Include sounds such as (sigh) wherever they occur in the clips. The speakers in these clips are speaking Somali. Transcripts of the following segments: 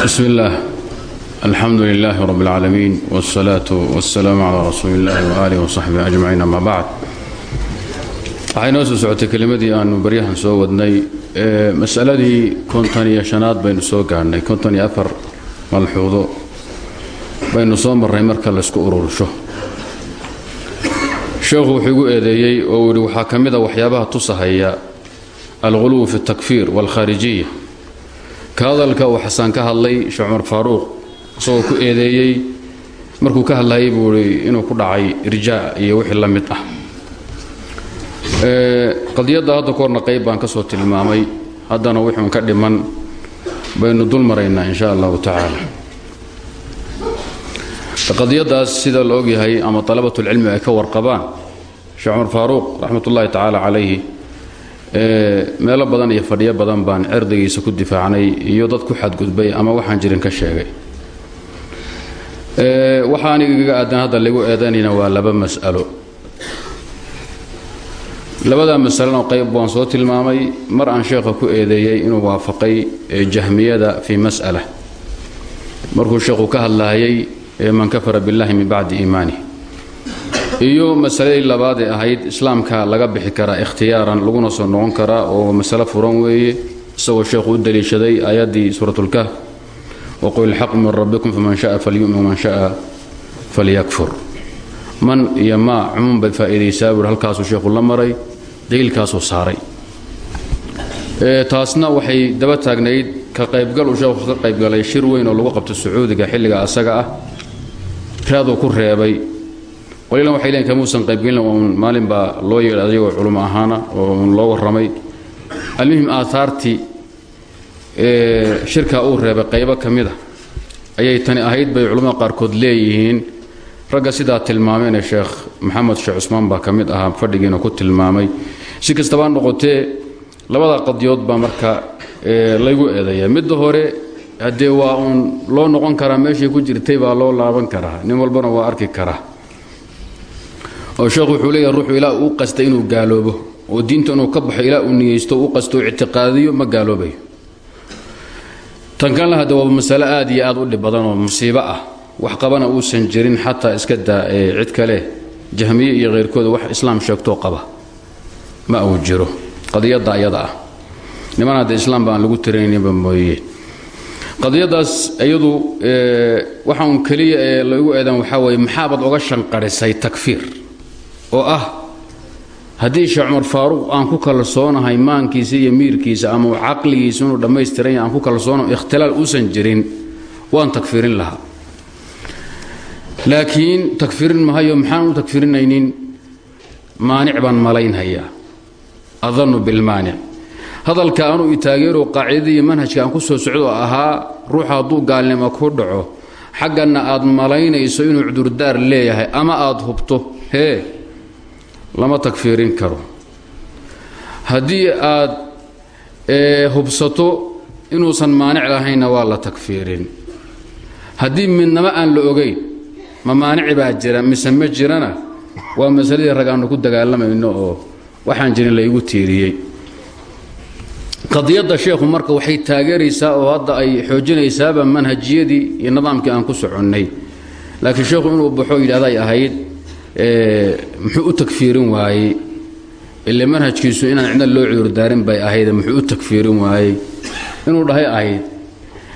bsm اllah alxamdu lilah rb اlcaalamiin wالsalaaة wالsalaam clى rasuuli اllahi walih wصaxbih ajmaciin ama bacd waxay noo soo socotay kelimadii aanu baryahan soo wadnay masaladii konton iyo shanaad baynu soo gaadhnay konton iyo afar malxuudo baynu soo marray marka laysku urursho sheekhu wuxuu igu eedeeyey oo uu yihi waxaa ka mida waxyaabaha tusahaya alghuluw fi اtakfiir wاlkharijiya ka hadalka uu xasaan ka hadlay sheekh cumar faaruuq isagoo ku eedeeyey markuu ka hadlayay buu i inuu ku dhacay irjaa iyo wixii la mid ah. Qadiyadda hadda koorna qayb baan ka soo tilmaamay. Haddana wixuun ka dhiman baynu dul maraynaa in sha allahu tacaala. Qadiyaddaas sida la ogyahay ama talabatulcilmi ay ka warqabaan sheekh cumar faaruuq raxmat calayhi meelo badan iyo fadhiyo badan baan cirdigiisa ku difaacnay iyo dad ku xadgudbay ama waxaan jirin ka sheegay. Waxa anigaga aadan hadda lagu eedanayna waa laba mas'alo. Labadaa masalena qayb waan soo tilmaamay mar aan sheekha ku eedeeyey inuu waafaqay jahmiyada fii mas'ala. Markuu sheekhu ka hadlaayay man kafara billahi min bacdi iimanih iyo masaladii labaad ee ahayd islaamka laga bixi karaa ikhtiyaaran laguna soo noqon karaa oo masalo furan weeye. Isagoo sheekhu u daliishaday aayaddii suuratulkahf waqul ilxaqu min rabbikum faman sha'a falyumin waman sha'a falyakfur. Man iyo maa cumuum bay faa'iidaysaa buui halkaasuu sheekhu la maray daliilkaasuu saaray. Taasna waxay daba taagnayd ka qaybgal uu sheekhu ka qaybgalay shir weyn oo lagu qabto sacuudiga xilliga asaga ah. Raaduu ku reebay qolilan waxay leeyiin kamuusan qaybgelin uun maalin baa loo yeedhay adagoo culimo ahaana oo uun loo warramay. Almuhim aaaartii shirkaa uu reebay qaybo ka mid a ayay tani ahayd bay culimmada qaarkood leeyihiin. Ragga sidaa tilmaameyne sheekh maxamed sheekh cusmaan baa ka mid ahaa fadhigiina ku tilmaamay. Si kastabaa noqotee labada qadiyood baa marka laygu eedeeya midda hore haddee waa uun loo noqon karaa meeshay ku jirtay baa loo laaban karaa nin walbana waa arki karaa oo sheekhu wuxuu leeyahay ruuxu ilaa uu qasta inuu gaaloobo oo diinta inuu ka baxo ilaa uu niyeysto u qasto u ictiqaadiyo ma gaaloobayo. Tan kan la hadda waa masale aad iyo aad u dhib badan oo musiibo ah. Wax qabana uusan jirin xataa iska daa cid kale jahmiye iyo khayrkooda wax islaam sheegtoo qaba. Ma uu jiro. Qadiyadda ayada ah. Niman hadda islaam ba aan lagu tirayninba mooye. Qadiyadaas iyadu waxaan keliya lagu eedan waxaa weeye maxaabad oga shanqarisay takfiir oo ah haddii sheekh cumar faaruuq aan ku kalsoonahay maankiisa iyo miirkiisa ama caqligiisa inuu dhammaystiran aan ku kalsoonaho ikhtilaal uusan jirin waan takfiirin lahaa. Laakiin takfiirin mahayo maxaan u takfiirinaynin? Maanic baan malaynhayaa. Adannu bilmaanic hadalka anuu i taageero qaacidadii manhajka aan ku soo socdo ahaa ruux hadduu gaalnimo ku dhaco xagganna aad malaynayso inuu cudurdaar leeyahay ama aad hubto. Hee lama takfiirin karo. Haddii aad hubsato inuusan maanic lahaynna waa la takfiirin. Haddii midnamo aan la ogayn ma maanici baa jira mise ma jirana waa masaladii rag aanu ku dagaalamayno oo waxaan jirin la igu tiiriyey. Qadiyadda sheekhu marka waxay taageeraysaa oo hadda ay xoojinaysaaba manhajiyadii iyo nidaamkii aan ku soconnay laakiin sheekhu inuu baxo yidhahday ahayd muxuu u takfiirin waayey? Ile manhajkiisu inaan cidna loo cudurdaarin bay ahayd muxuu u takfiirin waayey? Inuu dhahay ahayd.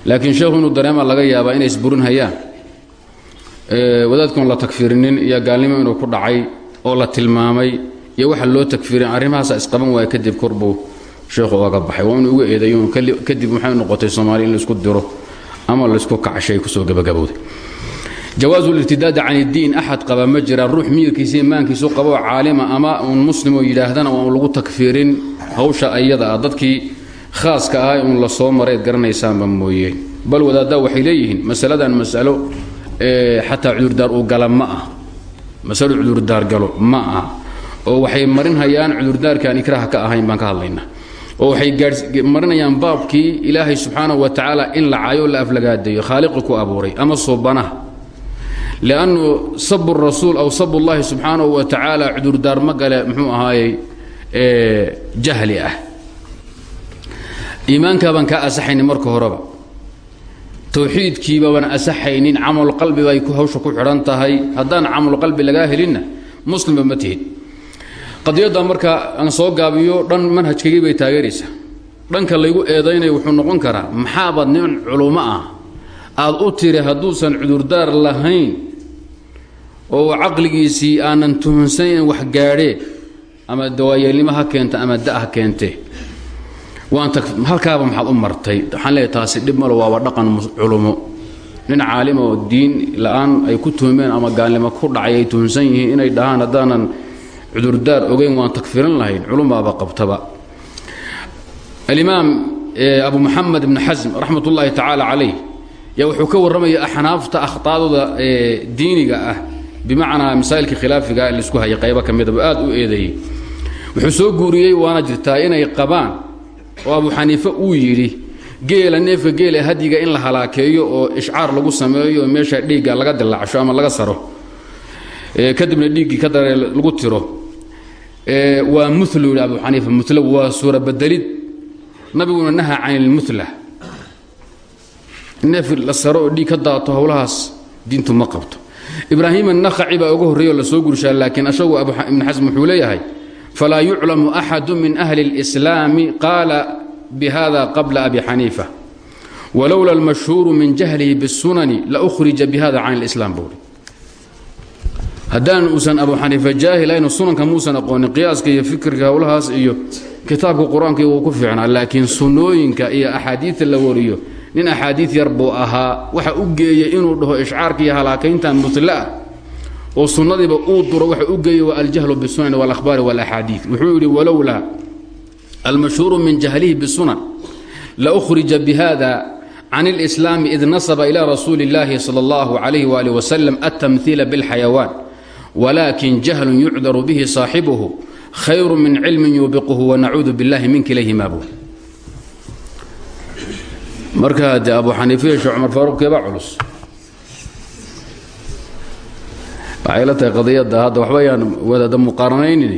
Laakiin sheekhu inuu dareema laga yaabaa inay isburin hayaan. Wadaadkuon la takfiirinin iyo gaalnimo inuu ku dhacay oo la tilmaamay iyo waxa loo takfiirin arrimahaasa isqaban waaya kadib korbuu sheekhu oga baxay. Waa inuu uga eedayo kadib maxay noqotay soomaaliya in la isku diro ama laysku kacshay ku soo gabagabowday jawaasu lirtidaadi can iddiin. Axad qaba ma jiraan ruux miyirkiisa imaankiisu qaboo caalima ama uun muslimoo yidhaahdana waa lagu takfiirin hawsha ayada ah. Dadkii khaaska ah uun la soo maray ad garanaysaanba mooye. Bal wadaaddaa waxay leeyihiin masaladan masalo xataa cudurdaar uu gala ma ah. Masalo cudurdaar galo ma ah. Oo waxay marinhayaan cudurdaarkaan ikraha ka ahayn baan ka hadlaynaa. Oo waxay marinayaan baabkii ilaahay subxaanahu wa tacaala in la cayo la aflagaadeeyo khaaliqi ku ama suubanaha liannu sabu rasuul aw sabu llahi subxaanahu wa tacaala cudurdaar ma gale muxuu ahaayey jahli ah iimaankaabaan kaa asaxayni marka horeba towxiidkiibabana asaxaynin camalqalbi bay hawsha ku xidhan tahay haddaan camalqalbi lagaa helinna muslimba ma tihid qadiyadda marka aan soo gaabiyo dhan manhajkaygii bay taageeraysaa dhanka laygu eedaynaya wuxuu noqon karaa maxaabaad nin culummo ah aad u tiri hadduusan cudurdaar lahayn oo caqligiisii aanan tuhunsayn wax gaadhee ama dawaayeelnimo keenta ama da keente. Halkaaba maxaad u martay. Waxaan leeyahay taasi dhib malo waaba dhaqan culumo. Nin caalima oo diin la'aan ay ku tuhmeen ama gaalnimo ku dhacay ay tuhunsan yihiin inay dhahaan haddaanan cudurdaar ogeyn waan takfirin lahayn. Culumaaba qabtaba. Alimaam abu muxamed ibn xasm raxmat tacaala calayh yaa wuxuu ka warramaya axnaafta akhطaadooda diiniga ah bimacnaa masaa'ilka khilaafiga la isku hayay qaybo ka midaba aad u eedeeyey. Wuxuu soo guuriyey waana jirtaa inay qabaan oo abu xaniife uu yidhi geela neefka geela hadyiga in la halaakeeyo oo ishcaar lagu sameeyo oo meesha dhiigga laga dilaacsho ama laga saro kadibna dhiiggii ka dare lagu tiro. Waa mulu abu xaniifa mula waa suura bedelid nabiguna naha can ilmula neef la saro oo dhiig daato howlahaas diintu ma qabto ibraahim anakhaci baa uga horreeyo la soo gurshaa laakiin asagu ibn xasm wuxuu leeyahay falaa yuclamu axadu min ahli اlslaami qala bihada qabla abi xaniifa walowla almashhuuru min jahlihi bisunani lahrija bihada can islam buui haddaan uusan abu xaniifa jaahilayno sunanka muusan aqoonin qiyaaska iyo fikrka howlahaas iyo kitaabka qur'aanka wuu ku fiicnaa laakiin sunooyinka iyo axaadiida la wariyo nin axaadiid yar buu ahaa waxa u geeyey inuu dhaho ishcaarka iyo halaakayntan mutlaah oo sunnadiiba uu duro waxa u geeyey waa aljahlu bisunan walakhbaari walaxaadiid wuxuu yidhi walowlaa almashhuuru min jahlihi bisunan laukhrija bihada can اlislaami id nasaba ila rasuuli اllahi salى اllahu calayh wali wasalam altamhiila biاlxayawaan walakin jahlun yucdaru bihi saaxibuhu khayru min cilmin yuubiquhu wanacuudu biاllahi min kilayhima buu marka de abu xaniifiya sheekh cumar faaruq keebaa culus. Waxay la tahay waxba yaan wadaada muqaaranaynin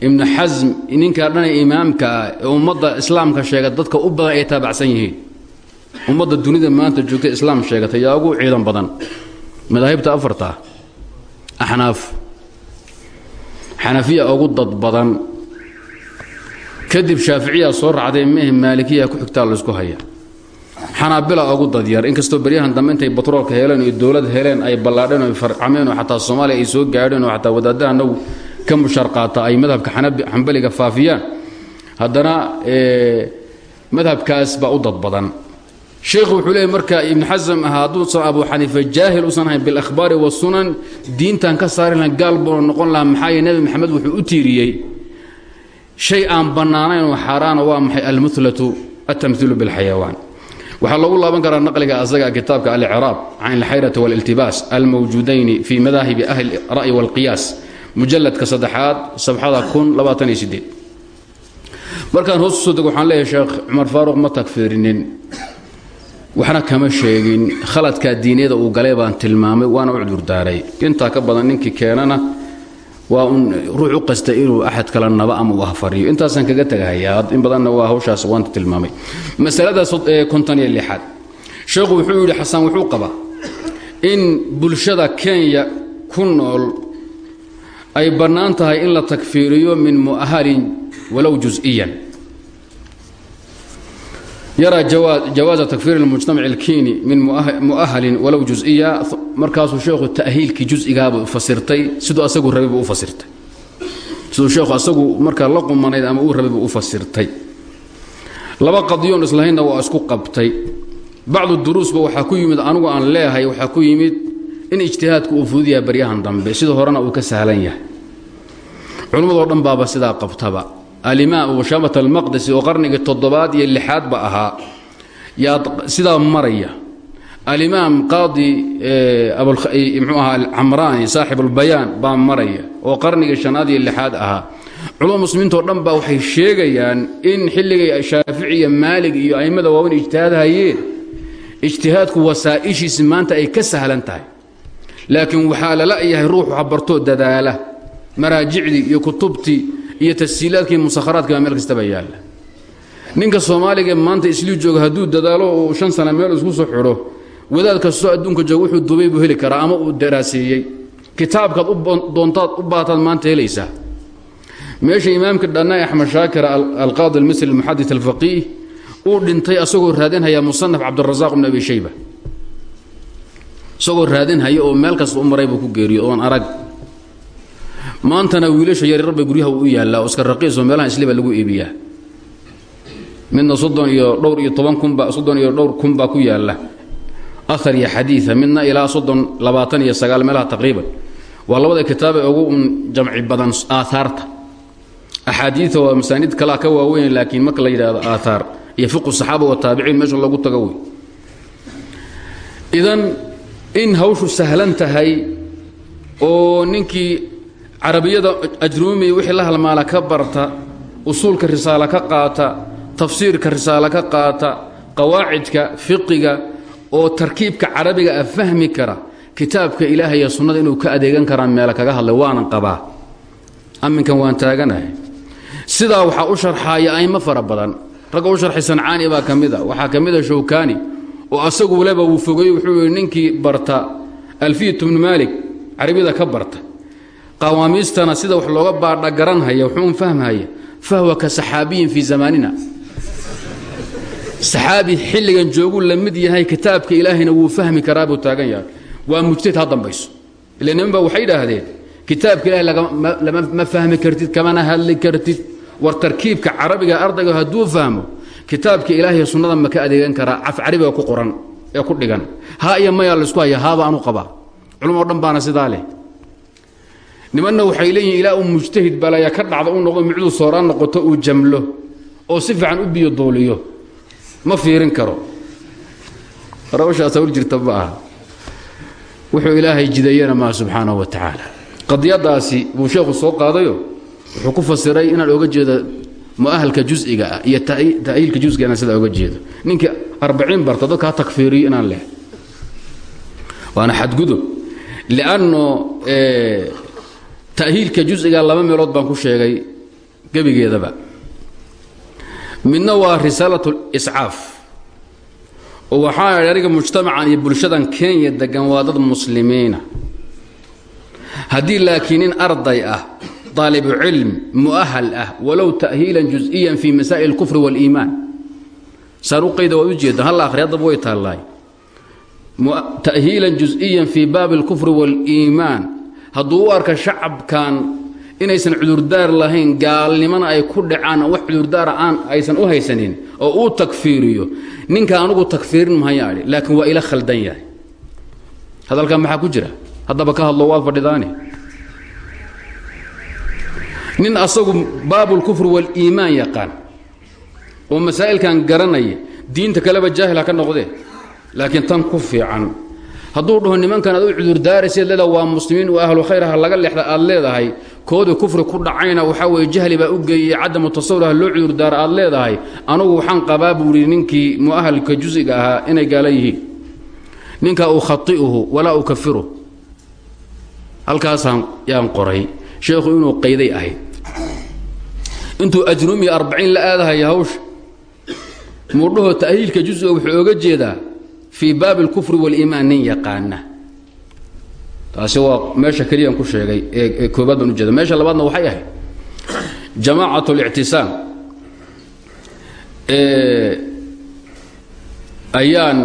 ibnu xasm ninkaa dhana imaamka ah ee ummadda islaamka sheega dadka u badan ay taabacsan yihiin. Ummadda dunida maanta joogta islaam sheegata yaa ugu ciidan badan. Madaahibta afartaa axnaaf. Xanafiya ugu dad badan. Kadib shaaficiyaa soo raacday mehe maalikiya ku xigtaa laysku haya xanaabila ugu dadyar. Inkastoo beryahan dambe intay batroolka heleen iyo dowlad heleen ay ballaadheen oo farcameen oo xataa soomaaliya ay soo gaadheen oo xataa wadaadaha ka mushar qaata ay madhabka xambaliga faafiyaan. Haddana madhabkaas baa u dad badan. Sheikhu wuxuu marka ibnu xasam ahaa hadduusan abu xaniifa jaahil usan ahayn bilakhbaari wasunan diintan ka saari lahan noqon lahaa. Maxaa yee nebi maxamed wuxuu u tiiriyey shay aan bannaanayn oo waa maxay almulatu altamhiilu bilxayawaan waxaa loogu laaban karaa naqliga asaga kitaabka alcraab can alxayrati waliltibaas almawjuudayni fii madaahibi ahli ra'yi walqiyaas mujaladka saddexaad sabxada markaan hoos u soo dego waxaan leeyahay sheekh cumar faaruq ma tagfiirinin waxna kama sheegin khaladkaa diiniyada uu galay baan tilmaamay waana u cudurdaaray intaa ka badan ninkii keenana waa un ruux u qasta inuu axad kala naba ama uu hafariyo intaasaan kaga tagahayaa in badanna waa hawshaas waanta tilmaamay. Masaladaas konton iyo lixaad. Sheekhu wuxuu yidhi xasan wuxuu qabaa in bulshada kenya ku nool ay bannaan tahay in la takfiiriyo min mu'ahalin walow jus'iyan yaraa jawaaza takfir mujtamac اlkiini min muahalin walow juزiya markaasuu sheekhu tahiilkii juzigaaba fasirtay siduu asagu rabibu u fasirtay. Siduu sheekhu asagu markaa la qumanayd ama uu rabibu u fasirtay. Laba qadiyoon islahaynna waa isku qabtay. Bacdu duruusba waxaa ku yimid anugu aan leehay waxaa ku yimid in ijtihaadku uu fudud yahay baryahan dambe sida horena uu ka sahlan yahay. Culummado dhan baaba sidaa qabtaba alimaam abushamat almaqdisi oo qarnigii toddobaad iyo lixaadba ahaa. Yaa sidaa maraya. Alimaam qaadi mxuu ahaa alcamraani saaxib albayaan baa maraya oo qarnigii shanaad iyo lixaad ahaa. Culumada muslimiintoo dhan baa waxay sheegayaan in xilligay shaafici iyo maalig iyo a'immada waaweyn ijtihaad hayeen. Ijtihaadku wasaa'ishiisi maanta ay ka sahlan tahay. Laakiin waxaa lala yahay ruuxu habartoo dadaala maraajicdii iyo kutubtii iyo tashiilaadkii musakharaadkii baa meel kastaba yaalla. Ninka soomaaliga maanta islii jooga hadduu dadaalo uu shan sana meel isku soo xidho wadaad kastoo adduunka jooga wuxuu dubay buu heli karaa ama uu daraaseeyey kitaabkaad doontaad u baataad maanta helaysaa. Meesha imaamka dhannae axmed shaakir alqaadi almisri almuxadis alfaqiih uu dhintay asagoo raadinhayaa musanaf cabdirasaaq bn abi shayba. Isagoo raadinhaya oo meel kasta u maray buu ku geeriyo oon arag maantana wiilasha yaryar bay guryaha u yaallaa oo iska raqiisoo meelaha isliba lagu iibiyaa. Midna soddon iyo dhowr iyo toban kunba soddon iyo dhowr kun baa ku yaalla. Ahar iyo xadiida midna ilaa soddon labaatan iyo sagaal meelaha taqriiban. Waa labada kitaabee ugu un jamci badan aaaarta axaadiida waa masaanid kalea ka waaweyn laakiin marka la yidhaahdo aaaar iyo fiqu saxaaba wataabiciin meesha loogu tago wey. Idan in hawshu sahlan tahay oo ninkii carabiyada ajruumiya wixii la halmaala ka barta usuulka risaalo ka qaata tafsiirka risaalo ka qaata qawaacidka fiqiga oo tarkiibka carabiga ah fahmi kara kitaabka ilaahay iyo sunnada inuu ka adeegan karaa meela kaga hadlay waanan qabaa. Aminkan waan taaganahay. Sidaa waxaa u sharxaaya aimo fara badan. Ragga u sharxay sancaani baa ka mid a. Waxaa ka mid oo asagu leba wuu fogey wuxuu ninkii barta alfiyat bnu maalik carabiyada ka barta qawaamiistana sida wax looga baadha garanhaya wuxuun fahmhaya fahwa ka saxaabiyin fii zamaanina saxaabi xilligan jooguu la mid yahay kitaabka ilaahayna wuu fahmi karaa buu taagan yahay. Waa mujtahid ha dambayso. Ila niman ba waxay idhaahdeen kitaabka ilahay ma fahmi kartid kamana hadli kartid. War tarkiibka carabiga ardayga hadduu fahmo kitaabka ilaahay sunnada ma ka adeegan karaa caf carabiga ku qoran ee ku dhigan. Ha iyo mayaa laysku haya haaba anu qabaa. Culamo dhan baana sidaa leh nimanna waxay leeyihiin ilaa uu mujtahid balaya ka dhacda u noqdo micduu sooraan noqoto uu jamlo oo si fiican u biyo dooliyo ma fiirin karo. Rawshaas hawl jirta ma aha. Wuxuu ilaahay jideeyana maaha subxaanahu wa tacaala. Qadiyadaasi buu sheekhu soo qaadayo. Wuxuu ku fasiray inaan oga jeedo muahalka juziga ah iyo tahiilka juziga inaan sidaa oga jeedo. Ninkii arbaciin barta dadka ha takfiiriyo inaan leh. Waana xadgudub lianno ta'hiilka juziga laba meelood baan ku sheegay gebigeedaba midna waa risaalat liscaaf oo waxaa idhi aniga mujtamacan iyo bulshadan kenya degan waa dad muslimiina haddii laakiin nin arday ah daalibu cilm mu'ahal ah walow ta'hiilan juز'iyan fi masaa'il اlkufri wاliimaan saan u qayda waad u jeeda hal akhri haddaba way taallaay ta'hiilan juز'iyan fii baabi اlkufri wاliimaan hadduu u arka shacabkan inaysan cudurdaar lahayn gaalnimana ay ku dhacaan wax cudurdaara aan aysan u haysanin oo uu takfiiriyo ninka anugu takfiirin mahaya adhi laakiin waa ila khaldan yahay. Hadalkan maxaa ku jira? Haddaba ka hadlo waad fadhidaani. Nin asagu baabulkufri waliimaan yaqaan oo masaa'ilkan garanaya diinta kaleba jaahil ha ka noqdee laakiin tan ku fiican hadduu dhaho nimankan aad u cudurdaarayseed leedaha waa muslimiin oo ahlu khayr ha laga leexda aad leedahay. Koodii kufri ku dhacayna waxaa weeye jahli baa u geeyey cadamu tasawur loo cudurdaara aad leedahay. Anugu waxaan qabaa buu ninkii mu'ahalka jusiga ahaa inay gaala yihiin. Ninka ukhai'uhu walaa ukafiruh. Halkaasaan yaan qoray. Sheekhu inuu qayday ahayd. Intuu ajrumiya arbaciin la aadahaya hawsha muudhaho ta'hiilka jusiga wuxuu oga jeedaa fii baabi اlkufri wاliimaan nin yaqaana taasi waa meesha keliyaan ku sheegay ee koobaad baan ujeeda meesha labaadna waxay ahayd jamaacat اlictisaam ayaan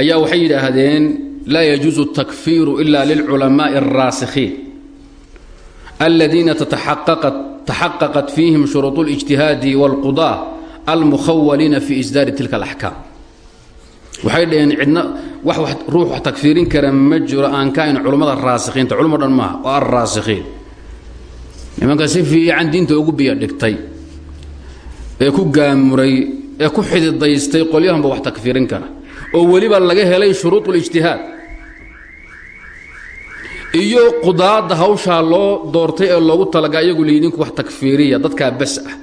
ayaa waxay yidhaahdeen laa yajuuzu الtakfiiru ila lilculamaaءi الraasikhiin aladiina taxaqaqat fiihim shuruuط اlijtihaadi wاlquضاء almukhawaliina fi isdaari tilka اlaxkaam waxay dhaheen cidna ruux wax takfiirin kara ma jiro aan ka ayn culummada raasikhiinta culmo dhan maaha waa alraasikhiin nimanka si fiican diinta ugu biyo dhigtay ee ku gaamuray ee ku xididaystay qolyahanba wax takfiirin kara oo weliba laga helay shuruud اlijtihaad iyo qudaadda hawshaa loo doortay ee loogu talaga iyagu liidinku wax takfiiriya dadkaa bas ah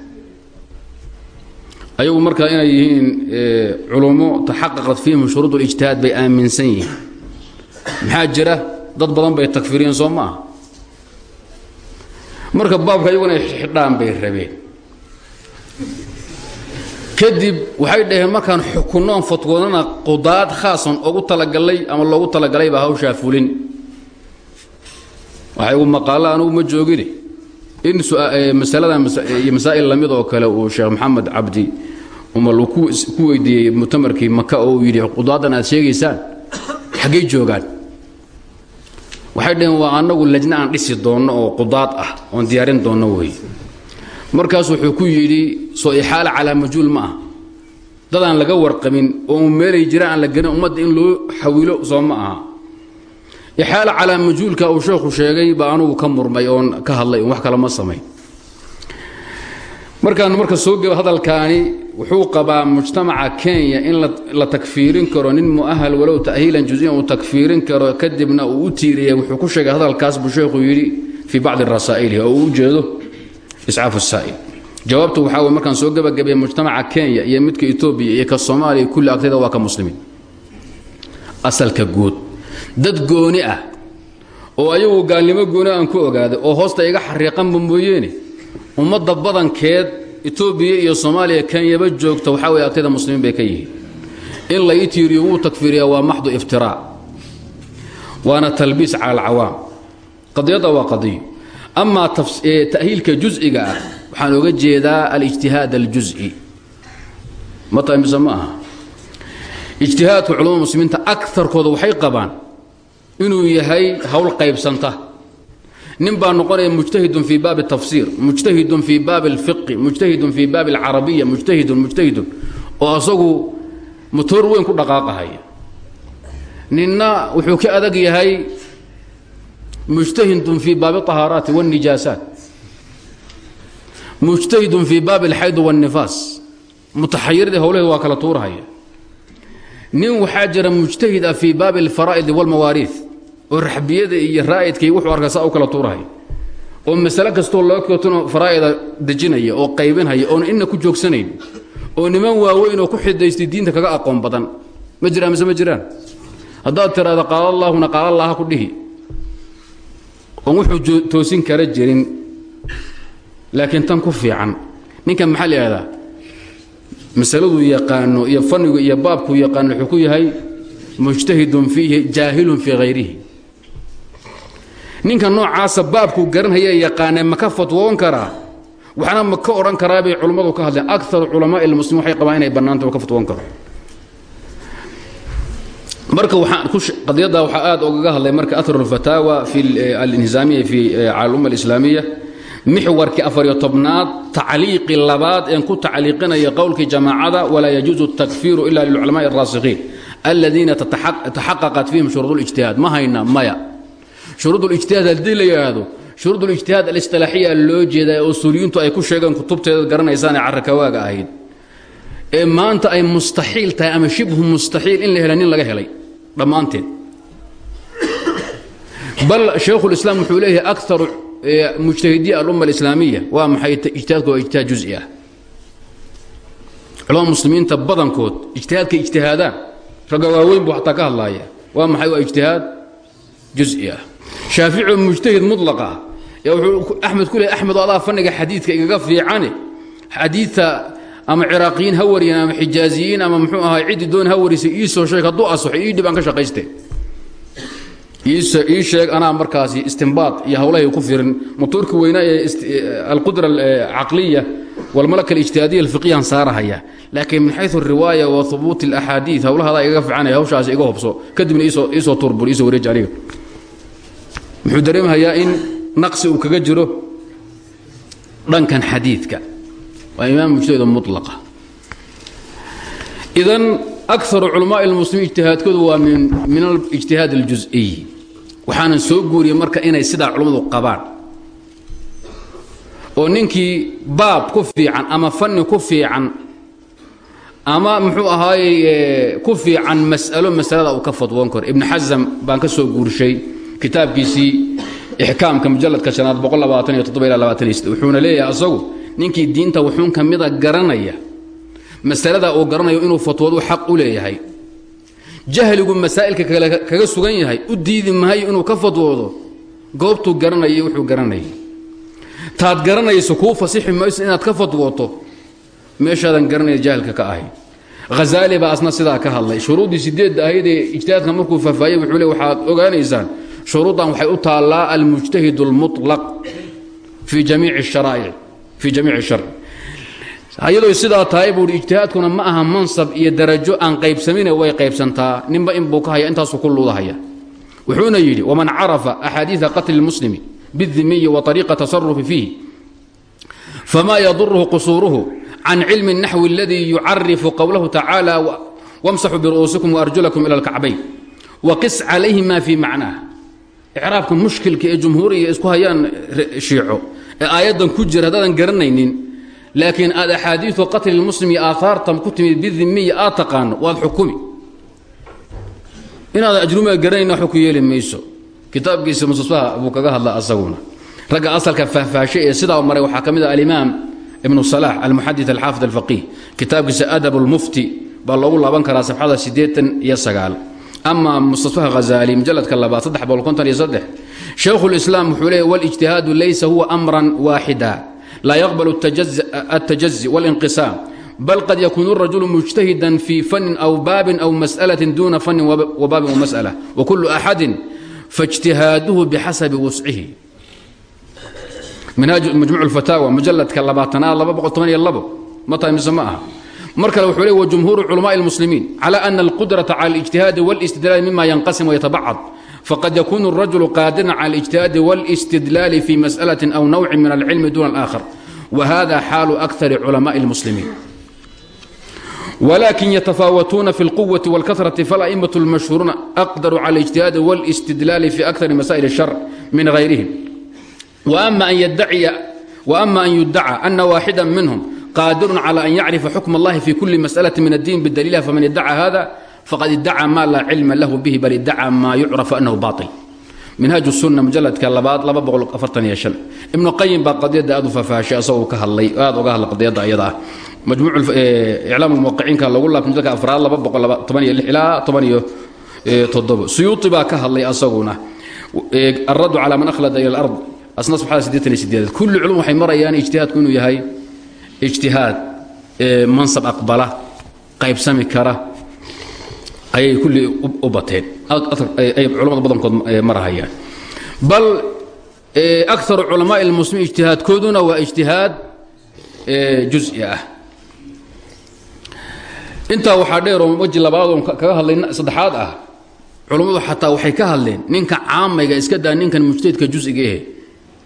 ayagu markaa inay yihiin culummo taxaqaqat fiihim shuruud اlijtihaad bay aaminsan yihiin. Maxaa jira? Dad badan bay takfiriyeen soo marka baabka iyaguna ay xidhaan bay rabeen. Kadib waxay dhaheen markaan xukunnoon fatwoodana qudaad khaasan ugu talagalay ama loogu talagalay baa hawshaa fulin. Waxay ugu maqaalla anugu ma joogine in masaladan iyo masaa'il la mid oo kale uu sheekh maxamed cabdi umal ku weydiiyey mutamarkii maka oo uu yidhi qudaadan aad sheegaysaan xaggay joogaan. Waxay dhaheen waa annagu lajna aan dhisi doonno oo qudaad ah oon diyaarin doonno wey markaas wuxuu ku yidhi soo ixaala calaa majhuul ma ah. Dadaan laga warqabin oo meelay jiraan aan la garin ummadda in loo xawilo soo ma aha ixaala calaa majhuulka uu sheekhu sheegay baa anugu ka murmay oon ka hadlay wax kale ma samayn markaan marka soo geba hadalkaani wuxuu qabaa mujtamaca kenya in la takfiirin karo nin mu'ahal walow ta'hiilan juziyan uu takfiirin karo kadibna uu u tiiriyay wuxuu ku sheegay hadalkaas buu sheekhu yidhi fii bacdi rasaa'ilihi oo uu u iscaafu saa'il. Jawaabtu waxaa wey markaan soo gebagabeeye mujtamaca kenya iyo midka etoobiya iyo ka soomaaliya kulli agtayda waa ka muslimiin asalka guud dad gooni ah oo ayagu gaalnimo gooni aan ku ogaaday oo hoosta iga xariiqanba mooyeene ummadda badankeed etoobiya iyo soomaaliya kenyaba joogta waxaa wey agtayda muslimiin bay ka yihiin. In la ii tiiriyo wuu takfiiriyaa waa maxdu iftiraa waana talbiis cala alcawaam. Qadiyadda waa qadiyo amaa ta'hiilka jus'iga ah waxaan oga jeedaa alijtihaad aljuز'i ma tahay mise ma aha? Ijtihaadka culamada muslimiinta akarkooda waxay qabaan inuu yahay hawl qaybsanta nin baa noqonaya mujtahidun fii baabi tafsiir mujtahidun fii baabi اlfiqi mujtahidun fii baabi اlcarabiya mujtahidun mujtahidun oo asagu motoor weyn ku dhaqaaqahaya ninna wuxuu ka adag yahay mujtahidun fii baabi اطahaaraati wاnnijaasaat mujtahidun fii baabi اlxayd wاnnifaas mutaxayiradii howlaheed waa kala tuurahaya nin waxaa jira mujtahid ah fii baabi اlfaraa'id wاlmawaariid oo raxbiyada iyo raa'idka iyo wuxuu arkaa saa u kala tuurahaya oo masale kastoo loo kootano faraa'ida dejinaya oo qaybinhaya oon inna ku joogsanayn oo niman waaweyn oo ku xidaystay diinta kaga aqoon badan. Ma jiraan mise ma jiraan? Haddaad tiraahdo qaala allaahuna qaala allaha ku dhihi. Oon wuxuu toosin kara jirin laakiin tan ku fiican. Ninkan maxaa la masaladuu yaqaano iyo fannigu iyo baabkuu yaqaano wuxuu ku yahay mujtahidun fiihi jaahilun fii hayrihi ninka noocaasa baabkuu garanhaya yaqaanee ma fatwoon karaa waxna ma ka karaa bay culummadu ka hadleen. Akaru culamaa ilmuslimiin waxay qabaan inay bannaanta ka fatwoon karo. Marka qadiyadda waxaa aad ogaga hadlay marka athar alfataawa fi alinhisaamiya fi cala umma alislaamiya mixwarkii afariyo tobnaad tacliiqi labaad een ku tacliiqinaya qowlkii jamaacada walaa yajuusu takfiiru ila liculamaai araasikiin aladiina taxaqaqat fiihim shuruud lijtihaad ma hayna maya. Shuruud lijtihaad haddii la yidhaahdo shuruud ulijtihaad alistilaaxiya loo jeedaa oo suuriyintu ay ku sheegeen kutubteedaad garanaysaanee carrakawaaga ahayd. Ee maanta ay mustaxiil tahay ama shibhu mustaxiil in la hela nin laga helay dhammaanteed. Bal shaekhulislaam wuxuu leeyahay akaru mujtahidiya alumma alislaamiya waa maxay ijtihaadku waa ijtihaad juzi ah. Culamada muslimiinta badankood ijtihaadkay ijtihaadaan. Ragga waaweyn buu xataa ka hadlaaya. Waa maxay? Waa ijtihaad juzi ah. Shaafici mujtahid mudlaq ah. Ee wuxuu axmed ku leey axmed oo adaa fanniga xadiidka igaga fiicane xadiidta ama ciraaqiyiin ha wariyeen ama xijaaziyiin ama muxuu ahaa ciddi doon ha warisay ii soo sheeg hadduu asaxo ii dhib aan ka shaqayste ii sheeg anaa markaasi istimbaad iyo hawlahay ku firin motoorka weynaa ee alqudra alcaqliya walmalaka alijtihaadiya alfiqiyaan saarahaya laakiin min xayu alriwaaya wa hubuut alaxaadiid hawlahadaa igaga fiicanaya hawshaasi iga hobso kadibna iisoo turbur iisoo wareeji aniga muxuu dareemahayaa in naqsi uu kaga jiro dhankan xadiidka waa imaam mujtahido mulaqa idan akaru culamaai اlmuslimiin ijtihaadkoodu waa min alijtihaad اljuز'iy waxaanan soo guuriyey marka inay sidaa culammadu qabaan. oo ninkii baab ku fiican ama fanni ku fiican ama muxuu ahaayey ku fiican mas'alo masalada uu ka fadwoon karo. Ibn xasam baan ka soo guurshay kitaabkiisii ixkaamka mujaladka shanaad wuxuuna leeyahay asagu ninkii diinta wuxuun ka mida garanaya masalada uu garanayo inuu fatwadu xaq u leeyahay jahligu masaa'ilka kale kaga sugan yahay u diidi maayo inuu ka fatwoodo goobtuu garanaya wuxuu garanayay taad garanayso kuu fasixi mayso inaad ka fatwooto meeshaadan garanaya jaahilka ka ahay hazaali baa asna sidaa ka hadlay shuruuddii sideedda ahayd ee ijtihaadka markuu faahfaahiyey wuxuu le waxaad ogaanaysaan shuruuddan waxay u taallaa almujtahid اlmuطlaq fii jamiici الsharaa'ic fii jamiici الsharc ayadoo sidaa tahay buui ijtihaadkuna ma aha mansab iyo darajo aan qaybsamin way qaybsantaa. Ninba inbuu ka haya intaasu ku luudahaya wuxuuna yidhi waman carafa axaadiia qatli muslimi bidimiyi wa ariiqa tasarufi fiihi fama yaduruhu qusuuruhu can cilmi naxwi اladii yucarifu qowlahu tacaala wamsaxuu biru'uusikum waarjulakum ila lkacbayn waqis calayhi ma fii macnaah icraabka mushkilka ee jumhuuriga isku hayaan shiico ee aayaddan ku jira haddaadan garanaynin laakiin aad axaadiiu qatli اlmuslim iyo aahaartan ku timid bidimiya aad taqaano waad xukumi. Inaad ajrumiga garanayna waxba ku yeeli mayso. Kitaabkiisa musasbaha buu kaga hadla asaguna. Ragga asalka faahfaashay ee sidaa maray waxaa ka mid ah alimaam ibnu salax almuxadid alxaafid alfaqiih. Kitaabkiisa adab lmufti baa loogu laaban karaa safxada siddeetan iyo sagaal. Ama mustasfaha hazaali mujaladka labaad saddex boqol konton iyo saddex laa yaqbal altajazi walinqisaam bal qad yakuunu rajulu mujtahidan fii fannin aw baabin aw mas'alatin duuna fannin wa baabin wa mas'ala wa kullu axadin faijtihaaduhu bixasabi wuscihi minhaaj majmuuc fataawa mujaladka labaatanaad laba boqol toban iyo labo ma tahay mise ma aha mar kale wuxuu le wa jumhuuru culamaai اlmuslimiin cala ana alqudrata cala اlijtihaadi wاlistidlaali mima yanqasim waytabacad faqad yakunu الrajulu qaadiran cala اlijtihaadi wاlistidlaali fi masأlaة aw nawci min alcilmi duna اlآkhar wahada xaalu akari culamaءi اlmuslimiin wlakin yatafaawatuuna fi اlquwaةi wاlkahraةi faalaئmaة اlmashhuuruuna aqdaru cala اlijtihaadi wاlistidlaali fi akari masaئil الshar min hayrihim وأma an yudacى أna waaxida minhm qاadiru calى an yacrifa xukm اllahi fi kuli masأlaة min الdiin bdaliilha faman idacى hada faqad iddacaa maa laa cilma lahu bihi bal iddacaa maa yucrafu annahu baail minhaaj sunna mujaladka labaad ibnu qayim baa qadiyadda aad u faahfaashay asagoo ka hadlay aad uga hadlay qadiyadda ayadaa majmuuciclaam lmuwaqicinka lagu laabtay mujaladka afraad ilaa suyuuti baa ka hadlay asaguna. Alraddu calaa man akhlada ila alard asna sadeeadeedaad kulli culum waxay marayaan ijtihaadku inuu yahay ijtihaad mansab aqbala qaybsami kara ayay kulli u bateen. Culamada badankood eh, marahayaan. Bal eh, akaru culamaa اlmuslimiin ijtihaadkooduna waa ijtihaad eh, juزi ah. Intaa waxaa dheeroo weji labaadoo kaga hadlay saddexaad ah culammadu xataa waxay ka hadleen ninka caamayga iska daa ninkan mujtahidka jusiga eh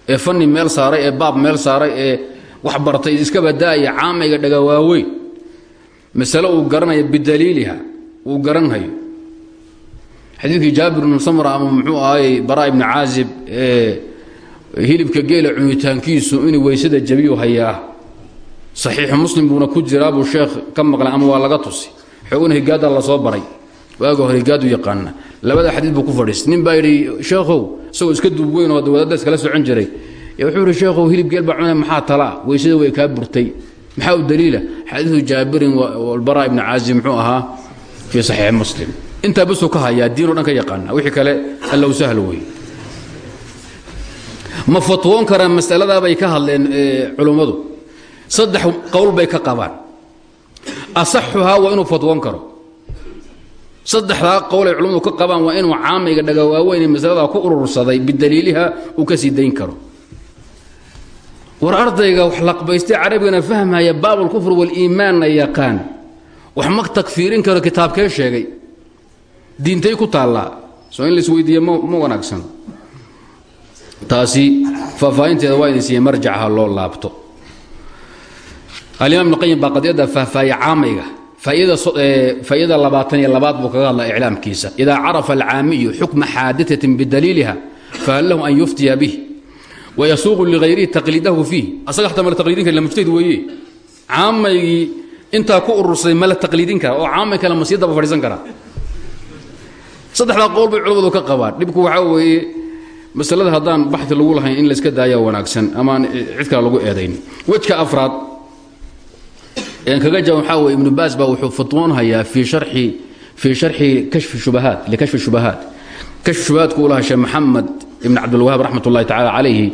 ee fani meel saaray ee baab meel saaray ee wax bartay iskaba daaya caamayga dhagawaaweyn masalo uu garanaya bidaliiliha uu garanhayo. Xadiidkii jaabir ibnu samra ama muxuu ahaayey bara ibni caazib ee hilibka geela cunitaankiisu inuu weysada jabiyu hayaa. Saxiixu muslim buuna ku jiraa buu sheekh ka maqlay ama waa laga tusi. Xooguna higaaddaa la soo baray. Waaga hore higaadu yaqaana labada xadiid buu ku fadhiistay. Nin baa yidhi sheekhow iska duub weyn oo iskala socon jiray. Wuxuu yidhi sheekhow hilib geel baa cunay maxaa talaa weysada way kaa burtay. Maxaa u daliila? Xadiidu jaabirin walbara ibni caazib muxuu ahaa fii saxiixi muslim. Intaa basuu ka hayaa diinoo dhan ka yaqaana wixii kale allow sahlo wey ma fatwoon karaan masaladaabay ka hadleen culummadu saddex qowl bay ka qabaan. Asaxuhaa waa inuu fatwoon karo. Saddexdaa qowlay culummadu ka qabaan waa inuu caamayga dhagawaaweyn ee masaladaa ku urursaday bidaliiliha uu ka sii dayn karo. War ardayga wax laqbaystay wax ma takfiirin karo kitaabkee sheegay. Diintay ku taallaa. Soo in laisweydiiye ma wanaagsan. Taasi faahfaahinteeda waa idin siiye marjacaha loo laabto. Alimaam ibnu qayim baa qadiyadda faahfaahiye caamayga faa'iidada labaatan iyo labaad buu kaga hadlaa iclaamkiisa. Idaa carafa alcaamiyu xukma xaadiثatin bidaliiliha fahal lahu an yuftiya bih wayasuuqu ligayrihi taqliidahu fiih asaga xataa mala taqliidin kara mujtahid weeye. Caamaygii intaa ku urursaday mala taqliidin kara oo caamay kale ma sii daba fadhiisan karaa. Saddexdaa qowl bay culamadu ka qabaan. Dhibku waxaa weeye masalada haddaan baxi lagu lahayn in layska daaya wanaagsan amaan cid kale lagu eedayn. Wejka afraad een kaga jaban waxaa weye ibnu baas baa wuxuu fatwoonhayaa fii sharxi fii sharxi kashfi shubahaat likashfi shubahaat. Kashfi shubahaatku u lahaa sheekh maxamed ibn cabdilwahaab raxmat ullahi tacaala calayhi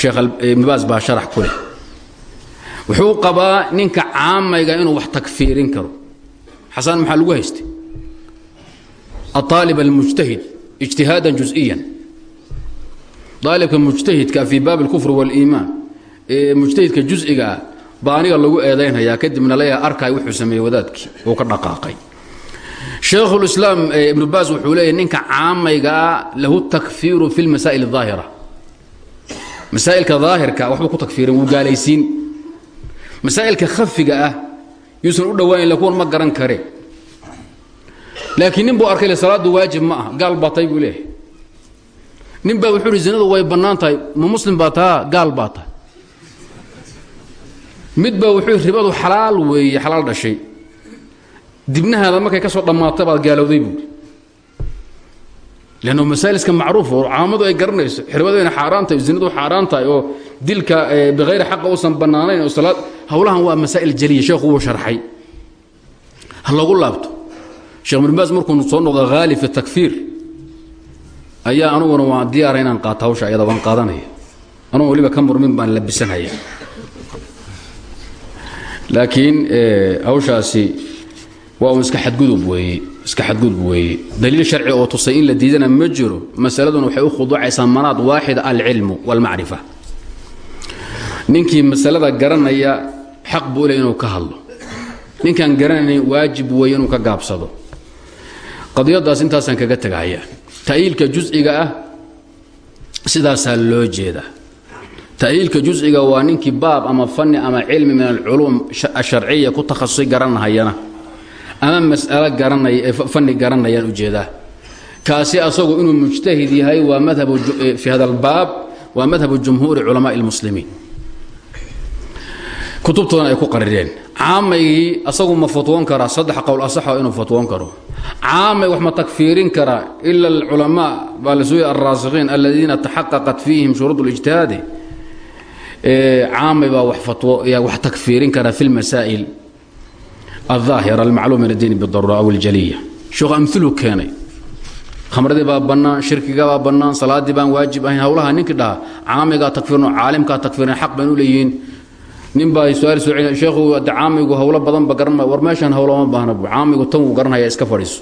sheekh ibnu baas baa sharax ku leh wuxuu qabaa ninka caamayga inuu wax takfiirin karo xasan maxaa lagu haystay aaalib almujtahid ijtihaadan juز'iyan aalibka mujtahidka fii baab اlkufr wاliimaan ee mujtahidka juز'iga ah baa aniga lagu eedaynhayaa kadibna leeyaha arkay wuxuu sameeyey wadaadkii uu ka dhaqaaqay shaekhulislaam ibnu baas wuxuu leeyahy ninka caamaygaa lahu takfiiru fi lmasaa'il اdaahira masaa'ilka daahirka waxbuu ku takfiirin wuu gaalaysiin masaa'ilka khafiga ah yuusan u dhowaayn ila kuwan ma garan kare. Laakiin nin buu arkay salaadu waajib ma ah gaal baa tahay buu leeyahay. Nin baa wuxuu uhi zinadu way bannaan tahay ma muslim baa taa gaal baa tahay mid baa wuxuu ribadu xalaal weeye xalaal dhashay. Dibnahaada markay ka soo dhammaata baad gaalowday buui lanno masaaliska macruuf oo caamadu ay garanayso xirmadu inay xaaraan tahay zinadu xaaraan tahay oo dilka bikayri xaqa uusan bannaanayn oo salaad howlahan waa masaa'il jaliya sheekhu wuu sharxay. Ha loogu laabto. Sheekh ibnu baas markuu soo noqdo haali fi takfiir ayaa anuguna waan diyaara inaan qaato hawsha ayada waan qaadanaya. Anugu waliba ka murmin baan labisanhaya laakiin hawshaasi waa un iska xadgudub weeye iska xadgudub weeye. Daliil sharci oo tusay in la diidana ma jiro masaladuna waxay u khuduucaysaa manaad waaxida alcilmu wاlmacrifa ninkii masalada garanaya xaq buu le inuu ka hadlo. Ninkaan garanayn waajib weeye inuu ka gaabsado. Qadiyadaas intaasaan kaga tegahaya ta'yiilka jusciga ah sidaasaa loo jeeda ta'yiilka jusciga waa ninkii baab ama fani ama cilmi min alculuum asharciya ku takhasusay garanahayana ama mas'alo garanaya fani garanayaan u jeedaa kaasi asagu inuu mujtahid yahay waa madhabu fi hada albaab waa madhabu jumhuuri culamaai اlmuslimiin kutubtoodan ay ku qarireen. Caamaygii asagu ma fatwoon karaa saddex qowl asaxo ah inuu fatwoon karo. Caamay wax ma takfiirin karaa ila alculamaa baa la suuya alraasikiin aladiina taxaqaqat fiihim shuruud اlijtihaadi caamay baa wax takfiirin karaa fi lmasaa'il aldaahira almacluuma min addiini aw aljaliya. Sheekhu amiluu keenay khamradii baa bannaan shirkiga baa bannaan salaaddii baan waajib ahayn howlaha ninkii dhahaa caamigaa takfiirino caalimkaa takfiirin xaq baynu leeyihiin nin baa su'aal soo celiya sheekhu de caamigu howlo badan ba garan war meeshaan howloma baahna bu caamigu tan wuu garanhaya iska fadhiiso.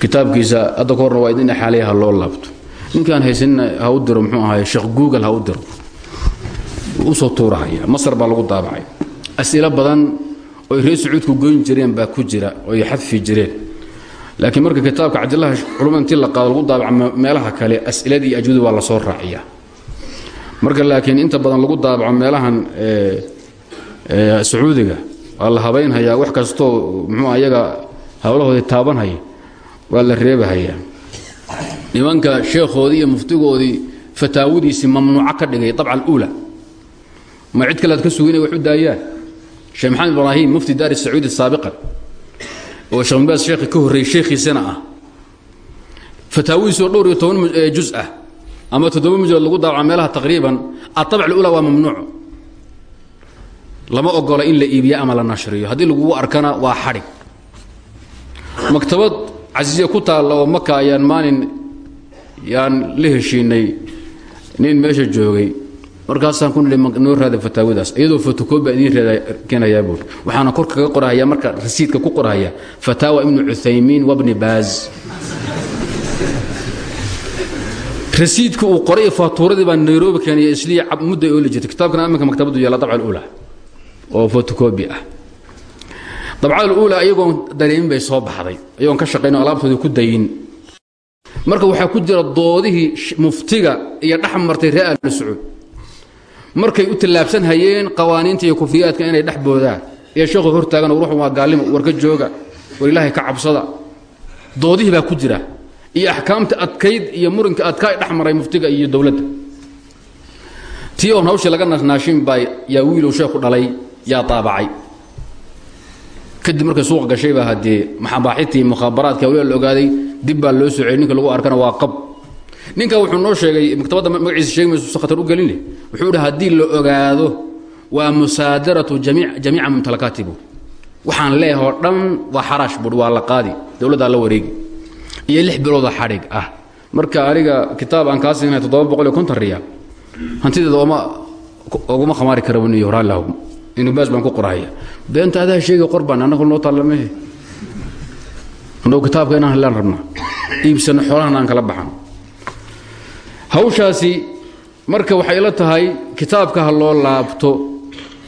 Kitaabkiisa hadda ka waa idin xaaliya ha loo laabto. Ninkaan haysanina ha u diro muxuu ahaay sheekh google ha u diro. Usoo tuurahaya masar baa lagu daabacay. As'ilo badan oy reer sacuudku goyn jireen baa ku jira oy xadfi jireen. Laakiin marka kitaabka cabdillahi intii la qaado lagu daabaca meelaha kale as'iladii ajwadu waa la soo raaciyaa marka laakiin inta badan lagu daabaco meelahan sacuudiga waa la habaynhayaa wax kastoo muxuu ayaga howlahoodii taabanhaya waa la reebahayaa. Nimanka sheekhoodii iyo muftigoodii fataawadiisii mamnuuco ka dhigay dabca aluula ma cid kale aad ka suginay wax u daayaan? Sheekh maxamed ibraahim mufti daari sacuudi saabiqan oo sheekh mbaas sheekhi ka horreeyey sheekhiisana ah. Fataawadiisoo dhowr iyo toban juz ah ama toddoba mujalad lagu daawaca meelaha taqriiban atabc alula waa mamnuuc. Lama ogola in la iibiyo ama la nashriyo. Haddii lagugu arkana waa xadhig maktabad casiiya ku taalla oo maka ayaan maalin yaan la heshiinay nin meesha joogay. Markaasaan ku nidhi noo raada fataawadaas. Iyadoo fotokobi baa idiin keenayaa buuri waxaana kor kaga qorhayaa marka rasiidka ku qorhaya fataawa ibnu cuthaymiin wabni baaz rasiidka uu qoray faatuuradii baa nairobi keenaya isliya mudday ooli jirtay kitaabkana aminka maktabadu yaalla dabca aluula oo fotokobi ah. Dabcada aluula iyagoon dareemin bay soo baxday iyagoon ka shaqayn alaabtoodii ku dayin. Marka waxaa ku jira doodihii muftiga iyo dhex martay reer ahlu markay u tallaabsan hayeen qawaaniinta iyo kufiyaadka inay dhex boodaan. Iyo sheekhu hortaagan ruuxu waa gaalimo warka jooga war ilaahay ka cabsada. Doodihii baa ku jira iyo axkaamta adkayd iyo murinka adkaa dhex muftiga iyo dowladda. Tii oon laga naasnaashin baa yaa wiilow sheekhu dhalay yaa taabacay kadib markay suuqa gashay baa haddee maxabaaxitii mukhaabaraadka hawliha la ogaaday dib baa loo soo ninka lagu arkana waa qab. Ninka wuxuu noo sheegay maktabadda magaciisa sheegi mayso si khatar u gelin leh. Wuxuu idhi haddii la ogaado waa musaadaratu jamiica mumtalakaatibu waxaan leeyahay oo dhan waa xaraash buui waa la qaadi. Dowladdaa la wareegi iyo lix bilooda xadhig ah. Marka aniga kitaab aan kaa siinay riyaal hantideeda oguma khamaari kara buu niyo horaallahu ibnu baas baan ku qorahaya. Beenta adaa sheega qor baan annagu noo taallamahe annagu kitaabka inaan helaan rabnaa iibsano xoolahana aan kala baxan. Hawshaasi marka waxay la tahay kitaabka ha loo laabto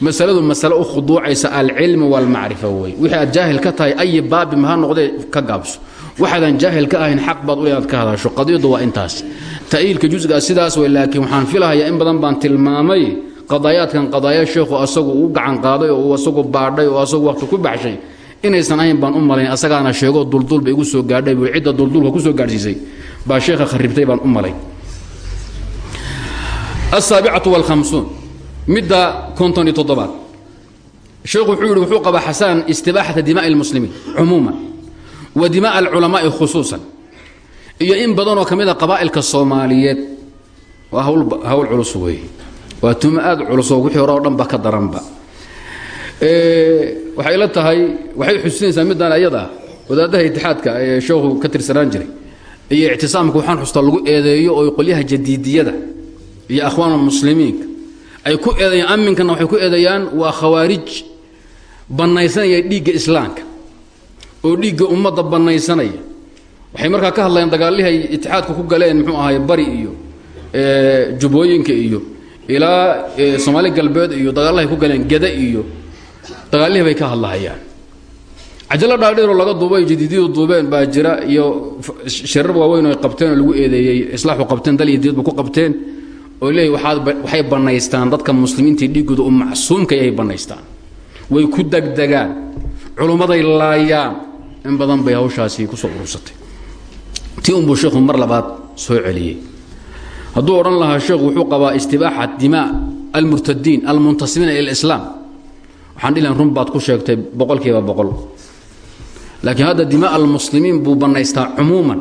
masaladu masale u khuduucaysa alcilmi waalmacrifa wey wixii aad jaahil ka tahay ayi baabi maha noqdee ka gaabso waxaadan jaahil ka ahayn xaq baad u inaad ka hadasho. Qadiyadu waa intaas. Ta'iilka jusgaa sidaas wey laakiin waxaan filahayaa in badan baan tilmaamay qadaayaadkan qadaaya sheekhu asagu uu gacan qaaday oo uu asagu baadhay oo asagu wakhti ku baxshay. Inaysan ahayn baan u malayn asagaana sheegoo duldulba igu soo gaadhay buu cidda duldulka ku soo gaadhsiisay. Baa sheekha kharibtay baan u malay asaabicatu walhamsuun midda konton iyo toddobaad. Sheekhu wuxuu wuxuu qabaa xasaan istibaaxata dimaa'i almuslimiin cumuuman wa dimaa'a alculamaa'i iyo in badanoo ka mid a qabaa'ilka soomaaliyeed. Waa hawl culus weeye waa tumo aad culusoo wixii hore oo dhanba ka daranba. Waxay la tahay waxay xusuusinaysaa midaan ayada wadaadaha itixaadka ee sheekhu ka tirsanaan jiray iyo ictisaamka waxaan xustaa lagu eedeeyo oo qolyaha jadiidiyada iyo akhwaan muslimiinka ay ku eedeeyaan aminkana waxay ku eedeeyaan waa khawaarij bannaysanaya dhiigga islaamka oo dhiigga ummadda bannaysanaya. Waxay markaa ka hadlayaan dagaalihii ay itixaadka ku galeen muxuu ahaay bari iyo jubbooyinka iyo ilaa soomaali galbeed iyo dagaalahay ku galeen gada iyo dagaalihii bay ka hadlahayaan. Cajalo dhaadheeroo laga duubay jadiidiyadu duubeen baa jira iyo shirar waaweyn oo qabteen oo lagu eedeeyey islaaxu qabteen dal iyo diyadba ku qabteen oo leeyahy waxay bannaystaan dadka muslimiintii dhiiggooda u macsuumka ayay bannaystaan. Way ku degdegaan culummaday laayaan in badan bay hawshaasi ku soo urursatay. Tii unbuu sheekhu mar labaad soo celiyey. Hadduu odhan lahaa sheekhu wuxuu qabaa istibaaxat dimaa almurtadiin almuntasibiina ila islaam. Waxaan dhihi run baad ku sheegtay boqolkiiba boqol. Laakiin hadda dimaa almuslimiin buu bannaystaa cumuuman.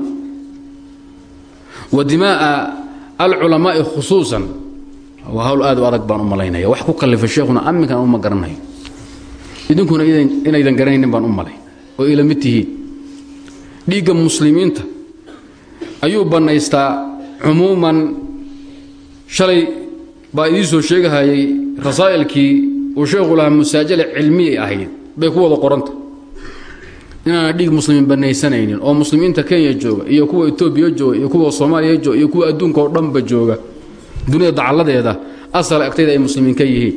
Wa dimaaa alculamaai khusuusan. Waa hawl aad u adag baan u malaynaya. Wax ku kallifay sheekhuna amminkan uma garanayo idinkuna inaydan garanaynin baan u malay oo ila mid tihiin. Dhiigga muslimiinta ayuu bannaystaa cumuuman. Shalay baa idiin soo sheegahayay rasaa'ilkii uu sheekhu lahaa musaajale cilmiyay ahayd. Bay ku wada qoranta. Inaana dhiig muslimiin banaysanaynin oo muslimiinta kenya jooga iyo kuwa etoobiya jooga iyo kuwa soomaaliya jooga iyo kuwa adduunka oo dhanba jooga. Dunida dacalladeeda asal agtayda ay muslimiin ka yihiin.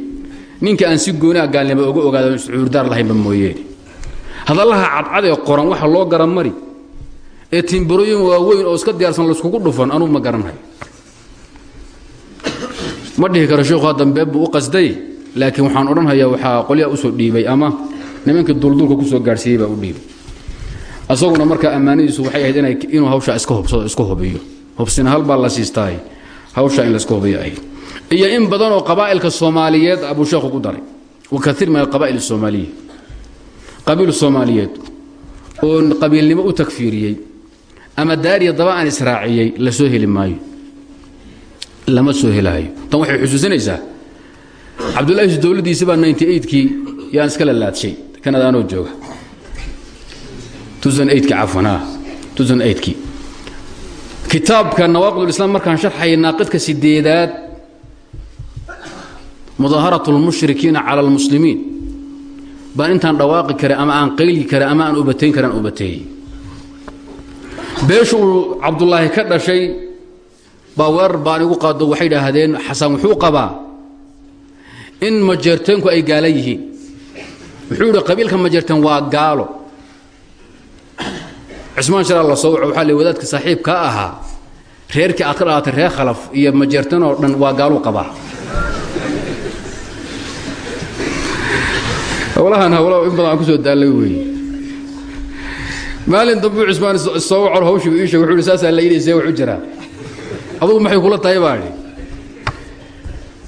Ninka aan si gooniha gaalnimo oga ogaada cuurdaar lahaynba mooyeene hadallaha cadcad ee qoran waxa loo garamari ee tiimbarooyin waaweyn oo iska diyaarsan layskugu dhufan anuu ma garanhayo ma dhihi karo sheekhu hadambeeb buu u qasday laakiin waxaan odhanhayaa waxaa qolyaha u soo dhiibay ama nimankii duldulka ku soo gaadhsiiyey baa u dhiibay. Asaguna markaa ammaanadiisu waxay ahayd inuu hawshaa iska hubsado iska hubiyo. Hubsina hal baa la siistaay hawshaa in layska hubiyo ahayd iyo in badan oo qabaa'ilka soomaaliyeed abuu sheekhu ku daray. Wa kaiir min alqabaa'il qabiil soomaaliyeed oo qabiilnimo u tagfiiriyey ama daariya daba aan israaciyey la soo heli maayo. Lama soo helaayo tan waxay xusuusinaysaa cabdullaahi dowladdiisi baa eightkii yaan iska la laadshay kanadaanoo jooga. kii cafwan kii. Kitaabka nawaaqidulislaam markaan sharxaya naaqidka sideedaad mudaaharat lmushrikiina cala almuslimiin baan intaan dhawaaqi kara ama aan qayli kara ama aan ubatayn karaan ubateeyey beeshu uu ka dhashay baa weerar baan igu qaado waxay idhaahdeen xasan wuxuu qabaa in majeerteenku ay gaala yihiin. Wuxuu yidhi qabiilka majeerteen waa gaalo. Cismaan shalaal la soo waco waxaa le wadaadka saaxiibkaa ahaa reerkii aad ka dhalatay reer khalaf iyo majeerteen oo dhan waa gaaluu qabaa howlahan howla in badan aan ku soo daallay weeye maalin dambuu cismaan soo waco hawshii ii sheeg wuxuu yidhi saasaa la yidhi see wax u jiraa. Adugu maxay kula tahay baa idhi.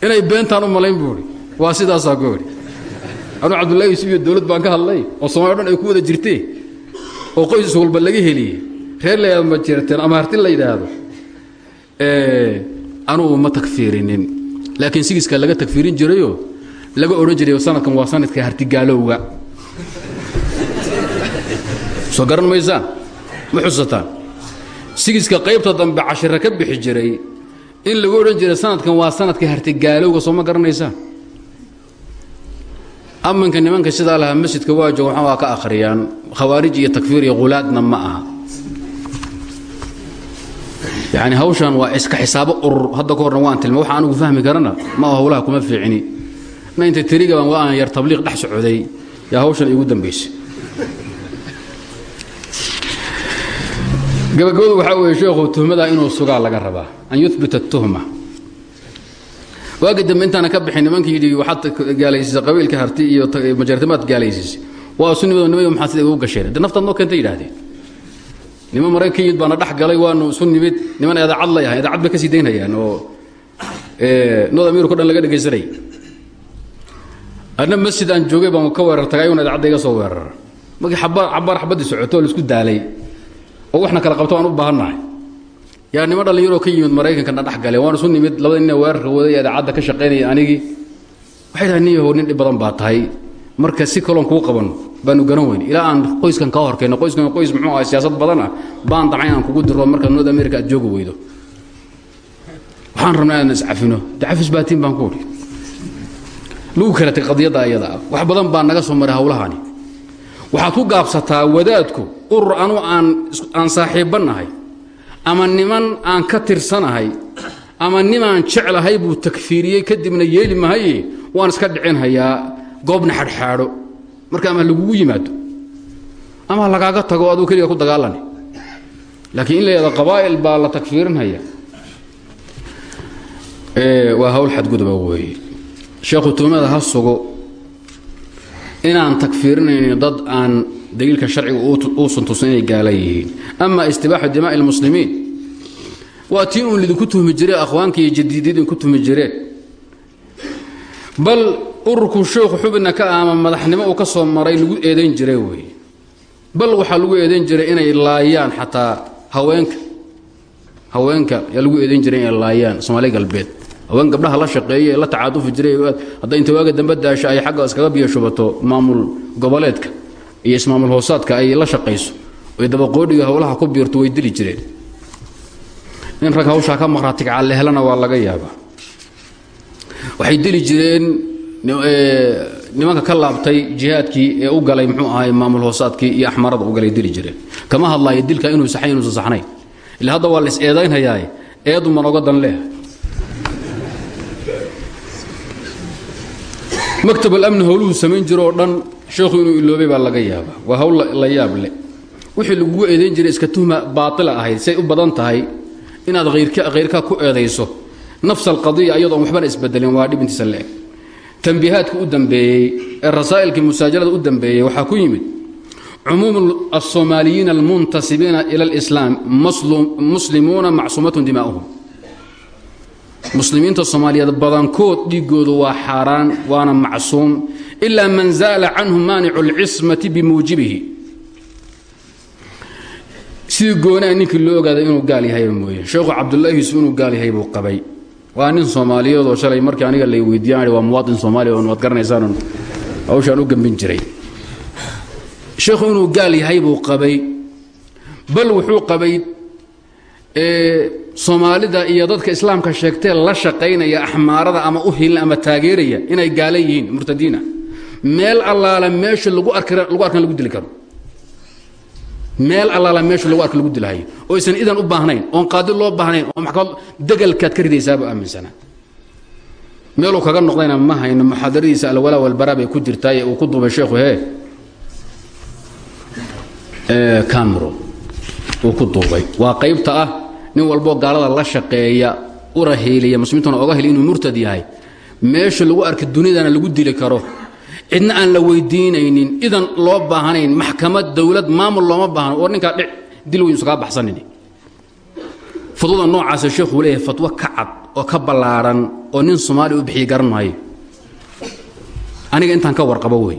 Inay beentaan u malayn buu idhi. Waa sidaasaa ku idhi. Anuu cabdullaahi yuusuf iyo dowlad baan ka hadlay oo soomaliya dhan ay ku wada jirtee oo qoys walba laga heliyey. Reer la yidhahdo ma jirteen ama harti la yidhaahdo. Anugu ma tagfiirinin laakiin sigiiskaa laga tagfiirin jirayoo laga odhan jiray sanadkan waa sanadka hartigaalowga. Soo garan maysaan ma xusataan. Sigiska qaybta dambe cashira ka bixi jiray in lagu odhan jiray sanadkan waa sanadka hartigaalowga soo ma garanaysaan amanka nimanka sidaa lahaa masjidka waajo waxaa waa ka akhriyaan. Khawaarij iyo takfiir iyo khulaadna ma aha. Yani hawshan waa iska xisaabo urur hadda ka horna waan tilma waxa anugu fahmi karana ma aha howlaha kuma fiicini na inta tirigaban waa aan yar tabliiq dhex socday. Yaa hawshan igu dambaysay gabagabadu waxaa weeye sheekhu tuhmadaa inuu sugaa laga rabaa. An yuhbita tuhma. Waagi dambe intaana ka bixin nimankii yidhi waxaad gaalaysiisa qabiilka harti iyo majartimaad gaalaysiisay waa isu nimid nimay maxaa sida igu gasheen? De naftaad noo keentay yidhaahdeen. Niman maraykan ka yimid baana dhex galay waanu isu nimid. Niman idaacad lay ahay idaacad bay ka sii daynayaan oo nood amiirko dhan laga dhegaysanay adna masjid aan joogay baan ka weerar tagay ayuuna idaacadda iga soo weerara markii cabaar xabaddii socoto la isku daalay oo waxna kala qabto aan u baahannahay yaa niman dhallinyaroo ka yimid maraykankana dhex galeen waan isu nimid labada nina weerarka waday idaacadda ka shaqaynaya anigii. Waxay dhahay nin nin dhib badan baa tahay. Marka si kaloon kuu qabanno baanu garan weyn ilaa aan qoyskan kaa horkeenno qoyskan qoys muxuu ahay siyaasad badan ah baan damcay inaan kugu diro marka north america aad joogi weydo. Waxaan rabnaa inaan iscafino de cafis baatiin baan ku udhi lagu kala tag qadiyadda ayada ah. Wax badan baa naga soo maray hawlahani. Waxaad ku gaabsataa wadaadku urur anu aan aan saaxiibbannahay ama niman aan ka tirsanahay ama nimaan jeclahay buu takfiiriyey kadibna yeeli mahaye waan iska dhicinhayaa goobna xadhxaadho. Marka ama lagugu yimaado ama lagaaga tago aduu keliga ku dagaalani. Laakiin in la qabaa'il baa la takfiirinhaya waa hawl xadguduba weeye sheekhu tuhmada ha sugo inaan takfiirinaynin dad aan daliilka sharciga uusan tusin inay gaala yihiin. Ama istibaaxu dimaa'i lmuslimiin waa tii uun lidinku tuhmi jireen akhwaanka iyo jadiidyadinku tuhmi jireen bal ururku sheekhu xubinna ka ama madaxnimo uu ka soo maray lagu eedayn jiray weeye bal waxaa lagu eedayn jiray inay laayaan xataa haweenka. Haweenka yaa lagu eedayn jiray inay laayaan soomaali galbeed haween gabdhaha la shaqeeye la tacaadufi jiray. Hadday inta waaga dambe daasho ay xagga iskaga biyo shubato maamul goboleedka iyo ismaamul hoosaadka ay la shaqayso oy dabaqoodhiga howlaha ku biirto way dili jireen. In rag hawshaa ka maqraatigcalle helana waa laga yaabaa. Waxay dili jireen nimanka ka laabtay jihaadkii ee u galay muxuu ahay maamul hoosaadkii iyo axmarada u galay dili jireen. Kama hadlaayo dilka inuu saxay inuusan saxnayn. Ila hadda waa la is eedaynhayaaye eedu manooga dan leeha maktab alamni howluhu samayn jiro oo dhan sheekhu inuu iloobay baa laga yaabaa. Waa hawl la yaab leh wixii lagugu eedayn jiray iska tuhma baatila ahayd say u badan tahay inaad hayrkaa ku eedayso. Nafs alqadiya iyadoon waxbana isbedelin waa dhib intiisa leeg tambiihaadka u dambeeyey ee rasaa'ilkii musaajalada u dambeeyey waxaa ku yimid cumuumu alsoomaaliyiina almuntasibiina ila alislaam muslimuuna macsuumatun dimaa'uhum muslimiinta soomaaliyeed badankood dhiigoodu waa xaaraan waana macsuum ilaa man zaala canhu maanicu alcismati bimuujibihi. Sidii goonaa ninkii loo ogaaday inuu gaal yahay mooye. Sheekhu cabdulaahiisu inuu gaal yahay buu qabay. Waa nin soomaaliyeed oo shalay markii aniga lay weydiiyaan waa muwaadin soomaaliya oo waad garanaysaan hawshaan gambin jiray. Sheekhu inuu gaal yahay buu qabay. Bal wuxuu qabay soomaalida iyo dadka islaamka sheegtee la shaqaynaya axmaarada ama u hilin ama taageeraya inay gaala yihiin murtadiina. Meel allaala meesha lagu arlagu arkan lagu dili meel allaala meesha lagu arka lagu dilahayo oo aysan idan u baahnayn oon qaadi loo baahnayn oo maxkamad degalkaad ka ridaysaabuu aaminsanaa meeluu kaga noqdayna ma hayno muxaadaradiisa alwalaa walbaraa bay ku jirtaaye uu ku duubay sheekhu hee camero uu ku duubay. Waa qaybta ah nin walboo gaalada la shaqeeya ura heeliya muslimiintuna oga heli inuu murtad yahay. Meesha lagu arka dunidana lagu dili karo. Cidna aan la weydiinaynin idan loo baahnayn maxkamad dowlad maamul looma baahno oo ninkaa dhic dil weyn isugaa baxsanin fatwada noocaasa sheekhu leeyahay fatwo ka cad oo ka ballaaran oo nin soomaaliya u bixiya garan maayo. Aniga intaan ka warqabo wey.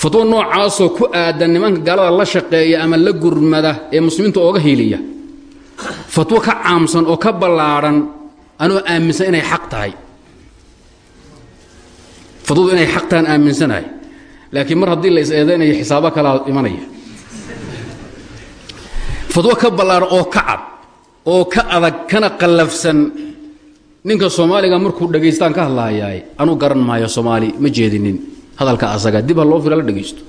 Fatwo noocaasoo ku aadan nimanka gaalada la shaqeeya ama la gurmada ee muslimiinta ooga hiiliya fatwo ka caamsan oo ka ballaaran anoo aaminsan inay xaq tahay. Fatwadu inay xaq tahan aaminsanahay. Laakiin mar haddii la is eedaynayo xisaabo kalaa imanaya. Fatwo ka ballaaran oo ka cad oo ka adag kana qallafsan ninka soomaaliga markuu dhagaystaan ka hadlaayaay anuu garan maayo soomaali ma jeedinin. Hadalka asaga dib ha loo fila la dhegaysto.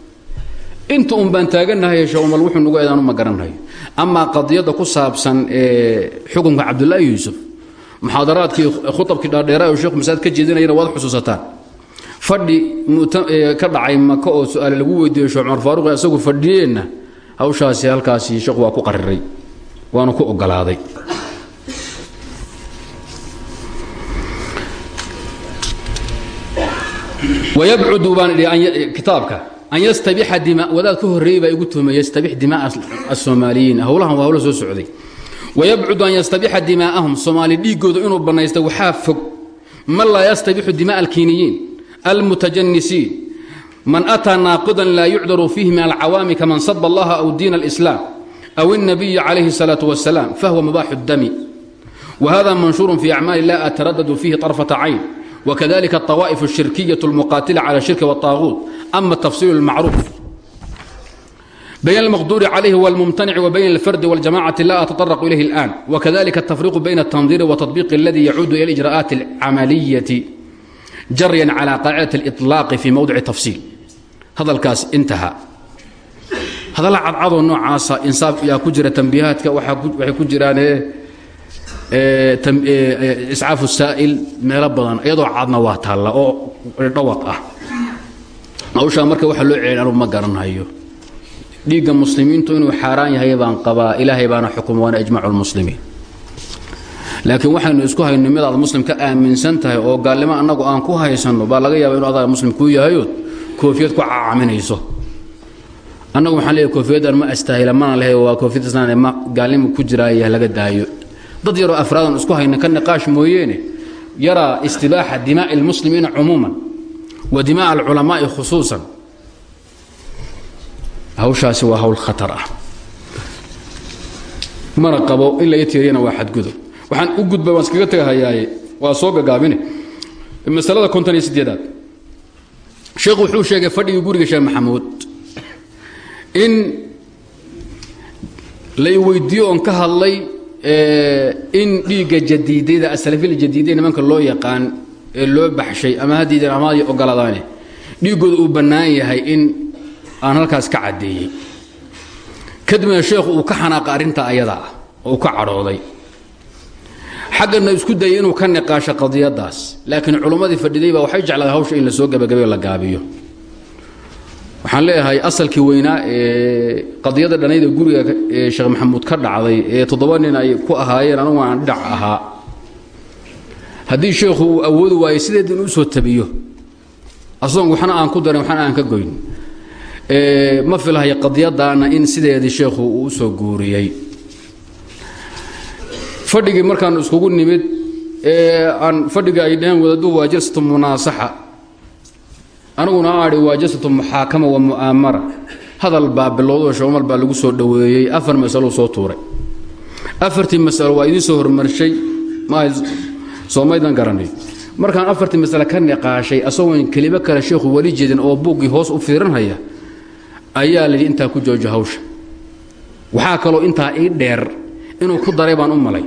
Inta un baan taaganahay sheekhumal wuxuu nugu eedaanu ma garanhayo amaa qadiyadda ku saabsan xukunka cabdullaahi yuusuf muxaadaraadkii khuabkii dhaadheera oo sheekhu masaajid ka jeedinayana waad xusuusataan fadhi ka dhacay maka oo su'aale lagu weydiiyo sheekh cumar faaruq isagu fadhiyeenna hawshaasi halkaasi sheekhu waa ku qariray waanu ku ogolaaday. Wayabcudu baan idhi kitaabka an yastabixa dima wadaad ka horreeyey baa igu tuhmay yastabix dimaa asoomaaliyiin howlahan waa hawlo soo socday wayabcudu an yastabixa dimaa'ahum soomaali dhiiggooda inuu bannaysta waxaa fog man laa yastabixu dimaa alkiiniyiin almutajanisiin man ataa naaqidan laa yucdaru fiihi min alcawaami kaman saba allaha aw diin alislaam aw الnabiya calayhi الsalaaة wasalaam fahuwa mubaaxu اdami whada manshuur fi acmaali la ataradadu fiihi طarfata cayn وkذلika الطوائف الشhirكية المqاaتلة على الشhirك والطاغوت أma التفصيل المعروف بين المقدور عليه والممتنع وبين الفرد والجماعة لا أتطرق إليه الآن وكذلك التفريق بين التنظير والتطبيق الذي يعود إلى الإجراءات العملية جريا على قاعدة الإطلاق في موضع تفصيل هذا الكاس انتهى هذا لا cadcadoo noocaasa insaaf yaa ku jira tanbiihaadka waxay ku jiraan iscaafu saa'il meelo badan iyadoo cadna waa taalla oo dhawaq ah hawshaa marka waxa loo celin anugu ma garanhayo. Dhiigga muslimiintu inuu xaaraan yahay baan qabaa ilaahay baana xukuma waana ijmacu lmuslimiin laakiin waxaynu isku hayno mid aad muslim ka aaminsan tahay oo gaalnimo annagu aan ku haysanno baa laga yaaba inu adaa muslim kuu yahayood koofiyad ku cacaminayso annagu waxaan leeyahay koofiyaddan ma astaahila mana lehe waa koofiyad islaan ma gaalnimo ku jiraaya laga daayo. Dad yaroo afraadan isku hayna ka niqaash mooyeene yaraa istibaaxa dimaa'i almuslimiina cumuuman wa dimaa'a alculamaa'i khusuusan. Hawshaasi waa hawl khatar ah. Mana qabo in laga tiiriyana waa xadgudub. Waxaan u gudba waan iskaga tegahayaaye waa soo gagaabine. Masalada konton iyo sideedaad sheekhu wuxuu sheegay fadhigii guriga sheekh maxamuud in la weydiiyo oon ka hadlay in dhiigga jadiidayda asalafil jadiiday nimanka loo yaqaan ee loo baxshay ama haddiidan amaadii ogoladaane dhiiggooda uu bannaan yahay in aan halkaas ka caddeeyey. Kadibna sheekhu uu ka xanaaqa arrinta ayada ah oo ka cadhooday. Xaggana isku dayay inuu ka niqaasho qadiyadaas laakiin culummadii fadhiday baa waxay jecladay hawsha in la soo gabagabeyo la gaabiyo. Waxaan leeyahay asalkii weynaa ee qadiyada dhanayda guriga ee sheekh maxamuud ka dhacday ee toddoba nin ay ku ahaayeen anugu aan dhinac ahaa haddii sheekhu uu awoodi waayo sideed in u soo tabiyo asagoon waxna aan ku darin waxna aan ka goyn. Ma filahayo qadiyadaana in sideedii sheekhu uu soo guuriyey. Fadhigii markaanu iskugu nimid ee aan fadhiga ay dhaheen wadadu waa jalsatu munaasaxa. Aniguna aadhi waa jalsatu wa mu'aamara hadal baa bilowdoo shoomal baa lagu soo dhoweeyey. Afar masalou soo tuuray. Afartii masalo waa idiin soo hormarshay ma soomaydan garanay. Markaan afartii masale ka niqaashay asagoon kelimo kale sheekhu weli jeedin oo buuggii hoos u fiirinhaya ayaa layidhi intaa ku joojo hawsha. Waxaa kaloo intaa ii dheer inuu ku daray baan u malay.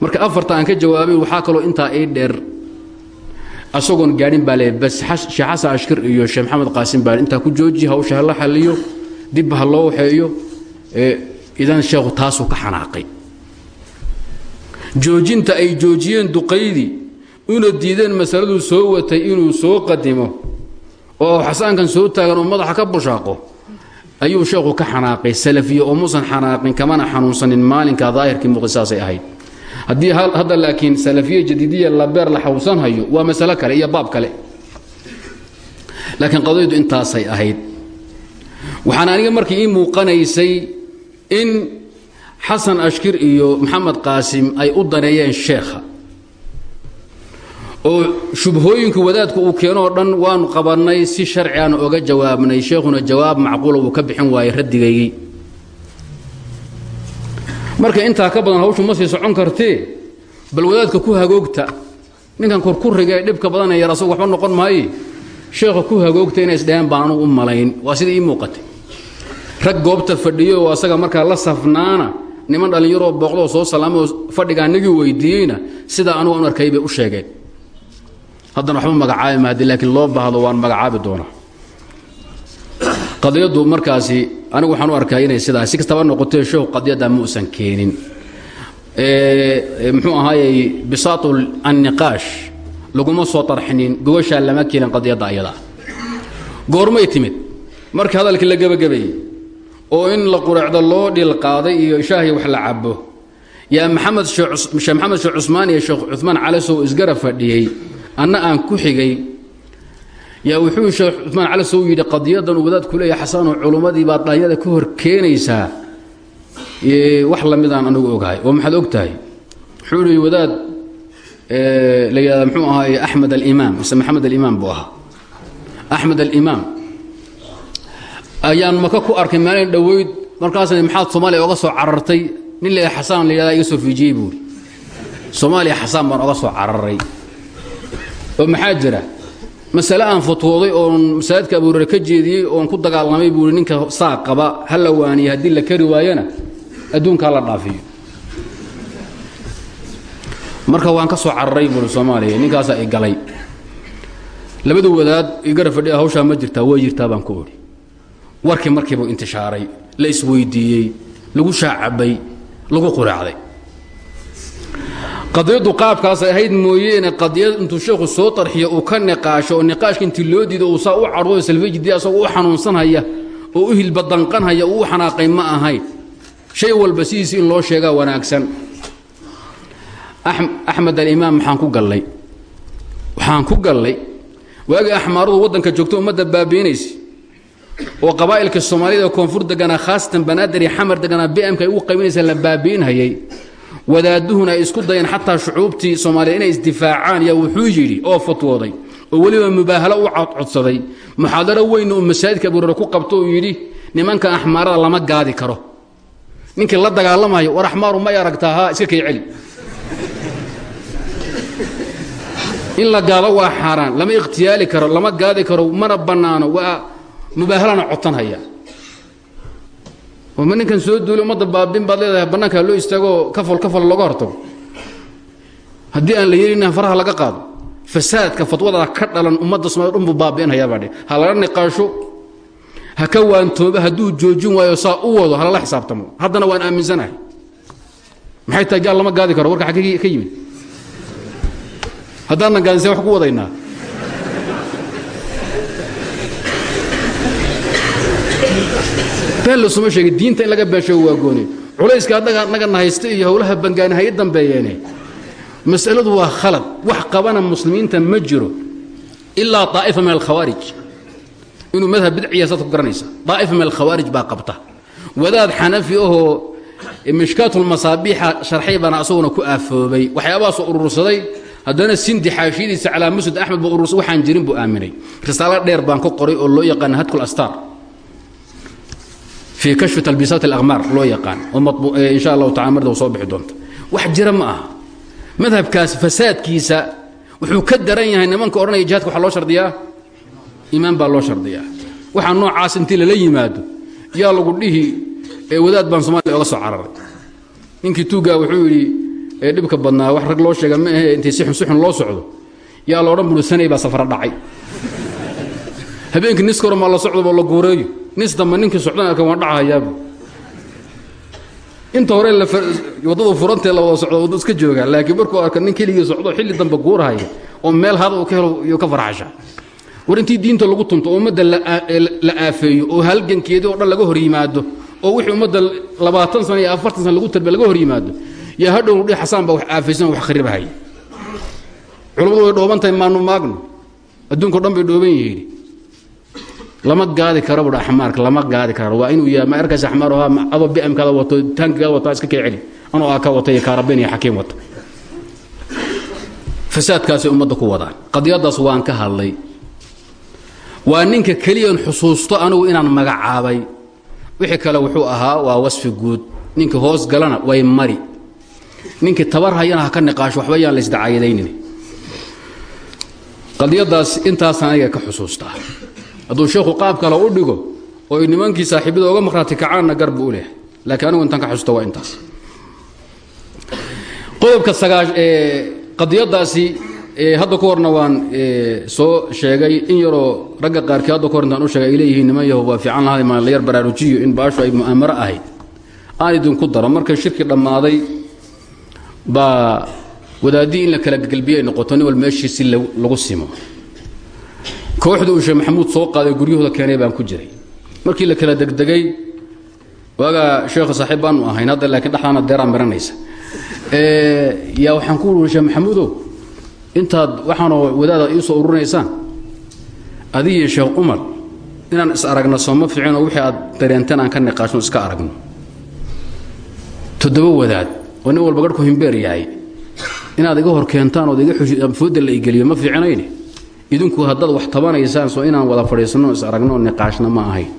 Marka afarta aan ka jawaabay waxaa kaloo intaa ii dheer asagoon gaadhin baa bas sheekh ashkir iyo sheekh maxamed qaasim baa intaa ku jooji hawsha hala xalliyo dibba ha loo waxeeyo idan sheekhu taasuu ka xanaaqay joojinta ay joojiyeen duqaydii una diideen masaladuu soo watay inuu soo qadimo oo xasaankan soo taagan oo madaxa ka bushaaqo ayuu sheekhu ka xanaaqay salafiye oo muusan xanaaqin kamana xanuunsanin maalinka daahirkii muqdisaasay ahayd. Haddii hadda laakiin salafiye jadiidiya la beer la xawsanhayo waa masalo kale iyo baab kale. Laakiin qadaydu intaasay ahayd. Waxaan aniga markii ii muuqanaysay in xasan ashkir iyo maxamed qaasim ay u daneeyeen sheekha. Oo shubhooyinka wadaadku uu keenoo dhan waanu qabannay si sharci aan oga jawaabnay. Sheekhuna jawaab macquula uu ka bixin waayey raddigaygii marka intaa ka badan hawshu ma sii socon kartee bal wadaadka ku hagoogta. Ninkan korkuriga ee dhibka badanee yar asagu waxba noqon maaye sheekha ku hagoogta inay isdhaheen baan u malayn. Waa sida ii muuqatay. Rag goobta fadhiyo oo asaga markaa la safnaana niman dhallinyaroo booqdoo soo salaamoo fadhigaa nagii weydiiyeyna sidaa anugu an arkay bay u sheegeen. Haddana waxba magacaabi mahadi laakiin loo baahdo waan magacaabi doonaa. Qadiyaddu markaasi anigu waxaan u arkaa inay sidaa si kastaba noqotee sheekhu qadiyadda ma usan keenin. Muxuu ahaayey bisaatu anniqaash laguma soo tarxinin gogoshaa lama keenin qadiyadda ayada. Goormay timid. Markii hadalkii la gebagabayey oo in la qureecdo loo dhilqaaday iyo shaahi wax la cabo yaa maxamed sheekh maxamed sheekh cusmaan iyo sheekh cumaan calasow isgara fadhiyey anna aan ku xigay. Yaa wuxuu sheekh cumaan calasow yidhi qadiyadan uu wadaadku leeyahay xasanoo culummadii baad dhalinyada ka hor keenaysaa. Wax lamidaan anigu ogahay oo maxaad og tahay wuxuu ihi wadaad la yidhahda muxuu ahaay axmed alimaam mise maxamed alimaam buu ahaa. Axmed alimaam ayaan maka ku arkay maalin dhoweyd. Markaasna maxaad soomaaliya oga soo carartay? Nin la xasaan la yidhahda iga soo fiijiyey buuri soomaaliya xasaan baan oga soo cararay oo maxaa jira? Aan fatwooday oon masaajidka abuurare ka jeediyey oon ku dagaalamay buui ninka saa qaba ha la waaniye la kari waayana adduunkaa la dhaafiyo. Marka waan ka soo cararay buui soomaaliya ninkaasaa i galay. Labada wadaad igara fadhiya hawshaa ma jirtaa way jirtaa baan ku odhi warkii markiibuu intishaaray la isweydiiyey lagu shaacabay lagu quraacday. Qadiyaddu qaabkaasay ahayd mooyeene qadiyad intuu sheekhu soo tarxiyo uu ka niqaasho oo niqaashka intii loo diido uu saa u cadhooyo salfijidii asagoo u xanuunsanhaya oo u hilbadanqanhaya uu u xanaaqay ma ahayn. Shay walba sidiisi in loo sheegaa wanaagsan. Axmed alimaam maxaan ku gallay? Waxaan ku gallay? Waagii axmaaradu waddanka joogto ummadda baabiinaysa oo qabaa'ilka soomaalida koonfur deganaa khaasatan banaadir iyo xamar deganaa bmka ay ugu qaybinaysa la baabiinhayay. Wadaaduhuna ay isku dayeen xataa shucuubtii soomaaliya inay isdifaacaan yaa wuxuu yidhi oo fatwooday oo weliba mubaahalo u codsaday. Muxaadaro weyn uu masaajidka abuurare ku qabto uu yidhi nimanka axmaarada lama gaadi karo. Ninkii la dagaalamayo war axmaaru may aragtaa iska kay celi. In waa xaaraan lama ikhtiyaali karo lama gaadi karo mana bannaano waa mubaahalana codsanhaya ma ninkan soo duuli ummadda baabin baad leedahay bannaankaa loo istaagoo kafal kafal looga hortago. Haddii aan la yeelina faraha laga qaado fasaadka fatwada ka dhalan ummadda somalia dhan buu baabi'inhayaabaa dhe ha laga niqaasho ha ka waantooba hadduu joojin waayo saa u wado halala xisaabtamo. Haddana waan aaminsanahay. Maxay tahay gaal lama gaadi karo? Warka ka yimid? Haddaanan gaadinse wax ku wadaynaa been lasuma sheegay diinta in laga beesho waa gooni. Culayska naga nahaysta iyo howlaha bangaani hay dambeeyeene masaladu waa khalad. Wax qabana muslimiinta ma jiro ilaa aa'ifa min alkhawaarij inuu madhab bidciya ku garanaysa. Aa'ifa min alkhawaarij baa qabta. Wadaad xanafi ahoo mishkaatulmasaabiixa sharxay baana asaguna ku aafoobay. Waxyaabahaasoo urursaday. Haddana sindi xaashiyadiisa calaa musnad axmed buu urursaday waxaan jirin buu aaminay. Risaalo dheer baan ku qoray oo loo yaqaana hadkul astar fii kashfi talbiisaat alaqmaar loo yaqaan oo insha allahu tacala marda soo bixi doonta wax jira ma aha madhabkaas fasaadkiisa wuxuu ka daran yahay nimanka odhanaya jihaadka waxaa loo shardiyaa iimaan baa loo shardiyaa waxaa noocaas intii lala yimaado yaa lagu dhihi wadaad baan somaaliya oga soo cararay ninkii tuugaa wuxuu yidhi dhibka badnaa wax rag loo sheega ma ahe intay sixun sixun loo socdo yaa la odhan buri sanay baa safara dhacay habeenkii nis kore maa la socdoba la guureeyo nis dambe ninkii socdan arka waan dhacahayaabu inta hore waddadu furantee la wada socdo waddu iska joogaa laakiin markuu arka nin keligii socdo xilli dambe guurahaya oo meel hada uu ka helo iyo ka farxasha war intii diinta lagu tunto oo ummadda la aafeeyo oo halgankeedii oo dhan laga hor yimaado oo wixii ummadda labaatan sana iyo afartan sana lagu tarbiya laga hor yimaado yaa hadhow dhi xasaan baa wax aafaysan wax kharibahaya culammadu way dhooban tahay maanu maagno. Adduunko dhan bay dhooban yihiin lama gaadi karo budha axmaarka lama gaadi karo. Waa inuu yahay ma arkaysa axmaar adoo bimkaada wato taankigaada wataa iska kee anoo aa ka iyo kaarabeen iyo xakiim wata fasaadkaasay ummadda ku wadaan qadiyaddaas waan ka hadlay. Waa ninka keliyan xusuusto anigu inaan magacaabay. Wixii kale wuxuu ahaa waa wasfi guud. Ninka hoos galana way mari. Ninkii tabar hayana ha ka niqaasho waxba yaan laysdacaayadaynin qadiyaddaas intaasaan aniga ka xusuustaa hadduu sheekhu qaab kale u dhigo oo nimankii saaxiibada oga markhaati kacaanna gar buu u lehay laakiin anigu intaan ka xusuusta waa intaas. Qodobka qadiyadaasi hadda ka horna waan soo sheegay in yaroo ragga qaarkii hadda ka hor intaan u sheegay ay leeyihiin niman yaho waa fiican lahaday maa la yar baraarujiyo in baashu ay mu'aamaro ahayd. Aan idinku daro markay shirki dhammaaday baa wadaaddii in la kala gelbiye ay noqoto nin wal meeshiisi lagu simo kooxda uu sheekh maxamuud soo qaaday guryahooda keenay baan ku jiray. Markii la kala degdegay waagaa sheekha saaxiib baanu ahayn hadda laakiin dhexdaana deeraa miranaysa yaa waxaan ku uri sheekh maxamuudow intaad waxaanoo wadaada ii soo ururinaysaan? Adigiyo sheekh cumar inaan is aragno sooma fiicinoo wixii aad dareenteen aan ka niqaashno iska aragno. Toddoba wadaad oo nin walba garhku himbeer yahay inaad iga hor keentaan ood iga fooda la igeliyo ma fiicinayne idinku haddaad wax tabanaysaan soo inaan wada fadhiisanno is aragno niqaashna ma ahayn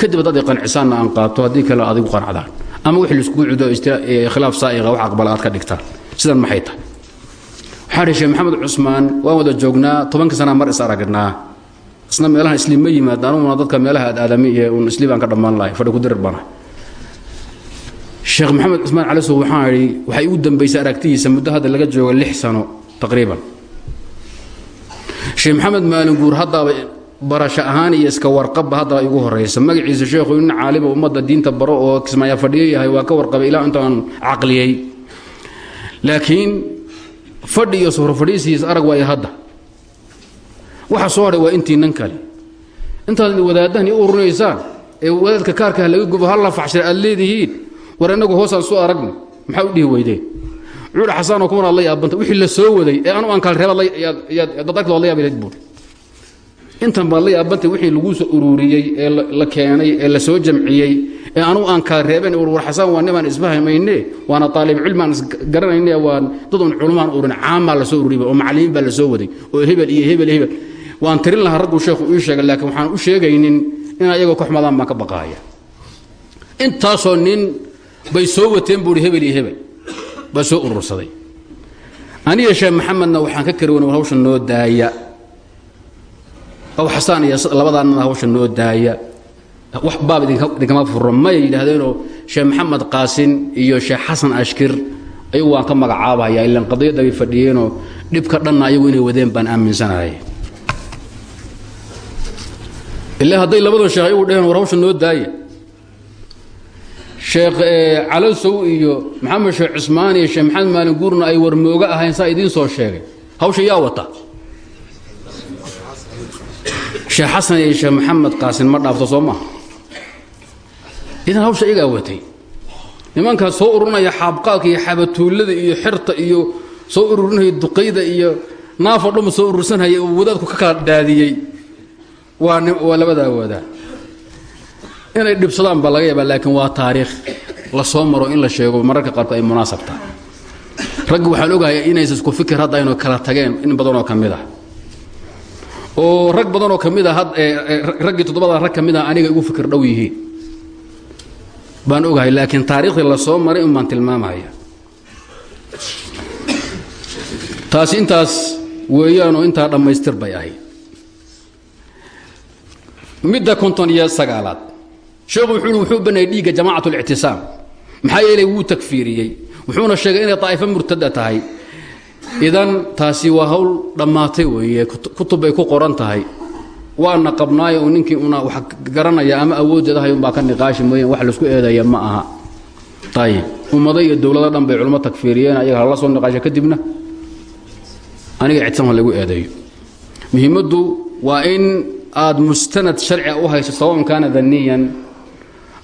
kadib haddaad iqancisaanna aan qaato haddii kale adigu qancdaan ama wix laiskugu cudo khilaaf saa'iqa wax aqbala aad ka dhigtaan. Sidan maxay tahay? Waxaa maxamed cusmaan waan wada joognaa tobanka sanaa mar is aragnaa. Isna meelahan isliim ma yimaad dadka meelaha aad aadami iyo un isliim ka dhammaan lahay fadhi ku dirir bana. Sheekh maxamed cusmaan calisow waxaan idhi waxay ugu dambaysay aragtidiisa muddo hadda laga joogo lix sano taqriiban sheekh maxamed maalinguur haddaaba barasho ahaan iyo iska warqabba haddaba igu horaysa magaciisa sheekhu nin caalima ummadda diinta baro oo kismaayaa fadhiyo yahay waa ka warqabay ilaa intaan caqliyey. Laakiin fadhi iyo sofro fadhiisiis arag waayo hadda. Waxa soo hadhay waa intiinan kale. Intaad wadaadahan i ururinaysaan ee wadaadka kaarka ha laga gubo ha la faxshay aad leedihiin war innagu hoosaan soo aragna maxaa u dhihi weydeen cuur xasaanoo kumanaad la yaabanta. Wixii la soo waday ee anu aan waad la yaabi lahayd buuri intan baad la yaabantay wixii laguu soo ururiyey ee la keenay ee la soo jamciyey ee anugu aan kala reeben war xasaan waa nimaan isfahamayne waana aalib cilmi aan isgaranayne waan dad un culumaan urin caamaa la soo ururiba oo macallimiin baa la soo waday oo hebel iyo hebel hebel. Waan tirin lahaa ragguu sheekhu ii sheegay laakiin waxaan u sheegaynin in ayagoo ka xumadaan baan ka baqaaya. Intaasoo nin bay soo wateen buuhi hebel iyo hebel baa soo urursaday. Aniga sheekh maxamedna waxaan ka kari wana hawsha noo daaya. Xasaan iyo labadaanna hawsha noo daaya. Wax baab idinkama furo may yidhaahdeenoo sheekh maxamed qaasin iyo sheekh xasan ashkir ayagu waan ka magacaabaya ilaan qadiyadda bay fadhiyeenoo dhibka dhanna ayagu inay wadeen baan aaminsanahay. Ilaa hadday labadan sheekh ayagu dheheen war hawsha noo daaya sheekh calosow iyo maxamed sheekh cusmaan iyo sheekh maxamed maalin guurna ay warmooga ahayn saa idiin soo sheegay. Hawsha yaa wata. Sheekh xasan iyo sheekh maxamed qaasin ma dhaafto soo maaha idan hawsha iyagaa watay. Nimankaas soo ururinaya xaabqaadka iyo xabatuullada iyo xerta iyo soo ururinaya duqayda iyo naafoo dhanba soo urursanhaya uu wadaadku ka kala daadiyey. Waa waa labadaa wadaa inay dhibsadaan baa laga yaabaa laakiin waa taariikh. La soo maro in la sheego mararka qaarkood ay munaasab tahay raggi waxaan ogahay inaysa isku fikir hadda aynu kala tageen in badanoo ka mid ah. Oo rag badanoo ka mid a raggii toddobada rag ka mid a aniga igu fikir dhow yihiin. Baan ogahay laakiin taariikhdii la soo maray un baan tilmaamaya. Taasi intaas weeyaanoo intaa dhammaystir bay ahayd. Midda konton iyo sagaalaad sheekhu wuxuu i wuxuu baneeyey dhiigga jamacat اlictisaam maxaa yeelay wuu takfiiriyey. Wuxuuna sheegay inay daa'ifo murtada tahay. Idan taasi waa hawl dhammaatay weeye. Kutub ku qoran tahay. Waana qabnaayo u ninkii una wax garanaya ama awooddeedahay unbaa ka niqaashi mooyeen wax la isku eedaya ma aha. Ayib ummado iyo dowlado dhan bay culmo takfiiriyeen ayaga hala soo niqaasha kadibna aniga ictisaamha lagu eedeeyo muhiimaddu waa in aad mustanad sharciga u hayso sawaun kaana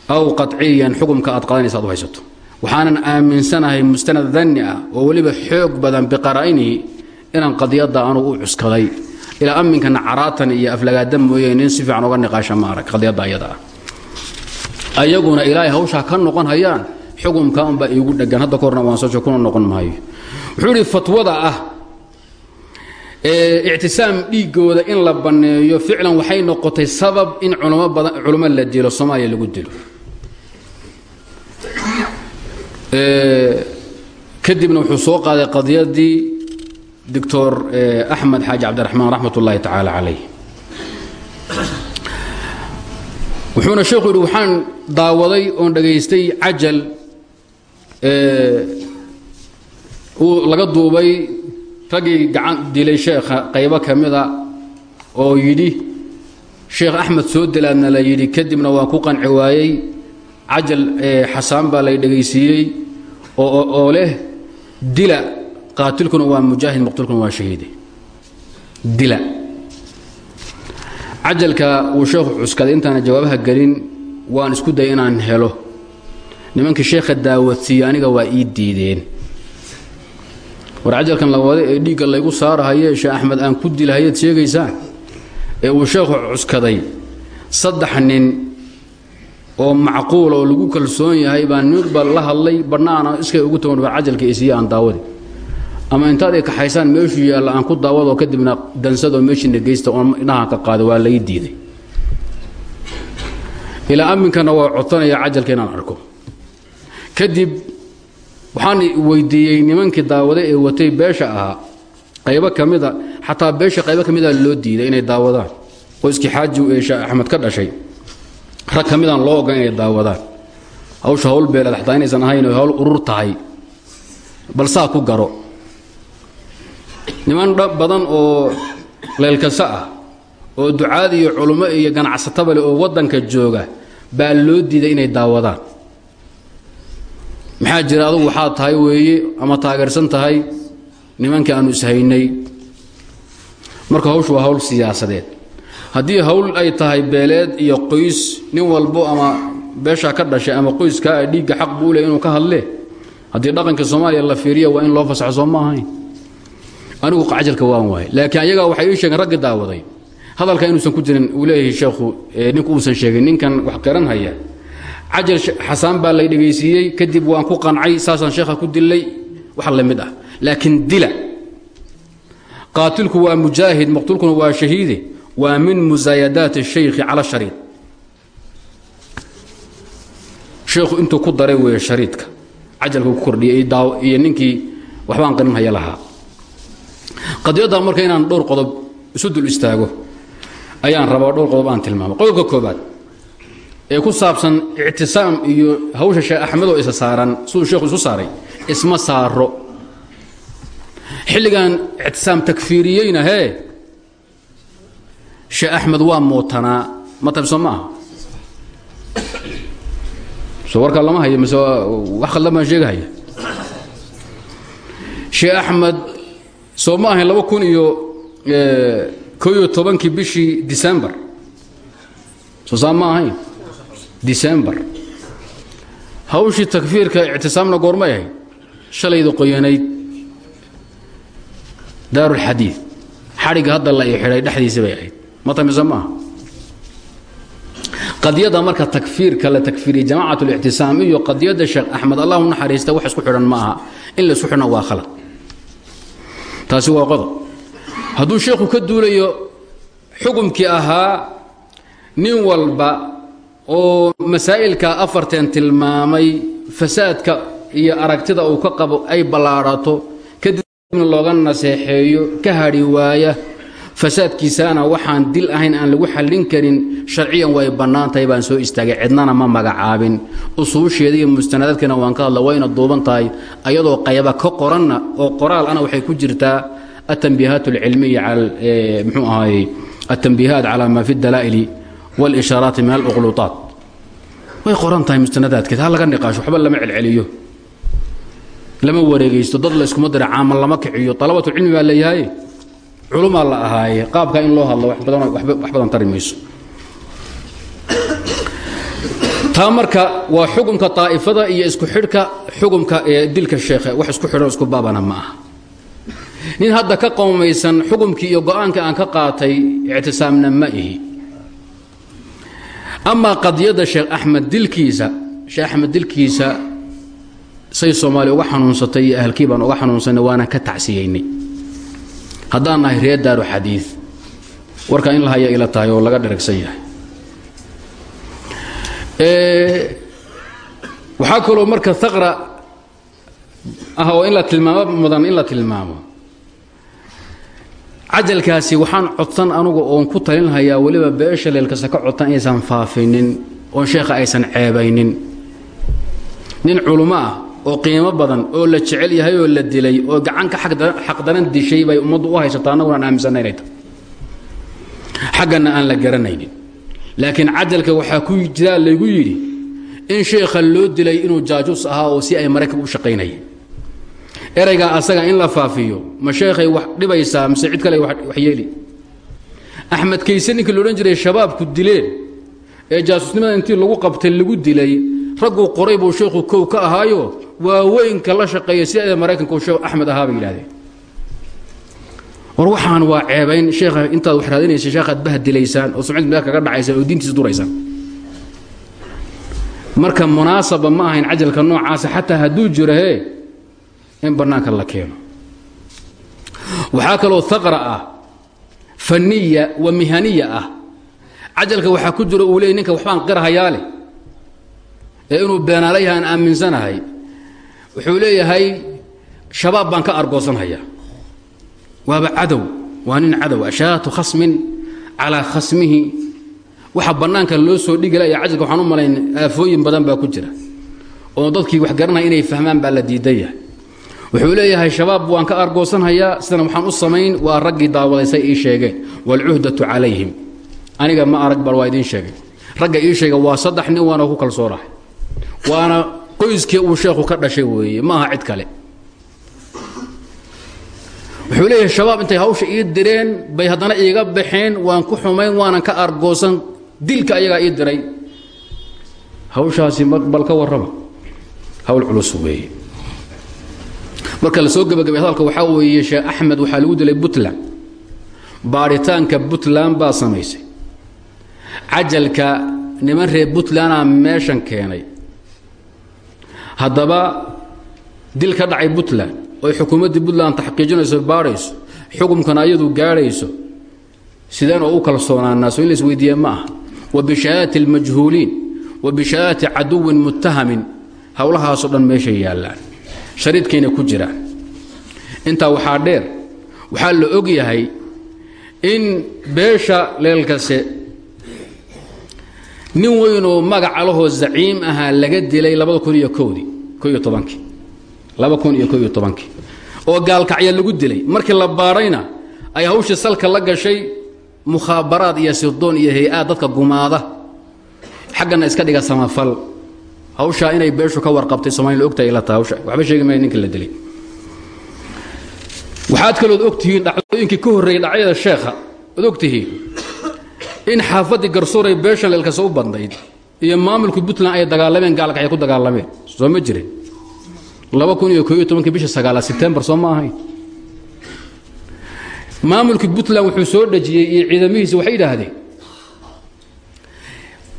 aw qaciyan xukumka aad qadanaysa ad u haysato. Waxaanan aaminsanahay mustanad danni ah oo weliba xoog badan biqaraa'inihi inaan qadiyadda anugu u cuskaday. Ilaa aminkana caraatan iyo aflagaada mooye nin si fiican uga niqaasha ma qadiyadda ayada ah. Ayaguna ilaahay hawshaa ka noqon hayaan xukumka unbaa iigu dhegan hadda ka waan soo kuna noqon maayo. Wuxuu idhi fatwada ah ictisaam dhiigooda in la banneeyo ficlan waxay noqotay sabab in culamo badan culamo la dilo soomaaliya lagu dilo kadibna wuxuu soo qaaday qadiyadii doctor axmed xaaji cabdiraxmaan raxmat ullaahi tacaala calayh. Wuxuuna sheekhu yidhi waxaan daawaday oon dhagaystay cajal uu laga duubay raggii gacan dilay sheekha qaybo ka mida oo yidhi sheekh axmed soo delaadna la yidhi kadibna waan ku qanci waayey cajal xasaan baa lay dhegaysiiyey oo leh dila. Qaatilkuna waa mujaahid maqtulkuna waa shahiide dila. Cajalka uu sheekhu cuskaday intaana jawaabaha gelin waan isku daya inaan helo. Nimankii sheekha daawadsiiye aniga waa ii diideen. War cajalkan la wada ee dhiigga laygu saarahaye sheekh axmed aan ku dilahayaad sheegaysaan ee uu sheekhu cuskaday saddex nin oo macquul oo lagu kalsoon yahay baa ninba la hadlay badhnaana iskay ugu tagon war cajalka isiiye aan daawadi. Ama intaad ay kaxaysaan meeshuu yaalla aan ku daawadoo kadibna dansadoo meeshiina geysta oo indhaha ka qaada waa lai diiday. Ilaa aminkana waa codsanaya cajalka inaan arko. Kadib waxaan weydiiyey nimankii daawade ee watay beesha ahaa qaybo ka mida xataa beesha qaybo ka mida loo diiday inay daawadaan. Qoyskii xaaji ee sheekh axmed ka dhashay rag ka midaan loo ogan inay daawadaan. Hawsha hawl beeleed xataa inaysan ahayn hawl urur tahay bal saa ku garo. Niman badan oo leylkasa ah oo ducaad iyo culummo iyo ganacsataba leh oo waddanka jooga baa loo diiday inay daawadaan. Maxaa jira adugu waxaad tahay weeye ama taageersan tahay? Nimankii aanu ishaynay marka hawshu waa hawl siyaasadeed haddii hawl ay tahay beeleed iyo qoys nin walbo ama beeshaa ka dhashay ama qoyskaa a dhiigga xaq buu leh inuu ka hadle. Haddii dhaqanka soomaaliya la fiiriya waa in loo fasaxo soo anigu cajalka waan waayay laakiin ayagaa waxay ii sheegeen raggi daawaday. Hadalka inuusan ku jirin uu leeyahay sheekhu ninku uusan sheegin ninkan wax garan haya. Cajal xasaan baa lay dhegaysiiyey kadib waan ku qancay saasaan sheekha ku dilay wax la mid ah. Laakiin dila. Qaatilku waa mujaahid maqtuulkuna waa shahiide waa min musaayadaati shaykhi cala shariid sheekhu intuu ku daray weeye shariidka cajalka ku kordhiyey iyo ninkii waxbaan qarin haya lahaa. Qadiyadda marka inaan dhowr qodob isu dul istaago ayaan rabaa dhowr qodob aan tilmaamo. Qodobka koobaad ee ku saabsan ictisaam iyo hawsha sheekh axmedoo isa saaran siduu sheekhu isu saaray isma saaro xilligan ictisaam takfiiriyeyna hee sheekh axmed waa mootanaa matab soo ma aha so warkaa lama hayo mise wax khaldan baan sheegahaya sheekh axmed soo ma ahayn laba kun iyo ko iyo tobankii bishii december. Soo saa ma ahayn december. Hawshii takfiirka ictisaamna goormay ahayd shalayda qoyanayd. Daarulxadiid xadhigga hadda la i xidhay dhexdiisa bay ahayd qadiyadda marka takfiirka la takfiiriyey jamacat اlictisaam iyo qadiyadda sheekh axmed allah u naxariista wax isku xidhan ma aha in la isku xidhna waa khalad. Taasi waa qodob. Hadduu sheekhu ka duulayo xukumkii ahaa nin walba oo masaa'ilka afarteen tilmaamay fasaadka iyo aragtida uu ka qabo ay ballaadhato kadibna looga naseexeeyo ka hadhi waaya fasaadkiisaana waxaan dil ahayn aan lagu xallin karin sharciyan way bannaan tahay baan soo istaagay. Cidnana ma magacaabin. Usuusheeda iyo mustanadaadkeena waan ka hadla wayna duuban tahay. Ayadoo qayba ka qoranna oo qoraal ana waxay ku jirtaa atanbiihaat alcilmiya cala muxuu ahaayey atanbiihaat calaa maa fi dalaa'ili wاlishaaraati min aluqluuطaat way qoran tahay mustanadaadkeed ha laga niqaasho waxba lama celceliyo. Lama wareegaysto dad la iskuma dira caamal lama kiciyo. Alabatulcilmi baa leeyahay culumaa la ahaaye qaabkaa in loo hadlo wax badan tari mayso. Taa marka waa xukumka طaa'ifada iyo isku xidhka xukumka dilka sheekhe wax isku xidhan isku baabana ma aha. Nin hadda ka qowmaysan xukumkii iyo go'aanka aan ka qaatay ictisaamna ma ihi. Amaa qadiyadda sheekh axmed dilkiisa sheekh axmed dilkiisa say soomaaliya uga xanuunsatay iyo ahalkii baan uga xanuunsanay waana ka tacsiyeynay haddaan nahay reer daaru xadiid warka in la haya ila tahay oo laga dheragsan yahay. Waxaa kaloo marka aqra ah oo in la tilmaamo mudan in la tilmaamo. Cajalkaasi waxaan codsan anugu oon ku talin hayaa weliba beesha leelkasta ka codsan inaysan faafinin oon sheekha aysan ceebaynin. Nin culummo ah oo qiimo badan oo la jecel yahay oo la dilay oo gacanka xaqdaran dishay bay ummaddu u haysataa annaguna aan aaminsanna inay aan la garanaynin. Laakiin cadalka waxaa ku jiraa laygu yidhi in sheekha loo dilay inuu jaajuus ahaa oo si ay maraykan u shaqaynayeen eraygaa asaga in la faafiyo ma sheekhay wax dhibaysaa mise kale wax yeeli? Axmed kayse ninkii loodhan jiray shabaabku dileen ee jaasusnimada intii lagu qabtay lagu dilay ragguu qoray buu sheekhu kow ka ahaayo waaweynka la shaqeeya si ay maraykanka sheekh axmed ahaa bay war waxaan waa ceebayn sheekha intaad wax raadinaysa sheekhaad bahdilaysaan oo sumcid meel kaga dhacaysaan oo diintiisa duraysaan. Marka munaasaba ma ahayn cajalka noocaasa xataa hadduu jiro in bannaanka la keeno. Waxaa kaloo haqra ah faniya wa mihaniya ah. Cajalka waxaa ku jiro uu leey ninka waxbaan qirhayaa leh ee inuu beenaalayha aan aaminsanahay wuxuu leeyahay shabaab baan ka argoosanhayaa waaba cadow waa nin cadow ashaatu khasmin calaa khasmihi. Waxa bannaanka loo soo dhigi laya cajalka waxaan u malayn aafooyin badan baa ku jira. Oo dadkii wax garanaya inay fahmaan baa la diidan wuxuu leeyahay shabaab waan ka argoosanhayaa sidana waxaan u samayn waa raggii daawadaysay ii sheegeen. Waalcuhdatu calayhim aniga ma arag bal waa idiin sheegay. Ragga ii sheega waa saddex nin waana ku kalsoonahay waana qoyskii uu sheekhu ka dhashay weeye ma cid kale. Wuxuu leeyahay shabaab intay hawsha ii direen bay haddana iiga baxeen waan ku xumayn waanan ka argoosan dilka ayagaa ii diray. Hawshaasi bal ka warrama hawl culus weeye. Marka la soo gebagabay hadalka waxaa weeye sheekh axmed waxaa lagu dilay puntland. Baadhitaanka puntland baa samaysay. Cajalka niman reer puntlandaa meeshan keenay haddaba dil ka dhacay puntland oy xukuumaddii puntland taxqiijinayso baadhayso xukumkana ayadu gaadhayso sideen oo u kalsoonaanaaso in la isweydiiye ma aha. Wa bishahaadati almajhuuliin wa bishahaadati caduwin muttahamin howlahaasoo dhan meeshay yaallaan. Shariidkayna ku jiraan intaa waxaa dheer waxaa la og yahay in beesha leelkase nin weynoo magaca lahoo zaciim ahaa laga dilay oo gaalkacya lagu dilay. Markii la baadhayna ay hawshii salka la gashay mukhaabaraad iyo sirdoon iyo hay'aad dadka gumaada. Xaggana iska dhiga samafal. Hawshaa inay beeshu ka warqabtay soomaalila ogtahay la taha hawsha waxba sheegi ninka la dilay. Waxaad kalood ogtihiin dhacdooyinkii ka horreeyey dhacyada sheekha. Ogtihiin in xaafaddii garsuuray beeshan leelkase u badnayd iyo maamulkii puntland ay dagaalameen gaalkacya ku dagaalameen. Soo ma jirin. laba kun iyo ko iyo tobankii bisha sagaalaad sebtembar soo ma ahayn. Maamulkii puntland wuxuu soo dhejiyey iyo ciidamihiisi waxay yidhaahdeen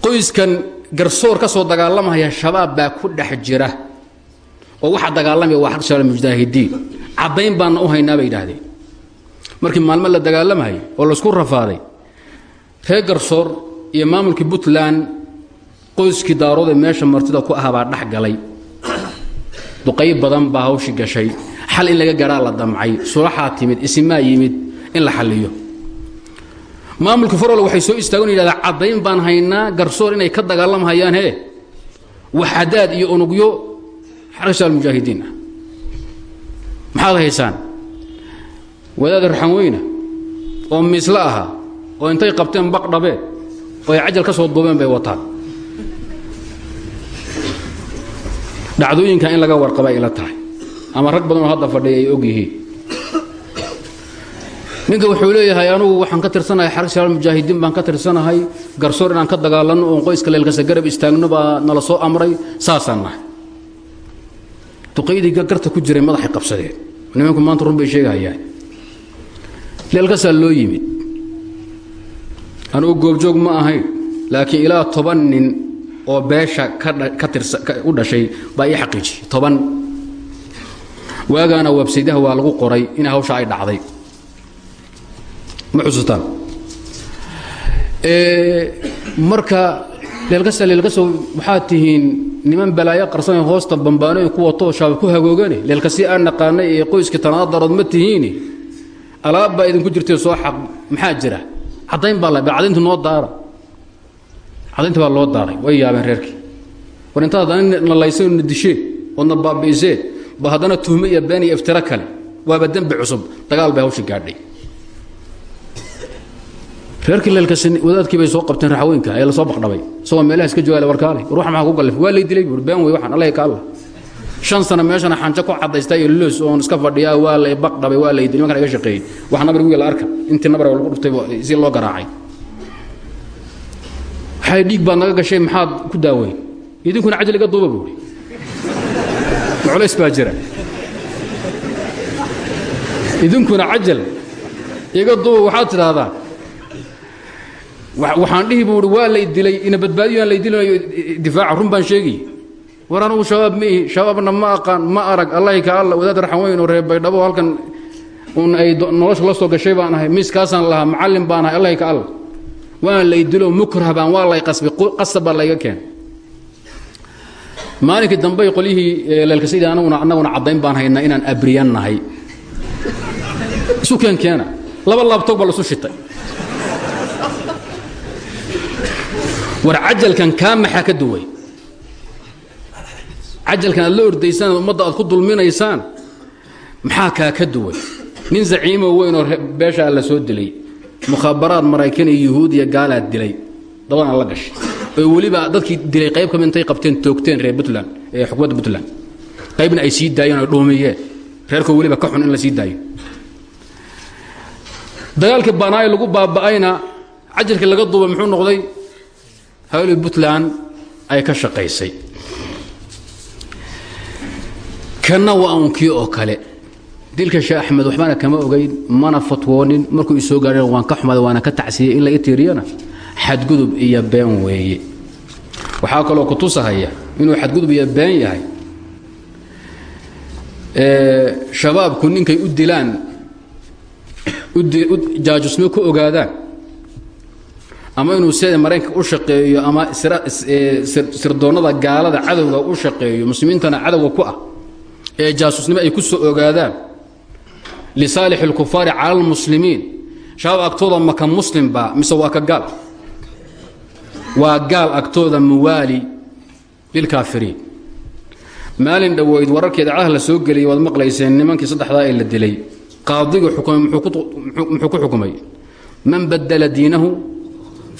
qoyskan garsoor ka soo dagaalamaya shabaab baa ku dhex jira. Oo waxa dagaalamaya waa xaq shabaab mujaahidiin caddayn baanna u haynaa bay yidhaahdeen. Markii maalmo la dagaalamahay oo laysku rafaaday reer garsoor iyo maamulkii puntland qoyskii daarood ee meesha martida ku ah baa dhex galay duqayb badan baa hawshi gashay. Xal in laga garaa la damcay. Sulaxaa timid isimaa yimid in la xalliyo. Maamulka farole waxay soo istaagan yidhahdaa caddayn baan haynaa garsoor inay ka dagaalamhayaan hee? Waxadaad iyo unugyo xarasha almujaahidiin ah. Maxaad haysaan? Wadaad raxan weyna? Oo miisle ahaa oo intay qabteen baq dhabee oo ay cajal ka soo duubeen bay wataan. Dhacdooyinka in laga warqaba ila tahay. Ama rag badanoo hadda fadhiya ay ninka wuxuu leeyahay anugu waxaan ka tirsanahay xarag mujaahidiin baan ka tirsanahay garsoor inaan ka dagaalanno oon qoyska leelkasa garab istaagno baa nala soo amray saasaan nahay. Duqaydii garta ku jiray madaxay qabsadeen nimanku maanta run bay sheegahayaan. Leelkasaa loo yimid anugu goobjoog ma ahayn laakiin ilaa toban nin oo beesha u dhashay baa ii xaqiijiyey toban. Waagaana websaydaha waa lagu qoray in hawsha ay dhacday. Ma xusuustaan? Marka leelkasa leelkasow waxaad tihiin niman balaayo qarsan hoosta bambaano ku wato shaaba ku hagoogane leelkasi aan naqaanay ee qoyskii tanaada darood ma tihiini? Alaab baa idinku jirtay soo xaq maxaa jira caddayn baa la cadaynta noo daara. Cadaynta baa loo daaray way yaabeen reerkii. War intaad na laysay na disheen oodna baabi'iseen ba haddana tuhme iyo been iyo iftiro kale waaba dembi cusub dagaal bay hawshi gaadhay. Reerkii leelkasi wadaadkii bay soo qabteen raxweynka ee la soo baqdhabay isagoo meelaha iska joogaale warkaalay war wax maxaa ku gallif waa lay dilay? Buuri been wey waxaan allah ka allah shan sano meeshana xanjo ku cadaysta iyo loos oon iska fadhiyaa waa lay baqdhabay waa lay dilay markaan iga shaqeeyey. Wax nabar wiil arka intii nabar lagu dhuftay si loo garaacay. Waxay dhiig baad naga gashay maxaad ku daaweyn? Idinkuna cajal iga duuba buuri culays baa jira idinkuna cajal iga duuba waxaad tidhaahdaa waxaan dhihi buui waa lay dilay ina badbaadiyoaan lay dilinayo difaaca run baan sheegay war anugu shabaab ma ihi shabaabna ma aqaan ma arag allahi ka alla wadaad raxan weyn oo reer baydhabo halkan un ay nolosha la soo gashay baan ahay miiskaasaan lahaa macallin baan ahay allahi ka alla waan lay dilo mukrah baan waa lay qasbay qasab baa layga keen. Maalinkii dambey qolyihii leelkasaydi anaguna annaguna caddayn baan haynaa inaan abriyan nahay. Isu keen keena. Laba laabtoog baa la isu shitay. War cajalkan kaa maxaa ka duway cajalkan aad la ordaysaan ummadda aad ku dulminaysaan maxaa kaa ka duway nin zaciimo weyn oo beeshaa la soo dilay mukhaabaraad maraykan iyo yuhuud iyo gaalaad dilay dabadaan la gashay oo weliba dadkii dilay qayb ka mid intay qabteen toogteen reer puntland ee xukuumadda puntland. Qaybna ay sii daayeen oo dhuumiyeen reerkoo weliba ka xun in la sii daayo. Dagaalkii banaayo lagu baaba'ayna cajalkii laga duuba muxuu noqday? Hawli puntland ay ka shaqaysay kanna waa unkii oo kale. Dilka sheekh axmed waxbana kama ogayn mana fatwoonin. Markuu isoo gaadheen waan ka xumada waana ka tacsiyey in la i tiiriyana. Xadgudub iyo been weeye. Waxaa kaloo ku tusahaya inuu xadgudub iyo been yahay. Shabaabku ninkay u dilaan jaajusnimo ku ogaadaan ama inuu sida maraykanka u shaqeeyo ama sirdoonnada gaalada cadowga u shaqeeyo muslimiintana cadowga ku ah ee jaasusnimo ay ku soo ogaadaan lisaalix اlkufaari cala اlmuslimiin shabaab agtooda maka muslim baa mise waa ka gaal? Waa gaal agtooda muwaali lilkaafiriin maalin dhoweyd wararkeeda cadaha la soo geliyay waad maqlayseen nimankii saddexdaa ee la dilay. Qaadigu xukumay muxuu ku xukumay. Man badala diinahu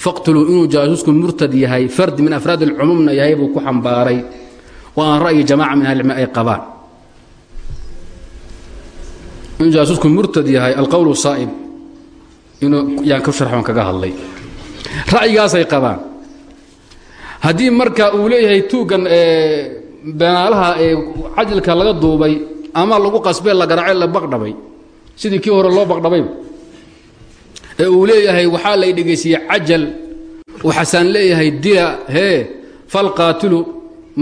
faqtuluu inuu jaasusku murtad yahay fard min afraad alcumuumna yahay buu ku xambaaray. Oo ra'yi jamaaca min ahlicilmi ay qabaan inuu jaasuusku murtad yahay alqowl saa'ib inuu yaan ka sharxoon kaga hadlay. Ra'yigaasay qabaan. Haddii marka uu leeyahay tuuggan beenaalaha ee cajalka laga duubay ama lagu qasbee la garaacay la baqdhabay sidii kii hore loo baqdhabayba ee uu leeyahay waxaa lay dhegaysiiyey cajal uu xasaan leeyahay dila hee falqaatilu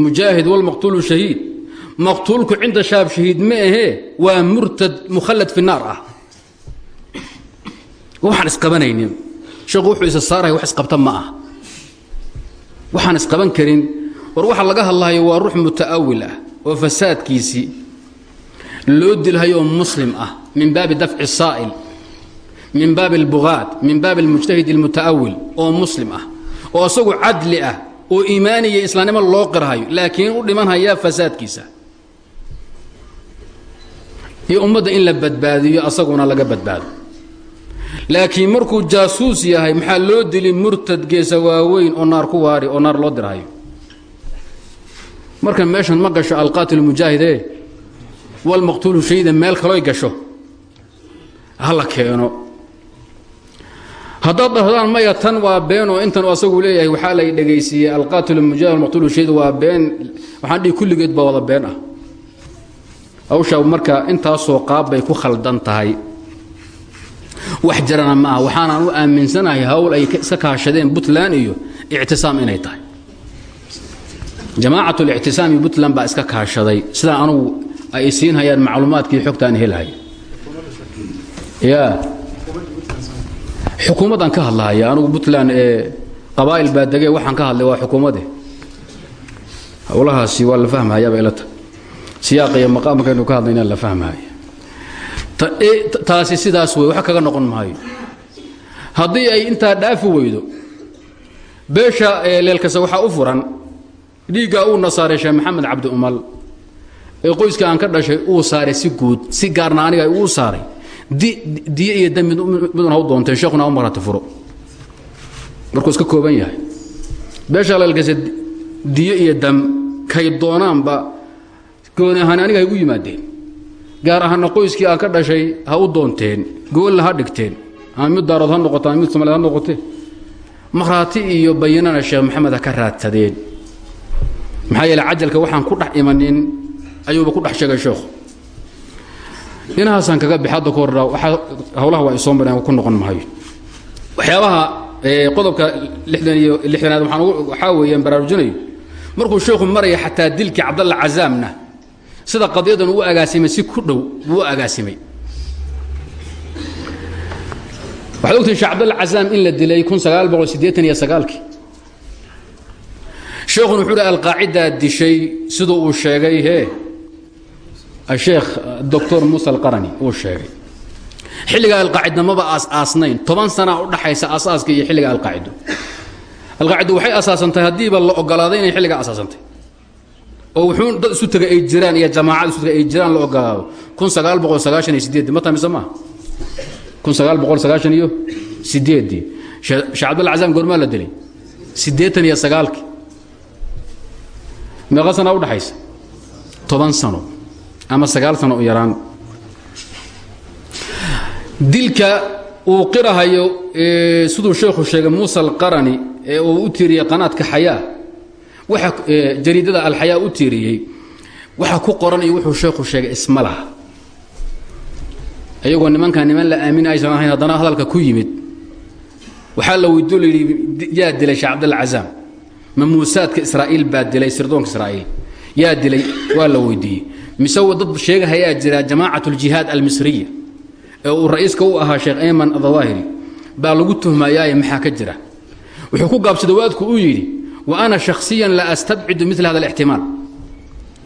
mujaahid walmaqtuulu shahiid maqtuulku cinda shaab shahiid ma ahee waa murtad mukhallad fi naar ah. Waxaan isqabanaynin. Sheekhu wuxuu isa saaraya wax isqabta ma ah. Waxaan isqaban karin. War waxa laga hadlahayo waa ruux muta'awil ah oo fasaadkiisii loo dilhayo muslim ah min baabi dafci saa'il min baabi albugaad min baabi almujtahid almuta'awil oo muslim ah oo isagu cadli ah oo iimaaniya islaamnimo loo qirhayo laakiin u dhimanhayaa fasaadkiisa iyo ummadda in la badbaadiyo asaguna laga badbaado. Laakiin markuu jaasuus yahay maxaa loo dili murtad geesa waaweyn oo naar ku waari oo naar loo dirhayo marka meeshan ma gasho alqaatil mujaahide? Walmaqtuulu shayda meel kalooy gasho? Hala keeno. Haddaad dhahdaan maya tan waa been oo intan asagu leeyahay waxaa lay dhegaysiiyey. Alqaatil mujaahid walmaqtuulu shayda waa been waxaan dhihi kulligeed wada been ah hawshaa marka intaasoo qaab bay ku khaldan tahay. Wax jarana ma aha waxaanaan u aaminsanahay hawl ay iska kaashadeen puntland iyo ictisaam inay tahay. Jamaacat lictisaam iyo puntland baa iska kaashaday. Sidaa anugu ay siin hayaan macluumaadkii xogtaan helhay ya. Xukuumaddaan ka hadlahaya anugu puntland ee qabaa'il baa degee waxaan ka hadlay waa xukuumadde howlahaasi waa la fahmahayaaba ila ta siyaaqa iyo maqaamkaynu ka hadlayna la fahmahaya taasi sidaas wey wax kaga noqon maayo haddii ay intaa dhaafi weydo beesha leelkase waxaa u furan dhiiggaa uu nasaaray sheekh maxamed cabdi umal ee qoyska aan ka dhashay uu saaray si guud si gaarna aniga uu saaray. Diye iyo dam midun ha u doonteen sheekuna u marati furo. Markuu iska kooban yahay. Beesha lalkase diye iyo dam kay doonaanba gooni ahaan aniga hay gu yimaadeen. Gaar ahaana qoyskii aan ka dhashay ha u doonteen goolla ha dhigteen ama mid daarood ha noqoto mid somaalied ha noqotee makhraati iyo bayinana sheekh maxamed ha ka raadsadeen. Maxaa yeele cajalka waxaan ku dhex imanin ayuuba ku dhex sheegay sheekhu inahaasaan kaga bix hadda ka hordha hawlaha waa isoo mareen ku noqon mahayo waxyaabaha qodobka lixdan iyo lixdanaad waxaa weeyaan baraarujinayo markuu sheekhu maraya xataa dilkii cabdalla cazaamna sida qadiyadan uu agaasimay si ku dhow buu u agaasimay waxaad ogtihin sheekh cabdalla cazaam in la dilay kun sagaal boqol siddeetan iyo sagaalkii. Sheekhuna wuxuu hi alqaacidaa dishay siduu uu sheegay hee asheekh doctor muusa alqarani uu sheegay. Xilliga alqaacidna maba aas-aasnayn toban sanaa u dhaxaysa asaaska iyo xilliga alqaacido alqaacido waxay asaasantahay haddiiba la ogolaaday inay xilligaa asaasantay oo wuxuu dad isu tegay ay jiraan iyo jamaacad isu tegay ay jiraan la ogolaado kun sagaal boqol sagaashan iyo sideeddii ma tamise maaha kun sagaal boqol sagaashan iyo sideeddii sheekh cabdalla cazaam goormaa la dilay. Siddeetan iyo sagaalkii. Meeqa sanaa u dhaxaysa. Toban sano ama sagaal sano u yaraan. Dilka uu qirahayo siduu sheekhu sheegay muusa alqarani ee uu u tiiriyey qanaadka xayaa waxa jariidada alxayaa u tiiriyey waxa ku qoran iyo wuxuu sheekhu sheegay isma laha. Iyagoo nimankaa niman la aamin aysan ahayn haddana hadalka ku yimid waxaa la weydiyo yaa dilay sheekh cabdalla cazaam ma muusaadka israa'iil dilay sirdoonka israa'iil? Yaa dilay waa la weydiiyey. Mise dad sheegahayaa jira jamaacat aljihaad almisriya ee uu ra'iiska ahaa sheekh ayman adawaahiri baa lagu tuhmayaaye maxaa ka jira? Wuxuu ku gaabsaday waadku uu yidhi wa ana shakhsiyan la astabcidu mila hada alixtimaal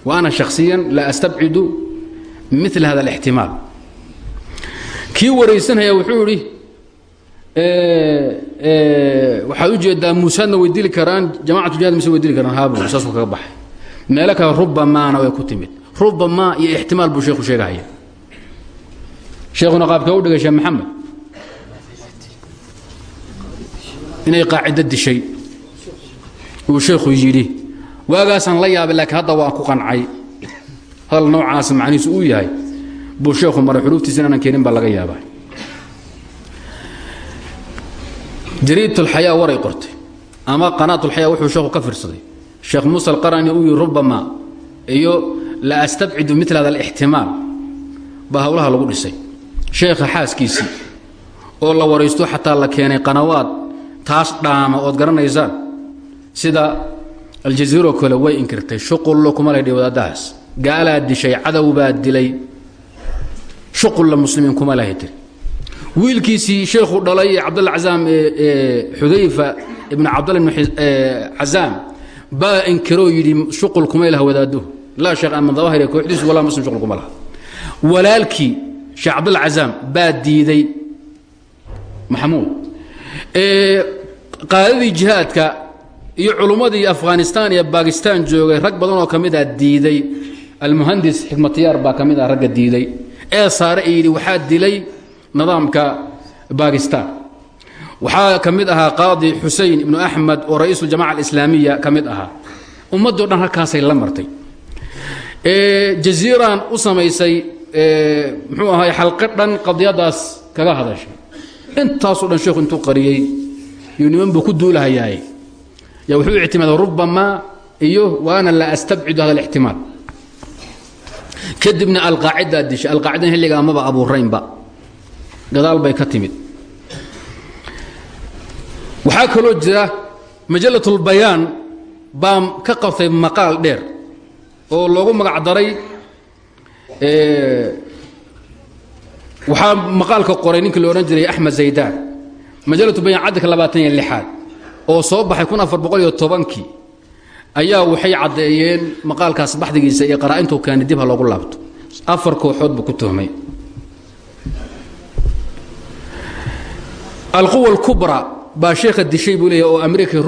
wa ana shakhsiyan la astabcidu mila hada alixtimaal kii waraysanaya wuxuu idhi waxaad u jeedaa muusaadna way dili karaan jamacatu jihaad mise way dili karaan? Haabu saasuu kaga baxay. Meelo kale rubamaana way ku timid. Rubamaa iyo ixtimaal buu sheekhu sheegahaya. Sheekhuna qaabkee u dhigay sheekh maxamed. Inay qaacido dishay uu sheekhu yidhi waagaasaan la yaabay laakiin hadda waan ku qancay. Hadal noocaas macnihiisu uu yahay buu sheekhu maray xuruuftiisa inaanan keenin baa laga yaabaa. Jariidatulxayaa waray qortay ama qanaatulxayaa wuxuu sheekhu ka fiirsaday. Sheekh muusa alqarani uu yihi rubama iyo la astabcidu mila hada alixtimaal. Baa howlaha lagu dhisay. Sheekha xaaskiisii oo la waraysto xataa la keenay qanawaad taas dhaama ood garanaysaan sida aljaziiro kale way inkirtay shuqullo kuma laydhi wadaadahaas. Gaalaa dishay cadow baa dilay. Shuqulla muslimiin kuma lahay tiri. Wiilkiisii sheekhu dhalay ee cabdalla cazaam ee xudayfa ibnu cabdalla ibnu cazaam baa inkiroo yidhi shuqul kumay laha wadaaduhu. Laa sheekh aman dawahir ee kooxdiisu walaa muslim shuqul kuma laha walaalkii sheekh cabdalla cazaam baa diiday maxamuud. Qaadadii jihaadka iyo culummadii afghanistan iyo bakistan joogay rag badan oo ka mid a diiday. Almuhandis xikmatiyaar baa ka ah ragga diiday. Ee saare yidhi waxaa dilay nidaamka bakistan waxaa ka ahaa qaadi xusein ibnu axmed oo ra'iisuljamaca alislaamiya ka ahaa. Ummaddii dhan halkaasay la martay. Jaziiraan u samaysay muxuu ahaay xalqo dhan qadiyadaas kaga hadashay. Intaasoo dhan sheekhu intuu qariyey iyo niman buu ku duulahayaaye yaa wuxuu ictimaaday rubamaa iyo waana la astabcidu hada alixtimaal kadibna alqaacidaa dishay alqaacidan xilligaa maba abuuraynba gadaal bay ka timid. Waxaa kaloo jira majalatulbayaan baa ka qabtay maqaal dheer oo loogu magac daray waxaa maqaalka qoray ninkii la odhan jiray axmed zaydaan majalatu bayaan caddika labaatan iyo lixaad oo soo baxay kun afar boqol iyo tobankii ayaa waxay caddeeyeen maqaalkaas baxdigiisa iyo qaraa-intuu keeni dib ha loogu laabto. Afar kooxood buu ku tuhmay. Alquwa alkubra baa sheekha dishay buu leeyahy oo amerika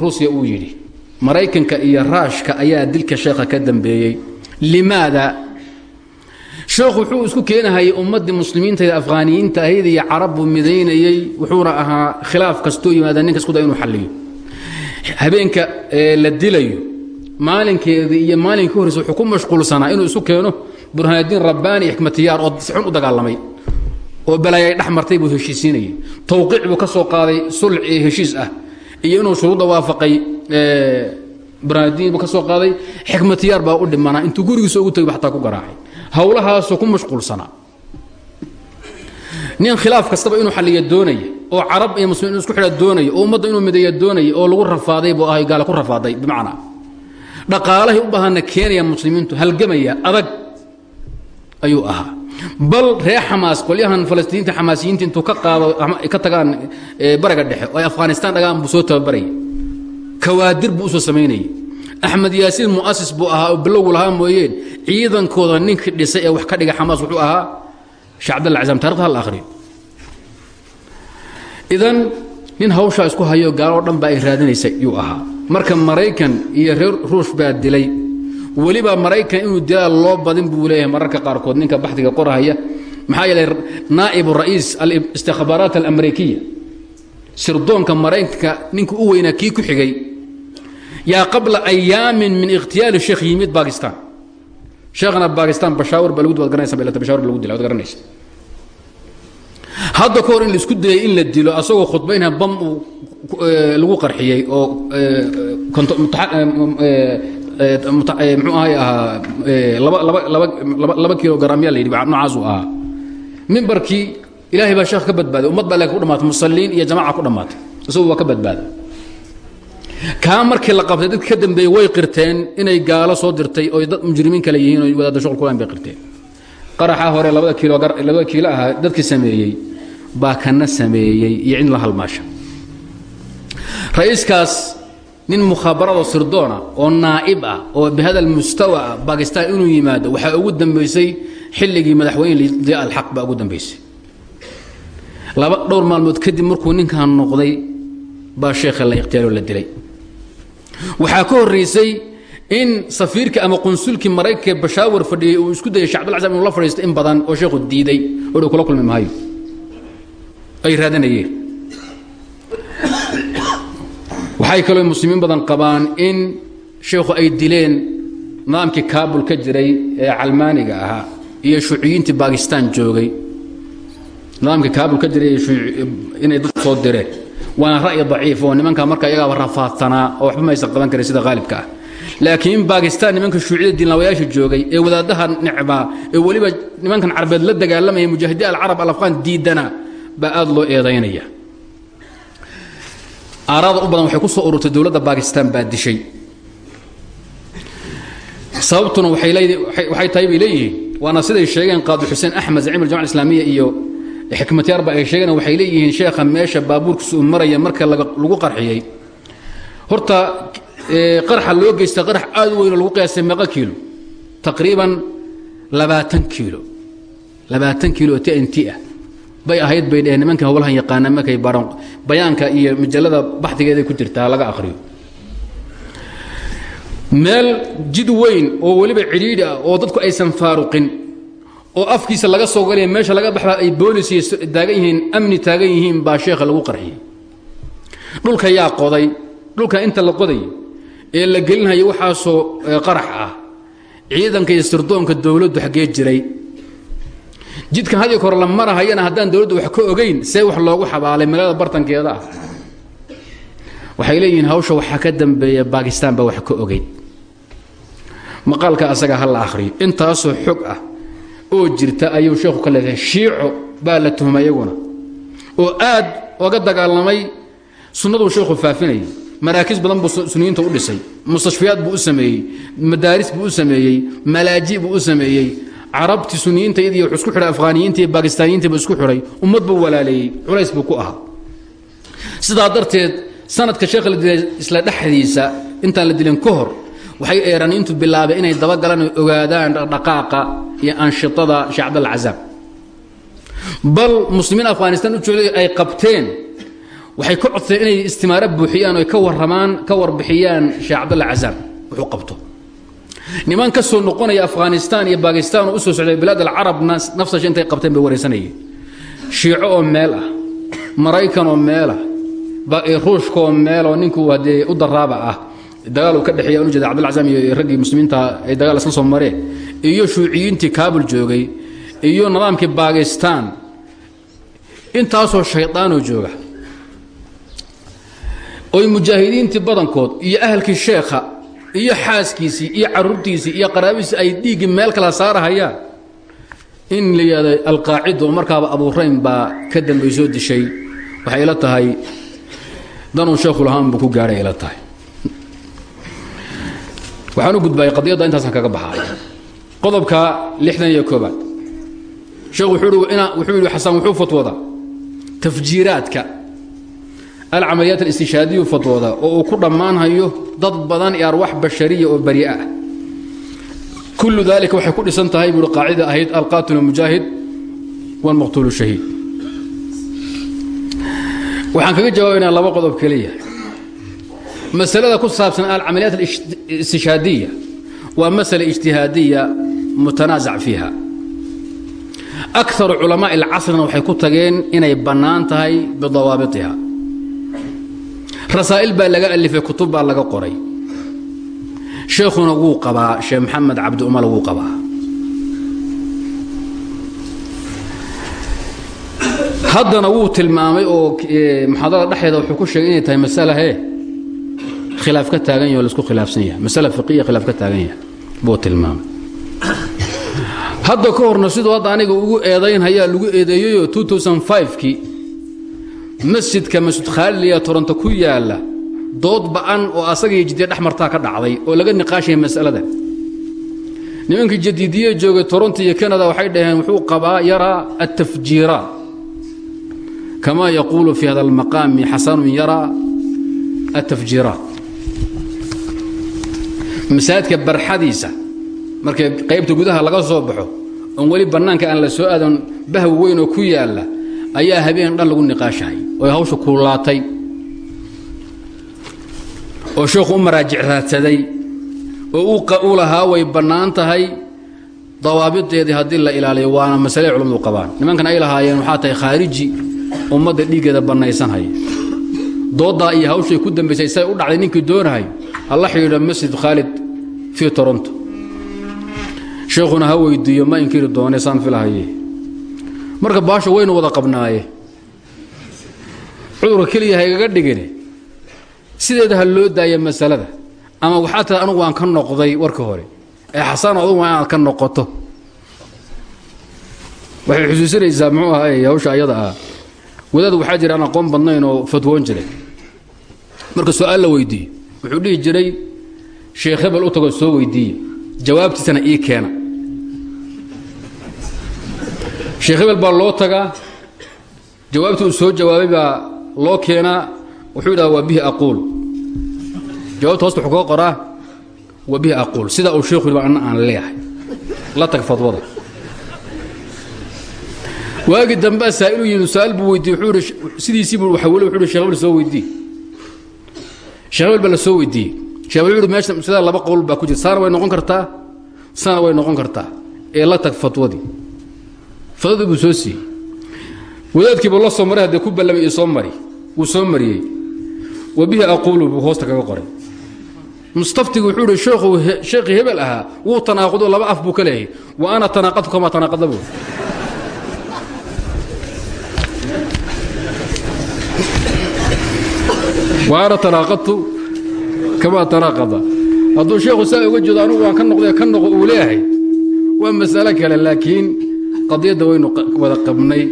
ruusiya uu yidhi maraykanka iyo raashka ayaa dilka sheekha ka dambeeyey. Limaada sheekhu wuxuu isku keenahayay ummaddii muslimiintaeda afghaaniyiinta ahayd iyo carab buu midaynayey wuxuuna ahaa khilaaf kastoo yimaada ninka isku day inuu xalliyo. Habeenka la dilayo maalinkeedii iyo maalinkii ka horreysa wuxuu ku mashquulsanaa inuu isu keeno burhaanadiin rabbaani iyo xikmatiyaar oo sixun u dagaalamay oo balaaya ay dhex martay buu heshiisiinayay. Tawqiic buu ka soo qaaday sulc iyo heshiis ah iyo inuu shuruudda waafaqay burhaanadiin buu ka soo qaaday. Xikmatiyaar baa u dhimanaa intuu gurigiisa ugu tegay xataa ku garaacay hawlahaasoo ku mashquulsanaa nin khilaaf kastaba inuu xalliya doonaya oo carab iyo muslimiin isku xidha doonaya oo ummadda inuu mideeya doonaya oo lagu rafaaday buu ahay gaala ku rafaaday bimacnaa. Dhaqaalahay u baahana keenaya muslimiintu halgamaya adag ayuu ahaa. Bal reer xamaas qolyahan falastiiniinta xamaasiyiinta intuu ka qaado ka tagaan bariga dhexe oo ay afghanistaan dhagaan buu soo tababaraya kawaadir buu u soo samaynayay axmed yaasiin mu'asis buu ahaa oo bilowgu lahaa mooyeen ciidankooda ninkii dhisay ee wax ka dhiga xamaas wuxuu ahaa sheekh cabdalla hal akhriyo idan nin hawshaa isku hayo gaaloo dhan baa ay raadinaysa yuu ahaa. Marka maraykan iyo reer ruush baa dilay. Weliba maraykan inuu dilaa loo badin buu leeyahay mararka qaarkood ninka baxdiga qorahaya. Maxaa yeelay naa'ibu ra'iis alistikhbaaraat alamrikiya sirdoonka maraykanka ninka u weynaa kii ku xigay yaa qabla ayaamin min ikhtiyaali sheekh yimid bakistan sheekhna bakistan bashaawar baa lagu dil wad garanaysa balata bashawar baa lagu dila wad garanaysa hadda ka hor in la isku dayay in la dilo asagoo khudbaynha bam uu lagu qarxiyey oo muxuu ahay ahaa laba kilogram yaa la yidhi noocaasuu ahaa mimbarkii ilaahay baa sheekh ka badbaaday ummad baa laakiin ku dhamaatay musalliin iyo jamaca ku dhamaatay isagu waa ka badbaaday kaa markii la qabtay dadki ka dambeeyey way qirteen inay gaalo soo dirtay oo dad mujrimiin kale yihiin oo wadaadda shuqul kulan bay qirteen. Qaraxaa hore labada kiilo labada kiilo ahaa dadkii sameeyey baa kana sameeyey iyo cid la halmaasha ra'iiskaas nin mukhabarado sirdoona oo naa'ib ah oo bihada mustawa ah bakistan inuu yimaado waxaa ugu dambaysay xilligii madaxweyne dia alxaq baa ugu dambaysay laba dhowr maalmood kadib markuu ninkan noqday baa sheekha la ikhtiyaaroo la dilay waxaa ka horraysay in safiirkii ama qunsulkii maraykanka bashaawar fadhiyey uu isku dayay shacbdal casam inuu la fadhiisto in badan oo sheekhu diiday. Oo dhow kula kulmi maayo ay raadanayeen waxay kaloo muslimiin badan qabaan in sheekhu ay dileen nidaamkii kaabul ka jiray ee calmaaniga ahaa iyo shuuciyiintii bakistan joogay. Nidaamkii kaabul ka jiray inay dad soo direen waana ra'yi daciif oo nimanka marka iyagaaba rafaadsanaa oo waxba maysan qaban karin sida haalibka ah. Laakiin bakistan nimanka shuuciyada diinlaawayaasha joogay ee wadaadaha necbaa ee weliba nimankan carabeed la dagaalamaya mujaahidiin alcarab alafqaan diidana baa aada loo eedaynaya. Aaraada u badan waxay ku soo ururtay dowladda bakistan baa dishay. Sababtuna waxay tahay bay leeyihiin waana siday sheegeen qaadi xuseen axmed zacim aljamaca islaamiya iyo xikmatyaarba ay sheegeen waxay leeyihiin sheekha meesha baabuurkiisa uu maraya marka lagu qarxiyey. Horta qarxa loo geysta qarax aad u weyn oo lagu qiyaasay meeqa kiilo. Taqriiban labaatan kiilo. Labaatan kiilo oo t n t ah. Bay ahayd bay dheheen howlahan yaqaana markay baran bayaanka iyo majallada baxdigeeday ku jirtaa laga akhriyo. Meel jid weyn oo weliba cidhiidhi ah oo dadku aysan faaruqin oo afkiisa laga soo galaya meesha laga baxba ay boolis taagan yihiin amni taagan yihiin baa sheekha lagu qarxiyey dhulka yaa qoday dhulka inta la qoday ee la gelinhayo waxaasoo qarax ah. Ciidanka iyo sirdoonka dowladdu xaggee jiray. Jidkan had iyo kore la marahayana haddaan dowladdu wax ka ogayn see wax loogu xabaalay magaalada bartankeeda ah. Waxay leeyihiin hawsha waxaa ka dambeeya bakistan baa wax ka ogeyn. Maqaalka asaga ha la akhriyo. Intaasoo xog ah oo jirta ayuu sheekhu ka leedahay shiico baa la tuhmay iyaguna oo aad oga dagaalamay sunnaduu sheekhu faafinayay. Maraakiis badan buu suniyiinta u dhisay mustashfiyaad buu u sameeyey madaaris buu u sameeyey malaaji buu u sameeyey. Carabtii suniyiinta iyadiiyo wuxuu isku xidhay afghaaniyiinta iyo bakistaaniyiinta buu isku xidhay ummad buu walaaleeyey culays buu ku ahaa. Sidaa darteed sanadka sheekha la dilay isla dhexdiisa intaan la dilin ka hor waxay eeraniintu bilaabeen inay dabagalaan oo ogaadaan dhaqdhaqaaqa iyo anshitada sheekh cabdalla cazaab bal muslimiin afghanistan u joogay ay qabteen waxay ka codsadeen inay istimaaro buuxiyaan oo ka warramaan ka warbixiyaan sheekh cabdalla cazaab wuxuu qabto. Niman ka soo noqonaya afghanistan iyo bakistan oo u soo socday bilaad alcarabna nafsasha intay qabteen bay waraysanayeen shiico oo meel ah maraykan oo meel ah ruushka oo meel oo ninkuu haddee u daraaba ah dagaal ka dhexeeya anu jeeda cabdilla casam iyo raggii muslimiinta ay dagaal isla soo mareen. Iyo shuuciyiintii kaabul joogay. Iyo nidaamkii bakistan intaasoo shaydaanoo jooga. Oy mujaahidiintii badankood iyo ahalkii sheekha iyo xaaskiisii iyo caruurtiisii iyo qaraabadiisii ay dhiiggii meel kala saarahayaan. In la yidhahdo alqaacida oo markaaba abuurayn baa ka dambay soo dishay. Waxay ila tahay danuu sheekhu lahaan buu ku gaadhay ila tahay waxaan u gudbayay qadiyadda intaasaan kaga baxaa qodobka lixdan iyo koobaad. Sheekhu wuxuu yidhi xasan wuxuu fatwoodaa tafjiiraadka. Alcamaliyaat alistishaadiyu fatwooda oo uu ku dhammaanhayo dad badan iyo arwax bashariya oo bari'a ah. Kullu dalika waxay ku dhisan tahay buuhi qaacida ahayd alqaatilu mujaahid walmaqtuulu shahiid. Waxaan kaga jawaabaynaa laba qodob keliya masalada ku saabsan alcamaliyaat alistishaadiya waa masala ijtihaadiya mutanaasac fiiha. Akaru culamaaءi اlcasrina waxay ku tageen inay bannaan tahay bidawaabitiha. Rasaa'il baa laga alifay kutub baa laga qoray. Sheekhuna wuu qabaa sheekh maxamed cabdi umar wuu qabaa. Haddana wuu tilmaamay oo muxaadarada dhexdeeda wuxuu ku sheegay inay tahay masala he khilaaf ka taagan yaho la isku khilaafsan yahay. Masala fiqiya khilaaf ka taagan yahay. Buu tilmaamay. Hadda ka horna siduu hadda aniga ugu eedaynhayaa lagu eedeeyeyoo kii. Masjidka masjid khaaliliya toronto ku yaalla. Dood ba'an oo asagaiyo jidya dhex martaa ka dhacday oo laga niqaashaya mas'alada. Nimankii jadiidiye joogay toronto iyo kanada waxay dhaheen wuxuu qabaa yaraa altafjiiraat kama yaquulu fi hada almaqaami xasanun yaraa altafjiiraat masaajidka barxadiisa markay qaybta gudaha laga soo baxo oon weli bannaanka aan la soo aadan bahwi weyn oo ku yaalla ayaa habeen dhan lagu niqaashahay oy hawsha kuulaatay oo sheekhu u maraajic raadsaday oo u lahaa way bannaan tahay dawaabideedii haddii la ilaaliyo waana masale culamadu qabaan. Nimankan ay lahaayeen waxaa tahay khaariji ummadda dhiiggeeda bannaysanhaya dooddaa iyo hawshay ku dambaysay say u dhacday ninkii doonahay hala xidhiidho masjid khaalid fii toronto. Sheekhuna ha weydiiyo ma inkiri doone saan filahaye? Marka baasha waynu wada qabnaaye. Cudurka keliya haygaga dhigine. Sideeda ha loo daaya masalada? Ama waxaa taa anugu waan ka noqday warka hore? Ee xasaan adugu waa inaad ka noqoto. Waxay xusuusinaysaa muxuu ahaay hawsha ayada ah jira aan aqoon badnayn oo fatwoon jiray. Marka su'aal la weydiiyo wuxuu dhihi jiray sheekh hebel u tago soo weydiiye jawaabtiisana ii keena. Sheekh hebel baa loo tagaa jawaabtii uu soo jawaabay baa loo keenaa wuxuu yidhaha waa bihi aquul. Jawabta hosta wuxuu kaga qoraa waa bihi aquul. Sidaa uu sheekhu yidhi anna aan leeyahay. La tag fadwada. Waagii dambea saa'ilu yimid su'aal buu weydiiye wuxuu yidhi sidiisii buu waxawele wuxuu yidhi sheekh hebel soo weydii sheekh baa la soo weydiiyey. Wuxuu yidhi meesha sidaa laba qowl baa ku jira. Saana way noqon kartaa saana way noqon kartaa. Ee la tag fatwadii fadadii buu soo siiyey. Wadaadkiibuu la soo maray haddee ku ballamay io soo mari wuu soo mariyey. Wa bihi aquulu buu hoosta kaga qoray. Mustaftigi wuxuu ihi sheekhu sheekhii hebel ahaa wuu tanaaqudo laba af buu ka leeyahay. Wa ana tanaaqadtu kamaa tanaaqada buu wa ana tanaaqadtu? Kamaa tanaaqada? Hadduu sheekhu saa uga jeedo anugu waan ka noqday ka noqo uu leeyahay. Waa masalo kale laakiin qadiyadda waynu wada qabnay.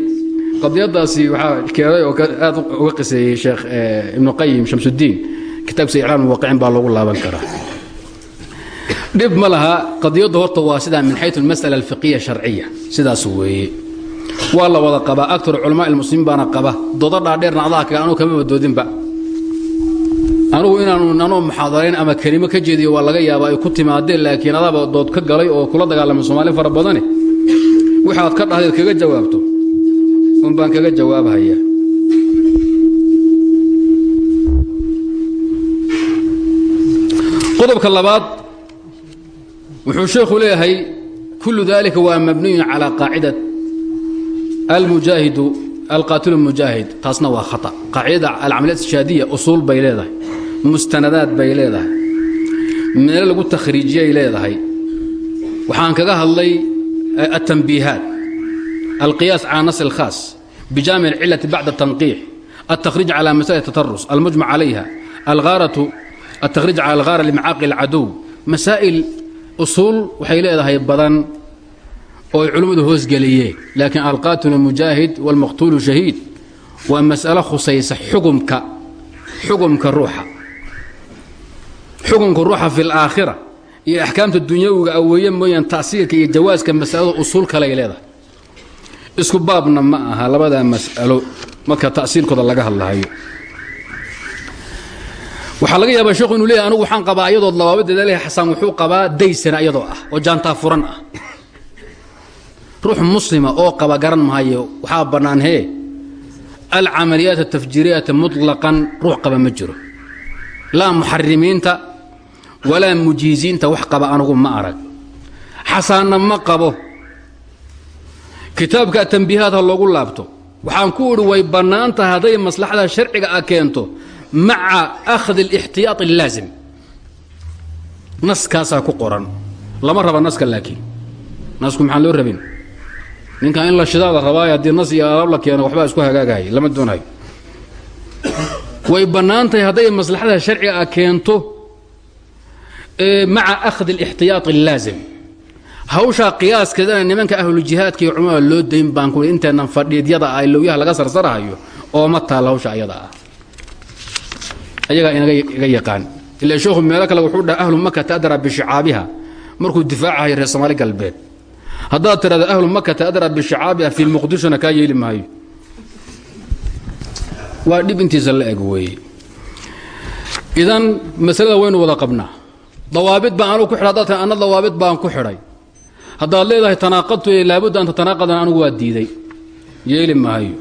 Qadiyadaasi waxaa keenay oo aad uga qiseeyey sheekh ibnu qayim shamsudiin kitaabkiisa iclaam muwaqicin baa loogu laaban karaa. Dhib ma laha qadiyaddu horta waa sidaa min xayu almas'ala alfiqiya sharciya sidaas weeye. Waa la wada qabaa. Aktar culamaa ilmuslimiin baana qaba doodo dhaadheerna adaa kaga anugu kamaba doodinba anugu inaanu nanoo muxaadarayn ama kelimo ka jeediyo waa laga yaabaa ay ku timaadeen laakiin adaaba dood ka galay oo kula dagaalamay soomaali fara badane waxaad ka dhahdeed kaga jawaabto. Un baan kaga jawaabhayaa qodobka labaad wuxuu sheekhu leeyahay kullu dalika waa mabniyun calaa qaacida almujaahidu alqaatilu mujaahid taasna waa khata. Qaacidada alcamaliyat ishaadiya usuul bay leedahay mustanadaad bay leedahay. Meelo lagu takhriijiyay leedahay. Waxaan kaga hadlay eh, atanbiihaat alqiyaas cala nas alkhaas bijaamic cilati bacda tanqiix altakhriij cala masail tatarus almujmac calayha alhaaratu altakhriij cala alhaara limacaaqi alcadow. Masaa'il usuul waxay leedahay badan oo ay culimmadu hoosgeliyeen laakiin alqaatilu mujaahid waalmaqtuulu shahiid waa mas'alo khusaysa xukumka xukumka ruuxa xukumka ruuxa fi اlaakhira iyo axkaamta dunyawiga aweeye mooyaan tacsiirka iyo jawaaska masalada usuul kale ay leedahay. Isku baabna ma aha labadaa mas'alo marka tasiilkooda laga hadlahayo waxaa laga yaabaa sheekhu inuu leeyahy anugu waxaan qabaa iyadoo labaabadeeda leh xasaan wuxuu qabaa daysana iyadoo ah oo jaantaa furan ah. Ruux muslima oo qaba garan mahayo waxaa bannaan hee? Alcamaliyaat atafjiiriyaati muطlaqan ruux qaba ma jiro. Laa muxarimiinta walaa mujiiziinta wax qaba anugu ma arag. Xasaanna ma qabo. Kitaabka tanbiihaadha loogu laabto. Waxaan ku idhi way bannaan hadday maslaxada sharciga a keento maca akhdi alixtiyaad allaasim naskaasaa ku qoran. Lama raba naska laakiin. Nasku maxaan loo rabin? Ninkan in la shidaa la haddii nas iyo alaab la keeno waxbaa isku hagaagahaya lama doonayo. Way bannaan hadday maslaxada sharciga a keento maca ahdi اlixtiyaa اllaazim hawshaa qiyaaskeedana nimanka ahlujihaadka iyo culamada loo dayn baan ku inteenan fadhiidyada ah lowyaha laga sarsarahayo ooma taal hawsha ayada ah. Ayagaa inaga yaqaan. Ilaa sheekhu meelo kale wuxuu dhaha ahlu maka taadra bishicaabiha. Markuu difaacahayo reer soomaali galbeed. Haddaad tidhahdo ahlu maka taadra bishicaabiha fii muqdishona kaa yeeli maayo. Waa dhib intiisa la eg weeye. Idan masalada waynu wada qabnaa dawaabid baan anugu ku xidhay haddaad tahay anna dawaabid baan ku xidhay. Haddaad leedahay tanaaqadtu laabudda an tatanaaqadan anugu waa diiday. Yeeli maayo.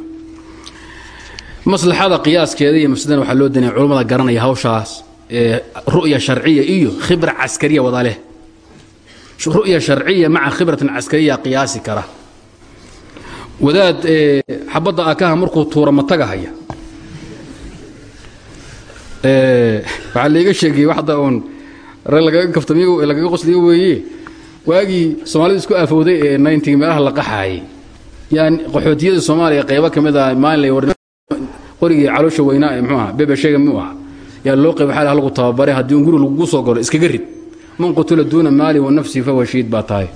Maslaxada qiyaaskeeda iyo mafsadana waxaa loo danaya culammada garanaya hawshaas ee ru'ya sharciya iyo khibra caskariya wada leh. Ru'ya sharciya maca khibratin caskariya qiyaasi kara. Wadaad xabadda akaha markuu tuura matagahaya waxaa laiga sheegayey waxda uun lagaga kaftamiy lagaga qosliyo weeye waagii soomaalida isku aafowday ee nintig meelaha la qaxaayay yani qaxootiyada soomaaliya qaybo ka mid ah maalin qorigii caloosha weynaa ee mxuu aha bebeshega muu aha. Yaa loo qayb xaal lagu tababaray haddii un guri lagugu soo galo iskaga rid man qutula duuna maali wa nafsi fahuwa shahiid baa tahay.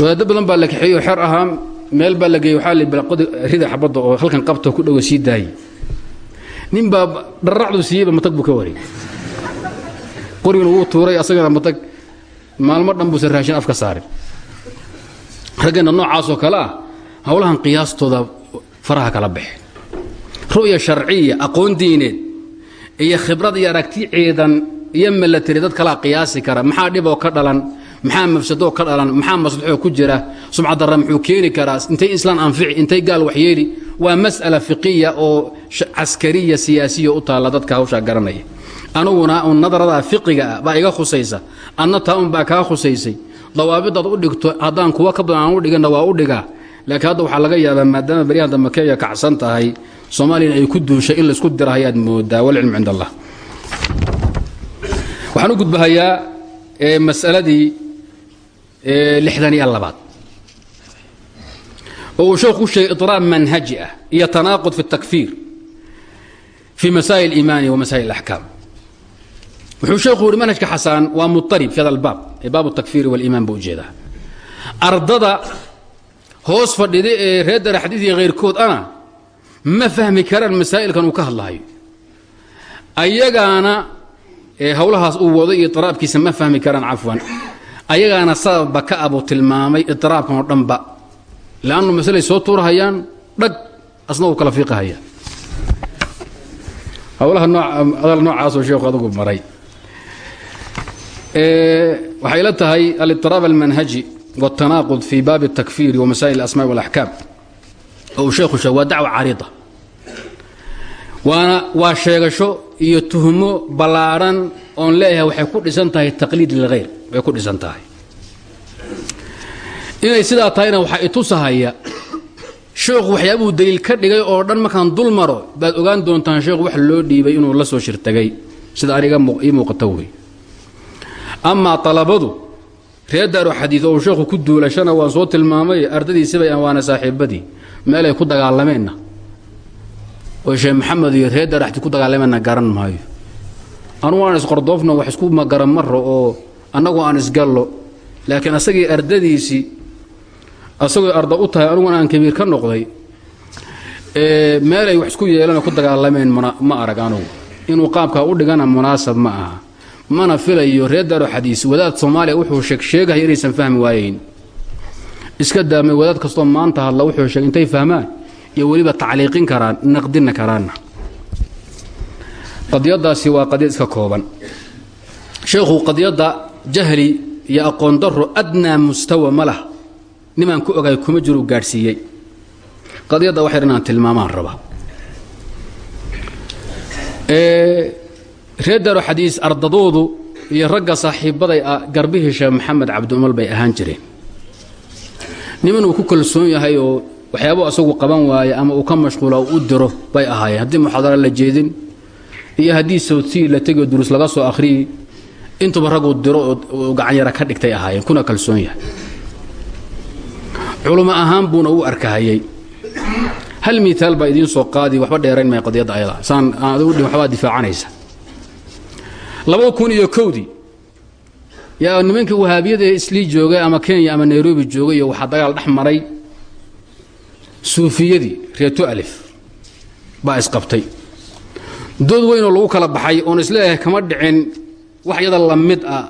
Wadaado badan baa la kaxeeyo xer ahaa meel baa la geeyey waxaa li balqodi rida xabadda oo halkan qabta ku dhowa sii daayey nin baa dharracdu siiyeyba matag buu ka wareey qorigina wuu tuuray asagana matag maalmo dhan buusan raashin afka saarin raggeenna noocaasoo kale ah howlahan qiyaastooda faraha kala baxe ru'ya sharciya aqoon diineed iyo khibrad iyo aragti ciidan iyo milatari dad kalaa qiyaasi kara. Maxaa dhiboo ka dhalan? Maxaa mafsadoo ka dhalan? Maxaa maslaxoo ku jira? Sumcadarra muxuu keeni karaa? Intay islaan anfici intay gaal waxyeeli. Waa mas'ala fiqiya oo caskariya siyaasiya u taalla dadka hawshaa garanaya anuguna un nadaradaa fiqiga ah baa iga khusaysa adna taa un baa kaa khusaysay dawaabidaad u dhigto haddaan kuwa ka badan aan u dhiganna waa u dhigaa laakiin hadda waxaa laga yaabaa maadaama baryahan dambe kenya kacsan tahay soomaaliyana ay ku duushay in laysku dira ayaad moodaa walcilmu cind allah waxaan u gudbahayaa masaladii lixdan iyo labaad oo uu sheekhu ku sheegay iطraab manhaji ah iyo tanaaqud fi اtakfiir fi masaa'il اliimaani wa masaa'il اlaxkaam wuxuu sheekhu yidhi manhajka xasaan waa mutarib fi hada albaab ee baabu takfiiri waliimaan buu u jeedaa. Ardada hoos fadhida ee reer daraxdidiiya khayrkood ana ma fahmi karaan masaa'ilkan uu ka hadlahayo. Ayagaana hawlahaas uu wado iyo iraabkiisa ma fahmi karaan cafwan. Ayagaana sababba ka abuu tilmaamay iraabkan oo dhanba. Lannu maslay soo tuurahayaan dhag asna u kala fiiqahaya. Hawlaha noocaasuu sheekhu adugu maray waxay la tahay aliطiraab almanhaji wاtanaaqud fi baabi الtakfiiri wa masaa'il اlasmaء wاlaxkaam oo uu sheekhu sheeg waa dacwa cariida waana waa sheegasho iyo tuhmo ballaadhan oon leeyahay waxay ku dhisan tahay taqliid lilhayr way ku dhisan tahay inay sidaa tahayna waxaa itusahaya sheekhu waxyaabuu daliil ka dhigay oo dhan markaan dul maro baad ogaan doontaan sheekhu wax loo dhiibay inuu la soo shirtagay sida aniga ii muuqata wey amaa alabadu reer daaro xadiid oo sheekhu ku duulashana waan soo tilmaamay ardadiisibay waana saaxiibadii. Meelay ku dagaalameenna. Oo sheekh maxamed iyo daaro xadiid ku dagaalameenna garan maayo. Anugu aan isqordoofno wax isku magaran maro oo annagu aan isgallo. Laakiin asagii ardadiisii asagoo arda u tahay aniguna aan kabiir ka noqday meel ay wax isku yeelan ku dagaalameen ma arag anugu. Inuu qaabkaa u dhigana munaasab ma aha mana filayo reer daaro wadaad soomaaliya wuxuu sheegsheegaya inaysan fahmi waayeyn. Iska daamay wadaad kastoo maanta hadla wuxuu sheeg intay fahmaan iyo weliba tacliiqin karaan naqdina karaanna. Qadiyadaasi waa qadiyad iska kooban. Sheekhu qadiyadda jahli iyo aqoon daro adnaa mustawa ma lah ku ogaay kuma jiru gaadhsiiyey. Qadiyadda waxay inaan tilmaamaan raba reer daaro xadiis ardadoodu iyo ragga saaxiibbaday ah garbihii sheekh maxamed cabdiumal bay ahaan jireen. Niman uu ku kalsoon yahay oo waxyaabo asagu qaban waaye ama uu ka mashquula u diro bay ahaayeen. Haddii muxaadaro la jeedin iyo haddii sawtii la tegio duruus laga soo akhriyi intuba raguu diro oo gacanyara ka dhigtay ahaayeen kuna kalsoon yahay. Culummo ahaan buuna u arkahayey hal miaal baa idiin soo qaadi waxba dheerayn maya qadiyadda ayada. Saan aan adigu dhin waxbaa difaacanaysa labada kun iyo kowdii yaa nimankii wahaabiyada islii joogay ama kenya ama nairobi joogay iyo waxaa dagaal dhex maray suufiyadii alif baa isqabtay. Dood weynoo lagu kala baxay oon is leeyahay kama dhicin wax yada la mid ah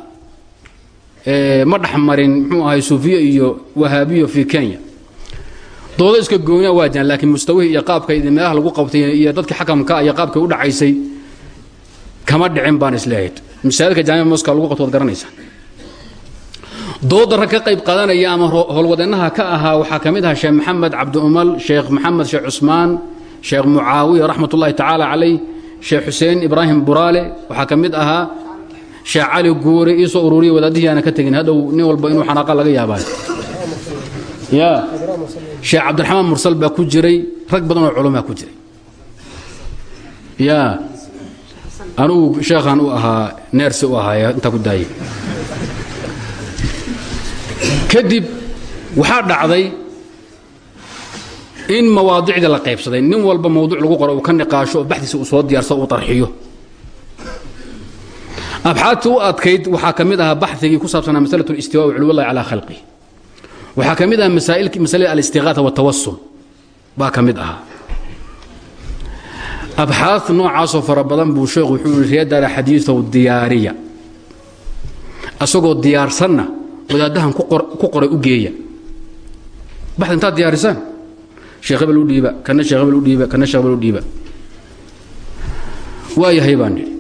ma dhexmarin mxuu ahay suufiya iyo wahaabiyo fii kenya. Doodo iska gooniya waa jiraan laakiin mustawihii iyo qaabkay meelaha lagu qabtay iyo dadkii xakamka iyo qaabkay u dhacaysay kama dhicin baan is leeyahay masaajidka jaamica moska lagu qabto waad garanaysaa dooda rag ka qayb qaadanaya ama howlwadeennaha ka ahaa waxaa ka mid ahaa sheekh maxamed cabdiumal sheekh maxamed sheekh cusmaan sheekh mucaawiya raxmat ullahi tacaala calayh sheekh xuseen ibraahim buraale waxaa ka ahaa sheekh cali guure iisoo ururiya wadaadihii ka tegin. Hadhow nin walba inuu xanaaqa laga yaabaayo ya. Sheekh cabdiraxmaan mursal baa ku jiray rag badan oo culamaa ku jiray. Ya anugu sheekhaan u ahaa neersi u ahaay intaa ku daayay kadib waxaa dhacday in mawaadicda la qaybsaday. Nin walba mawduuc lagu qoro uu ka niqaasho baxdiisa uu soo diyaarsado uu tarxiyo. Abxaadtii u adkayd waxaa ka mid ahaa ku saabsanaa masalat اlistiwa culuwallahi calaa khalqih waxaa ka mid aha masalada alistiqaaa watawasul baa ka mid ahaa abxaad noocaasoo fara badan buu sheekhu wuxuu yihi reedara xadiiثow diyaariya. Asagoo diyaarsanna wadaadahan ku qoray u geeya. Baxda intaad diyaarisaan. Sheekh hebel u kana sheekh hebel u kana sheekh hebel u waa yahay baan nidhi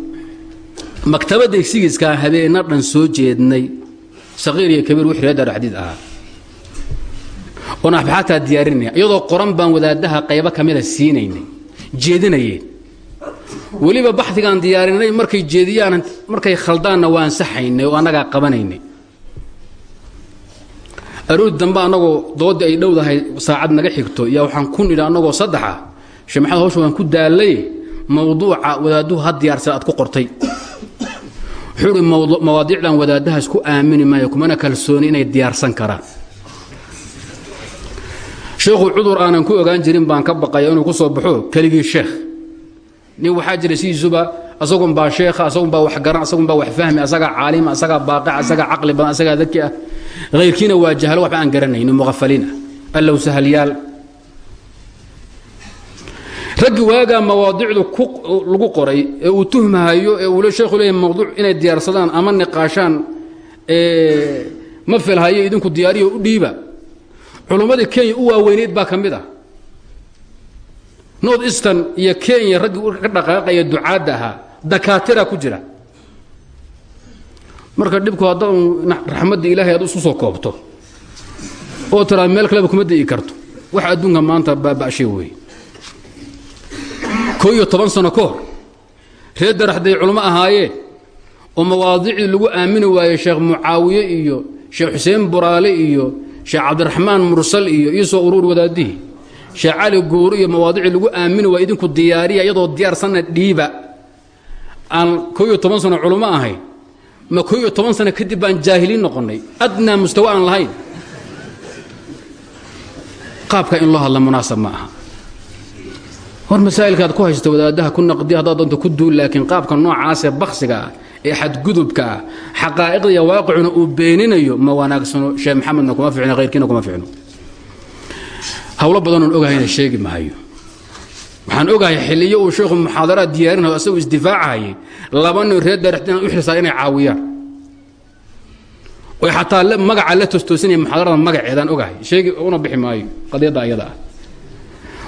maktabadda egsigiiskaa habeenna dhan soo jeednay saqiir iyo kabiir wixii reedara xadiid ahaa. Oon abxaadtaa diyaarinaya iyadoo qoran baan wadaadaha qaybo ka mida siinaynay jeedinayeen weliba baxdigaan diyaarinay markay jeediyaan markay khaldaanna waan saxaynay oo annagaa qabanaynay. Aroodi dambe annagoo doodii ay dhowdahay saacad naga xigto yaa waxaan ku nidhi annagoo saddexa shee maxamed hawsha waan ku daallay mawduuca wadaaduhu ha diyaarsan aad ku qortay. Wuxuu uhi mawaadiicdan wadaadahaas ku aamini maayo kumana kalsooni inay diyaarsan karaan sheekhu cudur aanan ku ogaan jirin baan ka baqaya inuu ku soo baxo keligii sheekh nin waxaa jira sidiisuba asagun baa sheekha asagun baa wax garan asagun baa wax fahmi asagaa caalima asagaa baaqica asagaa caqli badan asagaa daki ah. Hayrkiina waa jahlo waxba aan garanayni muqafaliin ah. Allow sahalyaal raggi waagaa mawaadicdu lagu qoray ee uu tuhmahayo ee uule sheekhu leeyahy mawduuc inay diyaarsadaan ama niqaashaan ma filhayo idinku diyaariyo u dhiiba culummadii kenya u waaweynayd baa ka mid ah. North eastern iyo kenya raggii ka dhaqaaqaya ducaadda ahaa dakaatira ku jira. Marka dhibku hadda un raxmadda ilaahay aad isu soo koobto oo tiraa meel kaleba kuma da'i karto. Wax adduunka maanta baaba'shay weeye koo iyo toban sano ka hor reer daraxday culmo ahaayeen oo mawaadicdii lagu aamini waayey sheekh mucaawiye iyo sheekh xuseen buraale iyo sheekh cabdiraxmaan mursal iyo iisoo uruur wadaadihii sheekh cali guuri iyo mawaadicii lagu aamini waayey idinku diyaariya iyadoo diyaarsanna dhiiba. Aan iyo toban sano culummo ahayn ma iyo toban sano kadib baan jaahiliin noqonnay. Adnaa mustawa aan lahayn. Qaabka in loo hadla munaasab ma aha. Hor masaa'ilkaad ku haysta wadaadaha ku naqdi haddaad ku duul laakiin qaabka noocaasee baksiga ah ee xadgudubka ah xaqaa'iqda iyo waaqicuna uu beeninayo ma wanaagsano sheekh maxamedna kuma ficno khayrkiina kuma ficno hawlo badanoon ogahayna sheegi mahayo waxaan ogahay xilliyo uu sheekhu muxaadaraad diyaarinayo asagoo isdifaacahayay laba nin reer daarixdina u xilsaa inay caawiyaan. Oy xataa magaca la tostoosinaya muxaadarada magaceedaan ogahay. Sheegi una bixi maayo qadiyadda ayada ah.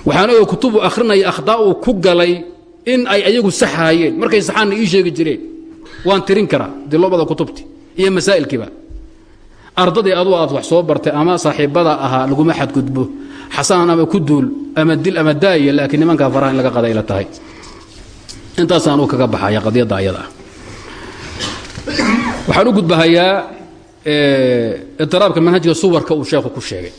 Waxaan oga kutubu akhrinaya akhdaa ku galay in ay ayagu saxaayeen. Markay saxaanna ii sheegi jireen waan tirin karaa diloobada kutubti iyo masaa'ilkiiba. Ardadii adu aad wax soo bartay ama saaxiibbada ahaa laguma xadgudbo xasaan ama ku duul ama dil ama daaya laakiin nimankaa faraha in laga qada ila tahay intaasaan uu kaga baxaya qadiyadda ayada ah. Waxaan u gudbahayaa idiraabka manhajka suwarka uu sheekhu ku sheegay.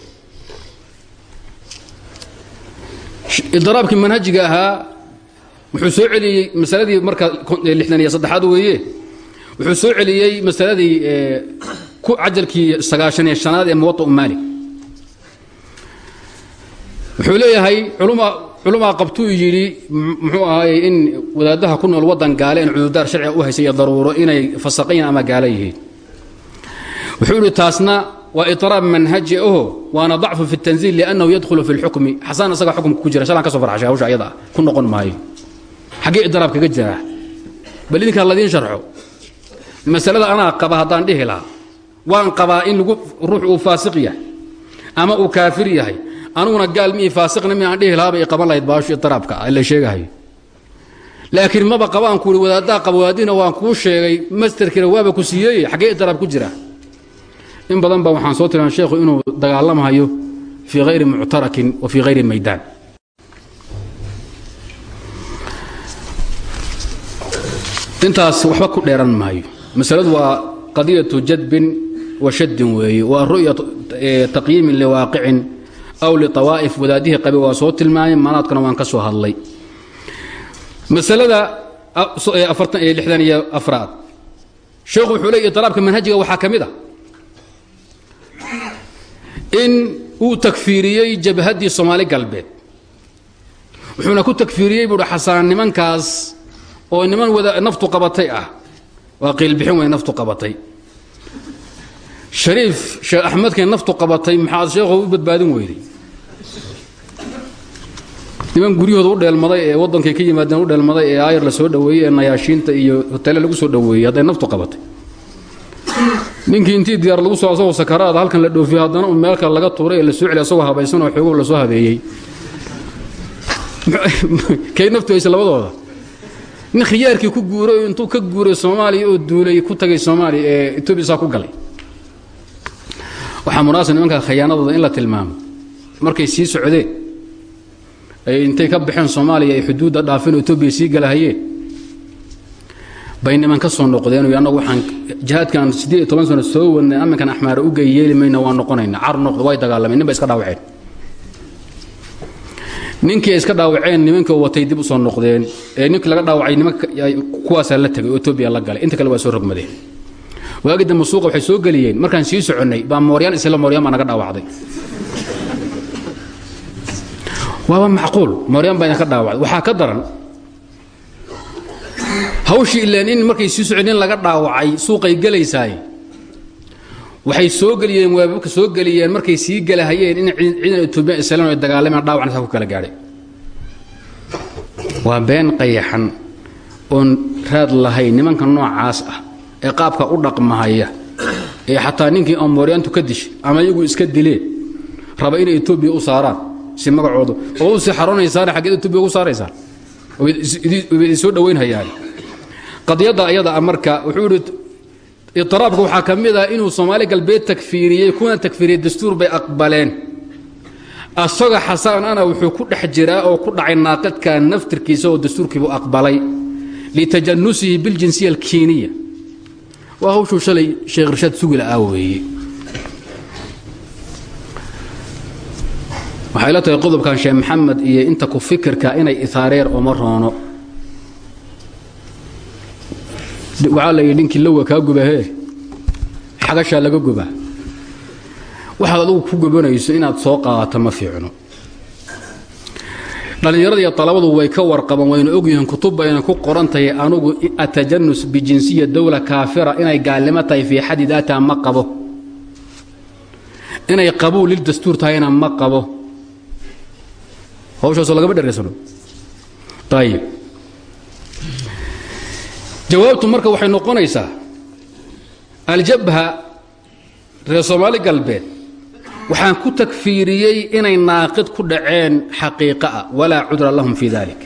Idiraabkii manhajiga ahaa wuxuu soo celiyey masaladii marka lixdan iyo saddexaad weeye wuxuu soo celiyey masaladii ku cajalkii sagaashan iyo shanaad ee muwaطa'u maalik wuxuu leeyahay culuma culumaa qabtuu yidhi muxuu ahaayey in wadaadaha ku nool waddan gaale in cudurdaar sharciga u haysa iyo daruuro inay fasaqayin ama gaalo yihiin wuxuu yidhi taasna waa iطraab manhaji aho waana ضacfu fi الtanziil liأnnahu yadkhulu fi اlxukmi xasaan isaga xukumka ku jira shalaan ka soo farxashay hawsha ayada ku noqon maayo xaggee idraab kaga jiraa bal idinkaa ladiin sharxo masalada anaa qaba haddaan dhihi lahaa waan qabaa in lagu ruux uu faasiq yahay ama uu kaafir yahay. Aniguna gaal mii faasiqna mi aan dhihi lahaabay qaban lahayd baashu idraabka la sheegahayo laakiin maba qabaan kuuri wadaaddaa qaba waan kuu sheegay masterkiina waaba ku siiyey xaggee idraab ku jira. In badan ba waxaan soo tilmaamay sheekhu inuu dagaalamahayo fii hayri muctarakin wa fii hayri maydaan intaas waxba ku dheeran maayo. Masaladu waa qadiyatu jadbin wa shaddin weeye waa ru'ya taqyiimin liwaaqicin aw liطawaa'if wadaadihii qabe waa soo tilmaamay maanaadkana waan ka soo hadlay. Masalada lixdan iyo afraad. Sheekhu wuxuu leey iطlaabka manhajiga waxaa ka mid a in uu takfiiriyey jabhaddii soomaali galbeed. Wuxuuna ku takfiiriyey buuhi xasaan nimankaas oo niman naftu qabatay ah. Waa qiilbixin way naftu qabatay. Shariif sheekh axmedkay naftu qabatay maxaad sheekhu u badbaadin weyday niman guryahooda u dheelmaday ee waddankay ka yimaadeen u dheelmaday ee aayar la soo dhoweeyey ee nayaashiinta iyo hotele lagu soo dhoweeyey hadday naftu qabatay. Ninkii intii diyaar lagu soo asagoo sakaraada halkan la dhoofiyo haddana un meel kale laga tuuray ee la soo celiy asagoo habaysan oo xoogo la soo habeeyey. (laughs) Kay naftu hayse labadooda nin khiyaarkii ku guuray intuu ka guuray soomaaliya oo duulay ku tagay soomaaliya ee etoobiya saa ku galay. Waxaa munaasib nimanka khayaanadooda in la tilmaamo. Markay sii socdeen ay intay ka baxeen soomaaliya ay xuduudda dhaafeen oo etoobiya sii galahayeen bay niman ka soo noqdeen. Annagu waxaan jihaadkan siddeed iyo toban sano soo wadnay aminkan axmaara u gey yeeli mayna waa noqonayna car noqdo way dagaalameen nin bay iska dhaawaceen ninkii iska dhaawaceen nimankii watay dib u soo noqdeen ee ninkii laga dhaawacay nimanka kuwaasaa la tegay oo la galay. Inta kale waa soo rogmadeen. Waagi dambe suuqa waxay soo geliyeen. Markaan sii soconnay baa mooryaan isla mooryaan baa naga dhaawacday. Waaba macquul. Mooryaan baa idinka dhaawacday. Waxaa ka daran hawshii ilaan in markay sii in laga dhaawacay suuqay gelaysaay waxay soo geliyeen waababka soo geliyeen markay sii gelahayeen in ciidan etoobiya islan ay dagaalameen dhaawacna saa ku kala gaadhay. Waa been qayaxan oon raad lahayn nimanka noocaas ah ee qaabka u dhaqmahaya ee xataa ninkii amooryaantu ka dish ama iyagu iska dileen raba inay etoobiya u saaraan si magacoodu oo u sii xaronaysaan xaggeed etoobiya ugu saaraysaan. Way soo dhowaynhayaan qadiyadda ayada a marka wuxuu itiraabka waxaa ka mid ah inuu soomaali galbeed takfiiriyey kuna takfiiriyey dastuur bay aqbaleen. Asaga xasaan ana wuxuu ku dhex jiraa oo ku dhacay naaqadka naftirkiisa oo dastuurkiibuu aqbalay. Litajanusihi biljinsiya alkiiniya. Waa hawshuu shalay sheekh rashaad sugi la'aa weeye. Waxay la tahay qodobkan sheekh maxamed iyo inta ku fikirka inay isaareer oma roono waxaa la yidhi ninkii lowa kaa gubahee xagashaa laga gubaa waxaad adugu ku gubanayso inaad soo qaadato ma fiicno. Dhallinyarada iyo talabadu way ka warqabaan wayna ogyihiin kutub bayna ku qoran tahay anugu atajanus bijinsiya dowla kaafira inay gaalnimo tahay fii xadi daataha ma qabo. Inay qabuul lil dastuur tahayna ma qabo. Hawshaasoo lagama dhereysano ayib jawaabtu marka waxay noqonaysaa aljabha reer soomaali galbeed waxaan ku takfiiriyey inay naaqid ku dhaceen xaqiiqa ah walaa cudra lahum fii dalik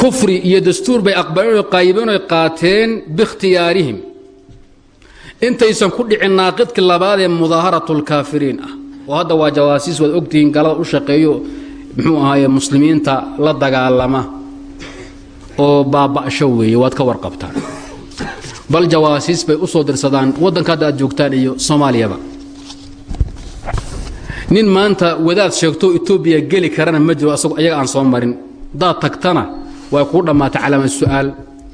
kufri iyo dastuur bay aqbaleen qaayibeen oy qaateen biikhtiyaarihim intaysan ku dhicin naaqidkii labaad ee mudaaharatu lkaafiriin ah oo hadda waa jawaasiis waad ogtihiin galada u shaqeeyo muxuu ahaaye muslimiinta la dagaalama oo baaba'sho weeye waad ka warqabtaan. Bal jawaasiis bay u soo dirsadaan waddanka hadda aad joogtaan iyo soomaaliyaba. Nin maanta wadaad sheegto etoobiya geli karana ma jiro asagoo ayaga aan soo marin. Daad tagtana way kuu dhammaatay calaamad su'aal.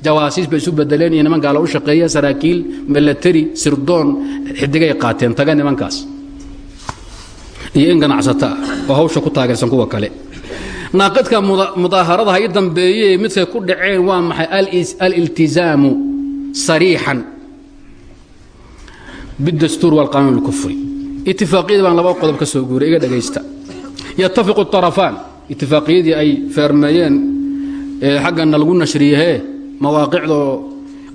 Jawaasiis bay isu bedeleen iyo niman gaala u shaqeeya saraakiil milatari sirdoon xidigay qaateen taga nimankaas. Iyo in ganacsata ah oo hawsha ku taageersan kuwa kale naaqidka mudaaharadaha i dambeeye midkay ku dhaceen waa maxay? Aliltizaamu sariixan. Bidastuur waqanuun kufri. Itifaaqiyadii baan laba qodob ka soo guuray iga dhegaysta yatafiqu arafaan itifaaqiyadii ay feermeeyeen xaggana lagu nashriyahee mawaaqicdoo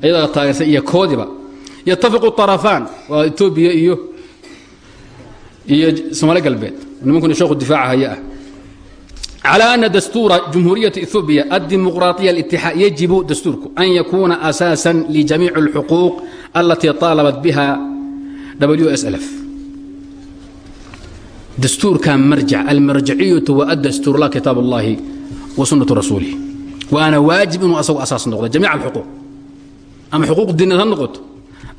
iyadaa taageersan iyo koodiba. Yatafiqu arafaan waa etoobiya iyo iyo soomaali galbeed. Nimankuna sheekhu difaaca haya ah على أن دستور جمهورية إثيوبيا الديمقراطية الاتحاد يجب دستورك أن يكون أساسا لجميع الحقوق التي طالبت بها WSLF دستور كان مرجع المرجعية والدستور لا كتاب الله وسنة رسوله وأنا واجب أنه أسوي أساس النقطة جميع الحقوق أما حقوق الدين هالنقطة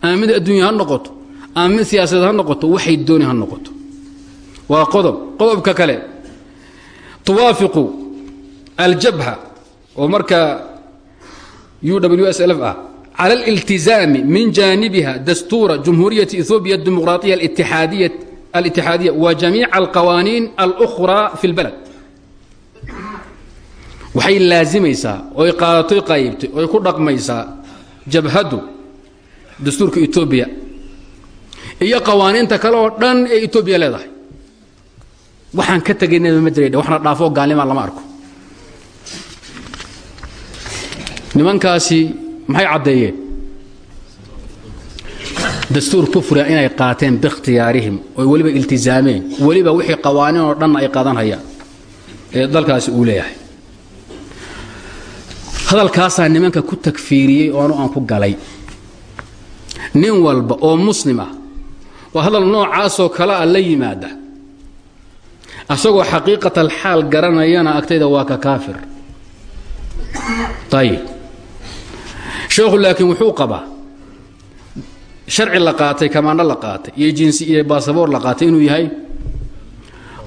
أما من الدنيا هالنقطة أما من سياسة هالنقطة وحي الدنيا هالنقطة وقضب tuwaafiqu aljabha oo markaa u w s l ah cala aliltizaami min jaanibiha dastuura jumhuuriyati ethoobiya dimuqraaiya alitixaadiya wa jamiica alqawaaniin alkhraa fi lbalad. Waxay laazimaysaa oy qaadatoy qaybtay oy ku dhaqmaysaa jabhaddu dastuurka etoobiya iyo qawaaniinta kale oo dhan ee etoobiya leedahay waxaan ka tegaynaba ma jiray waxna dhaafoo gaalnimaa lama arko. Nimankaasi maxay caddeeyeen? Dastuur kufriga inay qaateen biikhtiyaarihim oy weliba iltizaameen. Weliba wixii qawaaniin oo dhanna ay qaadan hayaan ee dalkaasi uu leeyahay. Hadalkaasaa nimanka ku takfiiriyey oo anu aan ku galay. Nin walba oo muslim ah oo hadal noocaasoo kale a la yimaada asagoo xaqiiqat alxaal garanayana agtayda waa ka kaafir. Ayib sheekhu laakiin wuxuu qabaa. Sharci la qaatay kamaandho la qaatay iyo jinsi iyo baasaboor la qaatay inuu yahay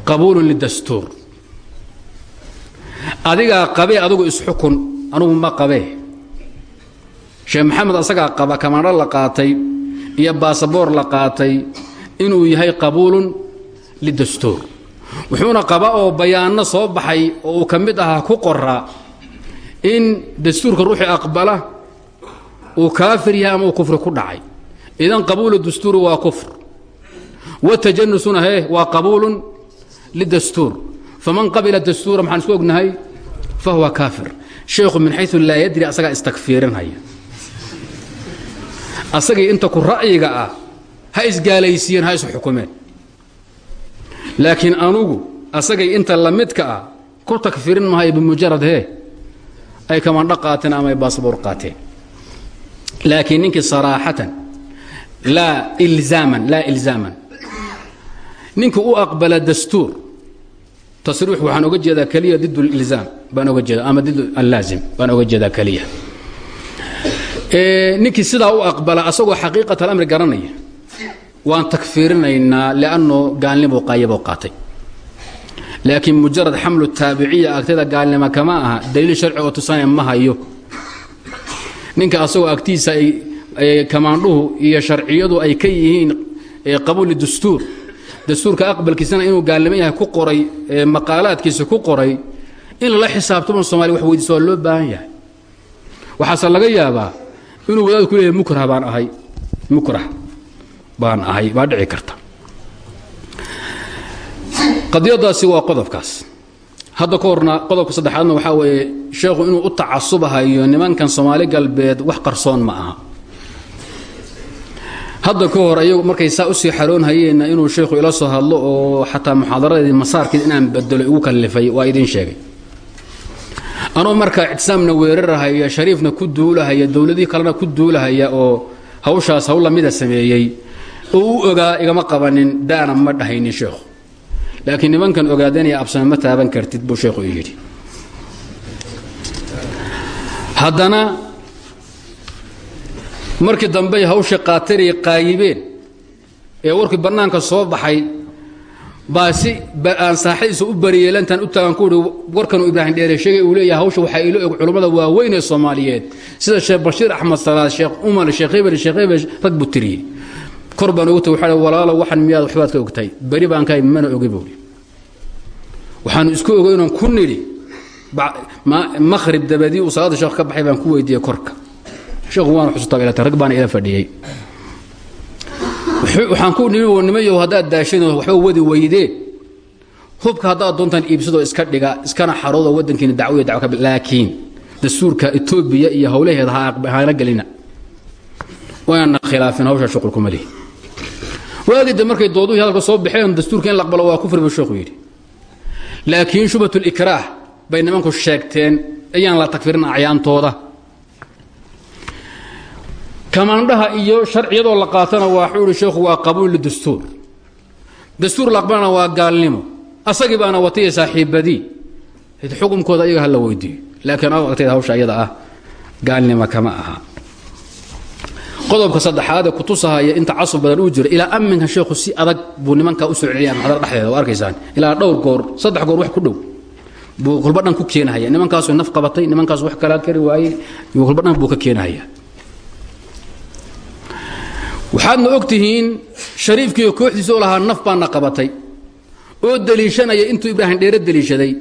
qabuulun lidastuur adigaa qabee adugu isxukun anugu ma qabee. Sheekh maxamed asagaa qaba kamaandho la qaatay iyo baasaboor la qaatay inuu yahay qabuulun lidastuur wuxuuna qaba oo bayaanno soo baxay oo uu ka mid ahaa ku qoraa in dastuurka ruuxii aqbala uu kaafir yahay ama uu kufri ku dhacay. Idan qabuulu dastuuri waa kufr. Watajanusuna hee waa qabuulun lidastuur. Faman qabila dastuura maxaan isku ognahay? Fahuwa kaafir. Sheekhu min xayu laa yadri asagaa istakfiirinhaya asagii inta ku ra'yiga ah ha isgaalaysiiyeen ha isu xukumeen laakiin anugu asagay inta la midka ah ku takfirin mahayo bimujarad hee? Ay kamandho qaateen ama ay baasboor qaateen. Laakiin ninkii saraaxatan laa ilzaaman laa ilzaaman. Ninkii u aqbala dastuur. Tasriix waxaan oga jeedaa keliya did lilzaam baan oga jeeda ama did allaazim baan oga jeedaa keliya ninkii sidaa u aqbala asagoo xaqiiqat alamri garanaya waan takfiirinaynaa lianno gaalnimo qaayaboo qaatay. Laakiin mujarad xamlu taabiciya agtada gaalnimo kama aha daliil sharci oo tusanaya ma hayo. Ninka asagoo agtiisa kamaandhuhu iyo sharciyadu ay ka yihiin qabuuli dastuur dastuurka aqbalkiisana inuu gaalnimo yahay ku qoray maqaalaadkiisa ku qoray in lala xisaabtamo somalia wax weydiisa waa loo baahan yahay. Waxaase laga yaabaa inuu wadaad ku leeyahay mukrah baan ahay mukrah baan ahay baa dhici karta. Qadiyadaasi waa qodobkaas. Hadda ka horna qodobka saddexaadna waxaa weeye sheekhu inuu u tacasubahayo nimankan soomaali galbeed wax qarsoon ma aha. Hadda ka hor ayagu markay saa u sii xaroonhayeenna inuu sheekhu ila soo hadlo oo xataa muxaadaradeedii masaarkeed inaan bedelo igu kallifay waa idiin sheegay. Anuu markaa ictisaamna weerarahaya shariifna ku duulahaya dowladihii kalena ku duulahaya oo hawshaas hawl lamida sameeyey u ogaa igama qabanin daana ma dhahaynin sheekhu laakiin nimankan ogaadanaya absame ma taaban kartid buu sheekhu yidhi. Haddana markii dambey hawsha qaatanay qaayibeen ee warkii bannaanka soo baxay baa si aan saaxadiisa u bariyeelantaan u taagan kuuhi warkanuu ibraahim dheere sheegay uu leeyahay hawsha waxaa ilo eg culummada waaweyn ee soomaaliyeed. Sida sheekh bashiir axmed salaad sheekh umar sheekh hebel sheekh hebel rag buu tiriyey kor baan ugu waxaa walaalo waxan miyaad waxbaad ka ogtahay? Beri baan kahay mana ogi buuri waxaanu isku ogo inaan ku nidhi makhrib dabadii uu salaada sheekh ka baxay baan ku weydiiyey korka. Sheekhu waana xusuutaa ilata rag baana ila fadhiyey. Waxaan ku nidhi nimayow haddaad daashanoo waxba wadi weydeen hubka haddaad doontaan iibsadoo iska dhiga iskana xaroodo waddankiina dacwo ka laakiin dastuurka etoobiya iyo howlaheeda hana gelina. Waana khilaafin hawsha shuqulkuma lihi waagida markay dooduhii hadalka soo baxeen dastuurka in la aqbalo waa kufri buu sheekhu yidhi. Laakiin shubhatlikraah bay nimanku sheegteen ayaan la takfirin acyaantooda. Kamaandhaha iyo sharciyadoo la qaatana waxuu ihi sheekhu waa qabuul lidastuur dastuur la aqbalana waa gaalnimo. Asagii baana wataya saaxiibadii. Xukumkooda ayaga ha la weydiiyo. Laakiin a agtayda hawsha ayada ah gaalnimo kama aha qodobka saddexaadee kutusahaya inta casub badan uu jiro ilaa amminka sheekhu si adag buu nimankaa u soo celiyaya maxdar dhexdeeda waa arkaysaan. Ilaa dhowr goor saddex goor wax ku dhow buu kulba dhan ku keenahaya nimankaasu naf qabatay nimankaas wax kalaa kari waayey kulba dhan buu ka keenahaya waxaadna og tihiin shariifkiiyo kooxdiisa oo lahaa naf baana qabatay oo deliishanaya intuu ibraahim dheere deliishaday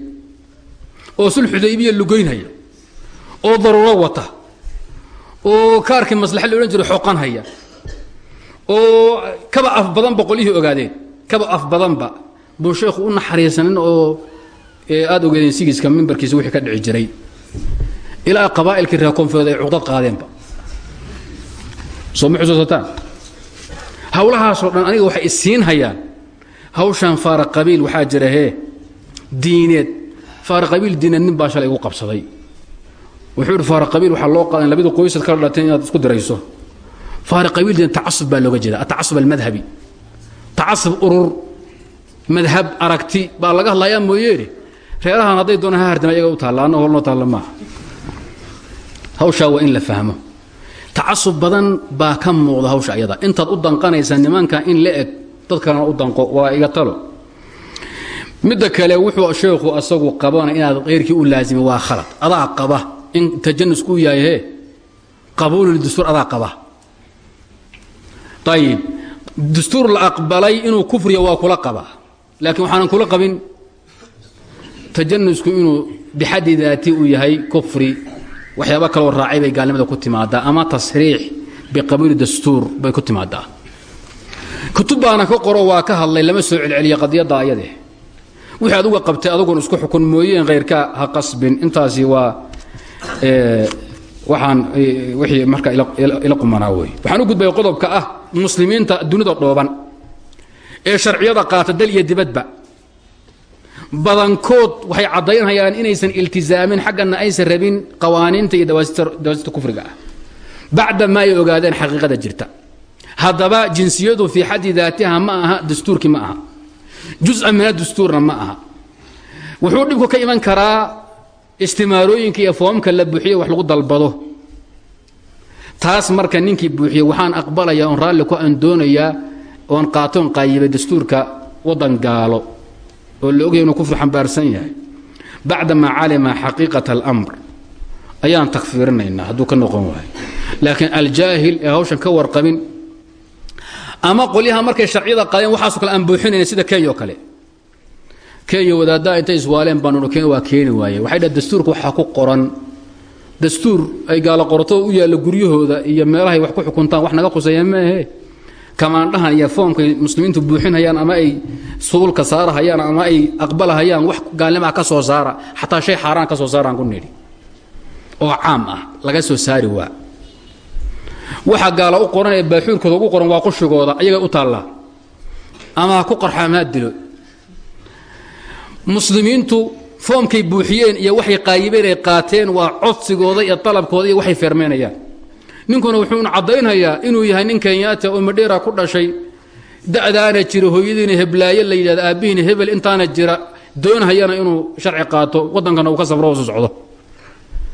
oo sulxudaybiya lugaynhaya oo daruuro wata oo kaarkii maslaxa la odhan jiray xoqanhaya oo kaba af badanba qolyihii ogaadeen kaba af badanba buu sheekhu u naxariisanin oo aada ogeedeen sigiiska mimbarkiisa wixii ka dhici jiray. Ilaa qabaa'ilkii reer koonfureed ay cuqdad qaadeenba soo ma xusuusataan hawlahaasoo dhan aniga waxay isiin hayaan hawshan faara qabiil waxaa jira hee diineed. Faara qabiil diineed nin baa shalay igu qabsaday wuxuu idhi faara qabiil waxaa loo qaadan labada qoysad kala dhateen inaad isku dirayso. Faara qabiil diineed tacasub baa looga jeeda atacasub almadhabi. Tacasub urur madhab aragti baa laga hadlayaa mooyeene reerahan hadday doonaan ha hardima iyaga u taalla anna holnoo taalla maaha hawshaa waa in la fahmo. Tacasub badan baa ka muuqda hawsha ayada. Intaad u danqanaysa nimanka in la eg dad u danqo waa iga talo. Midda kale wuxuu sheekhu asagu qabana inaad keyrkii u laazimi waa khalad adaa qaba in tajanusku yahay dastuur adaa qaba. Ayib dastuur la aqbalay inuu kufriya waa kula qabaa laakiin waxaanan kula qabin tajanusku inuu bixaddi daati uu yahay kufri waxyaaba kaloo raacay bay gaalnimada ku timaadaa ama tasriix biqabuuli dastuur bay ku timaadaa. Kutub baana ka qoro waa ka hadlay lama soo celceliya qadiyadda ayade wixii aduga qabtay adugun isku xukun mooyeen khayrka ha qasbin. Intaasi waa waxaan wixii marka ila qumanaa wey waxaan u gudbaya qodobka ah muslimiinta dunida dhooban. Ee sharciyada qaata dal iyo dibadba. Badankood waxay caddaynayaan inaysan iltizaamin xaggana aysan rabin qawaaniinta iyo dawaasita kufriga ah. Bacda ma ogaadeen xaqiiqada jirta. Haddaba jinsiyadu fii xaddi daatiha ma aha dastuurkii ma aha. Juزa min adastuurna ma aha. Wuxuu dhibku ka iman karaa istimaarooyinka iyo foomka la buxiyo wax lagu dalbado. Taas marka ninkii buuxiyey waxaan aqbalayaa oon raalli ku aan doonayaa oon qaatoon qaayibay dastuurka waddan gaalo oo la ogaya inuu kufru xambaarsan yahay. Bacdamaa calima xaqiiqata alamr ayaan takfiirinaynaa hadduu ka noqon waayo. Laakiin aljaahil ee hawshan ka warqabin ama qolyaha markay sharciyada qaadeen waxaaso kale aan buuxinayna sida kenya oo kale kenya wadaaddaa intay iswaaleen baan waa keeni waaye. Waxay dhaha dastuurka waxaa ku qoran. Dastuur ay gaalo qorato u yaalla guryahooda iyo meelahay wax ku xukuntaan wax naga quseeya maahe. Kamaandhahan iyo foomkay muslimiintu buuxinhayaan ama ay suulka saarahayaan ama ay aqbalahayaan wax gaalnimaa ka soo saara. Xataa shay xaaraan ka soo saaraan ku nidhi. Oo caam ah laga soo saari waa. Waxa gaala u qoran ee baaxuurkooda ugu qoran waa qushigooda ayagay u taallaa. Ama ha ku qarxa ama ha dilo muslimiintu foomkay buuxiyeen iyo waxay qaayibeen ay qaateen waa codsigooda iyo dalabkooda iyo waxay feermeynayaan. Ninkuna wuxuuna caddaynhayaa inuu yahay nin kenyaata oo madheera ku dhashay da'daana jira hooyadiina heblaaye la yidhahdo aabbihiina hebel intaana jira doonhayana inuu sharci qaato waddankana uu ka safro hoosu socdo.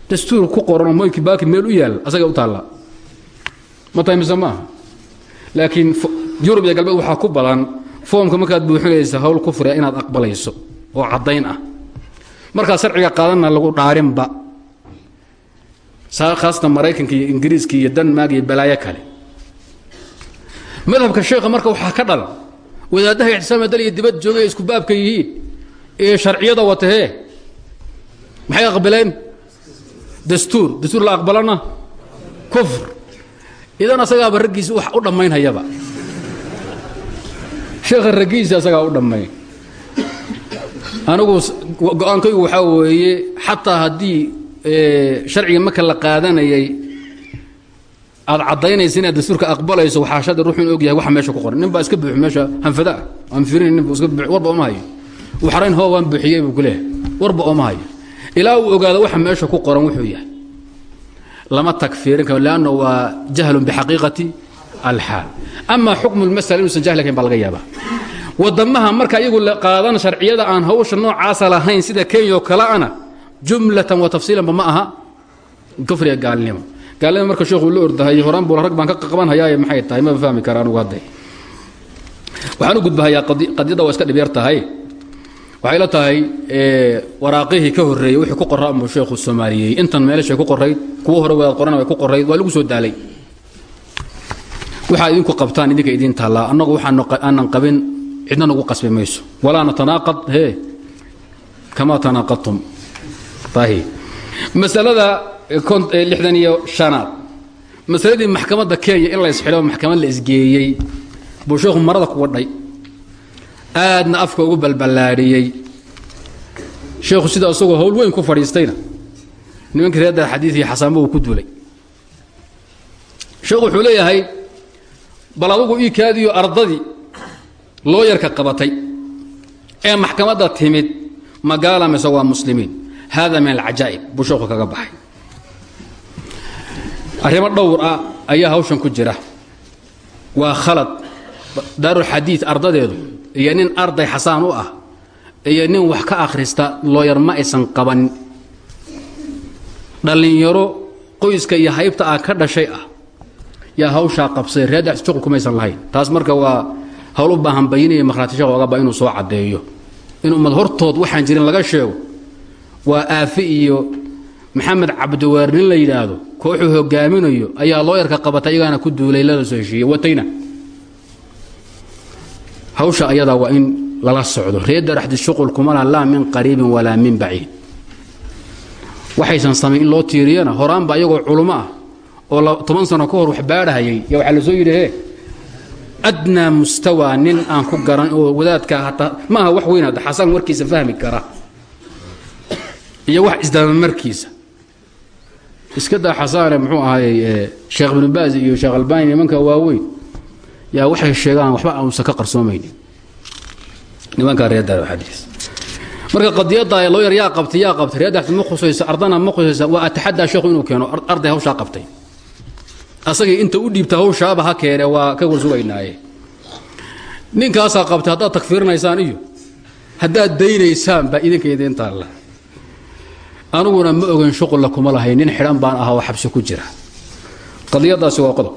Dastuur ku qoranoo moyki baaki meel u yaal asaga u taallaa ma maaha laakiin yurub iyo galbeed waxaa ku badan foomka markaad buuxinaysa hawl kufriga inaad aqbalayso oo caddayn ah. Markaa sharciga qaadanna lagu dhaarinba khaasatan maraykanka iyo ingiriiska iyo denmark iyo balaayo kale. Madhabka sheekha marka waxaa ka dhalan wadaadaha ictisaama dal iyo dibad joogay isku baabka yihiin ee sharciyada watahee maxay aqbaleen dastuur dastuur la aqbalana? Kufr. Idan asagaaba raggiisa wax u dhammaynhayaba sheekha raggiisa asagaa u dhammayn anigu go'aankaygu waxaa weeye xataa haddii sharciga marka la qaadanayay aad caddaynaysa inaad dastuurka aqbalayso waxaa shada ruuxu in og yahay waxa meesha ku qoran. Nin baa iska buuxi meesha hanfadaa aan fiirin nin buu iska buuxi warba oma hayo. Uu xarayn hoo waan buuxiyey buu ku leeyahay. Warba oma hayo. Ilaa uu ogaado waxa meesha ku qoran wuxuu yahay. Lama takfiirin karo leanna waa jahlun bixaqiiqati alxaal. Amaa xukmu lmasala inuusan jahli kayn baa laga yaabaa wadamaha marka iyagu la qaadan sharciyada aan hawsha noocaasa lahayn sida kenya oo kale ana jumlatan wa tafsiilanba ma aha kufriga gaalnimo. Gaalnimo marka sheekhu la ordahay horaan buu rag baan ka qabanhayaaye maxay tahay? Maba fahmi kara anugu hadday. Waxaan u gudbahayaa qadiyadda waa iska dhib yar tahay. Waxay la tahay waraaqihii ka horreeyey wixii ku qorraa unbuu sheekhu soomaaliyey intan meelashay ku qorayd kuwo hore wadaad qorana way ku qorayd waa lagu soo daalay. Waxaa idinku qabtaan idinka idiin taallaa. Annagu waxaanan qabin cidna nagu qasbi mayso. Walaa natanaaqad he kama tanaaqadtum masalada lixdan iyo shanaad. Masaladii maxkamadda kenya in la isxidho maxkamad la isgeeyey buu sheekhu marada ku wadhay. Aadna afka ugu balballaadhiyey. Sheekhu sida isagoo hawl weyn ku fadhiistayna. Nimankii reedda xadiidkii xasaanba uu ku duulay sheekhu wuxuu leeyahay bal adugu ii kaadiyo ardadii looyarka qabatay ee maxkamadda timid magaala mise waa muslimiin. Hada min alcajaa'ib buu kaga baxay. Arrimo dhowr ah ayaa hawshan ku jira. Waa khalad daarulxadiid ardadeedu iyo nin arday xasaan u ah iyo nin wax ka akhrista looyar ma aysan qaban. Dhallinyaro qoyska iyo haybta ah ka dhashay ah yaa hawshaa qabsay reedda shuqul kumaysan lahayn. Taas marka waa hawl u baahan bayinaya makhraati sheekh ogaba inuu soo caddeeyo. In ummad hortood waxaan jirin laga sheego waa aafi iyo maxamed cabdiweer nin la yidhaahdo kooxuu hogaaminayo ayaa looyarka qabatay iyagaana ku duulay lala soo heshiiyey watayna. Hawsha ayadaa waa in lala socdo. Reedda raxdi shuqul kumala laa min qariibin walaa min baciid. Waxaysan samayn in loo tiiriyana horaanba iyagoo culummo ah oo toban sano ka hor wax baadhahayay ya waxaa la soo yidhi he adnaa mustawaa nin aan ku garan oo wadaadka hataa ma aha wax weyn hadda xasan warkiisa fahmi kara iyo wax isdaabamarkiisa iska daa xasaane muxuu ahaayey sheekh ibnu baaz iyo sheekh albani nimanka waaweyn yaa waxay sheegaan waxba aanusan ka qarsoomaynin nimanka reedda xadiis marka qadiyadda looyar yaa qabtay yaa qabtay reedda ma khusayso ardana ma khusaysa waa ataxadaa sheekhu inuu keeno arday hawshaa qabtay asagii inta u dhiibta hawshaaba ha keene waa ka warsugaynaaye. Ninkaasaa qabtay haddaad takfiirinaysaan iyo haddaad daynaysaan baa idinka idiin taalla. Aniguna ma ogen shuqulla kuma lahay nin xidhan baan ahaa oo xabsi ku jira. Qadiyadaasi waa qodob.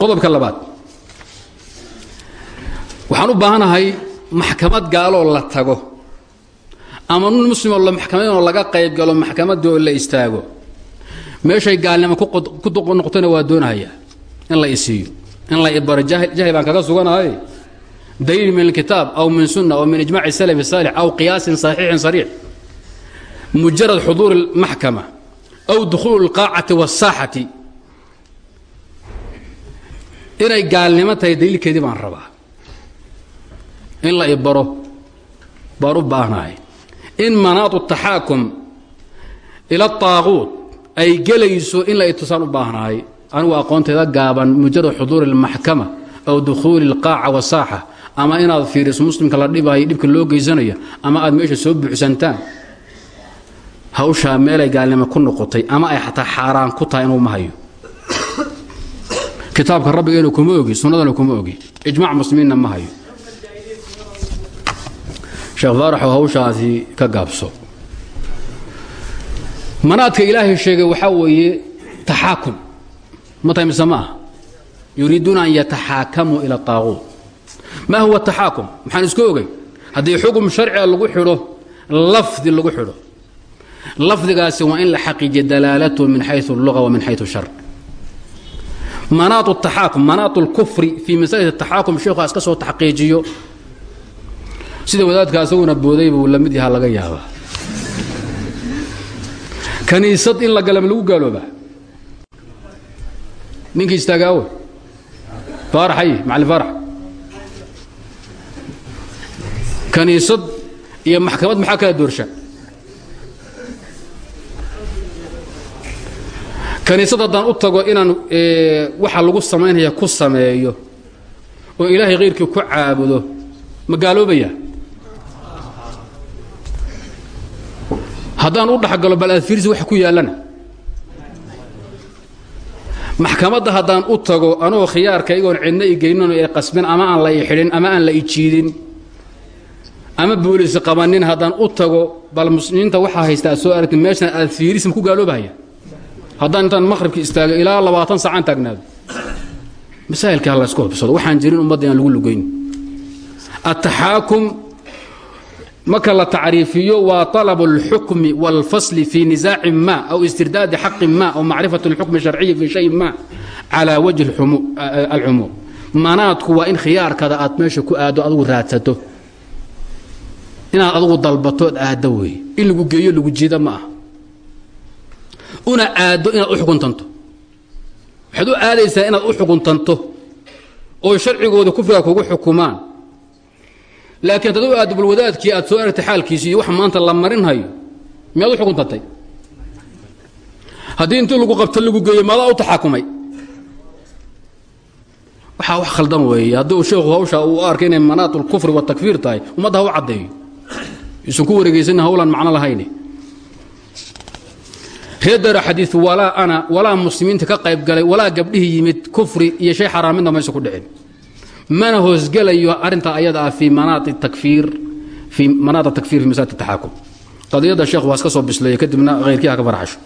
Qodobka labaad. Waxaan u baahanahay maxkamad gaaloo la tago. Ama nun muslimoo la maxkamadinoo laga qayb galo maxkamadii oo la istaago meeshay gaalnimo ku noqotona waa doonahayaa in la isiiyo in la ibaro jahi baan kaga suganahay daliil min alkitaab aw min sunna aw min ijmaci salafi saalix aw qiyaasin saxiixin sariix mujarad xuduuri اlmaxkama aw dukhuulu اlqaacati waالsaaxati inay gaalnimo tahay daliilkeedii baan rabaa in la ibaro baan u baahnahay in manaadu taxaakum ila طaaquut ay gelayso in la itusaan u baahnahay. Anigu aqoonteeda gaaban mujarad xuduuri اlmaxkama aw dukhuuli اlqaaca wasaaxa ama inaad fiiriso muslimka la dhibayo dhibka loo geysanaya ama aad meesha soo buuxsantaan. Hawshaa meelay gaalnimo ku noqotay ama ay xataa xaaraan ku tahay inuu ma hayo. Kitaabka rabbigeena kuma ogi sunnadana kuma ogi. Ijmac muslimiinna ma hayo. Hawshaasi ka gaabso manaadka ilaahay sheegay waxaa weeye taxaakum mata mise ma an yataxaakamuu ila taaquut. Maa huwa taxaakum maxaan isku ogey haddii xukun sharciga lagu xidho lafdi lagu xidho. Lafdigaasi waa in la xaqiijiya dalaalatu min xayu اluga wa min xayu shar. Manaat taxaakum manaat اlkufri fii masalati taxaakum sheekhu iska soo taxqiijiyo. Sida wadaadka asaguna booday buu la mid laga yaabaa kaniisad in la galama lagu gaaloobaa ninkii istaagaawe faaraxay macalin faarax. Kaniisad iyo maxkamad maxaa kala doorsha? Kaniisad haddaan u tago inaan waxa lagu samaynaya ku sameeyo oo ilaahay khayrkii ku caabudo ma gaaloobaya haddaan u dhexgalo bal aad fiirsi wax ku yaallana. Maxkamadda haddaan u tago anoo khiyaarka igoon cidna i ee qasbin ama aan la i ama aan la jiidin ama boolis qabanin haddaan u tago bal muslimiinta waxaa haysta soo aragti meeshan aad ku gaaloobahaya? Haddaan intaan maqhribka istaago ilaa labaatan saacaan taagnaado. Masaa'ilka ha laysku hubsado waxaan jirin ummadda aan lagu lugayn ataxaakum marka la tacriifiyo waa طalب الxukmi واlfasl fii نisaaci ma aw istirdaadi xaqi ma aw macrifaة الxukm الشharciyi fii shay ma calى wajhi alcumuum manaadku waa in khiyaarkada aad meesha ku aado adugu raadsato inaad adugu dalbatood aaddo wey in lagu geeyo lagu jiida ma ah una aaddo inaad u xukuntanto waxaad u aadaysaa inaad u xukuntanto oo sharcigooda kufriga kugu xukumaan laakiin dad u aaddo balwadaadkii aad soo aragtay xaalkiisi iyo wax maanta la marinhayo miyaad u xukuntantay haddii intii lagu qabto lagu geeyo maadaa u taxaakumay waxaa wax khaldan weeye. Haddii sheekhu hawsha uu arkay inay manaat ulkufri watakfiir tahay ummadda ha u caddeeyo. Isan ku wareegaysanin hawlaan macno lahayne. Reedara xadiid walaa ana walaa muslimiinta ka qayb galay walaa gabdhihii yimid kufri iyo shay xaraam midna maysa ku dhicin mana hoosgelayo arrinta ayada ah fii manaati takfiir fii manaat takfiir fi masalat taxaakum qadiyadda sheekhu waa iska soo bisleeyey kadibna hayrkii ha ka farxasho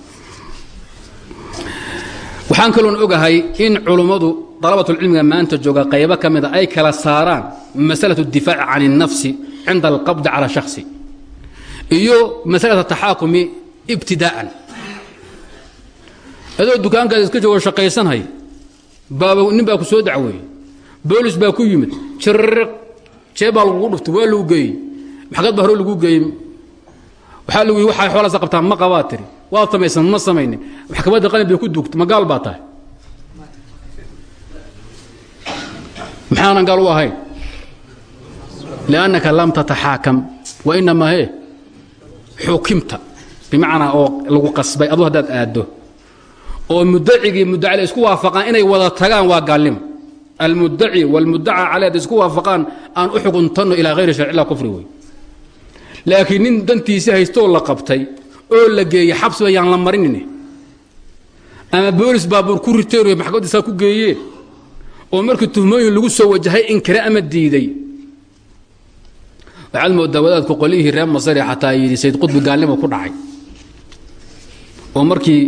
waxaan kaloon ogahay in culummadu dalabatulcilmiga maanta jooga qaybo ka mida ay kala saaraan masalatu اdifaaci can الnafsi cinda alqabdi cala shakhsi iyo masalata taxaakumi ibtidaa'an adoo dukaankaada iska joogo shaqaysanhay baaba nin baa ku soo dacweeyey boolis baa ku yimid. Jiriq jee baa lagugu dhuftay waa lagu geeyey. Maxkamad baa hore lagu geeyey. Waxaa lagu yidhi waxay xoolaasa qabtaan ma qabaa tiri waad samaysan ma samaynin. Maxkamadda qalin bay ku duugtay ma gaal baa tahay. Maxaanan gaal u ahayn. Liannaka lam tataxaakam wa inamaa he xukimta bimacnaa oo lagu qasbay adu haddaad aaddo. Oo mudacigii mudacale isku waafaqaan inay wada tagaan waa gaalnimo almudaci wاlmudaca caley ad isku waafaqaan aan u xukuntanno ilaa hayri sharcila kufri wey laakiin nin dantiisi haystoo la qabtay oo la geeyey xabsiba yaan la marinin ama boolis baabuur ku riteen maxkamadiisaa ku geeyeen oo markii tuhmooyin lagu soo wajahay inkire ama diiday waxaad moodaa wadaadku qolihii reer masari xataa yidhi sayd qudbi gaalnimo ku dhacay oo markii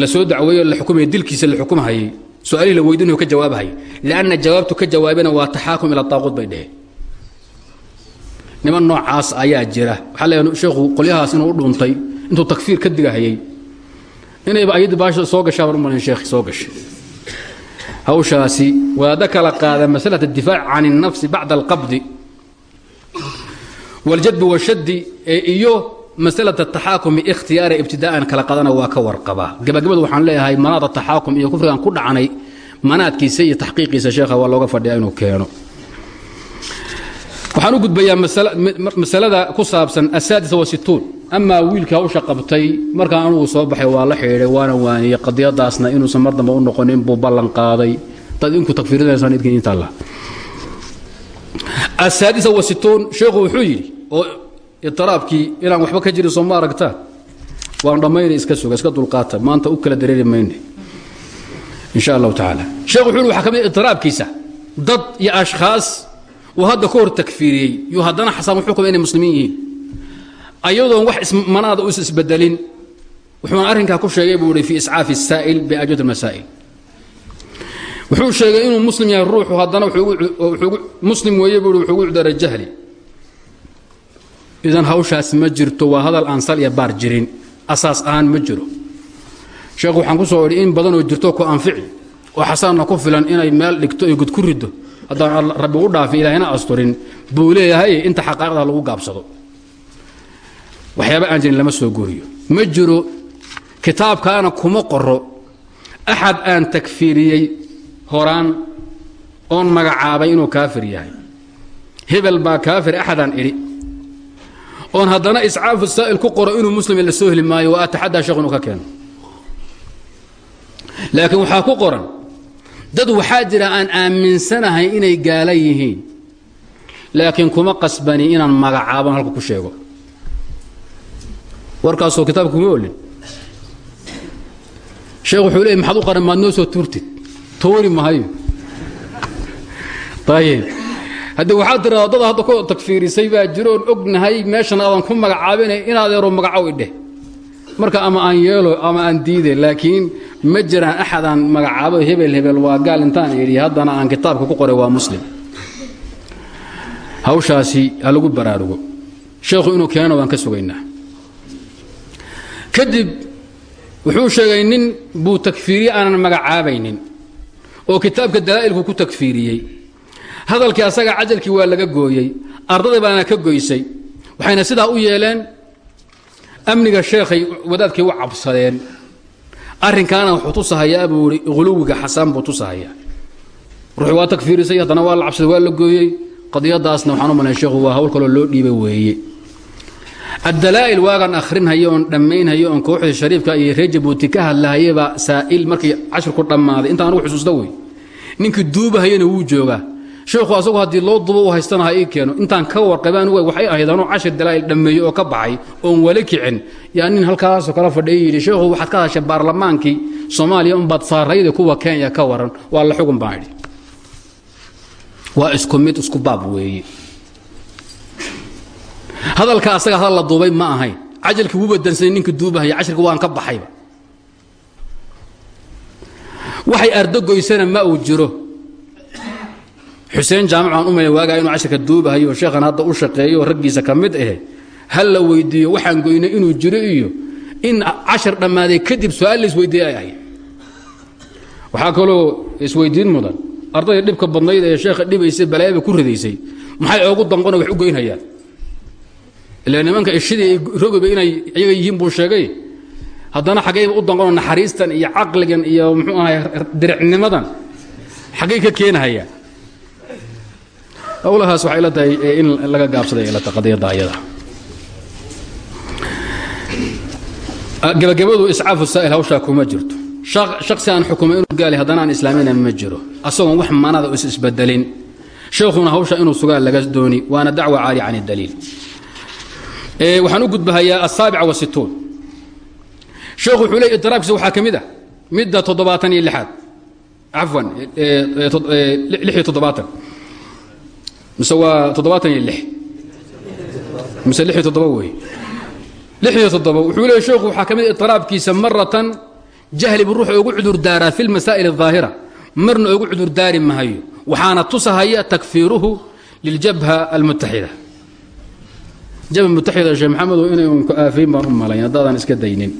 la soo la xukumaya dilkiisa la xukumhayay su-aalihii la weydinayo ka jawaabahayay lianna jawaabtu ka jawaabina waa taxaakum ila taaquud bay dheheen niman noocaas ayaa jira waxaa leeyahay sheekhu qolyahaas inuu u dhuuntay intuu takfiir ka digahayay inayba ayadii baasha soo gashaa baan u malayn sheekh soo gashay hawshaasi waada kala qaada masalة الdifaac can الnafsi bacda اlqabdi wاljadbi washadi iyo maslada taxaakumi ikhtiyaara ibtidaa'an kala qadana waa ka warqabaa gabagabadu waxaan leeyahay manaada taxaakum iyo kufrigan ku dhacnay manaadkiisa iyo taxqiiqiisa sheekha waa looga fadhiyaa inuu keeno. Waxaan u gudbayaa masalada ku saabsan asaadisa wasituun amaa wiilka hawsha qabtay markaan anugu soo baxay waa la xidhay waana waaniyey qadiyadaasna inuusan mar damba u noqonin buu ballan qaaday. Dad inku tagfiirinaysaan idkiinta allah asaadisa wasituun sheekhu wuxuu yidhi oo itiraabkii inaan waxba ka jirin soo ma aragtaan waan dhammayna iska suga iska dulqaata maanta u kala dareeri mayne insha allahu tacaala sheekhu wuxuu yidhi waxaa ka mid itiraabkiisa dad iyo ashkhaas uu hadda ka hor takfiiriyey yuu haddana xasaan wuxuu kaba inay muslimiin yihiin ayadoon wax manaada us isbedelin wuxuuna arrinkaa ku sheegay buu ihi fi iscaafi الsaa'il biajwad اlmasaa'il wuxuu sheegay inuu muslim yahay ruuxu haddana muslim weeye buu wuxuu ugu cudara jahli idan hawshaas ma jirto waa hadal aan sal iyo baar jirin. Asaas ahaan ma jiro. Sheekhu waxaan ku soo idhi in badanoo jirto ku anfici oo xasaanna ku filan inay meel dhigto iyo gud ku riddo. Haddaan rabbi u dhaafin ilahina asturin. Buu leeyahay inta xaqaaqda lagu gaabsado. Waxyaaba aan jirin lama soo guriyo ma jiro kitaabkaana kuma qoro axad aan takfiiriyey horaan oon magacaabay inuu kaafir yahay. Hebel baa kaafir axadaan idhi oon haddana iscaafu saa'il ku qoro inuu muslim la soo heli maayo waa ataxaddaa sheekh inuu ka keeno laakiin waxaa ku qoran dad waxaa jira aan aaminsanahay inay gaala yihiin laakiin kuma qasbani inaan magacaaban halka ku sheego. Warkaasoo kitaabka kuma olin sheekh wuxuu leey maxaad u qaran maad noo soo tuurtid? Toori mahayo (laughs) ayib haddii waxaad tiraada dad hadda ku takfiirisay baa jiroon ognahay meeshan aadan ku magacaabinay inaadeero magacow idheh marka ama aan yeelo ama aan diide laakiin ma jiraan axadaan magacaabo hebel hebel waa gaal intaan idhi haddana aan kitaabka ku qoray waa muslim. Hawshaasi ha lagu baraarugo. Sheekhu inuu keeno waan ka sugaynaa. Kadib wuxuu sheegay nin buu takfiiriye aanan magacaabaynin. Oo kitaabka dalaa'ilku ku takfiiriyey hadalkii asaga cajalkii waa laga gooyey ardadii baana ka goysay waxayna sidaa u yeeleen amniga sheekhay wadaadkay u cabsadeen. Arrinkaana wuxuu tusahayaa buu ihi huluwiga xasaan buu tusahayaa. Ruux waa takfiirisay haddana waa la cabsaday waa la gooyey. Qadiyadaasna waxaan u malay sheekhu waa hawl kaloo loo dhiibay weeye. Addalaa'il waagaan akhrinhayo oon dhammaynhayo oon kooxda shariifka iyo reer jabuuti ka hadlahayaba saa'il markii cashirku dhammaaday. Intaan anugu xusuusta wey ninkii duubahayana wuu joogaa sheekhu asagu haddii loo dubo u haystana ha ii keeno. Intaan ka warqabaan w waxay ahayd anuu cashir dalaa'il dhammeeyo oo ka baxay oon wala kicin. Yaa nin halkaasoo kala fadhiya yidhi sheekhu waxaad ka hadashay baarlamaankii soomaaliya unbaad saarayda kuwa kenya ka waran. Waa la xugun baan idhi waa isku mid isku baab weeye hadalka asaga hadal la duubay ma ahayn. Cajalkii wuu badansanay ninkii duubahaya cashirka waan ka baxayba. Waxay ardogoysana ma uu jiro xuseen jaamac aan u malay waagaa inuu cashirka duubahayo sheekhan hadda u shaqeeyo raggiisa ka mid ahe hal la weydiiyo waxaan goynay inuu jiro iyo in cashir dhammaaday kadib su'aal la isweydiiye ay ahayd waxaa kaloo mudan ardayda dhibka badnayd ee sheekha dhibaysay balaayaba ku ridaysay maxay oogu danqona wax u goynhayaan ila nimanka ishidii rogoba inay iyaga yihiin buu sheegay haddana xaggayba u danqono naxariistan iyo caqligan iyo muxuu ahay diricnimadan xaggay ka keenahayaan howlahaas waxay la tahay in laga gaabsaday qadiyadda ayada gabagabadu iscaafu saa'il hawshaa kuma jirto. Shaksi aan xukumay inuu gaali haddana aan islaamina ma jiro. Asagoon wax manada is isbedelin. Sheekhuna hawsha inuu sugaa laga dooni waana dacwa caali can daliil. Waxaan u gudbahayaa asaabica wasituun sheekhu wuxuu leey idiraabkiisa waxaa ka mid ah midda toddobaatan iyo lixaad. Cafwan lix iyo toddobaatan mise waa toddobaatan iyo lix mise lix iyo toddoba wey lix iyo toddoba wuxuu leey sheekhu waxaa ka mid idiraabkiisa maratan jahli buu ruuxu ugu cudurdaaraa fi lmasaa'il الظaahira marna ugu cudurdaari mahayo waxaana tusahaya takfiiruhu liljabha almutaxida jabha mutaxida sheekh maxamedow inay un ku aafayn baan u malayn haddaadan iska daynin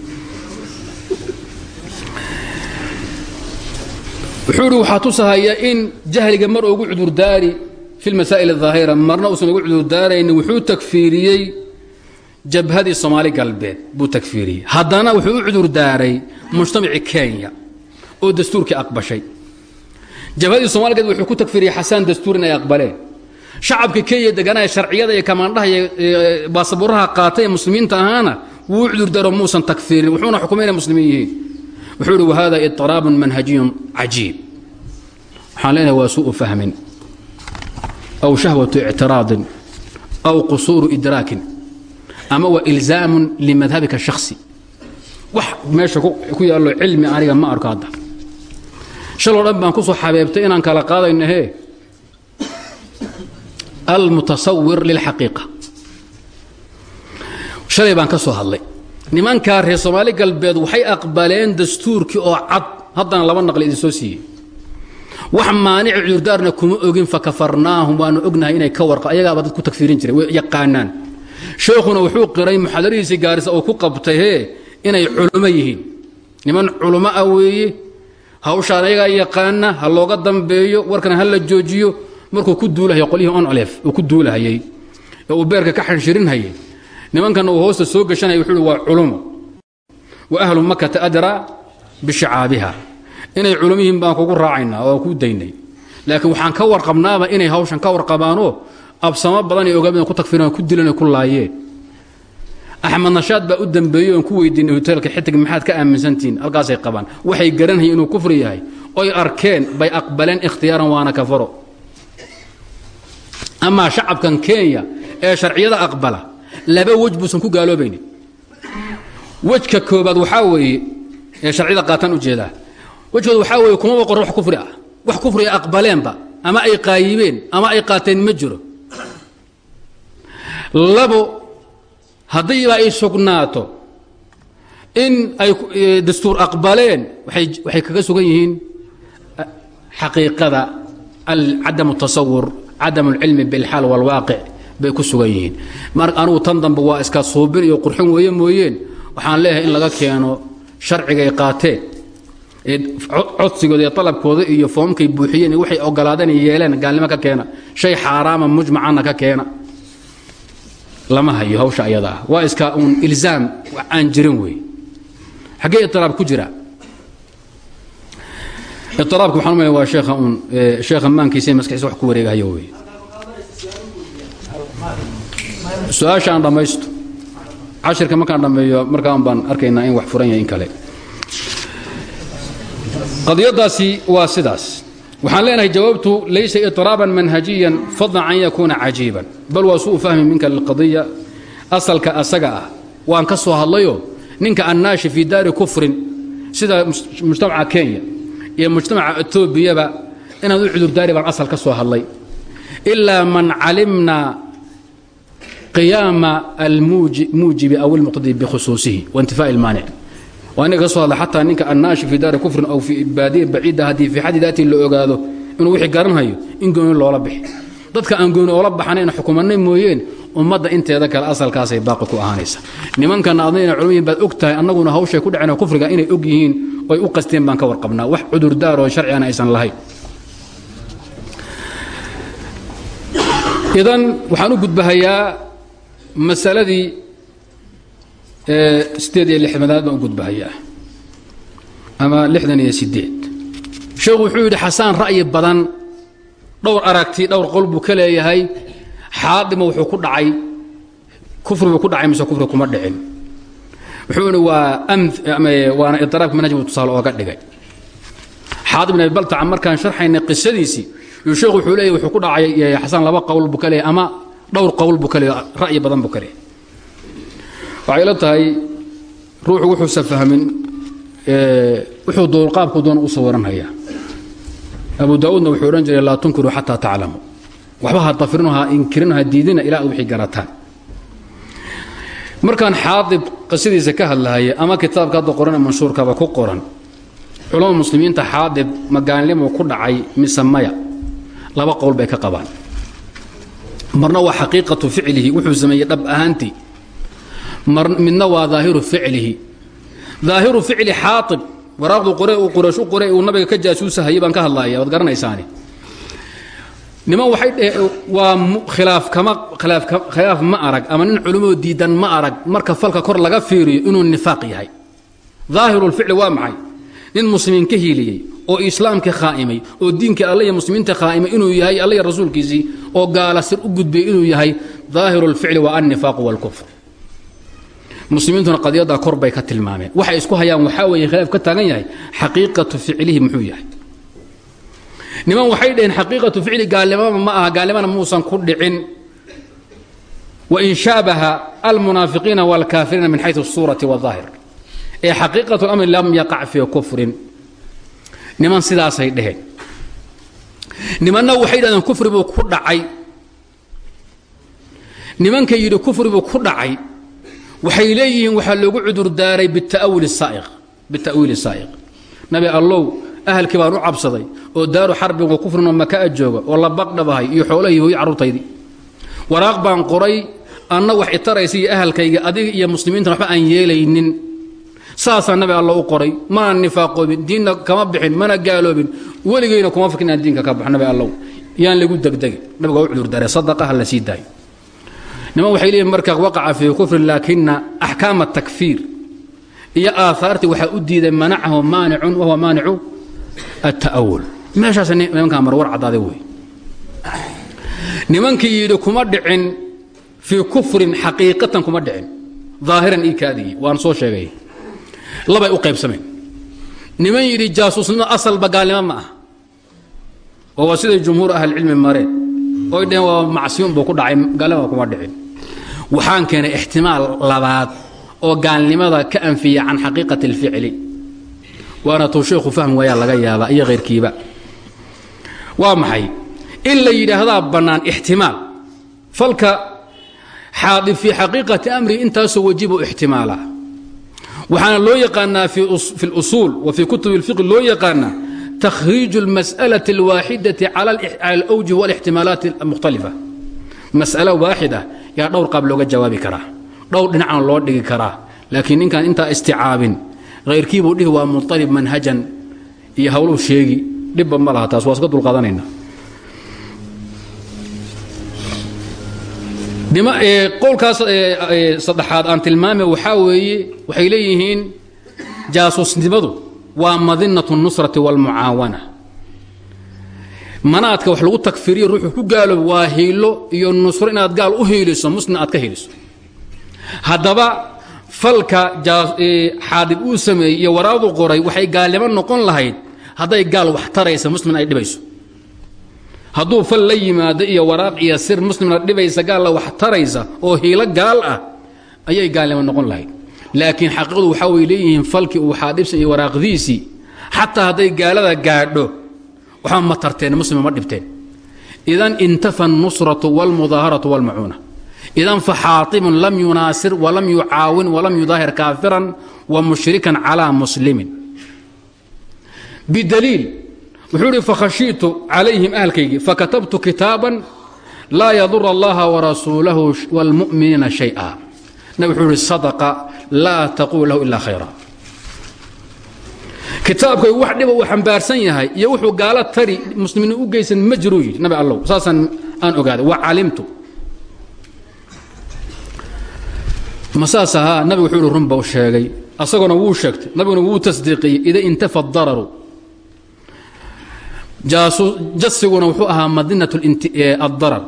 wuxuu ihi waxaa tusahaya in jahliga mar ugu cudurdaari fi lmasaa'il ahaahira marna uusan ugu cudurdaarayni wuxuu takfiiriyey jabhadii soomaali galbeed buu takfiiriyey haddana wuxuu u cudurdaaray mujtamacii kenya oo dastuurkii aqbashay jabhadii somal galbeed wuxuu ku takfiiriyey xasaan dastuur in ay aqbaleen shacabka kenya deganaha sharciyada iyo kamaandhaha iyo baasabuuraha qaatay ee muslimiinta ahaana wuu u cudurdaaro muusan takfiirin wuxuuna xukumay inay muslimiin yihiin wuxuu ihi wahada iطiraabun manhajiyun cajiib waxaan leenahay waa suu fahmin aw shahwatu ictiraadin aw qusuuru idraakin ama waa ilzaamun limadhabika shakhsi wax meesha ku yaallo cilmi aniga ma arko hadda shaloo dhan baan ku soo xabeebtay inaan kala qaadayno hee almutasawir lilxaqiiqa shalay baan ka soo hadlay nimankaa reer soomaali galbeed waxay aqbaleen dastuurkii oo cad haddana laba naqli idin soo siiyey wax maanici cudurdaarna kuma ogin fakafarnaahum waanu ognahay inay ka warqa ayagaaba dad ku tagfiirin jiray yaqaanaan. Sheekhuna wuxuu qiray muxadaradiisii gaarisa oo ku qabtay hee inay culummo yihiin. Niman culummo ah weeye hawshaan ayagaa yaqaana ha looga dambeeyo warkana ha la joojiyo markuu ku duulahayo qolyihii onolef uu ku duulahayey ee uu beerka ka xanshirinhayay. Nimankanna uu hoosta soo gashanaya wuxuu uhi waa culumo wa ahlu makata adraa bishicaabiha inay culum yihiin baan kugu raacaynaa oo ku daynay. Laakiin waxaan ka warqabnaaba inay hawshan ka warqabaanoo absamo badan ay ogaameen ku tagfiran ku dilan ku laayeen axmed nashaad baa u dambeeyey ku weydiinay hoteelka xitig maxaad ka aaminsantihiin halkaasay qabaan. Waxay garanayeen inuu kufri yahay. Oy arkeen bay aqbaleen ikhtiyaaran waana kafaro. Amaa shacabkan kenya ee sharciyada aqbala laba wej ku gaaloobaynin. Wejka koobaad waxaa weeye ee sharciyada qaataan u jeedaa wejkooda waxaa weeye kumaba qoran wax kufri ah wax kufri ay aqbaleenba ama ay qaayibeen ama ay qaateen ma jiro labo haddiiba ay sugnaato in ay dastuur aqbaleen waxay kaga sugan yihiin xaqiiqada cadam tasawur cadam اlcilmi biاlxaal wاlwaaqic bay ku sugan yihiin mar anugu tan dambe waa iska suubin iyo qurxin weeye mooyeen waxaan leeyahay in laga keeno sharcigay qaateen codsigooda iyo alabkooda iyo foomkay buuxiyeen waxay ogolaadeen yeeleen gaalnimo ka keena. Shay xaaraama mujmacanna ka keena. Lama hayo hawsha ayada. Ah waa iska uun ilzaam aan jirin wey. Xaggee iطiraab ku jira? Iطiraabka waxaan umaya waa sheekha uun sheekha maankiisa maskaxiisa wax ku wareegahayo wey. Su'aasha aan dhammaysto. Cashirka markaan dhammeeyo markaan baan arkaynaa in wax furan yahay in kale qadiyadaasi waa sidaas. Waxaan leenahay jawaabtu laysa iطraaban manhajiyan fadlan an yakuuna cajiiban. Bal waa suu fahmi minka lilqadiya asalka asaga ah. Waan ka soo hadlayo ninka annaashi fii daari kufrin sida mujtamaca kenya iyo mujtamaca etoobiyaba inaan u cudurdaari baan asal ka soo hadlay. Ilaa man calimna qiyaama almuujibi aw ilmuqtadi bikhusuusihi waintifaa'i ilmaanic waa inaga ka soo hadla xataa ninka annaashi fii daari kufrin aw fii baadiya baciida haddii fii xaddi la ogaado inuu wixii garanhayo in gooni loola bixi. Dadka aan gooni oola baxanayn xukumanay mooyeen ummadda inteeda kale asalkaasay baaqi ku ahaanaysa. Nimankan adayna culumyiin baad og tahay annaguna hawshay ku dhaceen kufriga inay og yihiin oy u qasteen baan ka warqabnaa. Wax cudurdaar oo sharcigan aysan lahayn. Idan waxaan u gudbahayaa masaladii sideed iyo lixdanaad baan u gudbahayaa ama lixdan iyo sideed sheekhu wuxuu yidhi xasaan ra'yi badan dhowr aragti dhowr qol buu ka leeyahay. Xaadima wuxuu ku dhacay kufri buu ku dhacay mise kufri kuma dhicin. Wuxuu ihi waa waana idiraabka manhaj buu tusaale ooga dhigay. Xaadim ibn abi baltaca markaan sharxaynay qisadiisii yuu sheekhu wuxuu leeyahy wuxuu ku dhacay xasaan laba qowl buu ka leeyahay ama dhowr qowl buu ka leeyahay ra'yi badan buu ka leeyahay waxay la tahay ruuxu wuxuusa fahmin wuxuu doon qaabku doon u sawiranhayaa abu daa'uudna wuxuu odhan jiray laa tunkiru xataa taclamu. Waxba ha dafirino ha inkirino ha diidina ilaa ad wixii garataan. Markaan xaadib qisadiisa ka hadlahaya ama kitaabka hadda qoran ee manshuurkaba ku qoran culamada muslimiinta xaadib magaalnimo ku dhacay mise maya laba qowl bay ka qabaan. Marna waa xaqiiqatu ficlihi wuxuu sameeyey dhab ahaantii midna waa daahiru ficlihi. Daahiru ficli xaaib waraaqdu qore uu quraysh u qore uu nabiga ka jaasuusahayay baan ka hadlaaya waad garanaysaani niman waxay waa khilaaf kama khilaaf khilaaf ma arag ama nin culimmadu diidan ma arag marka falka kor laga fiiriyo inuu nifaaq yahay. Daahirulficli waa maxay? Nin muslimiin ka hiiliyey oo islaamkii khaa'imay oo diinkii alle iyo muslimiinta khaa'imay inuu yahay alle iyo rasuulkiisii oo gaala sir u gudbiyey inuu yahay daahirulficli waa annifaaqu waalkufr muslimiintuna qadiyaddaa korbay ka tilmaameen. Waxay isku hayaan waxaa weeye khilaaf ka taagan yahay xaqiiqatu ficlihi muxuu yahay. Niman waxay dhaheen xaqiiqatu ficli gaalnimaba ma aha gaalnimana muusan ku dhicin. Wain shaabaha almunaafiqiina waalkaafiriina min xayu suurati waaahir ee xaqiiqatu lamri lam yaqac fii kufrin. Niman sidaasay dhaheen. Nimanna waxay dhahdeen kufribuu ku dhacay. Nimanka yidhi kufribuu ku dhacay waxay leeyihiin waxaa loogu cudurdaaray bita'wiili saa'iq nabi allow ahalkii baan u cabsaday oo daaru xarbin kufrin oo makaa jooga oo la baqdhabahay iyo xoolahii hooyo carruurtaydii waraaq baan qoray anna wax itaraysa iyo ahalkayga adiga iyo muslimiintan waxba aan yeelaynin. Saasaa nabi alla u qoray mana nifaaqoobin diinna kama bixin mana gaaloobin weligeyna kuma fikrin inaan diinka ka baxo. Nabi allow yaan lagu degdegin nabiga u cudurdaaray sadaqaha la sii daayo niman waxay leeyihiin marka waqaca fii kufrin laakina axkaama takfiir iyo aahaartii waxaa u diiday manacahu maanicun wahuwa maanicu atta'awul. Meeshaas nimankaa mar war caddaaday wey. Nimankii yidhi kuma dhicin fii kufrin xaqiiqatan kuma dhicin. Daahiran ii kaadigi waan soo sheegay. Labay u qaybsameen. Niman yidhi jaasuusnimo asalba gaalnimo ma ah oo waa siday jumhuur ahlicilmi mareen. Oy dheheen waa macsiyun buu ku dhacay gaalnimada kuma dhicin waxaan keenay ixtimaal labaad oo gaalnimada ka anfiya can xaqiiqati اlficli waana tuu sheekhu fahm wayaa laga yaabaa iyo khayrkiiba waa maxay in la yidhaahdaa bannaan ixtimaal falka xaadib fii xaqiiqati amri intaasoo wajibu ixtimaala waxaana loo yaqaanaa fi اlusuul wa fii kutubi اlfiqi loo yaqaanaa takhriiju اlmas'alaةi اlwaaxidati cala alawjih wاlاxtimaalaat اlmukhtalifa mas'alo waaxida yaa dhowr qaab looga jawaabi karaa. Dhowr dhinacna loo dhigi karaa. Laakiin ninkaan intaa isticaabin hayrkii dhihi waa mualib manhajan. Iyo hawlow sheegi dhibba ma laha taas waa iska dulqaadanayna qowlkaas saddexaad aan tilmaame waxaa weeye waxay leeyihiin jaasuusnimadu waa madinatu nusrati wاlmucaawana manaadka wax lagu takfiriyo ruuxuu ku gaaloob waa hiilo iyo nusro inaad gaal u hiiliso muslim aad ka hiiliso. Haddaba falka xaadib uu sameeyey iyo waraadu qoray waxay gaalnimo noqon lahayd. Hadday gaal wax taraysa muslimin ay dhibayso. Hadduu fal la yimaado iyo waraaq iyo sir muslimna dhibaysa gaalla wax taraysa oo hiilo gaal ah ayay gaalnimo noqon lahayd. Laakiin xaqiiqadu waxaa way leeyihiin falkii uu xaadibsa iyo waraaqdiisii xataa hadday gaalada gaadho waxba ma tarteen muslima ma dhibteen idan intafa الnusraةu wاlmudaaharatu wاlmacuuna idan faxaaimun lam yunaasir walam yucaawin walam yudaahir kaafiran wa mushrikan calىa muslimin bidaliil wuxuu ihi fakhashiitu calayhim ahalkaygii fakatabtu kitaaban laa yadur allaha warasuulahu wاlmu'miniina shayئa nabig wuxuu ihi sadqa laa taqul lahu ila khayra kitaabkaygu wax dhiba uu xambaarsan yahay iyo wuxuu gaalo tari muslimiin u geysan ma jiruu yidhi nabi allow saasaan aan ogaaday wa calimtu. Ma saas ahaa nabigu wuxuu ihi runba sheegay. Asaguna wuu sheegtay nabiguna wuu tasdiiqiyey ida intafa dararu jasiguna wuxuu ahaa madinat addarar.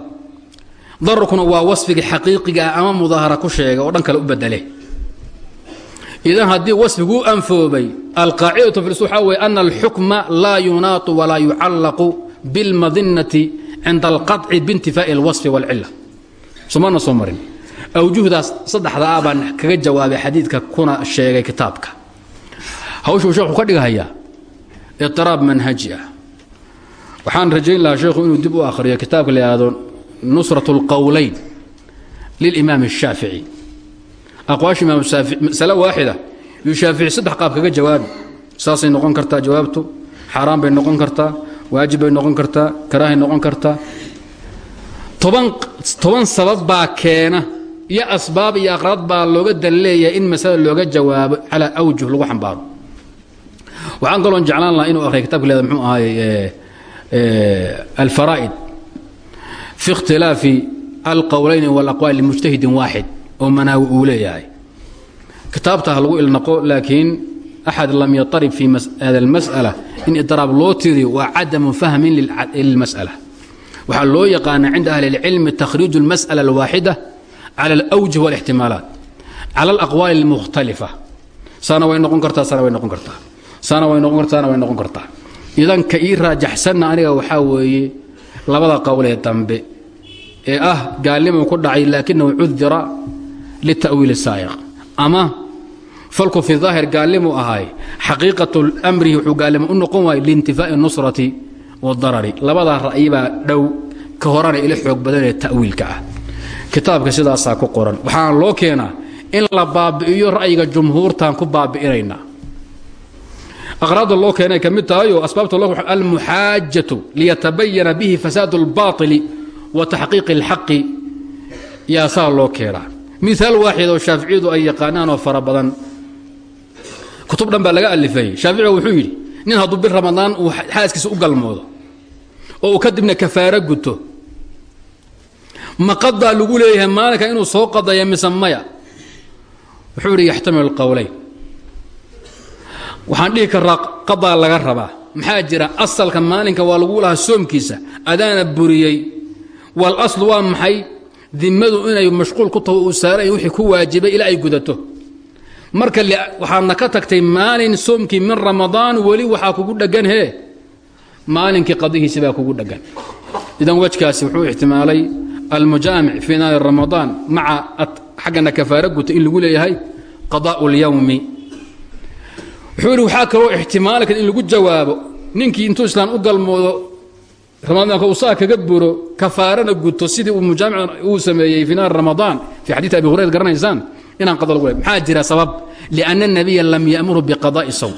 Dararkuna waa wasfigii xaqiiqiga ah ama mudaahara ku sheega oo dhan kale u bedele idan haddii wasfiguu anfoobay alqaacidatu fi waxaa weye ana alxukma laa yunaatu walaa yucallaqu bilmadinati cinda alqaطci biintifaa'i اlwasfi wاlcila somana soo marin awjuhdaas saddexda ah baan kaga jawaabay xadiidka kuna sheegay kitaabka hawshuu sheekhu ka dhigahayaa iطiraab manhaji ah waxaan rajayn lahaa sheekhu inuu dib u akhriyo kitaabka la yihahdo nusraة اlqowleyn lilimaam الshaafici aqwaasha masale waaxida yuu shaafici saddex qaab kaga jawaabi saasay noqon kartaa jawaabtu xaaraan bay noqon kartaa waajib bay noqon kartaa karaahay noqon kartaa. Toban sabab baa keena iyo asbaab iyo aqraad baa looga dan in masalada looga jawaabo calaa awjuh lagu xambaaro. Waxaan kaloon jeclaan lahaa inuu akhriya kitabka leeda mxuu ahaay alfaraa'id fi ikhtilaafi alqowlayn walaqwaal limujtahidin waaxid oo manaawi uu leeyahay kitaabta ha lagu ilnaqo laakiin axad lam yatarib fi hada almas'ala in idraab loo tiriyo waa cadamu fahmin lilmas'ala waxaa loo yaqaana cinda ahli اlcilmi takhriiju اlmas'ala alwaaxida cala alawjih walاxtimaalaat cala alaqwaali اlmukhtalifa saana way noqon kartaa saana way noqon kartaa saana way noqon kartaa saana way noqon kartaa idan ka ii raajaxsanna aniga waxaa weeye labada qowlee dambe ee ah gaalnimuu ku dhacay laakinahu cudira lita'wiili saa'iq ama falku fi daahir gaallimuu ahaay xaqiiqatu mrihi wuxuu gaalnimo u noqon waayey liintifaa'i nusrati wadarari labadaa ra'yibaa dhow ka horana ila xoog badanee ta'wiilka ah kitaabka sidaasaa ku qoran waxaana loo keenaa in la baabi'iyo ra'yiga jumhuurtaan ku baabi'inaynaa aqraadda loo keenay ka mid tahayo asbaabta loo almuxaajatu liyatabayana bihi fasaadu اlbaطili wa taxqiiqi اlxaqi yaa saa loo keenaa miaal waaxid oo shaaficiyadu ay yaqaanaan oo fara badan. Kutub dhan baa laga alifayey shaaficiga wuxuu yidhi nin hadduu bil ramadaan uu xaaskiisa u galmoodo oo uu kadibna kafaaro guto ma qadaa lagu leeyahay maalinka inuu soo qadaya mise maya. Wuxuu yidhi yaxtamilu qowlayn waxaan dhihi karaa qadaa laga rabaa. Maxaa jira? Asalka maalinka waa lagu lahaa soomkiisa adaana buriyey. Wal aslu waa maxay dimadu inay mashquul ku taho uu saaran wixii ku waajibay ilaa ay gudato. Marka waxaadna ka tagtay maalin soomkii min ramadaan weli waxaa kugu dheggan hee? Maalinkii qadihiisi baa kugu dheggan. Idan wejkaasi wuxuu ixtimaalay almujaamic fii naari ramadaan maca xaggana kafaaro guta in lagu leeyahay qadaa'u اlyawmi wuxuu yidhi waxaa kaloo ixtimaali kara in lagu jawaabo. Ninkii intuu islaan u galmoodo ramadaanka uu saa kaga buro kafaarana guto sidii uu mujaamic uu sameeyey fii naari ramadaan fii xadiid abi hurayra garanaysaan inaan qada lagu le maxaa jira sabab lianna الnabiya lam ya'muru biqadaa'i sawm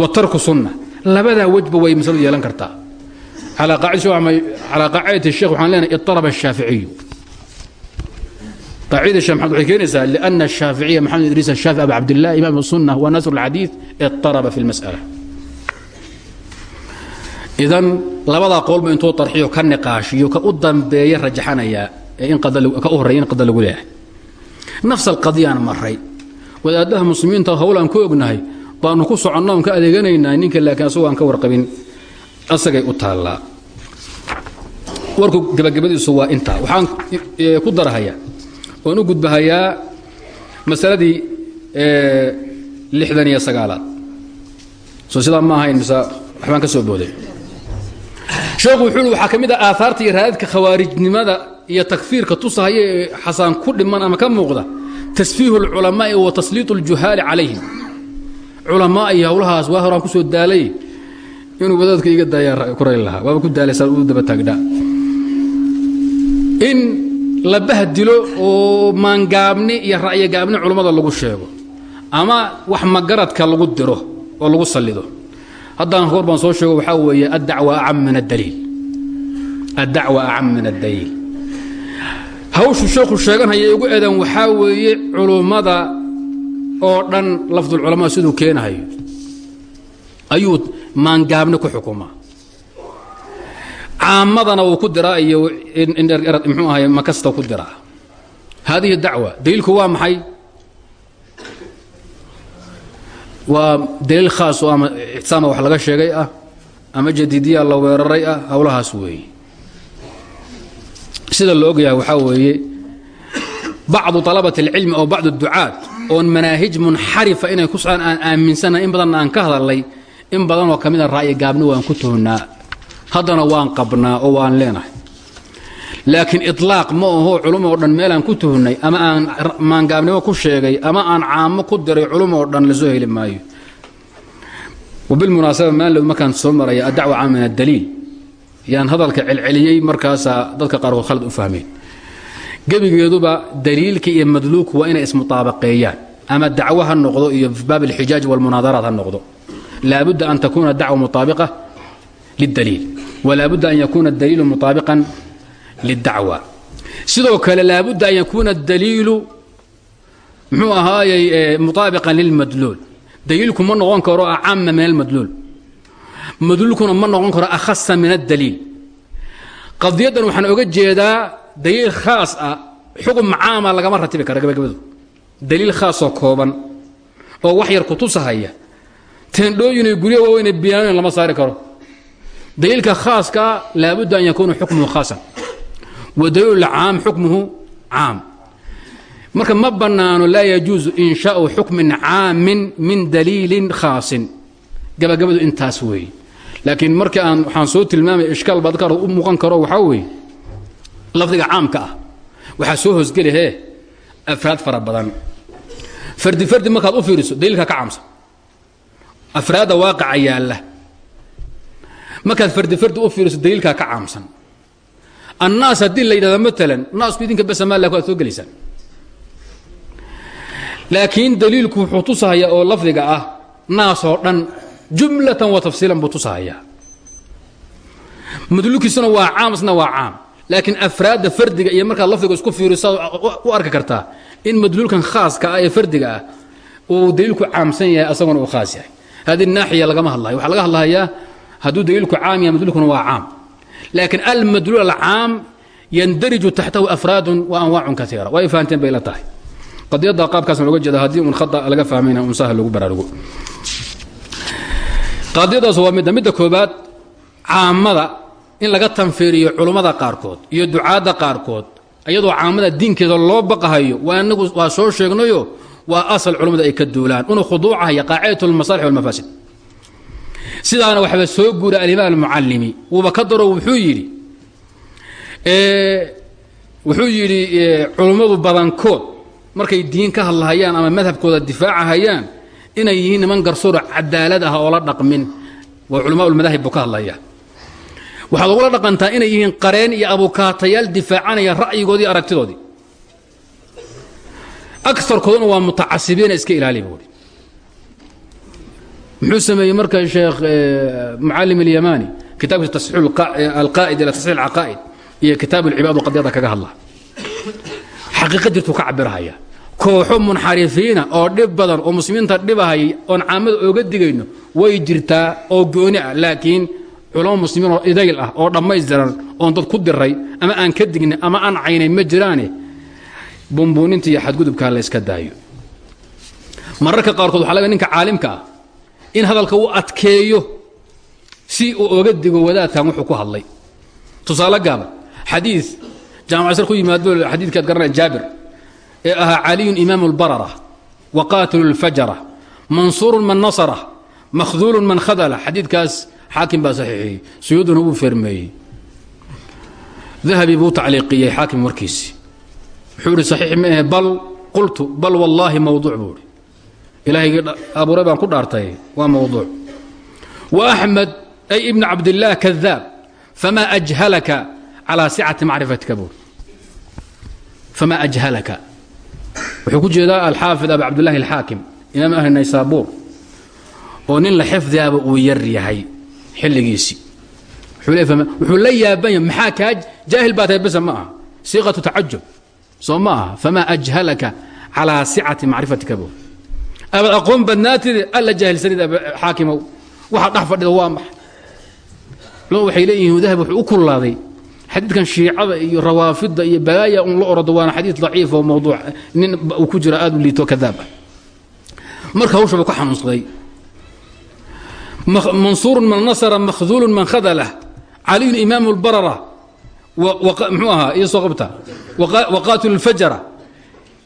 wa tarku sunna labadaa wejba way masaladu yeelan kartaa calaa qaacidati الshekh waxaan leenahay iطaraba الshaaficiyu قاعدة الشيخ محمد waxay keenaysaa لأن الشhاaفiعية محمد إدريس الشhافعي أبو عبد الله إمام السنة وناصر الحديث اضطرب في المسألة idan labadaa qowlba intuu arxiyo ka niqaashiyo ka u dambeeya rajaxanayaa ka u horreeya in qada lagu leeyahay. Nafs alqadiyaan maray wadaaddaha muslimiinta hawl aan ku ognahay baanu ku soconnaan ka adeeganaynaa ninka laakiin asagoo aan ka warqabin asagay u taallaa warku gabagabadiisu waa intaa. Waxaan e, ku darahayaa oon u gudbahayaa masaladii e, lixdan iyo sagaalaad. Soo sidaa ma ahayn mise waxbaan ka soo booday sheekhu wuxuu waxaa ka mid ah iyo raadadka khawaarijnimada iyo takfiirka tusahay xasaan ku dhiman ama ka muuqda tasfiihu lculamaai wa tasliitu ljuhaali calayhim culamaa iyo hawlahaas waa horaan ku soo daalay inuu wadaadka iga daayaa kuray lahaa. Waaba ku daalaysaan uu daba taagdhaa in la bahdilo oo maangaabni iyo ra'yogaabni culammada lagu sheego ama wax magaradka lagu diro oo lagu sallido haddaan hor baan soo sheego waxaa weeye addacwa acam min addaliil addacwa acam min addaliil hawshu sheekhu sheeganhaya igu eedan waxaa weeye culummada oo dhan lafdulculamaa siduu keenahayo ayuu maangaabni ku xukumaa caamadana wuu ku diraa iyo mxuu ahay makasta ku diraa haadihi dacwa daliilku waa maxay waa daliil khaas oo ama ixtisaama wax laga sheegay ah ama jadiidiya la weeraray ah howlahaas weeye. Sida la ogyahay waxaa weeye bacdu طalabati اlcilmi oo bacdu ducaat oon manaahij munxarifa inay ku socdaan aan aaminsanahay in badanna aan ka hadalnay in badanoo ka mida ah ra'yi gaabni waan ku toonnaa. Haddana waan qabnaa oo waan leenahay laakiin iطlaaq ma aho culum oo dhan meelaan ku tuhnay ama aan maangaabnimo ku sheegay ama aan caamo ku diray culum oo dhan la soo heli maayo. Wabilmunaasaba maanlow markaan soo maraya addacwa caan min addaliil yaan hadalka celceliyey markaasaa dadka qaarkood khalad u fahmeen. Gebigeeduba daliilka iyo madluulku waa inay ismutaabaqeeyaan ama dacwo ha noqdo iyo baab alxijaaj walmunaadaraat ha noqdo. Laabudda an takuuna dacwa mutaabiqa lidaliil walaabudda an yakuuna daliilu mutaabiqan lidacwa sidoo kale laabudda an yakuuna daliilu muxuu ahaayey mutaabiqan lilmadluul daliilku ma noqon karo acama min almadluul madluulkuna ma noqon karo akhasa min addaliil qadiyaddan waxaan oga jeedaa daliil khaas ah xukun caama lagama ratibi kara gabagabadu. daliil khaasoo kooban oo wax yar kutusahaya teendhooyinay guryo waaweyne biyaanoyn lama saari karo. daliilka khaaskaa laabudda an yakuuna xukmuhu khaasan wa daliilu caam xukmuhu caam marka ma bannaano laa yajuusu inshaau xukmin caamin min daliilin khaasin gabagabadu intaas weeye laakiin markii aan waxaan soo tilmaamaya ishkaal baad ka u muuqan karo waxaa weeye lafdiga caamka ah waxaa soo hoosgeli hee afraad fara badan fardi fardi markaad u fiiriso daliilka ka caamsan afraadda waaqaca yaalla markaad fardi fardi u fiiriso daliilkaa ka caamsan annaas haddii la yidhahdo maalan naasku idinka besa maalla waad soo gelaysaan laakiin daliilku wuxuu tusahayaa oo lafdiga ah naasoo dhan jumlatan wa tafsiilan buu tusahayaa madluulkiisuna waa caam isna waa caam laakiin afraadda fardiga iyo markaad lafdiga isku fiirisaad u arki kartaa in madluulkan khaaska ah ee fardiga ah uu daliilku caamsan yahay asaguna uu khaas yahay hadi naaxiya lagama hadlayo waxaa laga hadlahayaa hadduu laakiin almadluul alcaam yandariju taxtahu afraadun wa anwaacun kaiira way fahanteen bay la tahay qadiyadda qaabkaasna looga jeeda haddii un khata laga fahmayna un sahal lagu baraarugo qadiyadaas waa midda midda koobaad caamada in laga tanfiiriyo culummada qaarkood iyo ducaadda qaarkood iyadoo caamada diinkeeda loo baqahayo waa inagu waa soo sheegnayo waa asal culummada ay ka duulaan inuu khuduucahaya qaacidat lmasaalix walmafaasid sidaana waxba soo guura alimaam almucallimi wuuba ka daro wuxuu yidhi wuxuu yidhi culummadu badankood markay diin ka hadlahayaan ama madhabkooda difaacahayaan inay yihiin niman garsooro cadaalad ah oo la dhaqmin. Waa culamaa ulmadaahib buu ka hadlaya waxaad ugula dhaqantaa inay yihiin qareen iyo abukaatayaal difaacanaya ra'yigoodii aragtidoodii. Aarkooduna waa mutacasibiina iska ilaali buui muxuu sameeyey marka sheekh mucalim اlyamani kitaabkiisa tasxiix alqaa'id ila tasxiix alcaqaa'id iyo kitaab alcibaad qadiyada kaga hadla. Xaqiiqa jirtuu ka cabirahaya kooxo munxarifiina oo dhib badan oo muslimiinta dhibahayay oon caamada ooga digayno way jirtaa oo gooni ah. Laakiin culamo muslimiin oo idayl ah oo dhammaystiran oon dad ku diray ama aan ka dignin ama aan caynay ma jiraane. Bumbuuninta iyo xadgudubkaa la yska daayo. Mararka qaarkood waxa laga ninka caalimka ah in hadalka uu adkeeyo si uu oga digo wadaadkan wuxuu ku hadlay. Tusaale gaaban xadiid jaamacasar ku yimaado xadiidkaad garanaya jaabir ee ahaa caliyun imaamu اlbarara wa qaatilu اlfajara mansuurun man nasara makhduulun man khadala. Xadiidkaas xaakim baa saxiixiyey suyuuduna wuu fermeeyey dahabi buu tacliiqiyey xaakim warkiisi. Wuxuu ihi saxiix ma ahe bal qultu bal wallaahi mawduuc buu ihi ilaahaygi abuuray baan ku dhaartay. Waa mawduuc. Wa axmed ay ibnu cabdillaah kadaab famaa ajhalaka calaa sicati macrifatika buuri famaa ajhalaka. Wuxuu ku jeedaa alxaafid abu cabdillahi alxaakim imaam ahli naysaabuur oo nin la xifdigaaba uu yar yahay xilligiisii. Wuxuu la yaaban maxaa kaa jaahil baa tahay ma aha. Siiqatu tacajub. Soo ma aha famaa ajhalaka calaa sicati macrifatika buuri abaad aqoon badnaatide alla jaahilsanid xaakimow waxa dhex fadhida waa maxa waxay leeyihiin dahab wuxuu u kullaaday xadiidkan shiicada iyo rawaafidda iyo balaaya un la orado waana xadiid daciif oo mawduuc nin uu ku jira aad u liito kadaab ah marka hawshaba ka xanuunsaday mansuurun man nasara makhduulun man khadalah caliyun imaamu lbarara muxuu ahaa iyo soo qabta waqaatilu lfajara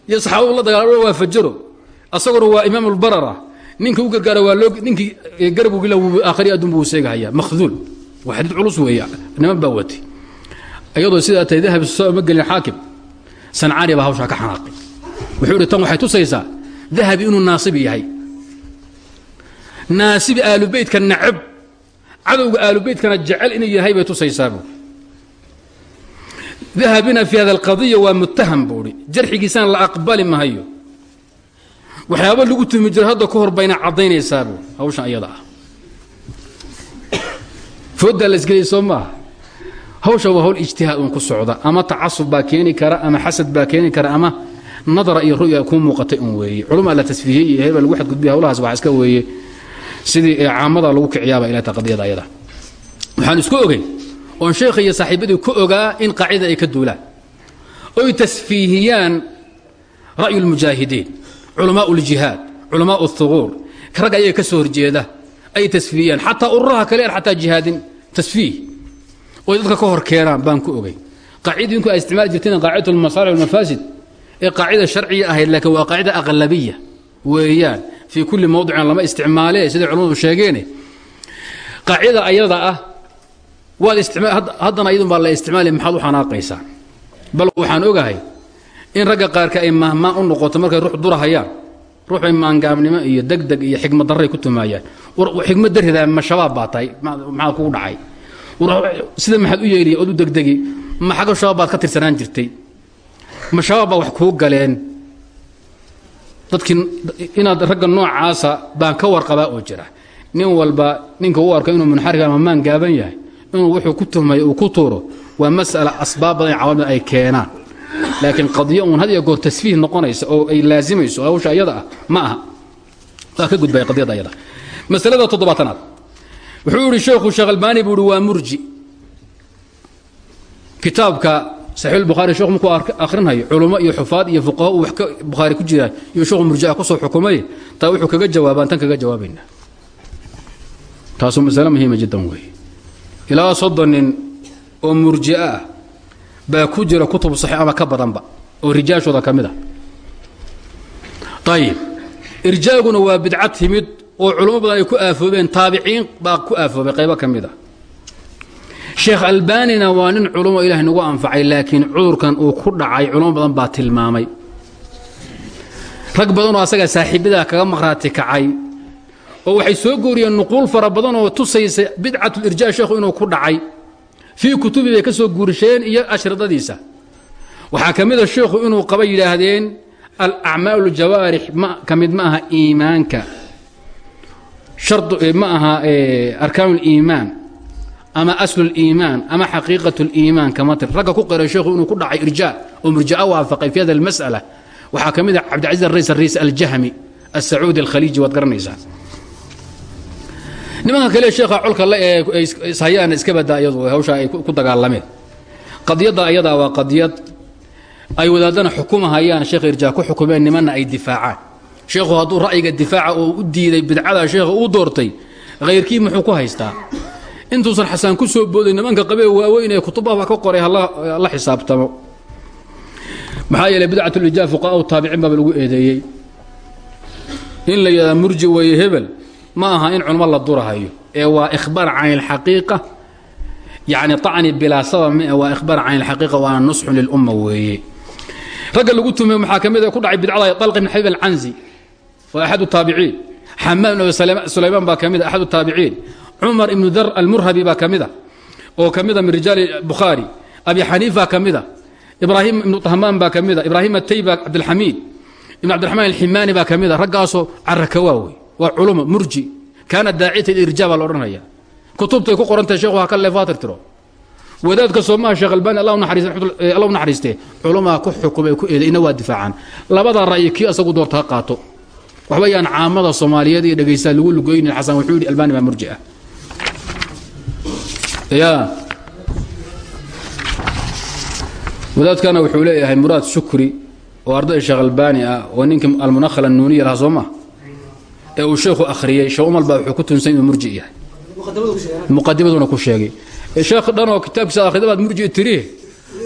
iyo saxaabadu la dagaalamo waa fajaro asaguna waa imaam اlbarara ninka u gargaara waa loo ninkii garabugila aakhri adduun buu seegahaya. Makhduul. Waa xadiid culus weeya niman baa watay. Iyadoo sidaa tahay dahab soo ma gelin xaakim. Sancaani baa hawshaa ka xanaaqay wuxuu idhi tan waxay tusaysaa dahabi inuu naasibi yahay. Naasibi aalubeytka nacab. Cadowga aalubeytkana jecel inuu yahay bay tusaysaabu dahabina fi hada alqadiya waa muttaham buu hi jarxigiisana la aqbali mahayo waxyaaba lagu tumi jiro hadda ka hor bayna caddaynaysaab hawshan iyada ah. Foodaa lasgelay soo maaha waa hawl ijtihaad ku socda ama tacasub baa keeni kara ama xasad baa keeni kara ama nadara iyo ru'ya kuu muuqatay un weeye. Culumaa la tasfiihiyey iyo hebel lagu xadgudbiya hawlahaas waxaa iska weeye sidii caamada lagu kiciyaaba ilata qadiyada ayada. Waxaan isku ogey oon sheekha iyo saaxiibadii ku ogaa in qaacida ay ka duulaan. Oy tasfiihiyaan ra'yu lmujaahidiin culamaa ljihaad culamaa اhuquur rag ayaga ka soo horjeeda. Ay tasfiihiyaan xataa ururaha kale aan xataa jihaadin tasfiih. Oy dadka ka hor keenaan baan ku ogey qaacidinku ay isticmaali jirteen qaacidat اlmasaalix walmafaasid ee qaacida sharciya ahayd laakiin waa qaacida aqlabiya weeyaan fii kulli mawdicin lama isticmaale siday culamadu sheegeene. Qaacida ayada ah waad haddana iyadun baa la isticmaalaya maxaad u xanaaqaysaa bal waxaan ogahay in ragga qaarka ay mahmaan u noqoto markay ruux durahayaan ruuxbay maangaabnimo iyo degdeg iyo xikmad darray ku tumaayaan. Xikmad darridaa ma shabaab baa tahay maxaa kugu dhacay? Sida maxaad u yeeliya ood u degdegi ma xagga shabaab baad ka tirsanaan jirtay? Ma shabaab baa wax kuu galeen? Dadkii inaad ragga noocaasa baan ka warqabaa oo jira. Nin walba ninka u arko inuu munxarif ama maan gaaban yahay inuu wuxuu ku tuhmay uu ku tuuro waa masala asbaab badan cawamid ay keenaan laakiin qadiyo uun had iyo goor tasfiih noqonaysa oo ay laazimayso hawsha ayada ah ma aha. Waa ka gudbaya qadiyada ayada. Masalada toddobaatanaad. Wuxuu yidhi sheekhu sheekh albaani buu ihi waa murji. Kitaabka saxiix bukhaari sheekhu markuu akhrinhayo culummo iyo xufaad iyo fuqaha uu wax ka bukhaari ku jira iyo sheekhu murjica ku soo xukumay taa wuxuu kaga jawaabaan tan kaga jawaabaynaa taasuu masale muhiima jiddan weeye. Ilaa soddon nin oo murji'o ah baa ku jira kutub saxiix ama ka badanba oo rijaashooda ka mid a ayib irjaaguna waa bidca timid oo culummo badan ay ku aafoobeen taabiciin baa ku aafoobay qaybo ka mid a sheekh albanina waa nin culummo ilahay nagu anfacay laakiin cudurkan uu ku dhacay culummo badan baa tilmaamay. Rag badanoo asaga saaxiibadaa kaga maqhraati kacay oo waxay soo gooriyeen nuquul fara badan oo tusaysa bidcatulirjaa sheekhu inuu ku dhacay fii kutubi bay ka soo guurisheen iyo ashridadiisa waxaa ka mid a sheekhu inuu qaba yidhaahdeen alacmaalu ljawaarix ma ka mid ma aha iimaanka. Ma aha arkaan liimaan ama asluliimaan ama xaqiiqat liimaan kama tir. Ragga ku qiray sheekhu inuu ku dhacay irjaa oo murjaa waafaqay fi hada almas'ala. Waxaa ka mid a cabdilcaziz arays ariis aljahmi asacuudi alkhaliiji waad garanaysaa nimanka kale sheekha colka le ee iska badaa iyadu ay ku dagaalameen. Qadiyadda ayadaa waa qadiyad ay wadaadana xukumahayaan sheekha irjaa ku xukumeen nimanna ay difaacaan. Sheekhu hadduu ra'yiga difaaca oo u diiday bidcada sheekha uu doortay khayrkii muxuu ku haystaa? Intuusan xasaan ku soo booday nimanka qabee waaweyn ee kutubaha ka qoray hala xisaabtamo. Maxaa yeeley bidcatulijaab fuqaa'u taabiciin baaba lagu eedeeyey. In la yidhahda murji weeye hebel ma aha in culmo la durahayo. Ee waa ikhbaar can ilxaqiiqa yacni acni bilaa sabab mi waa ikhbaar can ilxaqiiqa waana nusxun lilumma weeye. Ragga lagu tumay waxaa ka mid a ku dhacay bidcada طalq ibn xabib alcanzi waa axad taabiciin xamaad ibn sulaymaan baa ka mid a axad taabiciin cumar ibnu dar almurhabi baa ka mid a oo ka mid a min rijaali bukhaari abi xaniifa ka mid a ibraahim ibnu tahmaan baa ka mid a ibraahim atayba cabdilxamiid ibn cabdiraxmaan alximaani baa ka mid a raggaasoo carakawaa wey waa culuma murji. Kaana daacita irja baa la odhanaya. Kutubtay ku qorantahay sheekhu ha ka leefaatirtiro wadaadka soomaha sheekh albani allah u naxariistee culamaa ku xukumay ku eeday waa difaacaan. Labada ra'yi kii asagu doorta ha qaato. Waxba yaan caamada soomaaliyeed iyo dhegaysaa lagu lugoynin xasan wuxuu yidhi albani baa murji ah. Ya wadaadkana wuxuu leeyahay muraad shukri oo arday sheekh albani ah oo ninkii almunakhl annuuniya lahaa ee uu sheekhu akhriyey sheekh umal baa wuxuu ku tunsan inuu murji yahay. Muqadimaduna ku sheegay. Sheekh dhan oo kitaabkiisa akhrida baad murji tiriye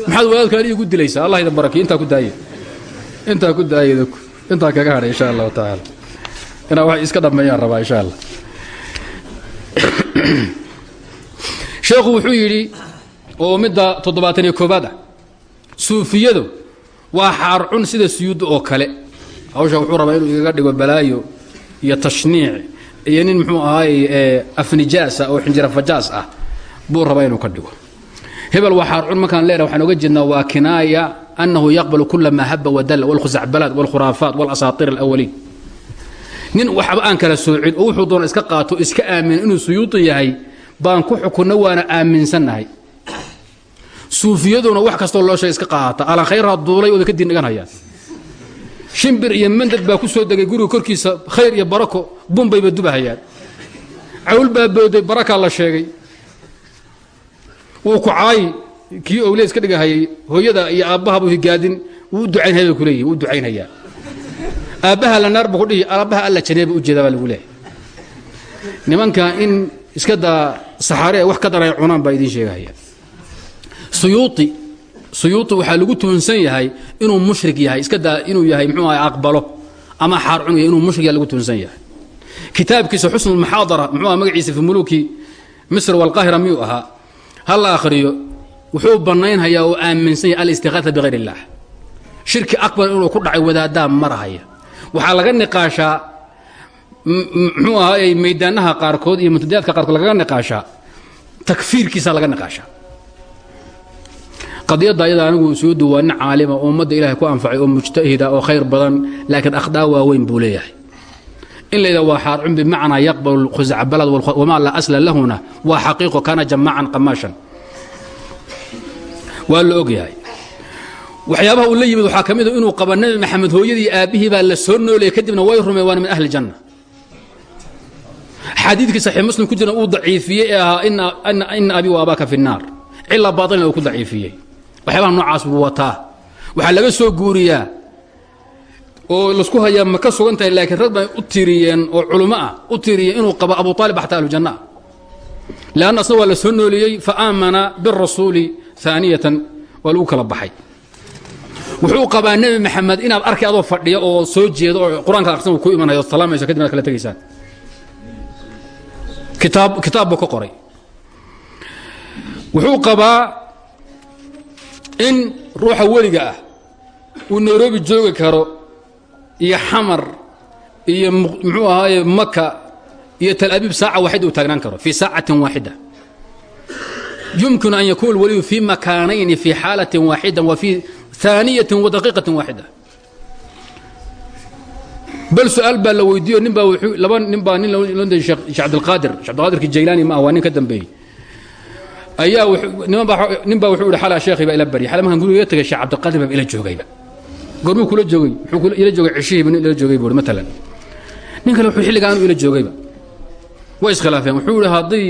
maxaad wadaadkaan iigu dilaysaa allah idin barakiy intaa ku daaye. Intaa ku daaye intaa kaga hadhay insha allahu tacaala. Inaa wax iska dhammeeyaan rabaa insha allah (clears throat) sheekhu wuxuu yidhi oo midda toddobaatan iyo koobaad ah suufiyadu waa xaarcun sida suyuudda oo kale. Hawsha wuxuu rabaa inuu igaga dhigo balaayo iyo tashniic iyo nin muxuu ahaay afnijaasa oo xinjira fajaas ah buu rabaa inuu ka dhigo. Hebel waa xaarcun markaan leedahay waxaan oga jeednaa waa kinaaya annahu yaqbalu kula maa haba wadalla walkhusacbalaad walkhuraafaat walasaatir alawaliin nin waxba aan kala soocin oo wuxuu doona iska qaato iska aamina inuu suyuuti yahay baan ku xukunna waana aaminsannahay suufiyaduna wax kastoo loo iska qaata alan duulay ooda ka diin dhigan hayaan shimbir iyo mandad baa ku soo degay guriga korkiisa khayr iyo barako bunbayba dubahayaan. Cawl baa booday barakaa la sheegay. Wuu ku caayi kii owle iska dhigahayay hooyada iyo aabbahabu higaadin wuu ducaynhaya bay kuleeyihi wuu ducaynhayaa aabbaha la naar buu ku dhihi aabbaha alla janeeba ujeeda baa lagu leehay nimanka in iska daa saxaare wax ka daray cunaan baa idiin sheegahaya. Suyuuti suyuuti waxaa lagu tuhunsan yahay inuu mushrik yahay iska daa inuu yahay mxuu ahay aqbalo ama xaar cun yahay inuu mushrik yahay lagu tuhunsan yahay. Kitaabkiisa xusnu lmuxaadara muxuu aha magaciisa fi muluki misr walqaahira miyuu ahaa? Ha la akhriyo wuxuu bannaynhayaa oo aaminsan yahay alistiqaata bihayr illaah shirki akbar inuu ku dhacay wadaaddaa marahaya. Waxaa laga niqaashaa muxuu ahaayey maydaanaha qaarkood iyo muntadaadka qaarkood lagaga niqaashaa takfiirkiisa laga niqaashaa qadiyadda ayada anigu soo duwaa nin caalima oo ummadda ku anfacay oo mujtahida oo khayr badan laakiin akhdaa waaweyn buu leeyahay. In layidhaha waa xaarcun bimacnaa yaqbalu khusacbalad wamaa laa asla lahuna waa xaqiiqo kana jamaacan qamaashan waa la waxyaabaha uu la yimid waxaa ka mid a inuu qaba maxamed hooyadii aabbihii baa la soo nooleeyey kadibna way rumeen waana min ahli janna. Xadiidkii saxiix muslim ku jirna uu daciifiyey ee ahaa ina abi wa abaaka fi nnaar. Cila baailna uu ku daciifiyey waxyaabaha noocaas buu wataa. Waxaa laga soo guuriyaa oo lasku hayaa ma ka sugan tahay laakiin rag bay u tiriyeen oo culummo ah u tiriyeen inuu qabo abu aalib xataa ahlujanna leanna asna waa la soo nooliyey fa aamana birasuuli aaniyatan waa lagu kala baxay. Wuxuu qabaa nebi maxamed inaad arkay adoo fadhiya oo soo jeedo oo qur'aanka akhrisan ku imanayo salaamayso kadib ad kala tegaysaan. Kitaab kitaab buu ka qoray. Wuxuu qabaa in ruuxa weliga ah uu nairobi joogi karo iyo xamar iyo muxuu ahaaye maka iyo tal abiib saaca waaxida uu taagnaan karo fii saacatin waaxida. Yumkinu an yakuuna waliyu fii makaanayni fii xaalatin waaxida wa fii aaniyatin wa daqiiqatin waaxida. Bal su'aal baa la weydiiyo nin baa nin baa nin london sheekh cabdilqaadir shekh cabdilqaadirki jaylaani ma ah ka dambeeyey ayaa nin baa wuxuu ihi xalaa sheekhi baa ila baryay xala markaan guriga tagay sheekh cabdilqaadir baa ila joogayba goormuu kula joogay wuxuu ila joogay ceshihiiba nin ila joogay buuri matalan nin kale wuxuu xilligaa anu ila joogayba way iskhilaafeen wuxuu yihi haddii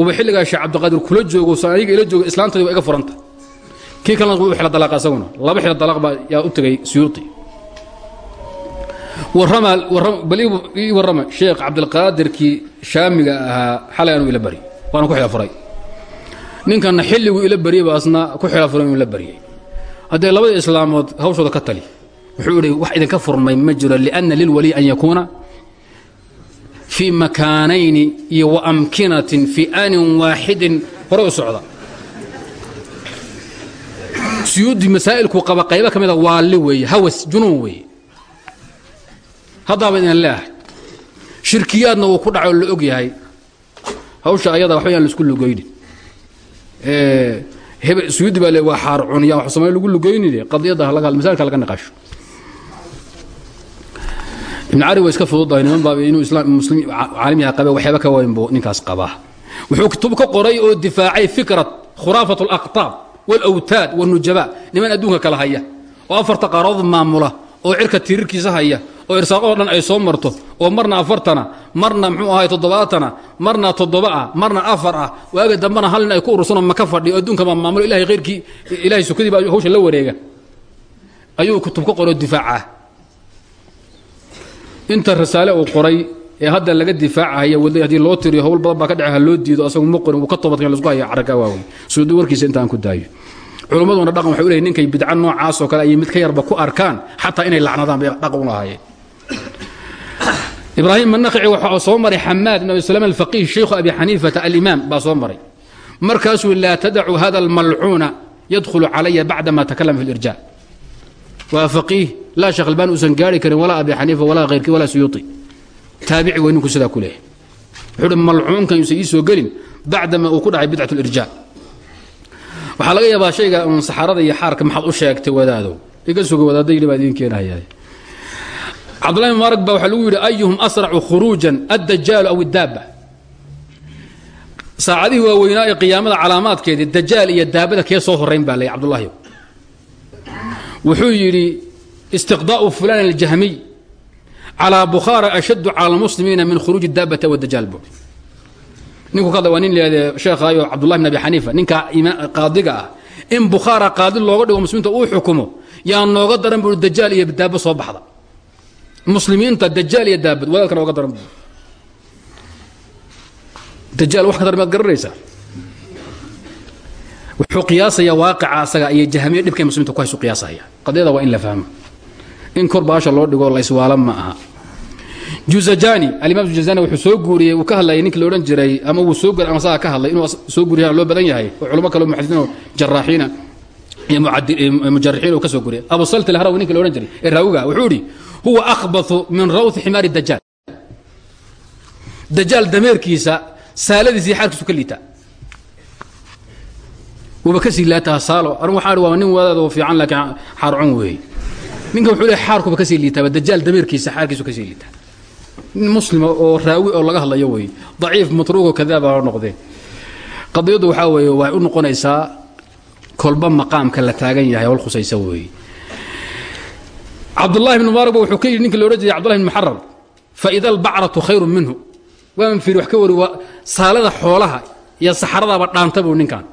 uba xilligaa sheekh cabdilqaadir kula joogo san aniga ila jooga islaantayda waa iga furanta. Kii kalena wuu xila dalaaqa isaguna laba xila dalaaq baa yaa u tegay suyuuti. Bal ii warrama sheekh cabdilqaadirkii shaamiga ahaa xalay anuu ila bari waana ku xila furay ninkanna xilliguu ila baryay baa asna ku xila furay inuu ila baryay haddee labada islaamood hawshooda ka tali wuxuu idhi wax idinka furmay ma jiro lianna lilwaliy an yakuuna fii makaanayni iyo wa amkinatin fii aanin waaxidin horay u socda. Suyuudi masaa'ilkuu qaba qaybo ka mida waalli weeye hawas junuun weeye. Haddaaba idin leeahay shirkiyaadna uu ku dhaco la og yahay. Hawsha ayada waxba yaan la isku lugaynin hebel suyuudi baa waa xaar cuniya wax samay lagu lugaynine qadiyadda laga masailka laga niqaasho ibn cari waa iska fududahay niman baa inuu islaam muslim caalim yahay qabe waxyaaba ka wayn buu ninkaas qabaa. Wuxuu kutub ka qoray oo difaacay fikrat khuraafat alaqtaab walawtaad walnujaba niman adduunka kala haya oo afarta qaaradood maamula oo cirka tirirkiisa haya oo irsaaqadoo dhan ay soo marto oo marna afartana marna muxuu ahay toddobaatana marna toddoba marna afar ah waaga dambena hal nin ay ku urursanoo maka fadhiyo adduunka baa maamulo ilahay khayrkii ilahay sukadii baa hawsha la wareega. Ayuu kutub ka qoroo difaacah inta rasaale uu qoray ee hadda laga difaacahaya haddii loo tiriyo howl badan baa ka dhece loo diido asagu ma qorin wuu ka toobadkan lasku haya caragga waaweyn suudi warkiisa intaan ku daayo. Culummaduna dhaqan waxay u leeyihiin ninkay bidca noocaasoo kale ayay mid ka yarba ku arkaan xataa inay lacnadaan bay dhaqan u lahaayeen ibraahim manaqci waxaa soo maray xamaad ibn abi salama alfaqiih shaykhu abi xaniifata alimaam baa soo maray. Markaasuu laa tadacu hada almalcuuna yadkhulu calaya bacdama takalama fi lirjaa waa faqiih laa sheekh albaan uusan gaari karin walaa abi xaniifa walaa hayrkii walaa suyuuti taabici wey ninku sidaa ku leeyahy wuxuu uhi malcuunkan yuusan ii soo gelin bacdama uu ku dhacay bidcat lirjaa waxaa laga yaabaa shayga un saxarada iyo xaarka maxaad u sheegtay wadaadow iga suga wadaadda yidhi baa idiin keenahayaa cabdullahi mubaarag baa waxaa lagu yidhi ayuhum asracu khuruujan addajaalu aw iddaaba saacadihii waaweynaa ee qiyaamada calaamaadkeedii dajaal iyo daabada kee soo horrayn baa lay cabdullaahi wuxuu yidhi istiqdaa'u fulaan aljahmiy calaa bukhaara ashaddu cala almuslimiina min khuruuji daabata wadajaal bu ninku ka waa nin leede sheekhayo cabdullahi bin abi ninka qaadiga ah. In bukhaara qaadi looga dhigo muslimiinta uu xukumo yaa nooga daran buu dajaal iyo daaba soo baxda muslimiinta dajaal iyo daabad wadaadka nooga daran dajaal wax ka dar maad garanaysaa? Wuxuu qiyaasayaa waaqica asaga iyo jahmiya dhibkay muslimiinta ku haysu qiyaasaya qadiyada waa in la fahmo. In kor baasha loo dhigo la iswaala ma aha. Juzajani alimaam juzajani wuxuu soo guuriyey uu ka hadlayay ninkii la odhan jiray ama wuu soo ama sagaa ka hadlay inuu soo guuriya loo badan yahay oo culamo kale muxadisiin oo jaraaxiina iyo mujarixiin uu ka soo guuriyay abu salt alharawi ninki la odhan jiray ee raawiga wuxuu idhi huwa akhbathu min rawthi ximaari dajaal dajaal dameerkiisa saaladiisa iyo xaarkiisu ka liitaa wuuba ka sii laataa saalo. Anigu waxaan waa nin wadaad oo fiican laakiin xaarcun weeye ninka wuxuu leeyahay xaarkuba ka sii liitaaba dajaal dameerkiisa xaarkiisu ka sii liitaa nin muslima oo raawi oo laga hadlayo weeye daciif matruugo kadaaba ha noqdee qadiyaddu waxaa weeye waxay u noqonaysaa kolba maqaamka la taagan yahay howl khusaysa weeye cabdullahi bn mubaarag wuxuu ka yidhi ninki la odhan jiray cabdullahi bn muxarar faida albacratu khayrun minhu. Waan fiiri wax ka wari waa saalada xoolaha iyo saxaradaaba dhaanta buu ninkan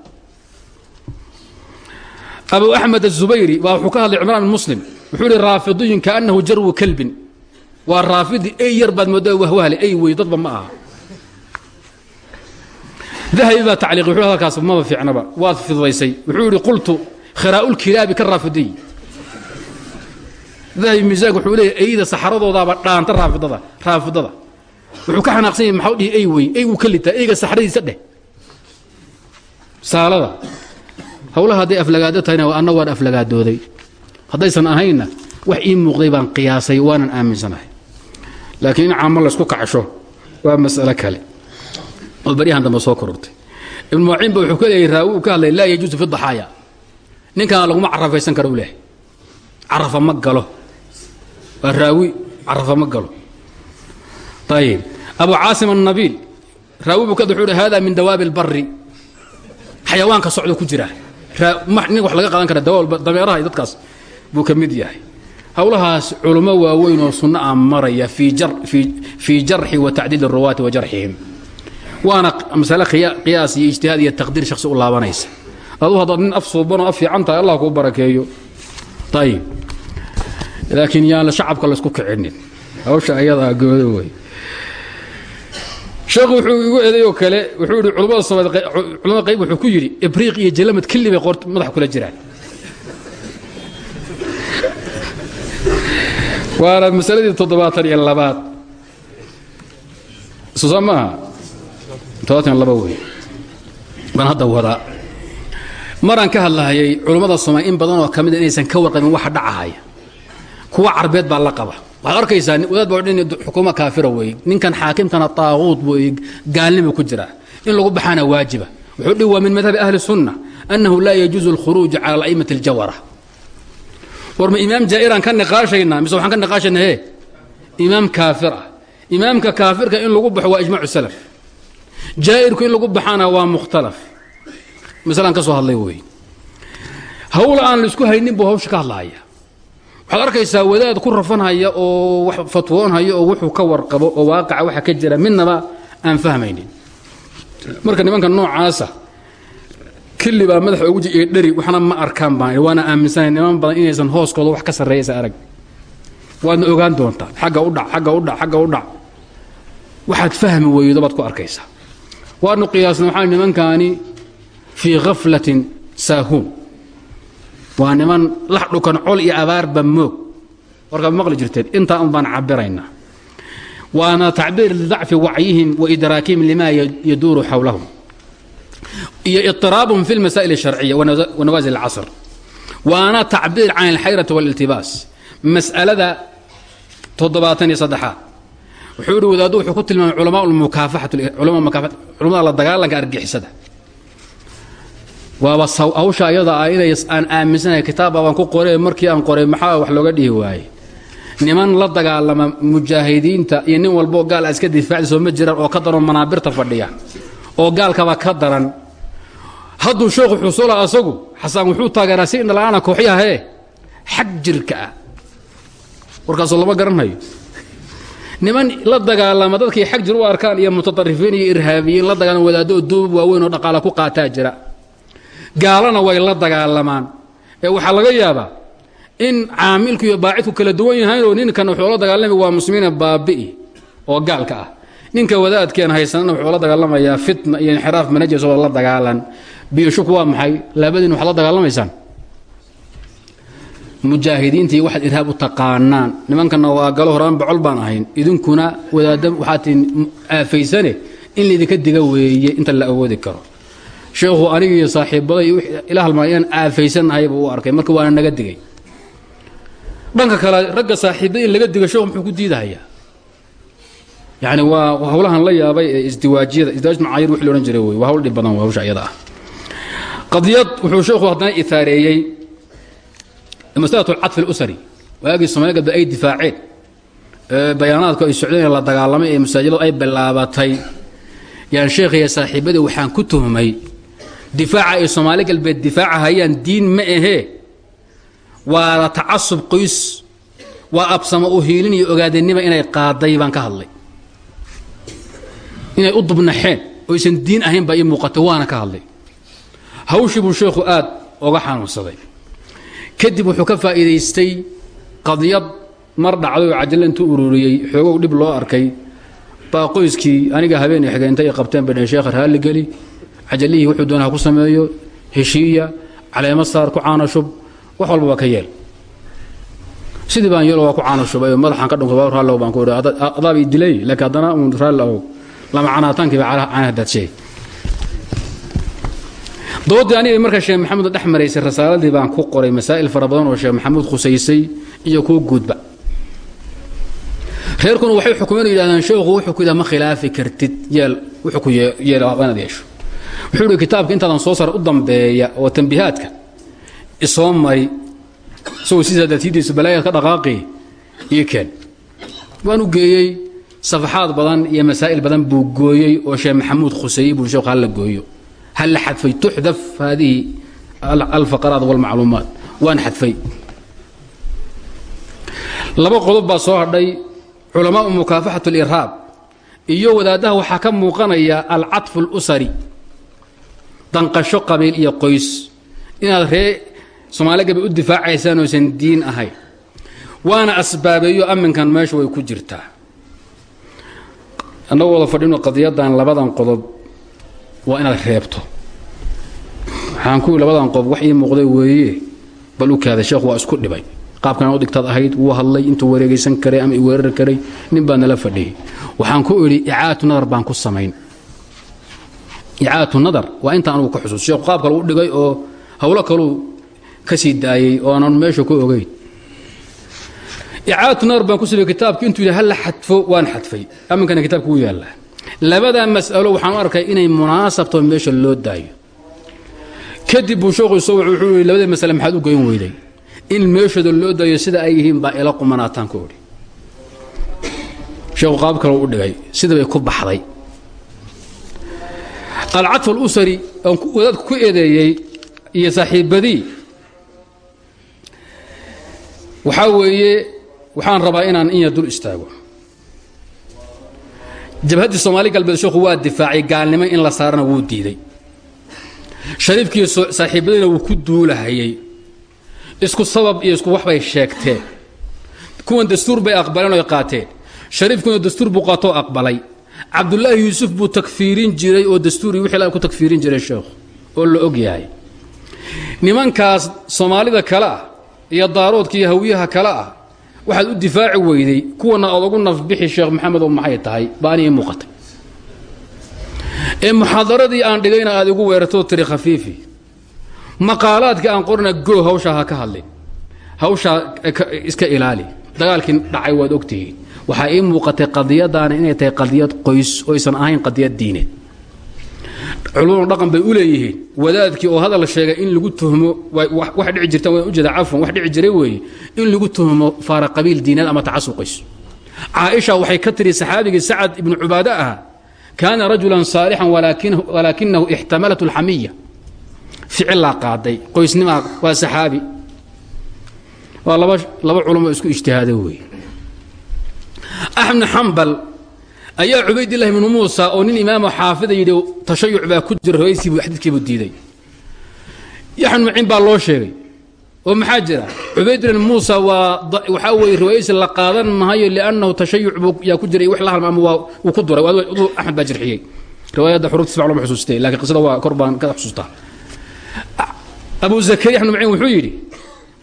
abu axmed aلzubayri baa wuxuu ka hadlay cumraan bin muslim. Wuxuu ihi raafidiyin kaanahu jarwu kalbin. Waa raafidi ey yar baad moodaa wahwahle ey wey dadba ma aha. Dahabi baa tacliiqi wuxuu hadalkaas maba fiicnaba waad fidaysay wuxuu yidhi qultu khiraa'ulkilaabi ka raafidiy dahabi miisaanka wuxuu leeyahy eyda saxaradoodaaba dhaanta raafidada raafidada. Wuxuu ka xanaaqsan yahay maxaa dhihi ey wey ey wuu ka litaa eyga saxradiisa dheh. Saalada hawlaha hadday aflagaado tahayna anna waan aflagaadooday haddaysan ahaynna wax ii muuqday baan qiyaasay waanan aaminsanahay. Laakiin in caamo laysku kacsho waa mas'alo kale. Oo baryahan dambe soo korortay. Ibnu muciin ba wuxuu ka leeyay raawi uu ka hadlay laa yajuusu fi daxaaya. Ninkan laguma carafaysan karo u lehay carafa ma galo waa raawi carafa galo. Ayb abu caasim annabiil raawi buu ka d hada min dawaabi اlbari xayawaanka socdo ku jira. Nin wax laga qadan kara dawa dameeraha dadkaas buu ka yahay. Howlahaas culummo waaweyn oo sunno a maraya fii jarxi wa wa jarxihim. Waana masale qiyaas iyo ijtihaad iyo taqdiir shaksi u laabanaysa. Adu haddaad nin af suubanoo af fiican tahay allah kuu barakeeyo. Ayb laakiin yaan shacabka laysku kicinin hawsha ayadaa goodo wey sheekhu wuxuu igu eedayoo kale wuxuu yidhi culamada soomaalied culamada qayb wuxuu ku yidhi ibriiq iyo jalamad kelli bay qoort madaxa kula jiraan. Waana masaladii toddobaatan iyo labaad. Suusaa maaha toddobaatan iyo laba wey baan hadda wadaa. Maraan ka hadlahayay culummada soomaaliya in badan oo ka mida inaysan ka warqabin waxa dhacahaya kuwa carbeed baa la qaba. Waxaad arkaysaa wadaad baa odhan xukuuma kaafira weeye ninkan xaakimkana taaquud buu gaalnima ku jira. In lagu baxaana waajiba. Wuxuu dhihi waa min madhabi ahli sunna annahu laa yajuuzu alkhuruuj cala ala'immati aljawara. War ma imaam jaa'iraan ka niqaashaynaa? Mise waxaan ka niqaashaynaa he imaam kaafir ah imaamka kaafirka in lagu baxo waa ijmacu salaf. Jaa'irku in lagu baxaana waa mukhtalaf. Masalaan ka soo hadlay wey hawla aan la isku haynin buu hawsha ka hadlaaya waxaad arkaysaa wadaad ku rafanhaya oo wax fatwoonhaya oo wuxuu ka warqabo oo waaqaca waxa ka jira. Midnaba aan fahmaynin. Marka nimanka noocaasa killi baa madaxa ugu ji dheri waxna ma arkaan baan. Waana aaminsanahay niman badan inaysan hooskooda wax ka sarreeyaysa arag. Waadna ogaan doontaa xagga u dhac xagga u dhac xagga u dhac. Waxaad fahmi weydo baad ku arkaysaa. Waanu qiyaasnay waxaa nimankaani fii khaflatin saahuun waa niman lax dhukan col iyo abaarba moog warkaad maqli jirteen intaa un baan cabiraynaa waana tacbiir lidacfi wacyihim wa idraakihim lima yaduuru xawlahum iyo iطiraabhum fi اlmasaa'il الsharciya wa nawaasil اlcasr waana tacbiir can اlxayrati wاliltibaas mas'alada toddobaatan iyo saddexaad wuxuu ihi wadaaddu wuxuu ku tilmaamay culamaa mukaafaxat culamada la dagaalanka argixisada waaba hawsha ayada ah inay aan aaminsanahay kitaabba baan ku qoray markii aan qoray maxaa wax looga dhihi waaye niman la dagaalama mujaahidiinta iyo nin walboo gaal iska difaacda soo ma jiraan oo ka daran manaabirta fadhiya oo gaalkaba ka daran. Hadduu sheekhu xusula asagu xasaan wuxuu taageeraa si indhala'aana kooxyahee xag jirka ah. Warkaasoo lama garanhayo niman la dagaalama dadkay xag jir u arkaan iyo mutaarifiin iyo irhaabiyiin la dagaalama wadaaddo oo duubab waaweyn oo dhaqaala ku qaataa jira gaalana way la dagaalamaan. Ee waxaa laga yaabaa in caamilku iyo baacidku kala duwan yahaynoo ninkan wuxuu la dagaalamay waa muslimiina baabi'i oo gaalka ah. Ninka wadaadkeen haysanana wuxuu la dagaalamayaa fitna iyo inxiraaf manajas oo la dagaalan. Biyoshuku waa maxay? Labadiin waxaad la dagaalamaysaan? Mujaahidiinta iyo waxaad irhaab u taqaanaan. Nimankana waa galo horaan bacol baan ahayn. Idinkuna wadaadda waxaad aafaysane in laydinka diga weeye inta la awoodi karo sheekhu aniga iyo saaxiibaday ila halmaa inaan aafaysanahayba u arkay. Marka waana naga digay. Dhanka kale ragga saaxiibada in laga diga sheekhu muxuu ku diidahayaa yani waa hawlahan la yaabay ee isdiwaajiyada isdiwaaj macaayir wixii la odhan jiray wey waa hawl dhib badan hawsha iyada ah. Qadiyad wuxuu sheekhu haddana itaareeyey masalatu alcadfi alusari waagii soomaali galbeed ay difaaceen. Bayaanaadku ay socdeen la dagaalamay ee masaajidadu ay bilaabatay. Yaan sheekhaya saaxiibadii waxaan ku tuhmay difaaca ay soomaali galbeed difaaca hayaan diin ma ahee waa tacasub qoys waa absamo u hiilin iyo ogaadannima inay qaaday baan ka hadlay. Inay u dubnaxeen oo aysan diin ahayn baa ii muuqatay waana ka hadlay. Hawshii buu sheekhu aad oga xanuunsaday. Kadib wuxuu ka faa'iidaystay qadiyad mar dhacday oo cajalla intuu ururiyey xoogow dhib loo arkay. Baa qoyskii aniga habeen xigeentai qabteen bay dheen sheekha cajallihii wuxuu doona ha ku sameeyo heshiiya caleemo saar ku caanashub wax walba waa ka yeel. Sidii baan yeelo waa ku caanashubay oo madaxaan ka dhunka raallow baan ku idhi adaab ii dilay laakiin haddana uun raalli ahow lama canaataankiiba caanaha daadshay doodii aniga marka sheekh maxamed dhex maraysay rasaaladii baan ku qoray masaa'il fara badan oo sheekh maxamuud khusaysay iyo kuwa guudba. Reerkuna waxay xukumeen yidhahdeen sheekhu wuxuu ku yidhaha ma khilaafi kartid yeel wuxuu ku yeela inaad yeesho wuxuu yidhi kitaabka intaadan soo sara u dambeeya oo tambiihaadka isoo mari isagoo sidaa daatiiddiisu balaayaad ka dhaqaaqi ii keen. Waan u geeyey badan iyo masaa'il badan buu gooyey oo sheekh maxamuud khuseeyey buu sheekhu halla gooyo. Hal xadfay tuxdaf hadihi alfaqaraat walmacluumaat waan xadfay. Laba qodob baa soo hadhay culamaau mukaafaxat اlirhaab iyo wadaaddaha waxaa ka muuqanaya alcadfu اlusari danqasho qabiil iyo qoys. Inaad ree soomaali gabe u difaacaysaan oosan diin ahayn waana asbaabeeyo amminkan meesha way ku jirtaa. Annagoo wada fadhino qadiyadan labadan qodob waa inaad reebto. Waxaan ku labadan qodob wax ii muuqday weeye. Bal u kaada sheekhu waa isku dhibay. Qaabkan u dhigtaad ahayd wuu hadlay intuu wareegaysan karay ama i weerari karay nin baa nala fadhiyey waxaan ku idhi icaatu nadar baan ku samayn icaatu nadar waa inta anugu ka xusuus. Sheekhu qaab kale dhigay oo howlo kaluu ka sii daayey oo aanan meesha ku ogeyn. Icaatu nadar baan ku samey kitaabki intuu yidhi halla xadfo? Waan xadfay. Aminkana kitaabka wuu yaallaa. Labadaa mas'alo waxaan arkay inay munaasabto meesha loo daayo. Kadib buu sheekhu wuxuu labada masale maxaad u goyn weyday? In meeshooda loo daayo sida ay yihiin baa ila qumanaataan ku odhi. Sheekhu qaab kale u dhigay sida bay ku baxday alcadfu alusari aan wadaadku ku eedeeyey iyo saaxiibadii. Waxaa weeye waxaan rabaa inaan inya dul istaago. Jabhaddii soomaali galbeed sheekhu waa difaacay gaalnimo in la saarana wuu diiday. Shariifkii saaxiibadiina wuu ku duulahayey isku sabab iyo isku wax bay sheegteen. Kuwan dastuur bay aqbaleen oy qaateen. Shariifkuna dastuur buu qaatoo aqbalay cabdulaahi yuusuf buu takfiirin jiray oo dastuuri wixii ku takfiirin jiray sheekhu oo la og yahay. Nimankaas soomaalida kale ah iyo daaroodka iyo hawiyaha kale ah waxaad u difaaci weyday kuwana aad ugu nafbixi sheekh maxamed oo maxay tahay? Baa anii muuqatay. Ee muxaadaradii aan dhigayna aad igu weeratoo tiri khafiifi. Maqaalaadkii aan qorina goo hawshaa ha ka hadlin hawshaa iska ilaali. Dagaalkii dhacay waad ogtihiin waxaa ii muuqatay qadiyadaana inay tahay qadiyad qoys oysan ahayn qadiyad diineed culumadu dhaqan bay u leeyihiin. Wadaadkii oo hadal sheegay in lagu tuhmo wax dhici jirta waan ujeeda cafwan wax dhici jiray weeye. In lagu tuhmo faara qabiil diineed ama tacasuqays caaisha waxay ka tiri saxaabigii sacad ibnu cubaade ahaa kaana rajulan saalixan walaakinahu ixtamalat alxamiya ficilaa qaaday. Qoysnimaa waa saxaabi. Waa laba culamo isku ijtihaada weeye axmed xambal ayaa cubaydillahi ibnu muusa oo nin imaamo xaafida yidhi tashayuc baa ku jira hawaysiibu xadiidkiibu diiday. Yaxan macin baa loo sheegay oo maxaa jira? Cubaydillah ibn muusa waa waxaa weeye riwaayadiisa la qaadan mahayo liannahu tashayuc buu yaa ku jiray wax la halma ama waa uu ku duray. Axmed baa jirxiyey riwaayadda xurufta sifac lama xusuustay laakiin qisada waa kor baan ka xusuustaa abu zakariya axmed macin wuxuu yidhi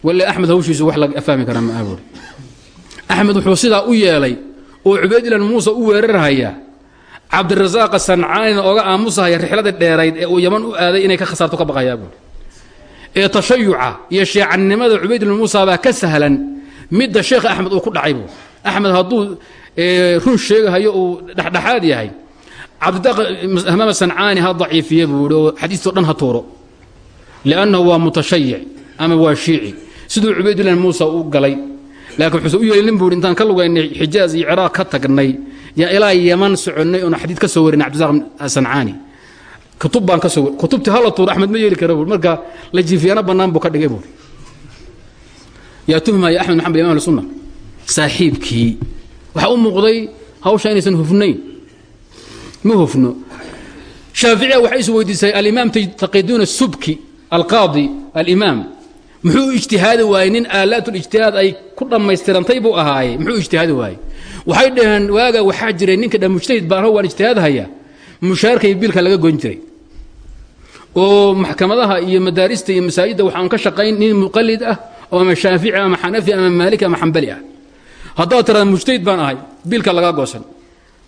walle axmed hawshiisu wax la fahmi karaa ma abuuri axmed wuxuu sidaa u yeelay oo cubaydillah muuse u weerarhaya cabdirasaaqa sancaanina oga aamusahaya rixladii dheerayd ee uu yaman u aaday inay ka khasaarto ka baqayaa buuri ee tashayuca iyo sheecannimada cubaydillah muusa baa ka sahlan midda sheekha axmed uu ku dhacay buu. Axmed hadduu run sheegahayo uu dhexdhexaad yahay cabdihamaama sancaani ha daciifiye buu ihi oo xadiistao dhan ha tuuro liannahu waa mutashayic ama waa shiici. Siduu cubaydillah muusa u galay laakiin wuxuuse u yeelin buui intaan ka lugaynay xijaaz iyo ciraaq ka tagnay. Yaa ilaa yaman soconnay oon xadiid ka soo warinay cabdisaq sancaani kutub baan ka soo kutubtii hala tuur axmed ma yeeli kara buui marka la jiifiyana bannaan buu ka dhigay buui yaa tuhmaya axmed maxamed imam ahlusunna saaxiibkii. Waxaa u muuqday hawsha inaysan hufnayn. Ma hufno. Shaaficiya waxay is weydiisay alimaam taqiduuna subki alqaadi alimaam muxuu ijtihaadi waayey nin aalaatulijtihaad ay ku dhammaystirantay buu ahaaye muxuu ijtihaadi waayey. Waxay dhaheen waaga waxaa jiray ninka mujtahid baan waan ijtihaadhaya mushaarka iyo biilka laga goyn jiray. Oo maxkamadaha iyo madaarista iyo masaajidda waxaan ka shaqayn nin muqalid ah oo ama shaafici ama xanafi ama maaliki ama xambali ah. Haddaad tiraada mujtahid baan ahay biilka lagaa goosan.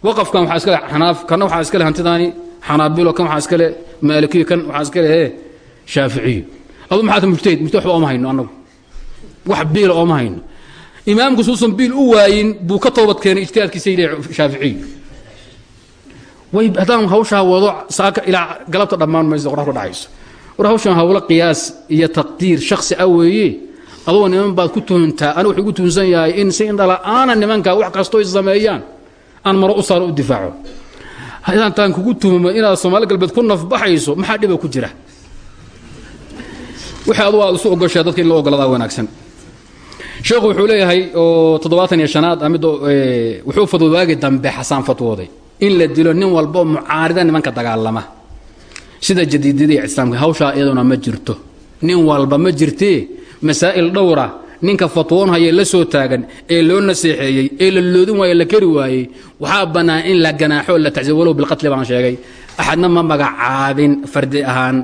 Waqafkan waxaa iskale xanaaf kana waxaa iskale hantidaani xanaabilo kan waxaa iskale maalikiyo kan waxaa iskale he shaaficiyo adu maxaata mujtahid mujtahid waxba ooma hayno annagu. Wax biila ooma hayno. Imaamku suusan biil u waayin buu ka toobad keenay ijtihaadkiisa yidhi shaaficiy way haddaan hawshaa wado saaka ilaa galabta dhammaan mayso qorax ku dhacayso. War hawshan hawlo qiyaas iyo taqdiir shaksi ah weeye. Adugu niman baad ku tuhuntaa anigu wuxuu gu tuhunsan yahay in si indhala-aana nimanka wax kastoo is sameeyaan aan maro u saaro u difaaco. Intaan kugu tuhmo inaad soomaali galbeed ku nafbaxayso maxaa dhiba ku jira wixii adugu aad isu ogoshaa dadka in loo ogoladaa wanaagsan. Sheekhu wuxuu leeyahay oo toddobaatan iyo shanaad amid wuxuu fadwooday waagi dambe xasaan fatwooday. In la dilo nin walbo mucaarida nimanka dagaalama. Sida jadiidada iyo islaamka hawshaa iyaduna ma jirto. Nin walba ma jirtee masaa'il dhowra ninka fatwoonhaya la soo taagan ee loo naseexeeyey ee la loodin waaye la keri waayey waxaa bannaan in la ganaaxo la tacsiyo walow bilqatli baan sheegay. Axadna ma magacaabin fardi ahaan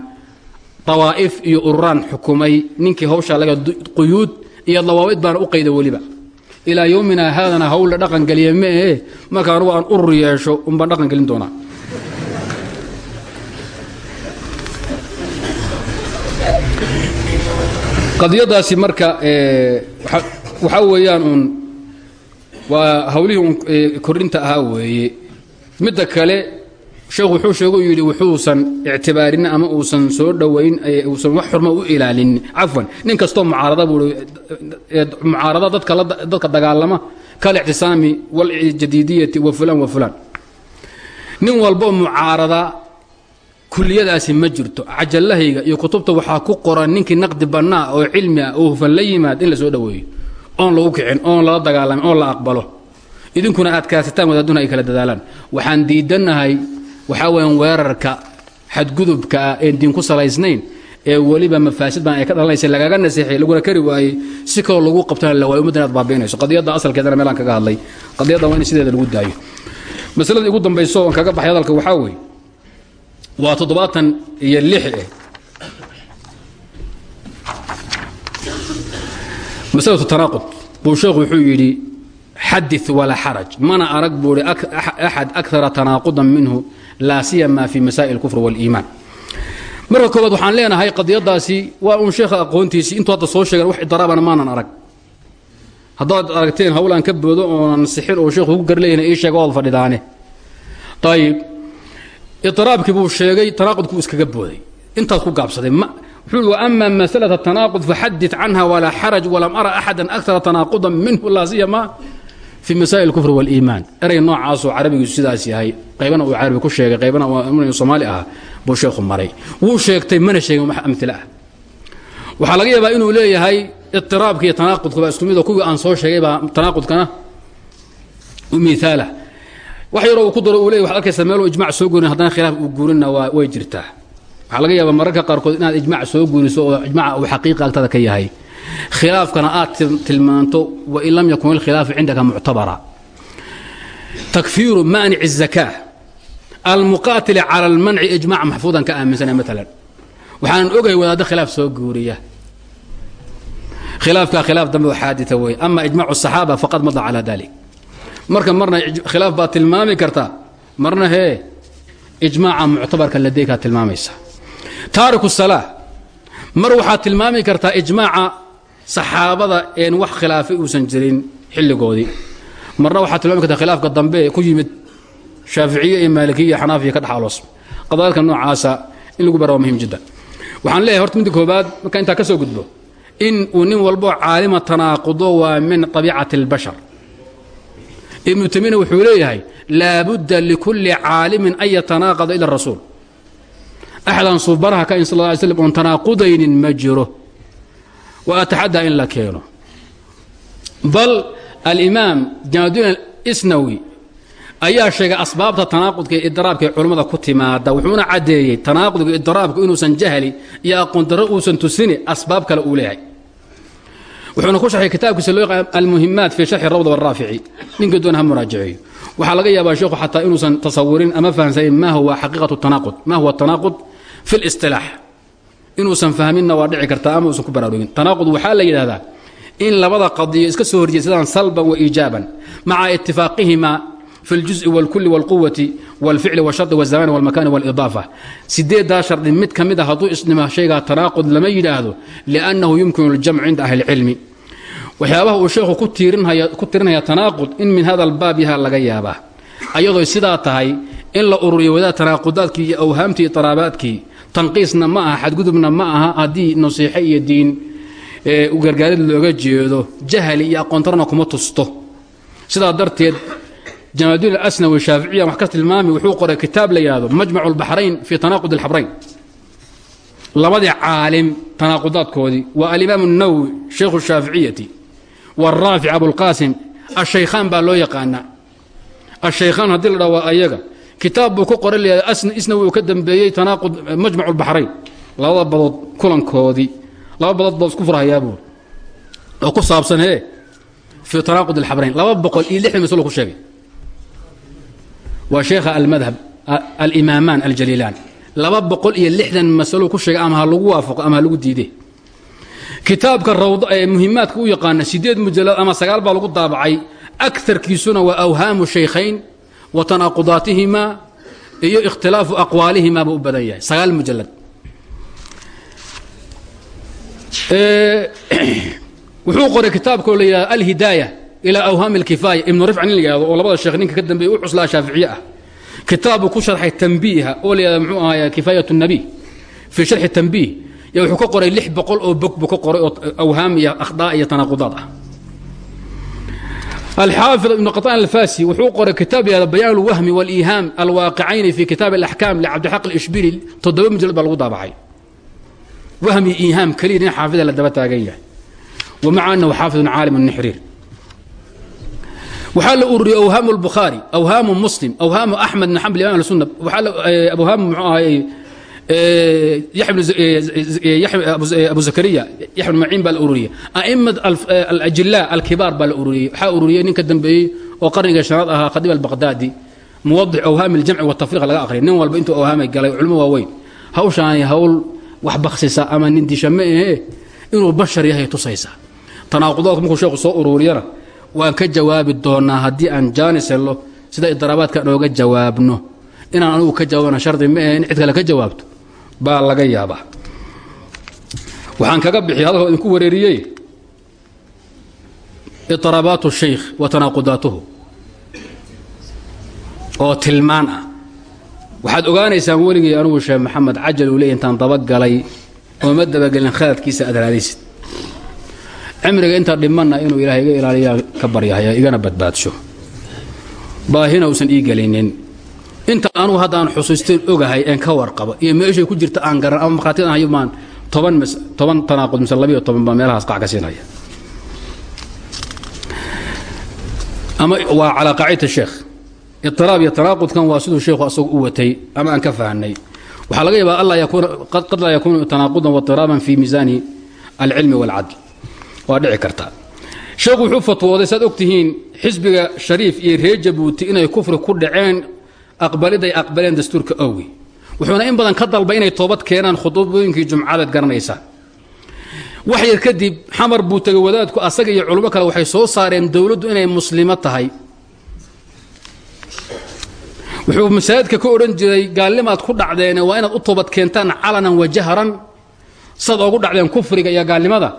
dawaa'if iyo ururaan xukumay ninkii hawshaa laga quyuud iyo dawaa'id baana u qayda weliba. Ilaa yowmina haadana hawl la dhaqan geliya ma ahe marka anugu aan urur yeesho unbaan dhaqan gelin doonaa. Qadiyadaasi marka waxaa weeyaan uun waa hawlihii un kordhinta ahaa weeye. Midda kale sheekhu wuxuu sheegu yidhi wuxuusan ictibaarin ama uusan soo dhowayn uusan wax xurmo u ilaalin. Cafwan nin kastoo mucaarada buui mucaarada dadka dagaalama kalictisaami waljadiidiyati wa fulan wa fulan. Nin walbo mucaarada kuliyadaasi ma jirto cajalahayga iyo kutubta waxaa ku qoran ninkii naqdi bannaa oo cilmi ah oo hufan la yimaad in la soo oon lagu kicin oon lala dagaalamin oon la aqbalo. Idinkuna aad kaasitaan wadaaduna ay kala dadaalaan. Waxaan diidannahay waxaa weyaan weerarka xadgudubka ah een diin ku salaysnayn ee weliba mafaasid baan ay ka dhalanaysa lagaga naseexay laguna kari waayey si kaloo lagu qabtana la waayo ummaddan aad baabiinayso. Qadiyadda asalkeedana meelaan kaga hadlay qadiyadda waa in sideeda lagu daayo. Masalada ugu dambayso oon kaga baxay hadalka waxaa weeye waa toddobaatan iyo lix eh masalatu tanaaqud buu sheekhu wuxuu yidhi xadi walaa xaraj. Mana arag buu hi axad akara tanaaqudan minhu laa siyama fi masaa'il اlkufr wاliimaan marka koowaad waxaan leenahay qadiyadaasi waa un sheekha aqoontiisii intuu hadda soo sheegan wax idaraabana maanan arag. Haddaad aragteen hawlaan ka boodo oonan sixin oo sheekhu ku garleeyna ii sheega waad fadhidaane. Ayib idiraabkii buu sheegay tanaaqudkuu iskaga booday. Intaas ku gaabsaday. Wuxuu ama masalata tanaaqud faxadit canha walaa xaraj walam ara axada akara tanaaqudan minhu laa fii masaa'il kufr waliimaan eray noocaasoo carabigiisu sidaas yahay qaybana uu carabi ku sheegay qaybana uu soomaali ahaa buu sheekhu maray. Wuu sheegtay mana sheegin wax amil ah. Waxaa laga yaabaa inuu leeyahay iqtiraabka iyo tanaaqudkuba isku mid oo aan soo sheegay baa tanaaqudkana u miaalah wax yaroo uu ku daro uu leey waxad arkaysaa meeluu ijmac soo guurin haddana khilaaf uu guurinna waa way jirtaa. Waxaa laga yaabaa mararka qaarkood inaad ijmac soo guuriso oo ijmaca uu xaqiiqa ka yahay khilaafkana aad tilmaanto wain lam yakun ilkhilaafu cindaka muctabara takfiiru maanic الzaka almuqaatili cala almanci ijmac maxfuudan ka aaminsana maalan waxaan ogahay wadaaddo khilaaf soo guuriya khilaafkaa khilaaf dambe oo xaadita wey ama ijmac الصaxaaba faqad mada calى dalik marka marna khilaaf baad tilmaami kartaa marna hee ijmaaca muctabarka ladeykaa tilmaamaysa taariku salaa mar waxaad tilmaami kartaa ijmaaca saxaabada een wax khilaafay uusan jirin xilligoodii. Marna waxaad tilmaami kartaa khilaafka dambe ku yimid shaaficiye iyo maalikiya iyo xanaafiya ka dhex aloos noocaasa in lagu bara waa muhiim jiddan waxaan leeyahay horta midda koobaad markaa intaa ka soo gudbo in uu nin walboo caalima tanaaqudo waa min طabiicati اlbashar ibnu tamina wuxuu leeyahay laabudda likulli caalimin an yatanaaqada ila rasuul. Axdan suubanaha ka in sal ly slm oon tanaaqudaynin ma jiro ataxaddaa in la keeno bal alimaam jamaaduin isnawi ayaa sheegay asbaabta tanaaqudka iyo idiraabka ee culammada ku timaada wuxuuna caddeeyey tanaaqudka idiraabku inuusan jahli iyo aqoon darro uusan tusini asbaab kale uu leeyahay wuxuuna ku sharxay kitaabkiisa loo yaqaan almuhimaat fii sharxi rawda waraafici ninkii doona ha muraajaceeyo waxaa laga yaabaa sheekhu xataa inuusan tasawurin ama fahamsanin ma huwa xaqiiqatu tanaaqud ma huwa tanaaqud fi listilaax inuusan fahminna waa dhici kartaa ama uusan ku baraarugin tanaaqud waxaa la yidhahdaa in labada qadiyo iska soo horjeedsadaan salban wa iijaaban maca itifaaqihima fi اljuزءi wاlkuli wاlquwati wاlficli wاshardi wالzamani wاlmakani wاlidaafa sideedaa shardi mid ka mid a hadduu isdhima shaygaa tanaaqud lama yidhaahdo liannahu yumkinu اljamcu cinda ahli اlcilmi waxyaabaha uu sheekhu ku tirinaya tanaaqud in min hada albaab yaha laga yaabaa ayadoo sidaa tahay in la ururiyo wadaad tanaaqudaadkii iyo awhaamtii iyo taraabaadkii tanqiisna ma aha xadgudubna ma aha haddii nasiixe iyo diin gargaarid looga jeedo jahli iyo aqoontarna kuma tusto sidaa darteed jamaaduin alasnawi shaaficiya wax ka tilmaami wuxuu qoray kitaab la yidhahdo majmacu اlbaxrayn fii tanaaqud اlxabrayn labadii caalim tanaaqudaadkoodii waa alimaam الnawowi shaykhu الshaaficiyati wاraafic abulqaasim ashaykhaan baa loo yaqaana ashaykhaan haddii la dhaa waa ayaga kitaab buu ku qoray layihahdo isnawi uu ka dambeeyey tanaaqud majmacu اlbaxrayn labada badood kulankoodii laba badood baa isku furhayaa buuri oo ku saabsan hee fii tanaaqud اlxabrayn laba boqol iyo lixdan maslo ku sheegay. Waa sheekha almadhab alimaamaan aljaliilaan. Laba boqol iyo lixdan masalo ku sheegay ama lagu waafaqo ama lagu diide kitaabka rawd ee muhimaadka u yaqaana sideed mujalad ama sagaal baa lagu daabacay. Akarkiisuna waa awhaamu shaykhayn wa tanaaqudaatihima iyo ikhtilaafu aqwaalihimaa buu u badan yahay sagaal mujalad (clears throat) wuxuu qoray kitaabkoo la yidhahdo alhidaaya ilى awhaam اlkifaaya ibnu rifc nin la yihahdo oo labada sheekh ninka ka dambeeye u cuslaa shaaficiye ah kitaabbuu ku sharxay tanbiiha oo la yihahdo mxuu ahaay kifaayat الnabiy fii sharxi tanbiih ya wuxuu ka qoray lix boqol oo bog buu ka qoray oo awhaam iyo akhdaa iyo tanaaqudaad ah alxaafid ibnu qaطaan alfasi wuxuu qoray kitaab yihahdo bayaan اlwahmi wاliihaam alwaaqicayni fi kitaab اlaxkaam licabdilxaq اlishbili toddoba mujalad baa lagu daabacay wahmi iihaam keliya nin xaafida la daba taagan yahay wamaca anahu xaafidun caalim nixriir waxaa la ururiyey awhaamu اlbukhaari awhaamu muslim awhaamu axmed bn xambal imam ahlusunna awhaamu mxuu ahay abu zakariya yaxya bn maciin baa la ururiyey a'imad alajilaa alkibaar baa la ururiyey waxaa ururiyey nin ka dambeeyey oo qarniga shanaad ahaa khadiib albaqdaadi muwadix awhaami اljamci watafriq laga aqriya nin walba intuu awhaamay galay culmo waaweyn. Hawshaani hawl wax baksisa ama nin disha ma ahe inuu bashar yahay tusaysa. Tanaaqudaadku markuu sheekhu soo ururiyana waan ka jawaabi doonaa haddii aan jaanis hello sida idaraabaadka nooga jawaabno. Inaan anugu ka jawaabna shardi ma ahe in cid kale ka jawaabto baa laga yaabaa. Waxaan kaga bixi hadalkoo idinku wareeriyey idaraabaatu shaykh wa tanaaqudaatuhu oo tilmaan ah. Waxaad ogaanaysaan weligay anugu sheekh maxamed cajal uu leey intaan dabagalay ooma dabagelin khaladkiisa aad raadaysid cimriga intaa dhimanna inuu ilaahay iga ilaaliyaa ka baryahaya igana badbaadsho baahina uusan ii gelinin inta anugu haddaan xusuusteen ogahay een ka warqabo iyo meeshay ku jirta aan garan ama markhaatid hayo maan toban toban tanaaqud mise labiyo toban baa meelahaas qac ka siinaya ama waa calaa qaacidata sheekh iطiraab iyo tanaaqudkan waa siduu sheekhu asagu u watay ama aan ka fahnay waxaa laga yaabaa alla yakuuna qad laa yakuunu tanaaqudan waطiraaban fi miisaani alcilmi wاlcadl waa dhici kartaa sheekhu wuxuu fatwooday saad og tihiin xisbiga shariif iyo reer jabuuti inay kufri ku dhaceen aqbaliday aqbaleen dastuurka owi. Wuxuuna in badan ka dalba inay toobad keenaan khudubooyinkii jumcadaad garanaysaa wax yar kadib xamar buu tegay wadaadku asaga iyo culummo kale waxay soo saareen dowladdu inay muslimo tahay. Wuxuu masaajidka ka odhan jiray gaalnimaad ku dhacdeene waa inaad u toobad keentaan calanan wa jahran. Saad oogu dhacdeen kufriga iyo gaalnimada.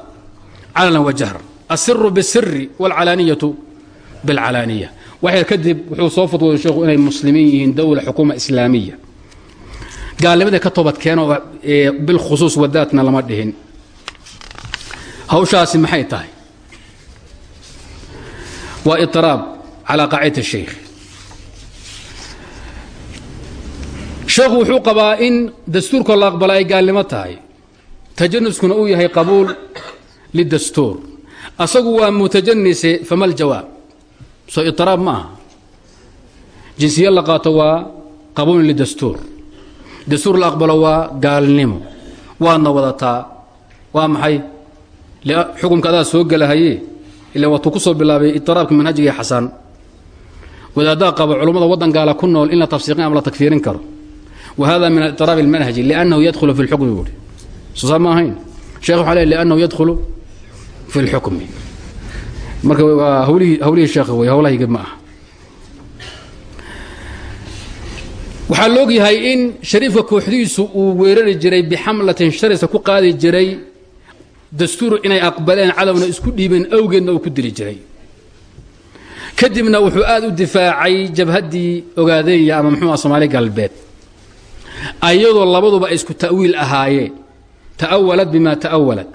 Calanan wa jahran. Asiru bisiri waalcalaaniyatu bilcalaaniya wax yar kadib wuxuu soo fudwooday sheekhu inay muslimiin yihiin dowla xukuma islaamiya. Gaalnimadii ka toobad keeno bilkhusuus wadaadna lama dhihin. Hawshaasi maxay tahay? Waa iطiraab calaa qaacidati shaykh sheekhu wuxuu qabaa in dastuurka la aqbala ay tahay. Tajanuskuna uu yahay qabuul lidastuur asagu waa mutajanise fama ljawaab soo iطiraab ma aha jinsiye la qaato waa qabuulun lidastuur dastuur la aqbalo waa gaalnimo waadna wadataa waa maxay xukumka adaa soo gelahaye ila waatuu ku soo bilaabay iطiraabka manhajigii xasan wadaaddaa qaba culummada waddan gaala ku nool in la tafsiiqin ama la takfiirin karo wa hada min iطiraab اlmanhaji liannahu yadkhulu fi اlxukmi buuri soosaa ma ahayn sheekh waxa le liannahu yadkhulu fi اlxukmi marka waa hawlihii hawlihii sheekha wey hawlahayga ma aha. Waxaa la og yahay in shariifka kooxdiisu uu weerari jiray bixamlatin sharisa ku qaadi jiray dastuur inay aqbaleen cadowna isku dhiibeen awgeedna uu ku dili jiray. Kadibna wuxuu aad u difaacay jabhaddii ogaadeeya ama muxuu aha soomaali galbeed. Ayadoo labaduba ay isku ta'wiil ahaayeen. Ta'awalad bima ta'awalad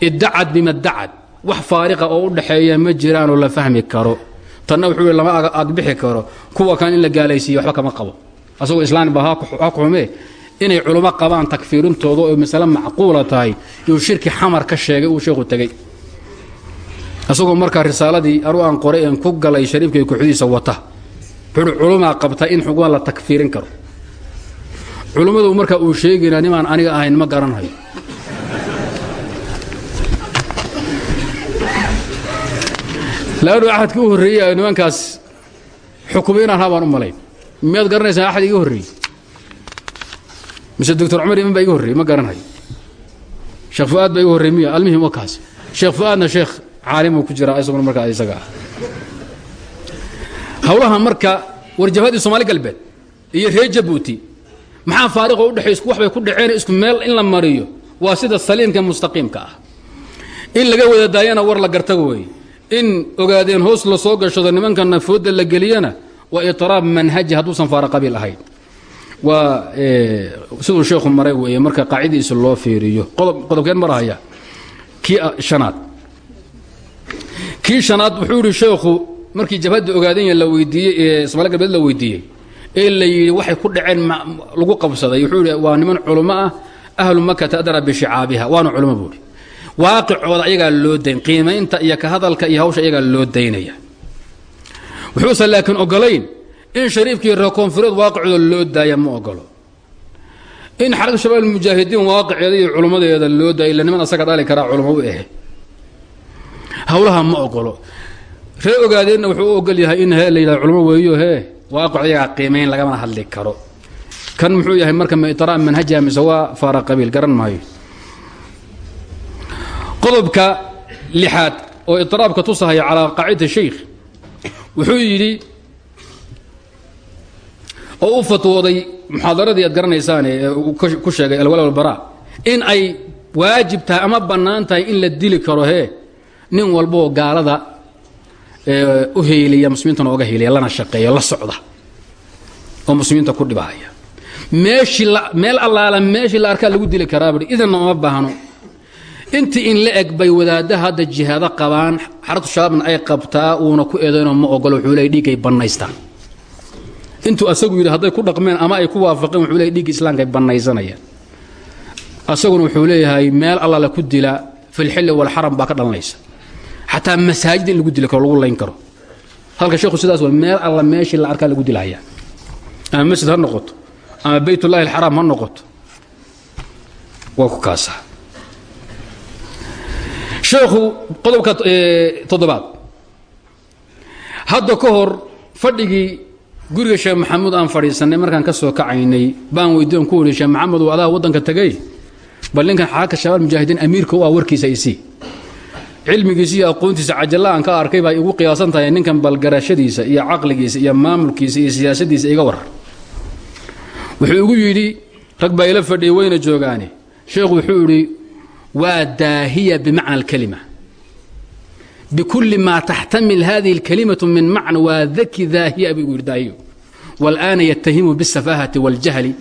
iddacad bima dacad wax faariqa oo u dhaxeeya ma jiraanoo la fahmi karo. Tanna wuxuu lama agbixi karo. Kuwa kan in la gaalaysiiye waxba kama qabo. Asagoo islaan ba ha kuxumee inay culummo qabaan takfiirintooda oo masale macquula tahay yuu shirki xamar ka sheegay uu sheekhu tegey. Asagoo markaa risaaladii anu aan qoray een ku galay shariifkay kooxdiisa wata. Wuxuuhi culumaa qabta in xuguma la takfiirin karo. Culummadu markaa uu sheegayna nimaan aniga ahayn ma garanhayo laannu axadkii u horreeyey nimankaas xukumay inaan habaan u malayn. Miyaad garanaysaan axad iga horreeyey mise doctor cumar iman baa iga horreyey ma garanayo. Sheekh fu'aad baa iga horrey miya? Almihim wa kaas. Sheekh fu'aadna sheekh caalimuu ku jiraa isaguna markaa isaga ah. Howlaha marka warjabhadii soomaali galbeed iyo reer jabuuti maxaa faariqoo u dhexey isku wax bay ku dhaceen isku meel in la mariyo? Waa sida saliimka mustaqiimka ah. In laga wada daayana war la garta weeye in ogaadeen hoos la soo gashado nimankana fooda la geliyana waa iطraab manhaji hadduusan faara qabiil ahayn. Waa siduu sheekhu maray weeye marka qaacidiisa loo fiiriyo. Qodobkeen marahaya kii shanaad. Kii shanaad wuxuu yihi sheekhu markii jabhadda ogaadenya la weydiiyey ee somaali galbeed la weydiiyey ee la yidhi waxay ku dhaceen lagu qabsaday wuxuu yidhi waa niman culummo ah ahlu makata adra bishicaabiha waana culummo buuhi waaqicooda ayagaa loo dayn qiimaynta iyo ka hadalka iyo hawsha ayagaa loo daynaya. Wuxuusan laakiin ogolayn in shariifkii reer koonfureed waaqicooda loo daaya ma ogolo. In xarakta shabaab mujaahidiin waaqiceeda iyo culummadeeda loo daaya illa niman asaga dhali karaa culummo u ahe hawlaha ma ogolo. Ree ogaadeenna wuxuu u ogol yahay in hee la yidhahdo culummo weeyo hee waaqic ayagaa qiimayn lagamana hadli karo. Kan muxuu yahay marka ma iطraab manhajiha mise waa faara garan maayo qodobka lixaad oo iطraabka tusahaya calaa qaacidata shaykh wuxuu yidhi oo u fatwooday muxaadaradii aad garanaysaane ku sheegay alwala walbara in ay waajib tahay ama bannaan tahay in la dili karo hee nin walbaoo gaalada u heeliya muslimiintana oga heeliya lana shaqeeyo la socda oo muslimiinta ku dhibahaya meeshii meel allaala meeshii la arkaa lagu dili karaa bui idanna uma baahno intii in la eg bay wadaadda hadda jihaado qabaan xaratu shabaabna ay qabtaa uuna ku eedaynoo ma ogolo wuxuu leey dhiiggay bannaystaan. Intuu asagu yidhi hadday ku dhaqmeen ama ay ku waafaqeen wuxuu leey dhiigga islaamka ay bannaysanayaan. Asaguna wuxuu leeyahay meel alla la ku dila filxilli walxaram baa ka dhalanaysa. Xataa masaajid in lagu dili karo lagu layn karo. Halka sheekhu sidaas waa meel alla meeshii la arkaa lagu dilahaya ama masjid ha noqoto ama baytullahi alxaraam ha noqoto. Waa ku kaasaa sheekhu qodobka toddobaad. Hadda ka hor fadhigii guriga sheekh maxamuud aan fadhiisannay markaan ka soo kacaynay baan weydiin ku wiri sheekh maxamed uu adaa waddanka tegay bal ninkan xaaka shabaab mujaahidiin amiirka u ah warkiisa isii cilmigiisa iyo aqoontiisa cajalla aan ka arkay baa igu qiyaasan tahay ninkan balgarashadiisa iyo caqligiisa iyo maamulkiisa iyo siyaasadiisa iga warar. Wuxuu igu yidhi rag baa ila fadhiyay wayna joogaane sheekhu wuxuu idhi waa daahiya bimacna alkalima bikulli maa taxtamil hadihi alkalimatu min macna waa daki daahiya buu igu yidhi daahiyo walaana yatahimu biاsafaahati waاljahli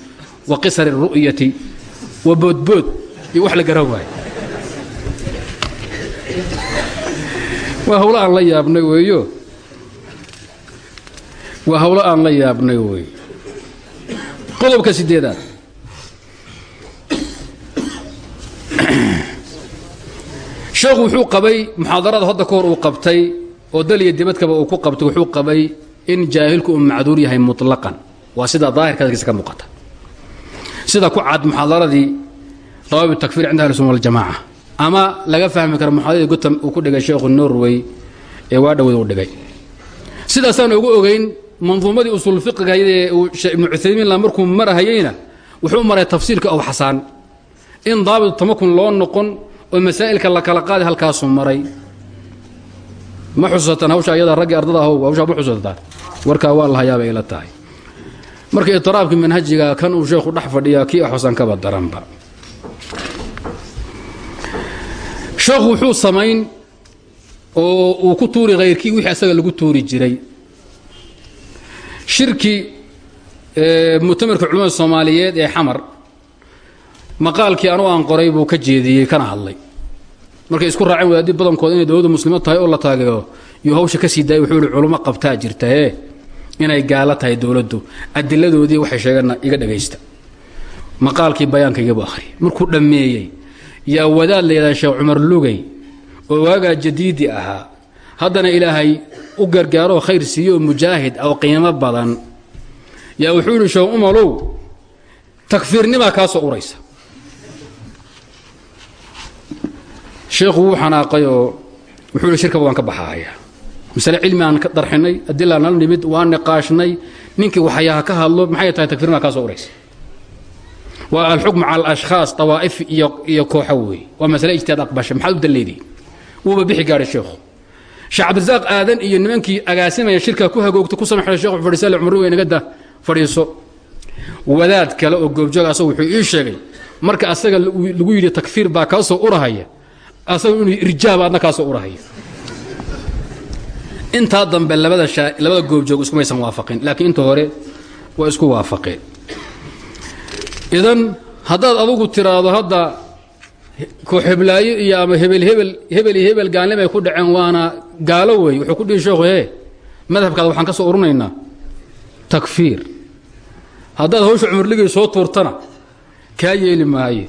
wa qisari اru'yati wa boodbood iyo wax la garan waayo waa hawlo aan la yaabnay weeyo waa hawlo aan la yaabnay weeyo qodobka sideedaad Sheekhu wuxuu qabay muxaadarada hadda ka uu qabtay oo daliya dibadkaba uu ku qabtay wuxuu qabay in jaahilku uu macduur yahay muطlaqan waa sida daahirka dadkiisa ka muuqata. Sida ku cad muxaadaradii dawaab takfir cinda ahli sunna waljamaaca ama laga fahmi karo muxaadaradii gutam uu ku dhigay sheekhu norway ee waa dhaweed uu dhigay. Sidaasaan ugu ogeyn manduumadii usul fiqiga ee uu ibnu cuthaymiin la markuu marahayeyna wuxuu maray tafsiilka ow xasaan. In daabit tamakun loo noqon oo masaa'ilka la kala qaadi halkaasuu maray. Ma xusuusataan hawsha ayada raggii ardada ahow hawshaa ma xusuusataan warkaa waa la hayaabay ila tahay. Marka itiraabkii manhajiga kan uu sheekhu dhex fadhiyaa kii axusan kaba daranba sheekhu wuxuu samayn oo uu ku tuuri khayrkii wixii asaga lagu tuuri jiray. Shirki muctamarka culamada soomaaliyeed ee xamar maqaalkii anugu aan qoray buu ka jeediyey kana hadlay. Markay isku raaceen wadaadii badankooda inay dowladda muslimo tahay oo la taageero yuu hawsha ka sii daayay wuxuu ihi culummo qabtaa jirtae inay gaalo tahay dowladdu adiladoodii waxay sheegeenna iga dhagaysta. Maqaalkii bayaankaygabu ahriyay markuu dhammeeyey yaa wadaad la yidhahda sheekh cumar lugay oo waagaa jadiidi ahaa haddana ilaahay u gargaaroo khayr siiyo oo mujaahid oo qiimo badan. Yaa wuxuu yidhi sheekh umalow takfiirnimaa kaa soo uraysa sheekhu wuu xanaaqay oo wuxuu ihi shirkaba waan ka baxaaya. Masale cilmi aan ka darxinay adilaan nala nimid waan niqaashnay. Ninkii waxayaa ka hadlo maxay tahay takfiirnimaa kaa soo uraysa? Waa alxukm cala alashkhaas tawaa'if iyo kooxo weeye waa masale ijtihaad aqbasha maxaad u dalleedii wuuba bixi gaadhay sheekhu sheekh cabdirasaaq aadan iyo nimankii agaasimaya shirka ku hagoogta ku samaxay sheekhu fadhiisale cumri wey nagada fadhiiso. Wadaad kale oo goobjoog wuxuu ii sheegay marka asaga lagu yidhi takfiir baa kaa soo urahaya asagu inuu irjaab aadna kaa soo urahaya intaa dambe labada shaa labada goobjoog iskumaysan waafaqin laakiin inta hore waa isku waafaqeen idan haddaad adugu tiraahdo hadda kooxeblaayo iyo ama hebel hebel hebel iyo hebel gaalnimo ay ku dhaceen waana gaalo wey wuxuu ku dhihi sheekhu hee madhabkaada waxaan ka soo urinaynaa takfiir. Haddaad hawsha cumarligay soo tuurtana kaa yeeli maaye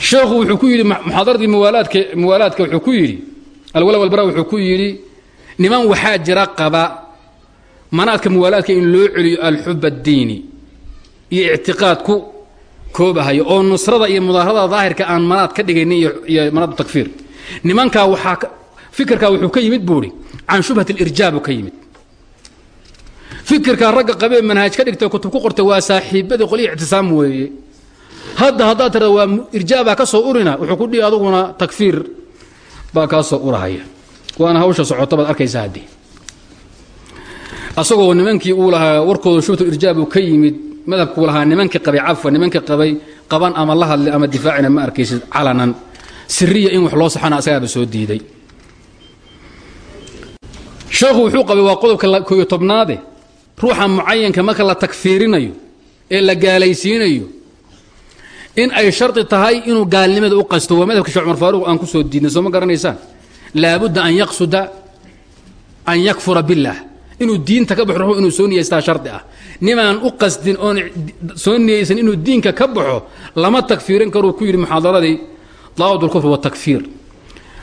sheekhu wuxuu ku yidhi muxaadaradii muwaalaadka muwaalaadka wuxuu ku yidhi alwala walbara wuxuu ku yidhi niman waxaa jira qaba manaadka muwaalaadka in loo celiyo alxub addiini iyo ictiqaad ku koobahayo oo nusrada iyo mudaaharada daahirka aan manaad ka dhigaynin iyo manaad takfiir. Nimankaa waxaa fikirkaa wuxuu ka yimid buuhi can shubhat alirjaabu ka yimid. Fikirkaa ragga qabee manhaaj ka dhigtay kutub ku qortay waa saaxiibadii qolihii ictisaam weeye hadda haddaad tirada waa irjaabaa ka soo urina wuxuu ku dhihi aduguna takfiir baa kaa soo urahaya. Waana hawsha socoto arkaysa haddii. Asagoo nimankii uu lahaa warkooda shubhat irjaab uu ka yimid madhabkuu lahaa nimankii qabay cafwa nimankii qabay qaban ama la hadli ama difaacina ma arkaysid calanan. Siriya in wax loo saxana asagaaba soo diiday. Sheekhu wuxuu qabay waa qodobka kooyo tobnaade. Ruuxa mucayanka marka la takfiirinayo ee la gaalaysiinayo in ay shardi tahay inuu gaalnimada u qasto. Waa madhabka shee cumar faaruq aan ku soo diidnay soo ma garanaysaan? Laabudda an yaqsuda an yakfura billaah inuu diinta ka baxo inuu soo niyaystaa shardi ah. Nimaan u qasdin oon soo niyaysan inuu diinka ka baxo lama takfiirin karuu ku yidhi muxaadaradii daawad lkufr watakfiir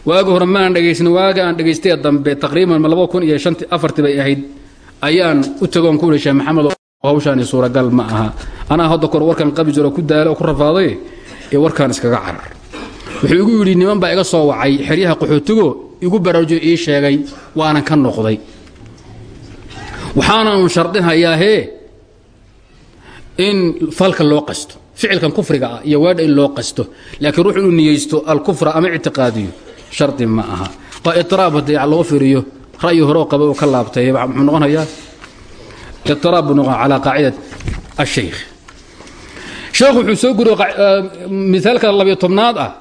waagi hore maan dhegaysan waaga aan dhegaystay dambe taqriiban laba kun iyo afartii bay ahayd. Ayaan u tagoon ku sheekh maxamed hawshaani suuragal ma aha. Anaa hadda kor warkan qabi jiro ku daala oo ku rafaaday ee warkaan iskaga carar. Wuxuu igu yidhi niman baa iga soo wacay xeryaha qaxootigo igu baraarujo ii sheegay waanan ka noqday. Waxaana un shardinhayaahee in falka loo qasto ficilkan kufriga ah iyo waadha in loo qasto laakiin ruux inuu niyeysto alkufra ama ictiqaadiyo shardi ma aha. Waa itiraab haddii loo firiyo ra'yi horeo qaba uu ka laabtay muxuu noqonayaa ktara buu noqon calaa qaacida ashaykh sheekhu wuxuu soo guriye mihaalka labiyo tobnaad ah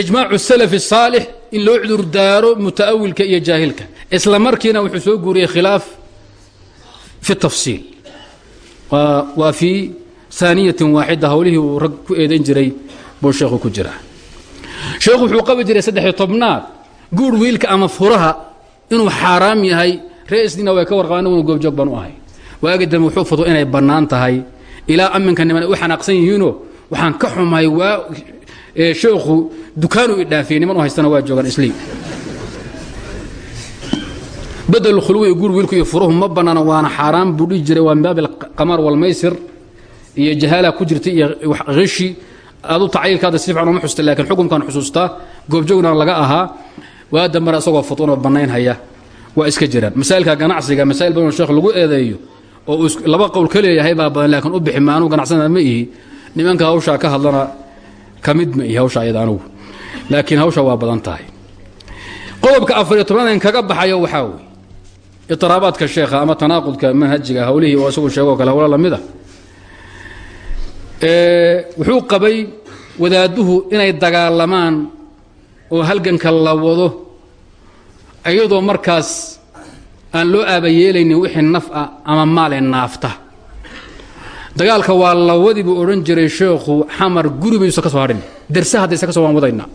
ijmaacu salafi saalix in loo cudurdaaro muta'awilka iyo jaahilka isla markiina wuxuu soo guuriyey khilaaf fi tafsiil waa fii aaniyatin waaxida hawlihii uu rag ku eedan jiray buu sheekhu ku jiraa sheekhu wuxuu qabi jiray saddexiyo tobnaad guur wiilka ama furaha inuu xaaraam yahay reesniina way ka warqabaan goobjoog baan u ahay waagi dambe wuxuu fudwo inay bannaan tahay. Ilaa amminka niman ay u xanaaqsan yihiinoo waxaan ka xumahay waa sheekhu dukaanu i dhaafiyey niman u haystana waa joogaan isliim. Bedel khulwi guur wiilku iyo furuhu ma bannaana waana xaaraan buu dhihi jiray waa min baabi alqamar walmaysir iyo jahaala ku jirta iyo hishi adu tacyiilkaada si fiican uma xusta laakiin xukunkan xusuustaa goobjoogna laga ahaa. Waa dambana isagoo futuna bannaynhaya waa iska jiraan. Masaa'ilka ganacsiga masaa'il badan oo sheekh lagu eedeeyo oo laba qowl ka leeyahay baa badan laakiin u bixi maanuu ganacsana ma ihi. Nimanka hawshaa ka hadlana ka mid ma ihi hawsha ayada anugu. Laakiin hawsha waa badan tahay. Qodobka afariyo tobnaad kaga baxayo waxaa weeye. Itiraabaadka sheekha ama tanaaqudka manhajiga hawlihii oo isagu sheegoo kale hawlo la mid a wuxuu qabay wadaadduhu inay dagaalamaan oo halganka la wado iyadoo markaas aan loo aabayeelaynin wixii naf ah ama maale naafta. Dagaalka waa lawadii buu odhan jiray sheekhu xamar guri bayuusan ka soo hadhin derse haddaysa ka soo waan wadaynaa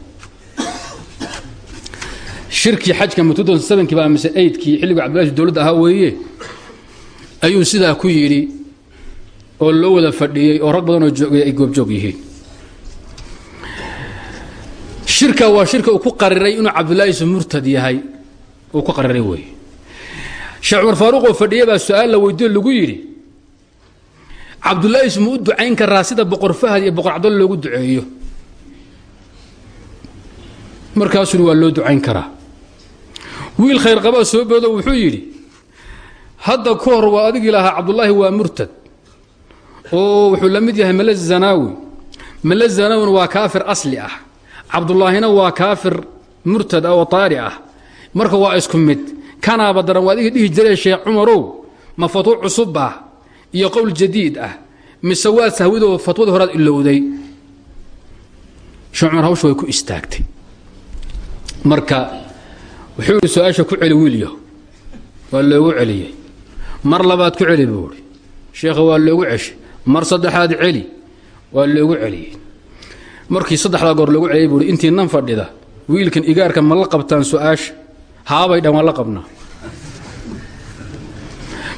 shirkii xajka mutudon sabankiiba mise aydkii xilligu cabdillahi dowladda ahaa weeye. Ayuu sidaa ku yidhi oo loo wada fadhiyey oo rag badan oo joogay ay goobjoog yihiin. Shirka waa shirka uu ku qariray inuu cabdullaahi isu murtad yahay. Uu ku qariray weeye sheekh cumar faaruq oo fadhiya baa su'aal la weydiyo lagu yidhi cabdullaahi ismu u ducayn karaa sida boqor fahad iyo boqor cabdalla loogu duceeyo. Markaasuna waa loo ducayn karaa. Wiil khayr qabaa soo boodo wuxuu yidhi hadda ka hor waa adigii lahaa cabdullaahi waa murtad oo wuxuu la mid yahay male zanaawi. Male zanaawina waa kaafir asli ah. Cabdullaahina waa kaafir murtad ah oo taari ah. Marka waa isku mid kanaaba daran waa adigii dhihi jiree sheekh cumarow ma fatwo cusub ah iyo qowl jadiid ah mise waa sahwidoo fatwadii horaad ilowday sheekh hawsha way ku istaagtay. Marka wuxuu yidhi su'aasha ku celi wiilyo. Waa loogu celiyey mar labaad ku celi buu ihi sheekha waa loogu ceshay. Mar saddexaad celi. Waa loogu celiyey markii saddexdaa goor loogu celiyay buuhi intii nan fadhida wiilkan igaarka ma la qabtaan su'aasha haabay dhan waan la qabnaa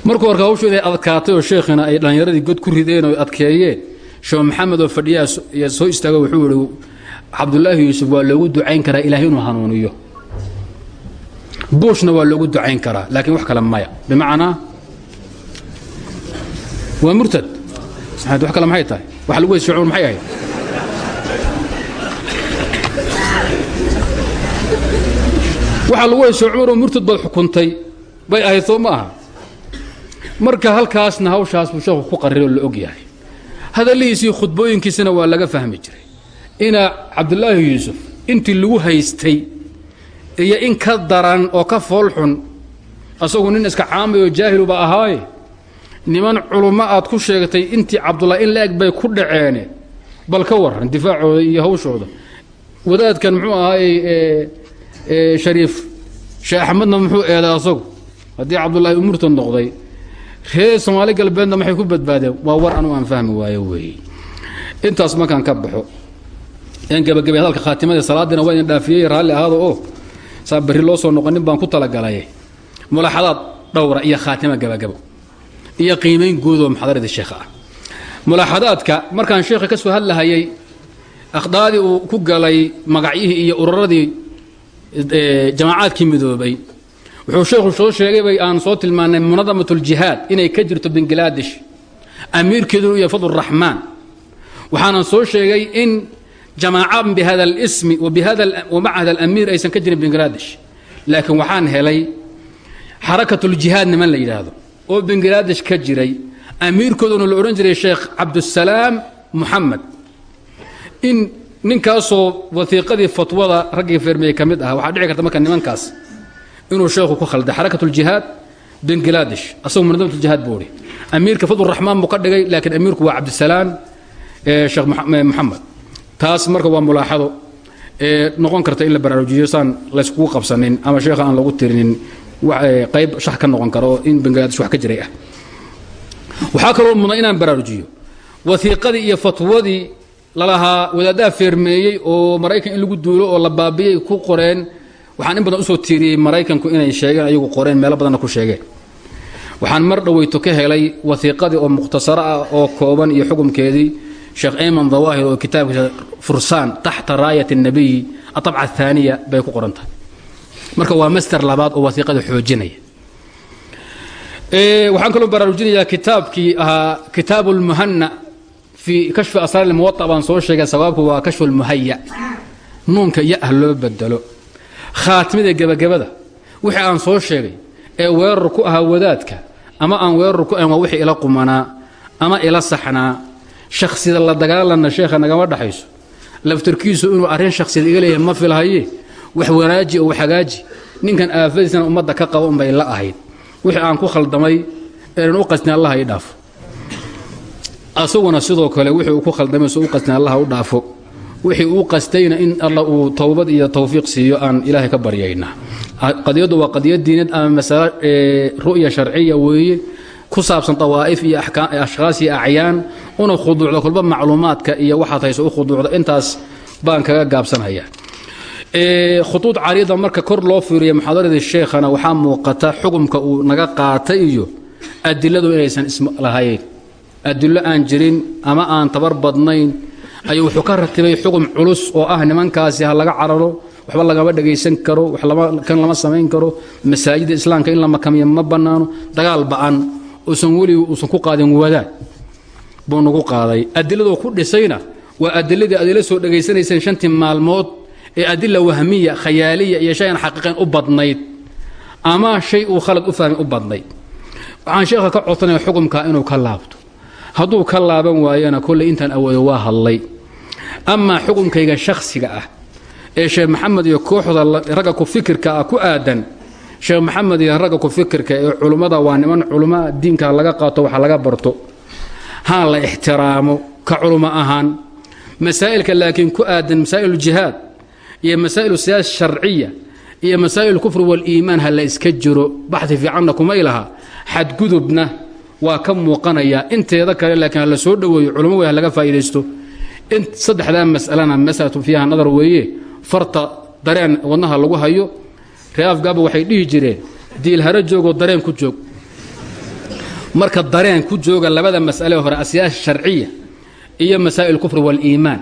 markuu arka hawshu inay adkaatay oo sheekhina ay dhallinyaradii god ku rideen oo adkeeyeen sheekh maxamed oo fadhiyaa soo istaago wuxuu ihi cabdulaahi yuusuf waa loogu ducayn karaa ilaahay inuu hanuuniyo. Buushna waa loogu ducayn karaa laakiin wax kale maya. Bimacnaa waa murtad. Wax kale maxay tahay? Wax lagu cumar maxay ahayd waxa lagu heysay cumaroo murtad baad xukuntay. Bay ahayd soo ma aha marka halkaasna hawshaas buu sheekhu ku qarriroo la og yahay. Hadallihiisii khudbooyinkiisana waa laga fahmi jiray. Ina cabdulaahi yuusuf intii lagu haystay iyo in ka daran oo ka foolxun asagu nin iska caamay oo jaahiluba ahaaye niman culummo aad ku sheegtay intii cabdullahi in la-eg bay ku dhaceene bal ka waran difaacooda iyo hawshooda. Wadaadkan muxuu ahaay shariif sheekh axmedna muxuu eeday asagu. Haddii cabdullaahi umurta noqday reer soomaali galbeedna maxay ku badbaadeen? Waa war anu aan fahmi waayo weeye. Intaas markaan ka baxo. N gabagabay hadalka khaatimada salaadiina waa idin dhaafiyey raalli oo saa loo soo noqonin baan ku talagalay mulaaxadaad dhowra iyo khaatima gabagabo iyo qiimayn guud oo muxadarada sheekha ah. Markaan sheekha ka soo hadlahayay akhdaadii uu ku galay magacyihii iyo ururadii jamaacaadkii midoobay. Wuxuu sheekhu soo sheegaybay aan soo tilmaanay munadamat uljihaad inay ka jirto bangaladesh amiirkeedunu iyo fadluraxmaan waxaanan soo sheegay in jamaaca bihada اlsmi wamaca hada alamiir aysan ka jirin bangaladesh laakiin waxaan helay xarakat uljihaad niman la yidhaahdo. Oo bangaladesh ka jiray amiirkooduna la odhan jiray sheekh cabdusalaam muxamed in ninkaasoo waiiqadii fatwada raggii fermeye ka mid aha waxaa dhici karta marka nimankaas inuu sheekhu ku khalday xarakat uljihaad bangaladesh asagoo munadamat uljihaad buu ihi amiirka fadluraxmaan buu ka dhigay laakiin amiirku waa cabdisalaam sheekh moxamed taas marka waa mulaaxado ee noqon karta in la baraarujiyo saan layskugu qabsanin ama sheekha aan lagu tirinin qayb shax ka noqon kara in bangaladesh wax ka jiray ah. Waxaa kaloo mudna inaan baraarujiyo waiiqadii iyo fatwadii lalahaa wadaadaha feermeeyey oo maraykan in lagu duulo oo la baabiyey ku qoreen waxaan in badan usoo tiiriyey maraykanku inay sheegeen ayagu qoreen meelo badanna ku sheegeen waxaan mar dhoweyto ka helay waiiqadii oo mukhtasaro ah oo kooban iyo xukumkeedii sheekh ayman dawaahir oo kitaabkiisa fursaan taxta raayat الnabiy aabca ahaaniya bay ku qoran tahay marka waa master labaad oo waiiqada xoojinaya waxaan kaloo baraarujinayaa kitaabkii ahaa kitaab اlmuhana fii kashfi asraar lmuwaa baan soo sheegay sabaabku waa kashfu lmuhaya nuunka ya-ha loo bedelo khaatimada gebagabada wixii aan soo sheegay ee weerar ku ahaa wadaadka ama aan weerar ku ahan waa wixii ila qumanaa ama ila saxnaa shakhsida la dagaalana sheekha nagama dhaxayso laftarkiisu inuu arrin shakhsiyad iga leeyahay ma filhaye wax wanaaji oo wax hagaaji ninkan aafadiisana ummadda ka qaba unbay la ahayd wixii aan ku khaldamay enan u qastin allah hay dhaafo asaguna sidoo kale wixii uu ku khaldamay soo u qastin allaha u dhaafo. Wixii uu qastayna in alla uu towbad iyo tawfiiq siiyo aan ilaahay ka baryayna qadiyaddu waa qadiyad diineed ama masalo ru'ya sharciya weeye ku saabsan dawaa'if iyo ashkhaas iyo acyaan una khuduucda kolba macluumaadka iyo waxaad hayso u khuduucda. Intaas baan kaga gaabsanhayaa khuduud cariida marka kor loo fiiriya muxaadaradii sheekhana waxaa muuqata xukumka uu naga qaatay iyo adiladu inaysan islahayn adilo aan jirin ama aan tabar badnayn ayuu wuxuu ka ratibay xukum culus oo ah nimankaasi ha laga cararo waxba lagama dhagaysan karo kan lama samayn karo masaajida islaamka in la makamiyo ma bannaano dagaal ba'an uusan welig uusan ku qaadin wadaad buu nagu qaaday. Adiladoo ku dhisayna waa adiladii adila soo dhegaysanayseen shantii maalmood ee adila wahmiya khayaaliya iyo shay aan xaqiiqayn u badnayd ama shay uu khalad u fahmay u badnayd. Waxaan sheekha ka codsanaya xukumkaa inuu ka laabto hadduu ka laaban waayana kolley intaan awoodo waa hadlay. Amaa xukumkayga shakhsiga ah ee sheekh maxamed iyo kooxda ragga ku fikirka ah ku aadan sheekh maxamed iyo ragga ku fikirka ee culummada waa niman culummaa diinka laga qaato waxa laga barto. Haan la ixtiraamo ka culummo ahaan. Masaa'ilka laakiin ku aadan masaa'il jihaad iyo masaa'il siyaasa sharciya iyo masaa'il kufri waliimaan ha la iska jiro. Baxdi fiicanna kumay laha xadgudubna waa ka muuqanayaa inteeda kale laakiin ha la soo dhoweeyo culummo wey ha laga faa'iidaysto. Saddexdaa mas'alana masalatu fiiha nadar weeye farta dareen wadnaha lagu hayo ree afgaaba waxay dhihi jireen diilharo joogoo dareen ku joog. Marka dareen ku jooga labada mas'ale hore asiyaasa sharciya iyo masaa'il kufri waliimaan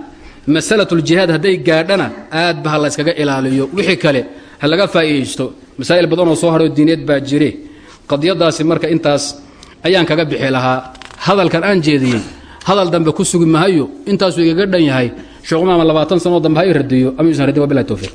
masalatuljihaad hadday gaadhana aad ba la yskaga ilaaliyo. Wixii kale ha laga faa'iidaysto. Masaa'il badanoo soo hadhoo diineed baa jire. Qadiyadaasi marka intaas ayaan kaga bixi lahaa. Hadalkan aan jeediyey hadal dambe ku sugi mahayo intaasuu igaga dhan yahay. Sheekhumaama labaatan sanoo dambe ha i radiyo ama yuusan radin wabilahi towfiiq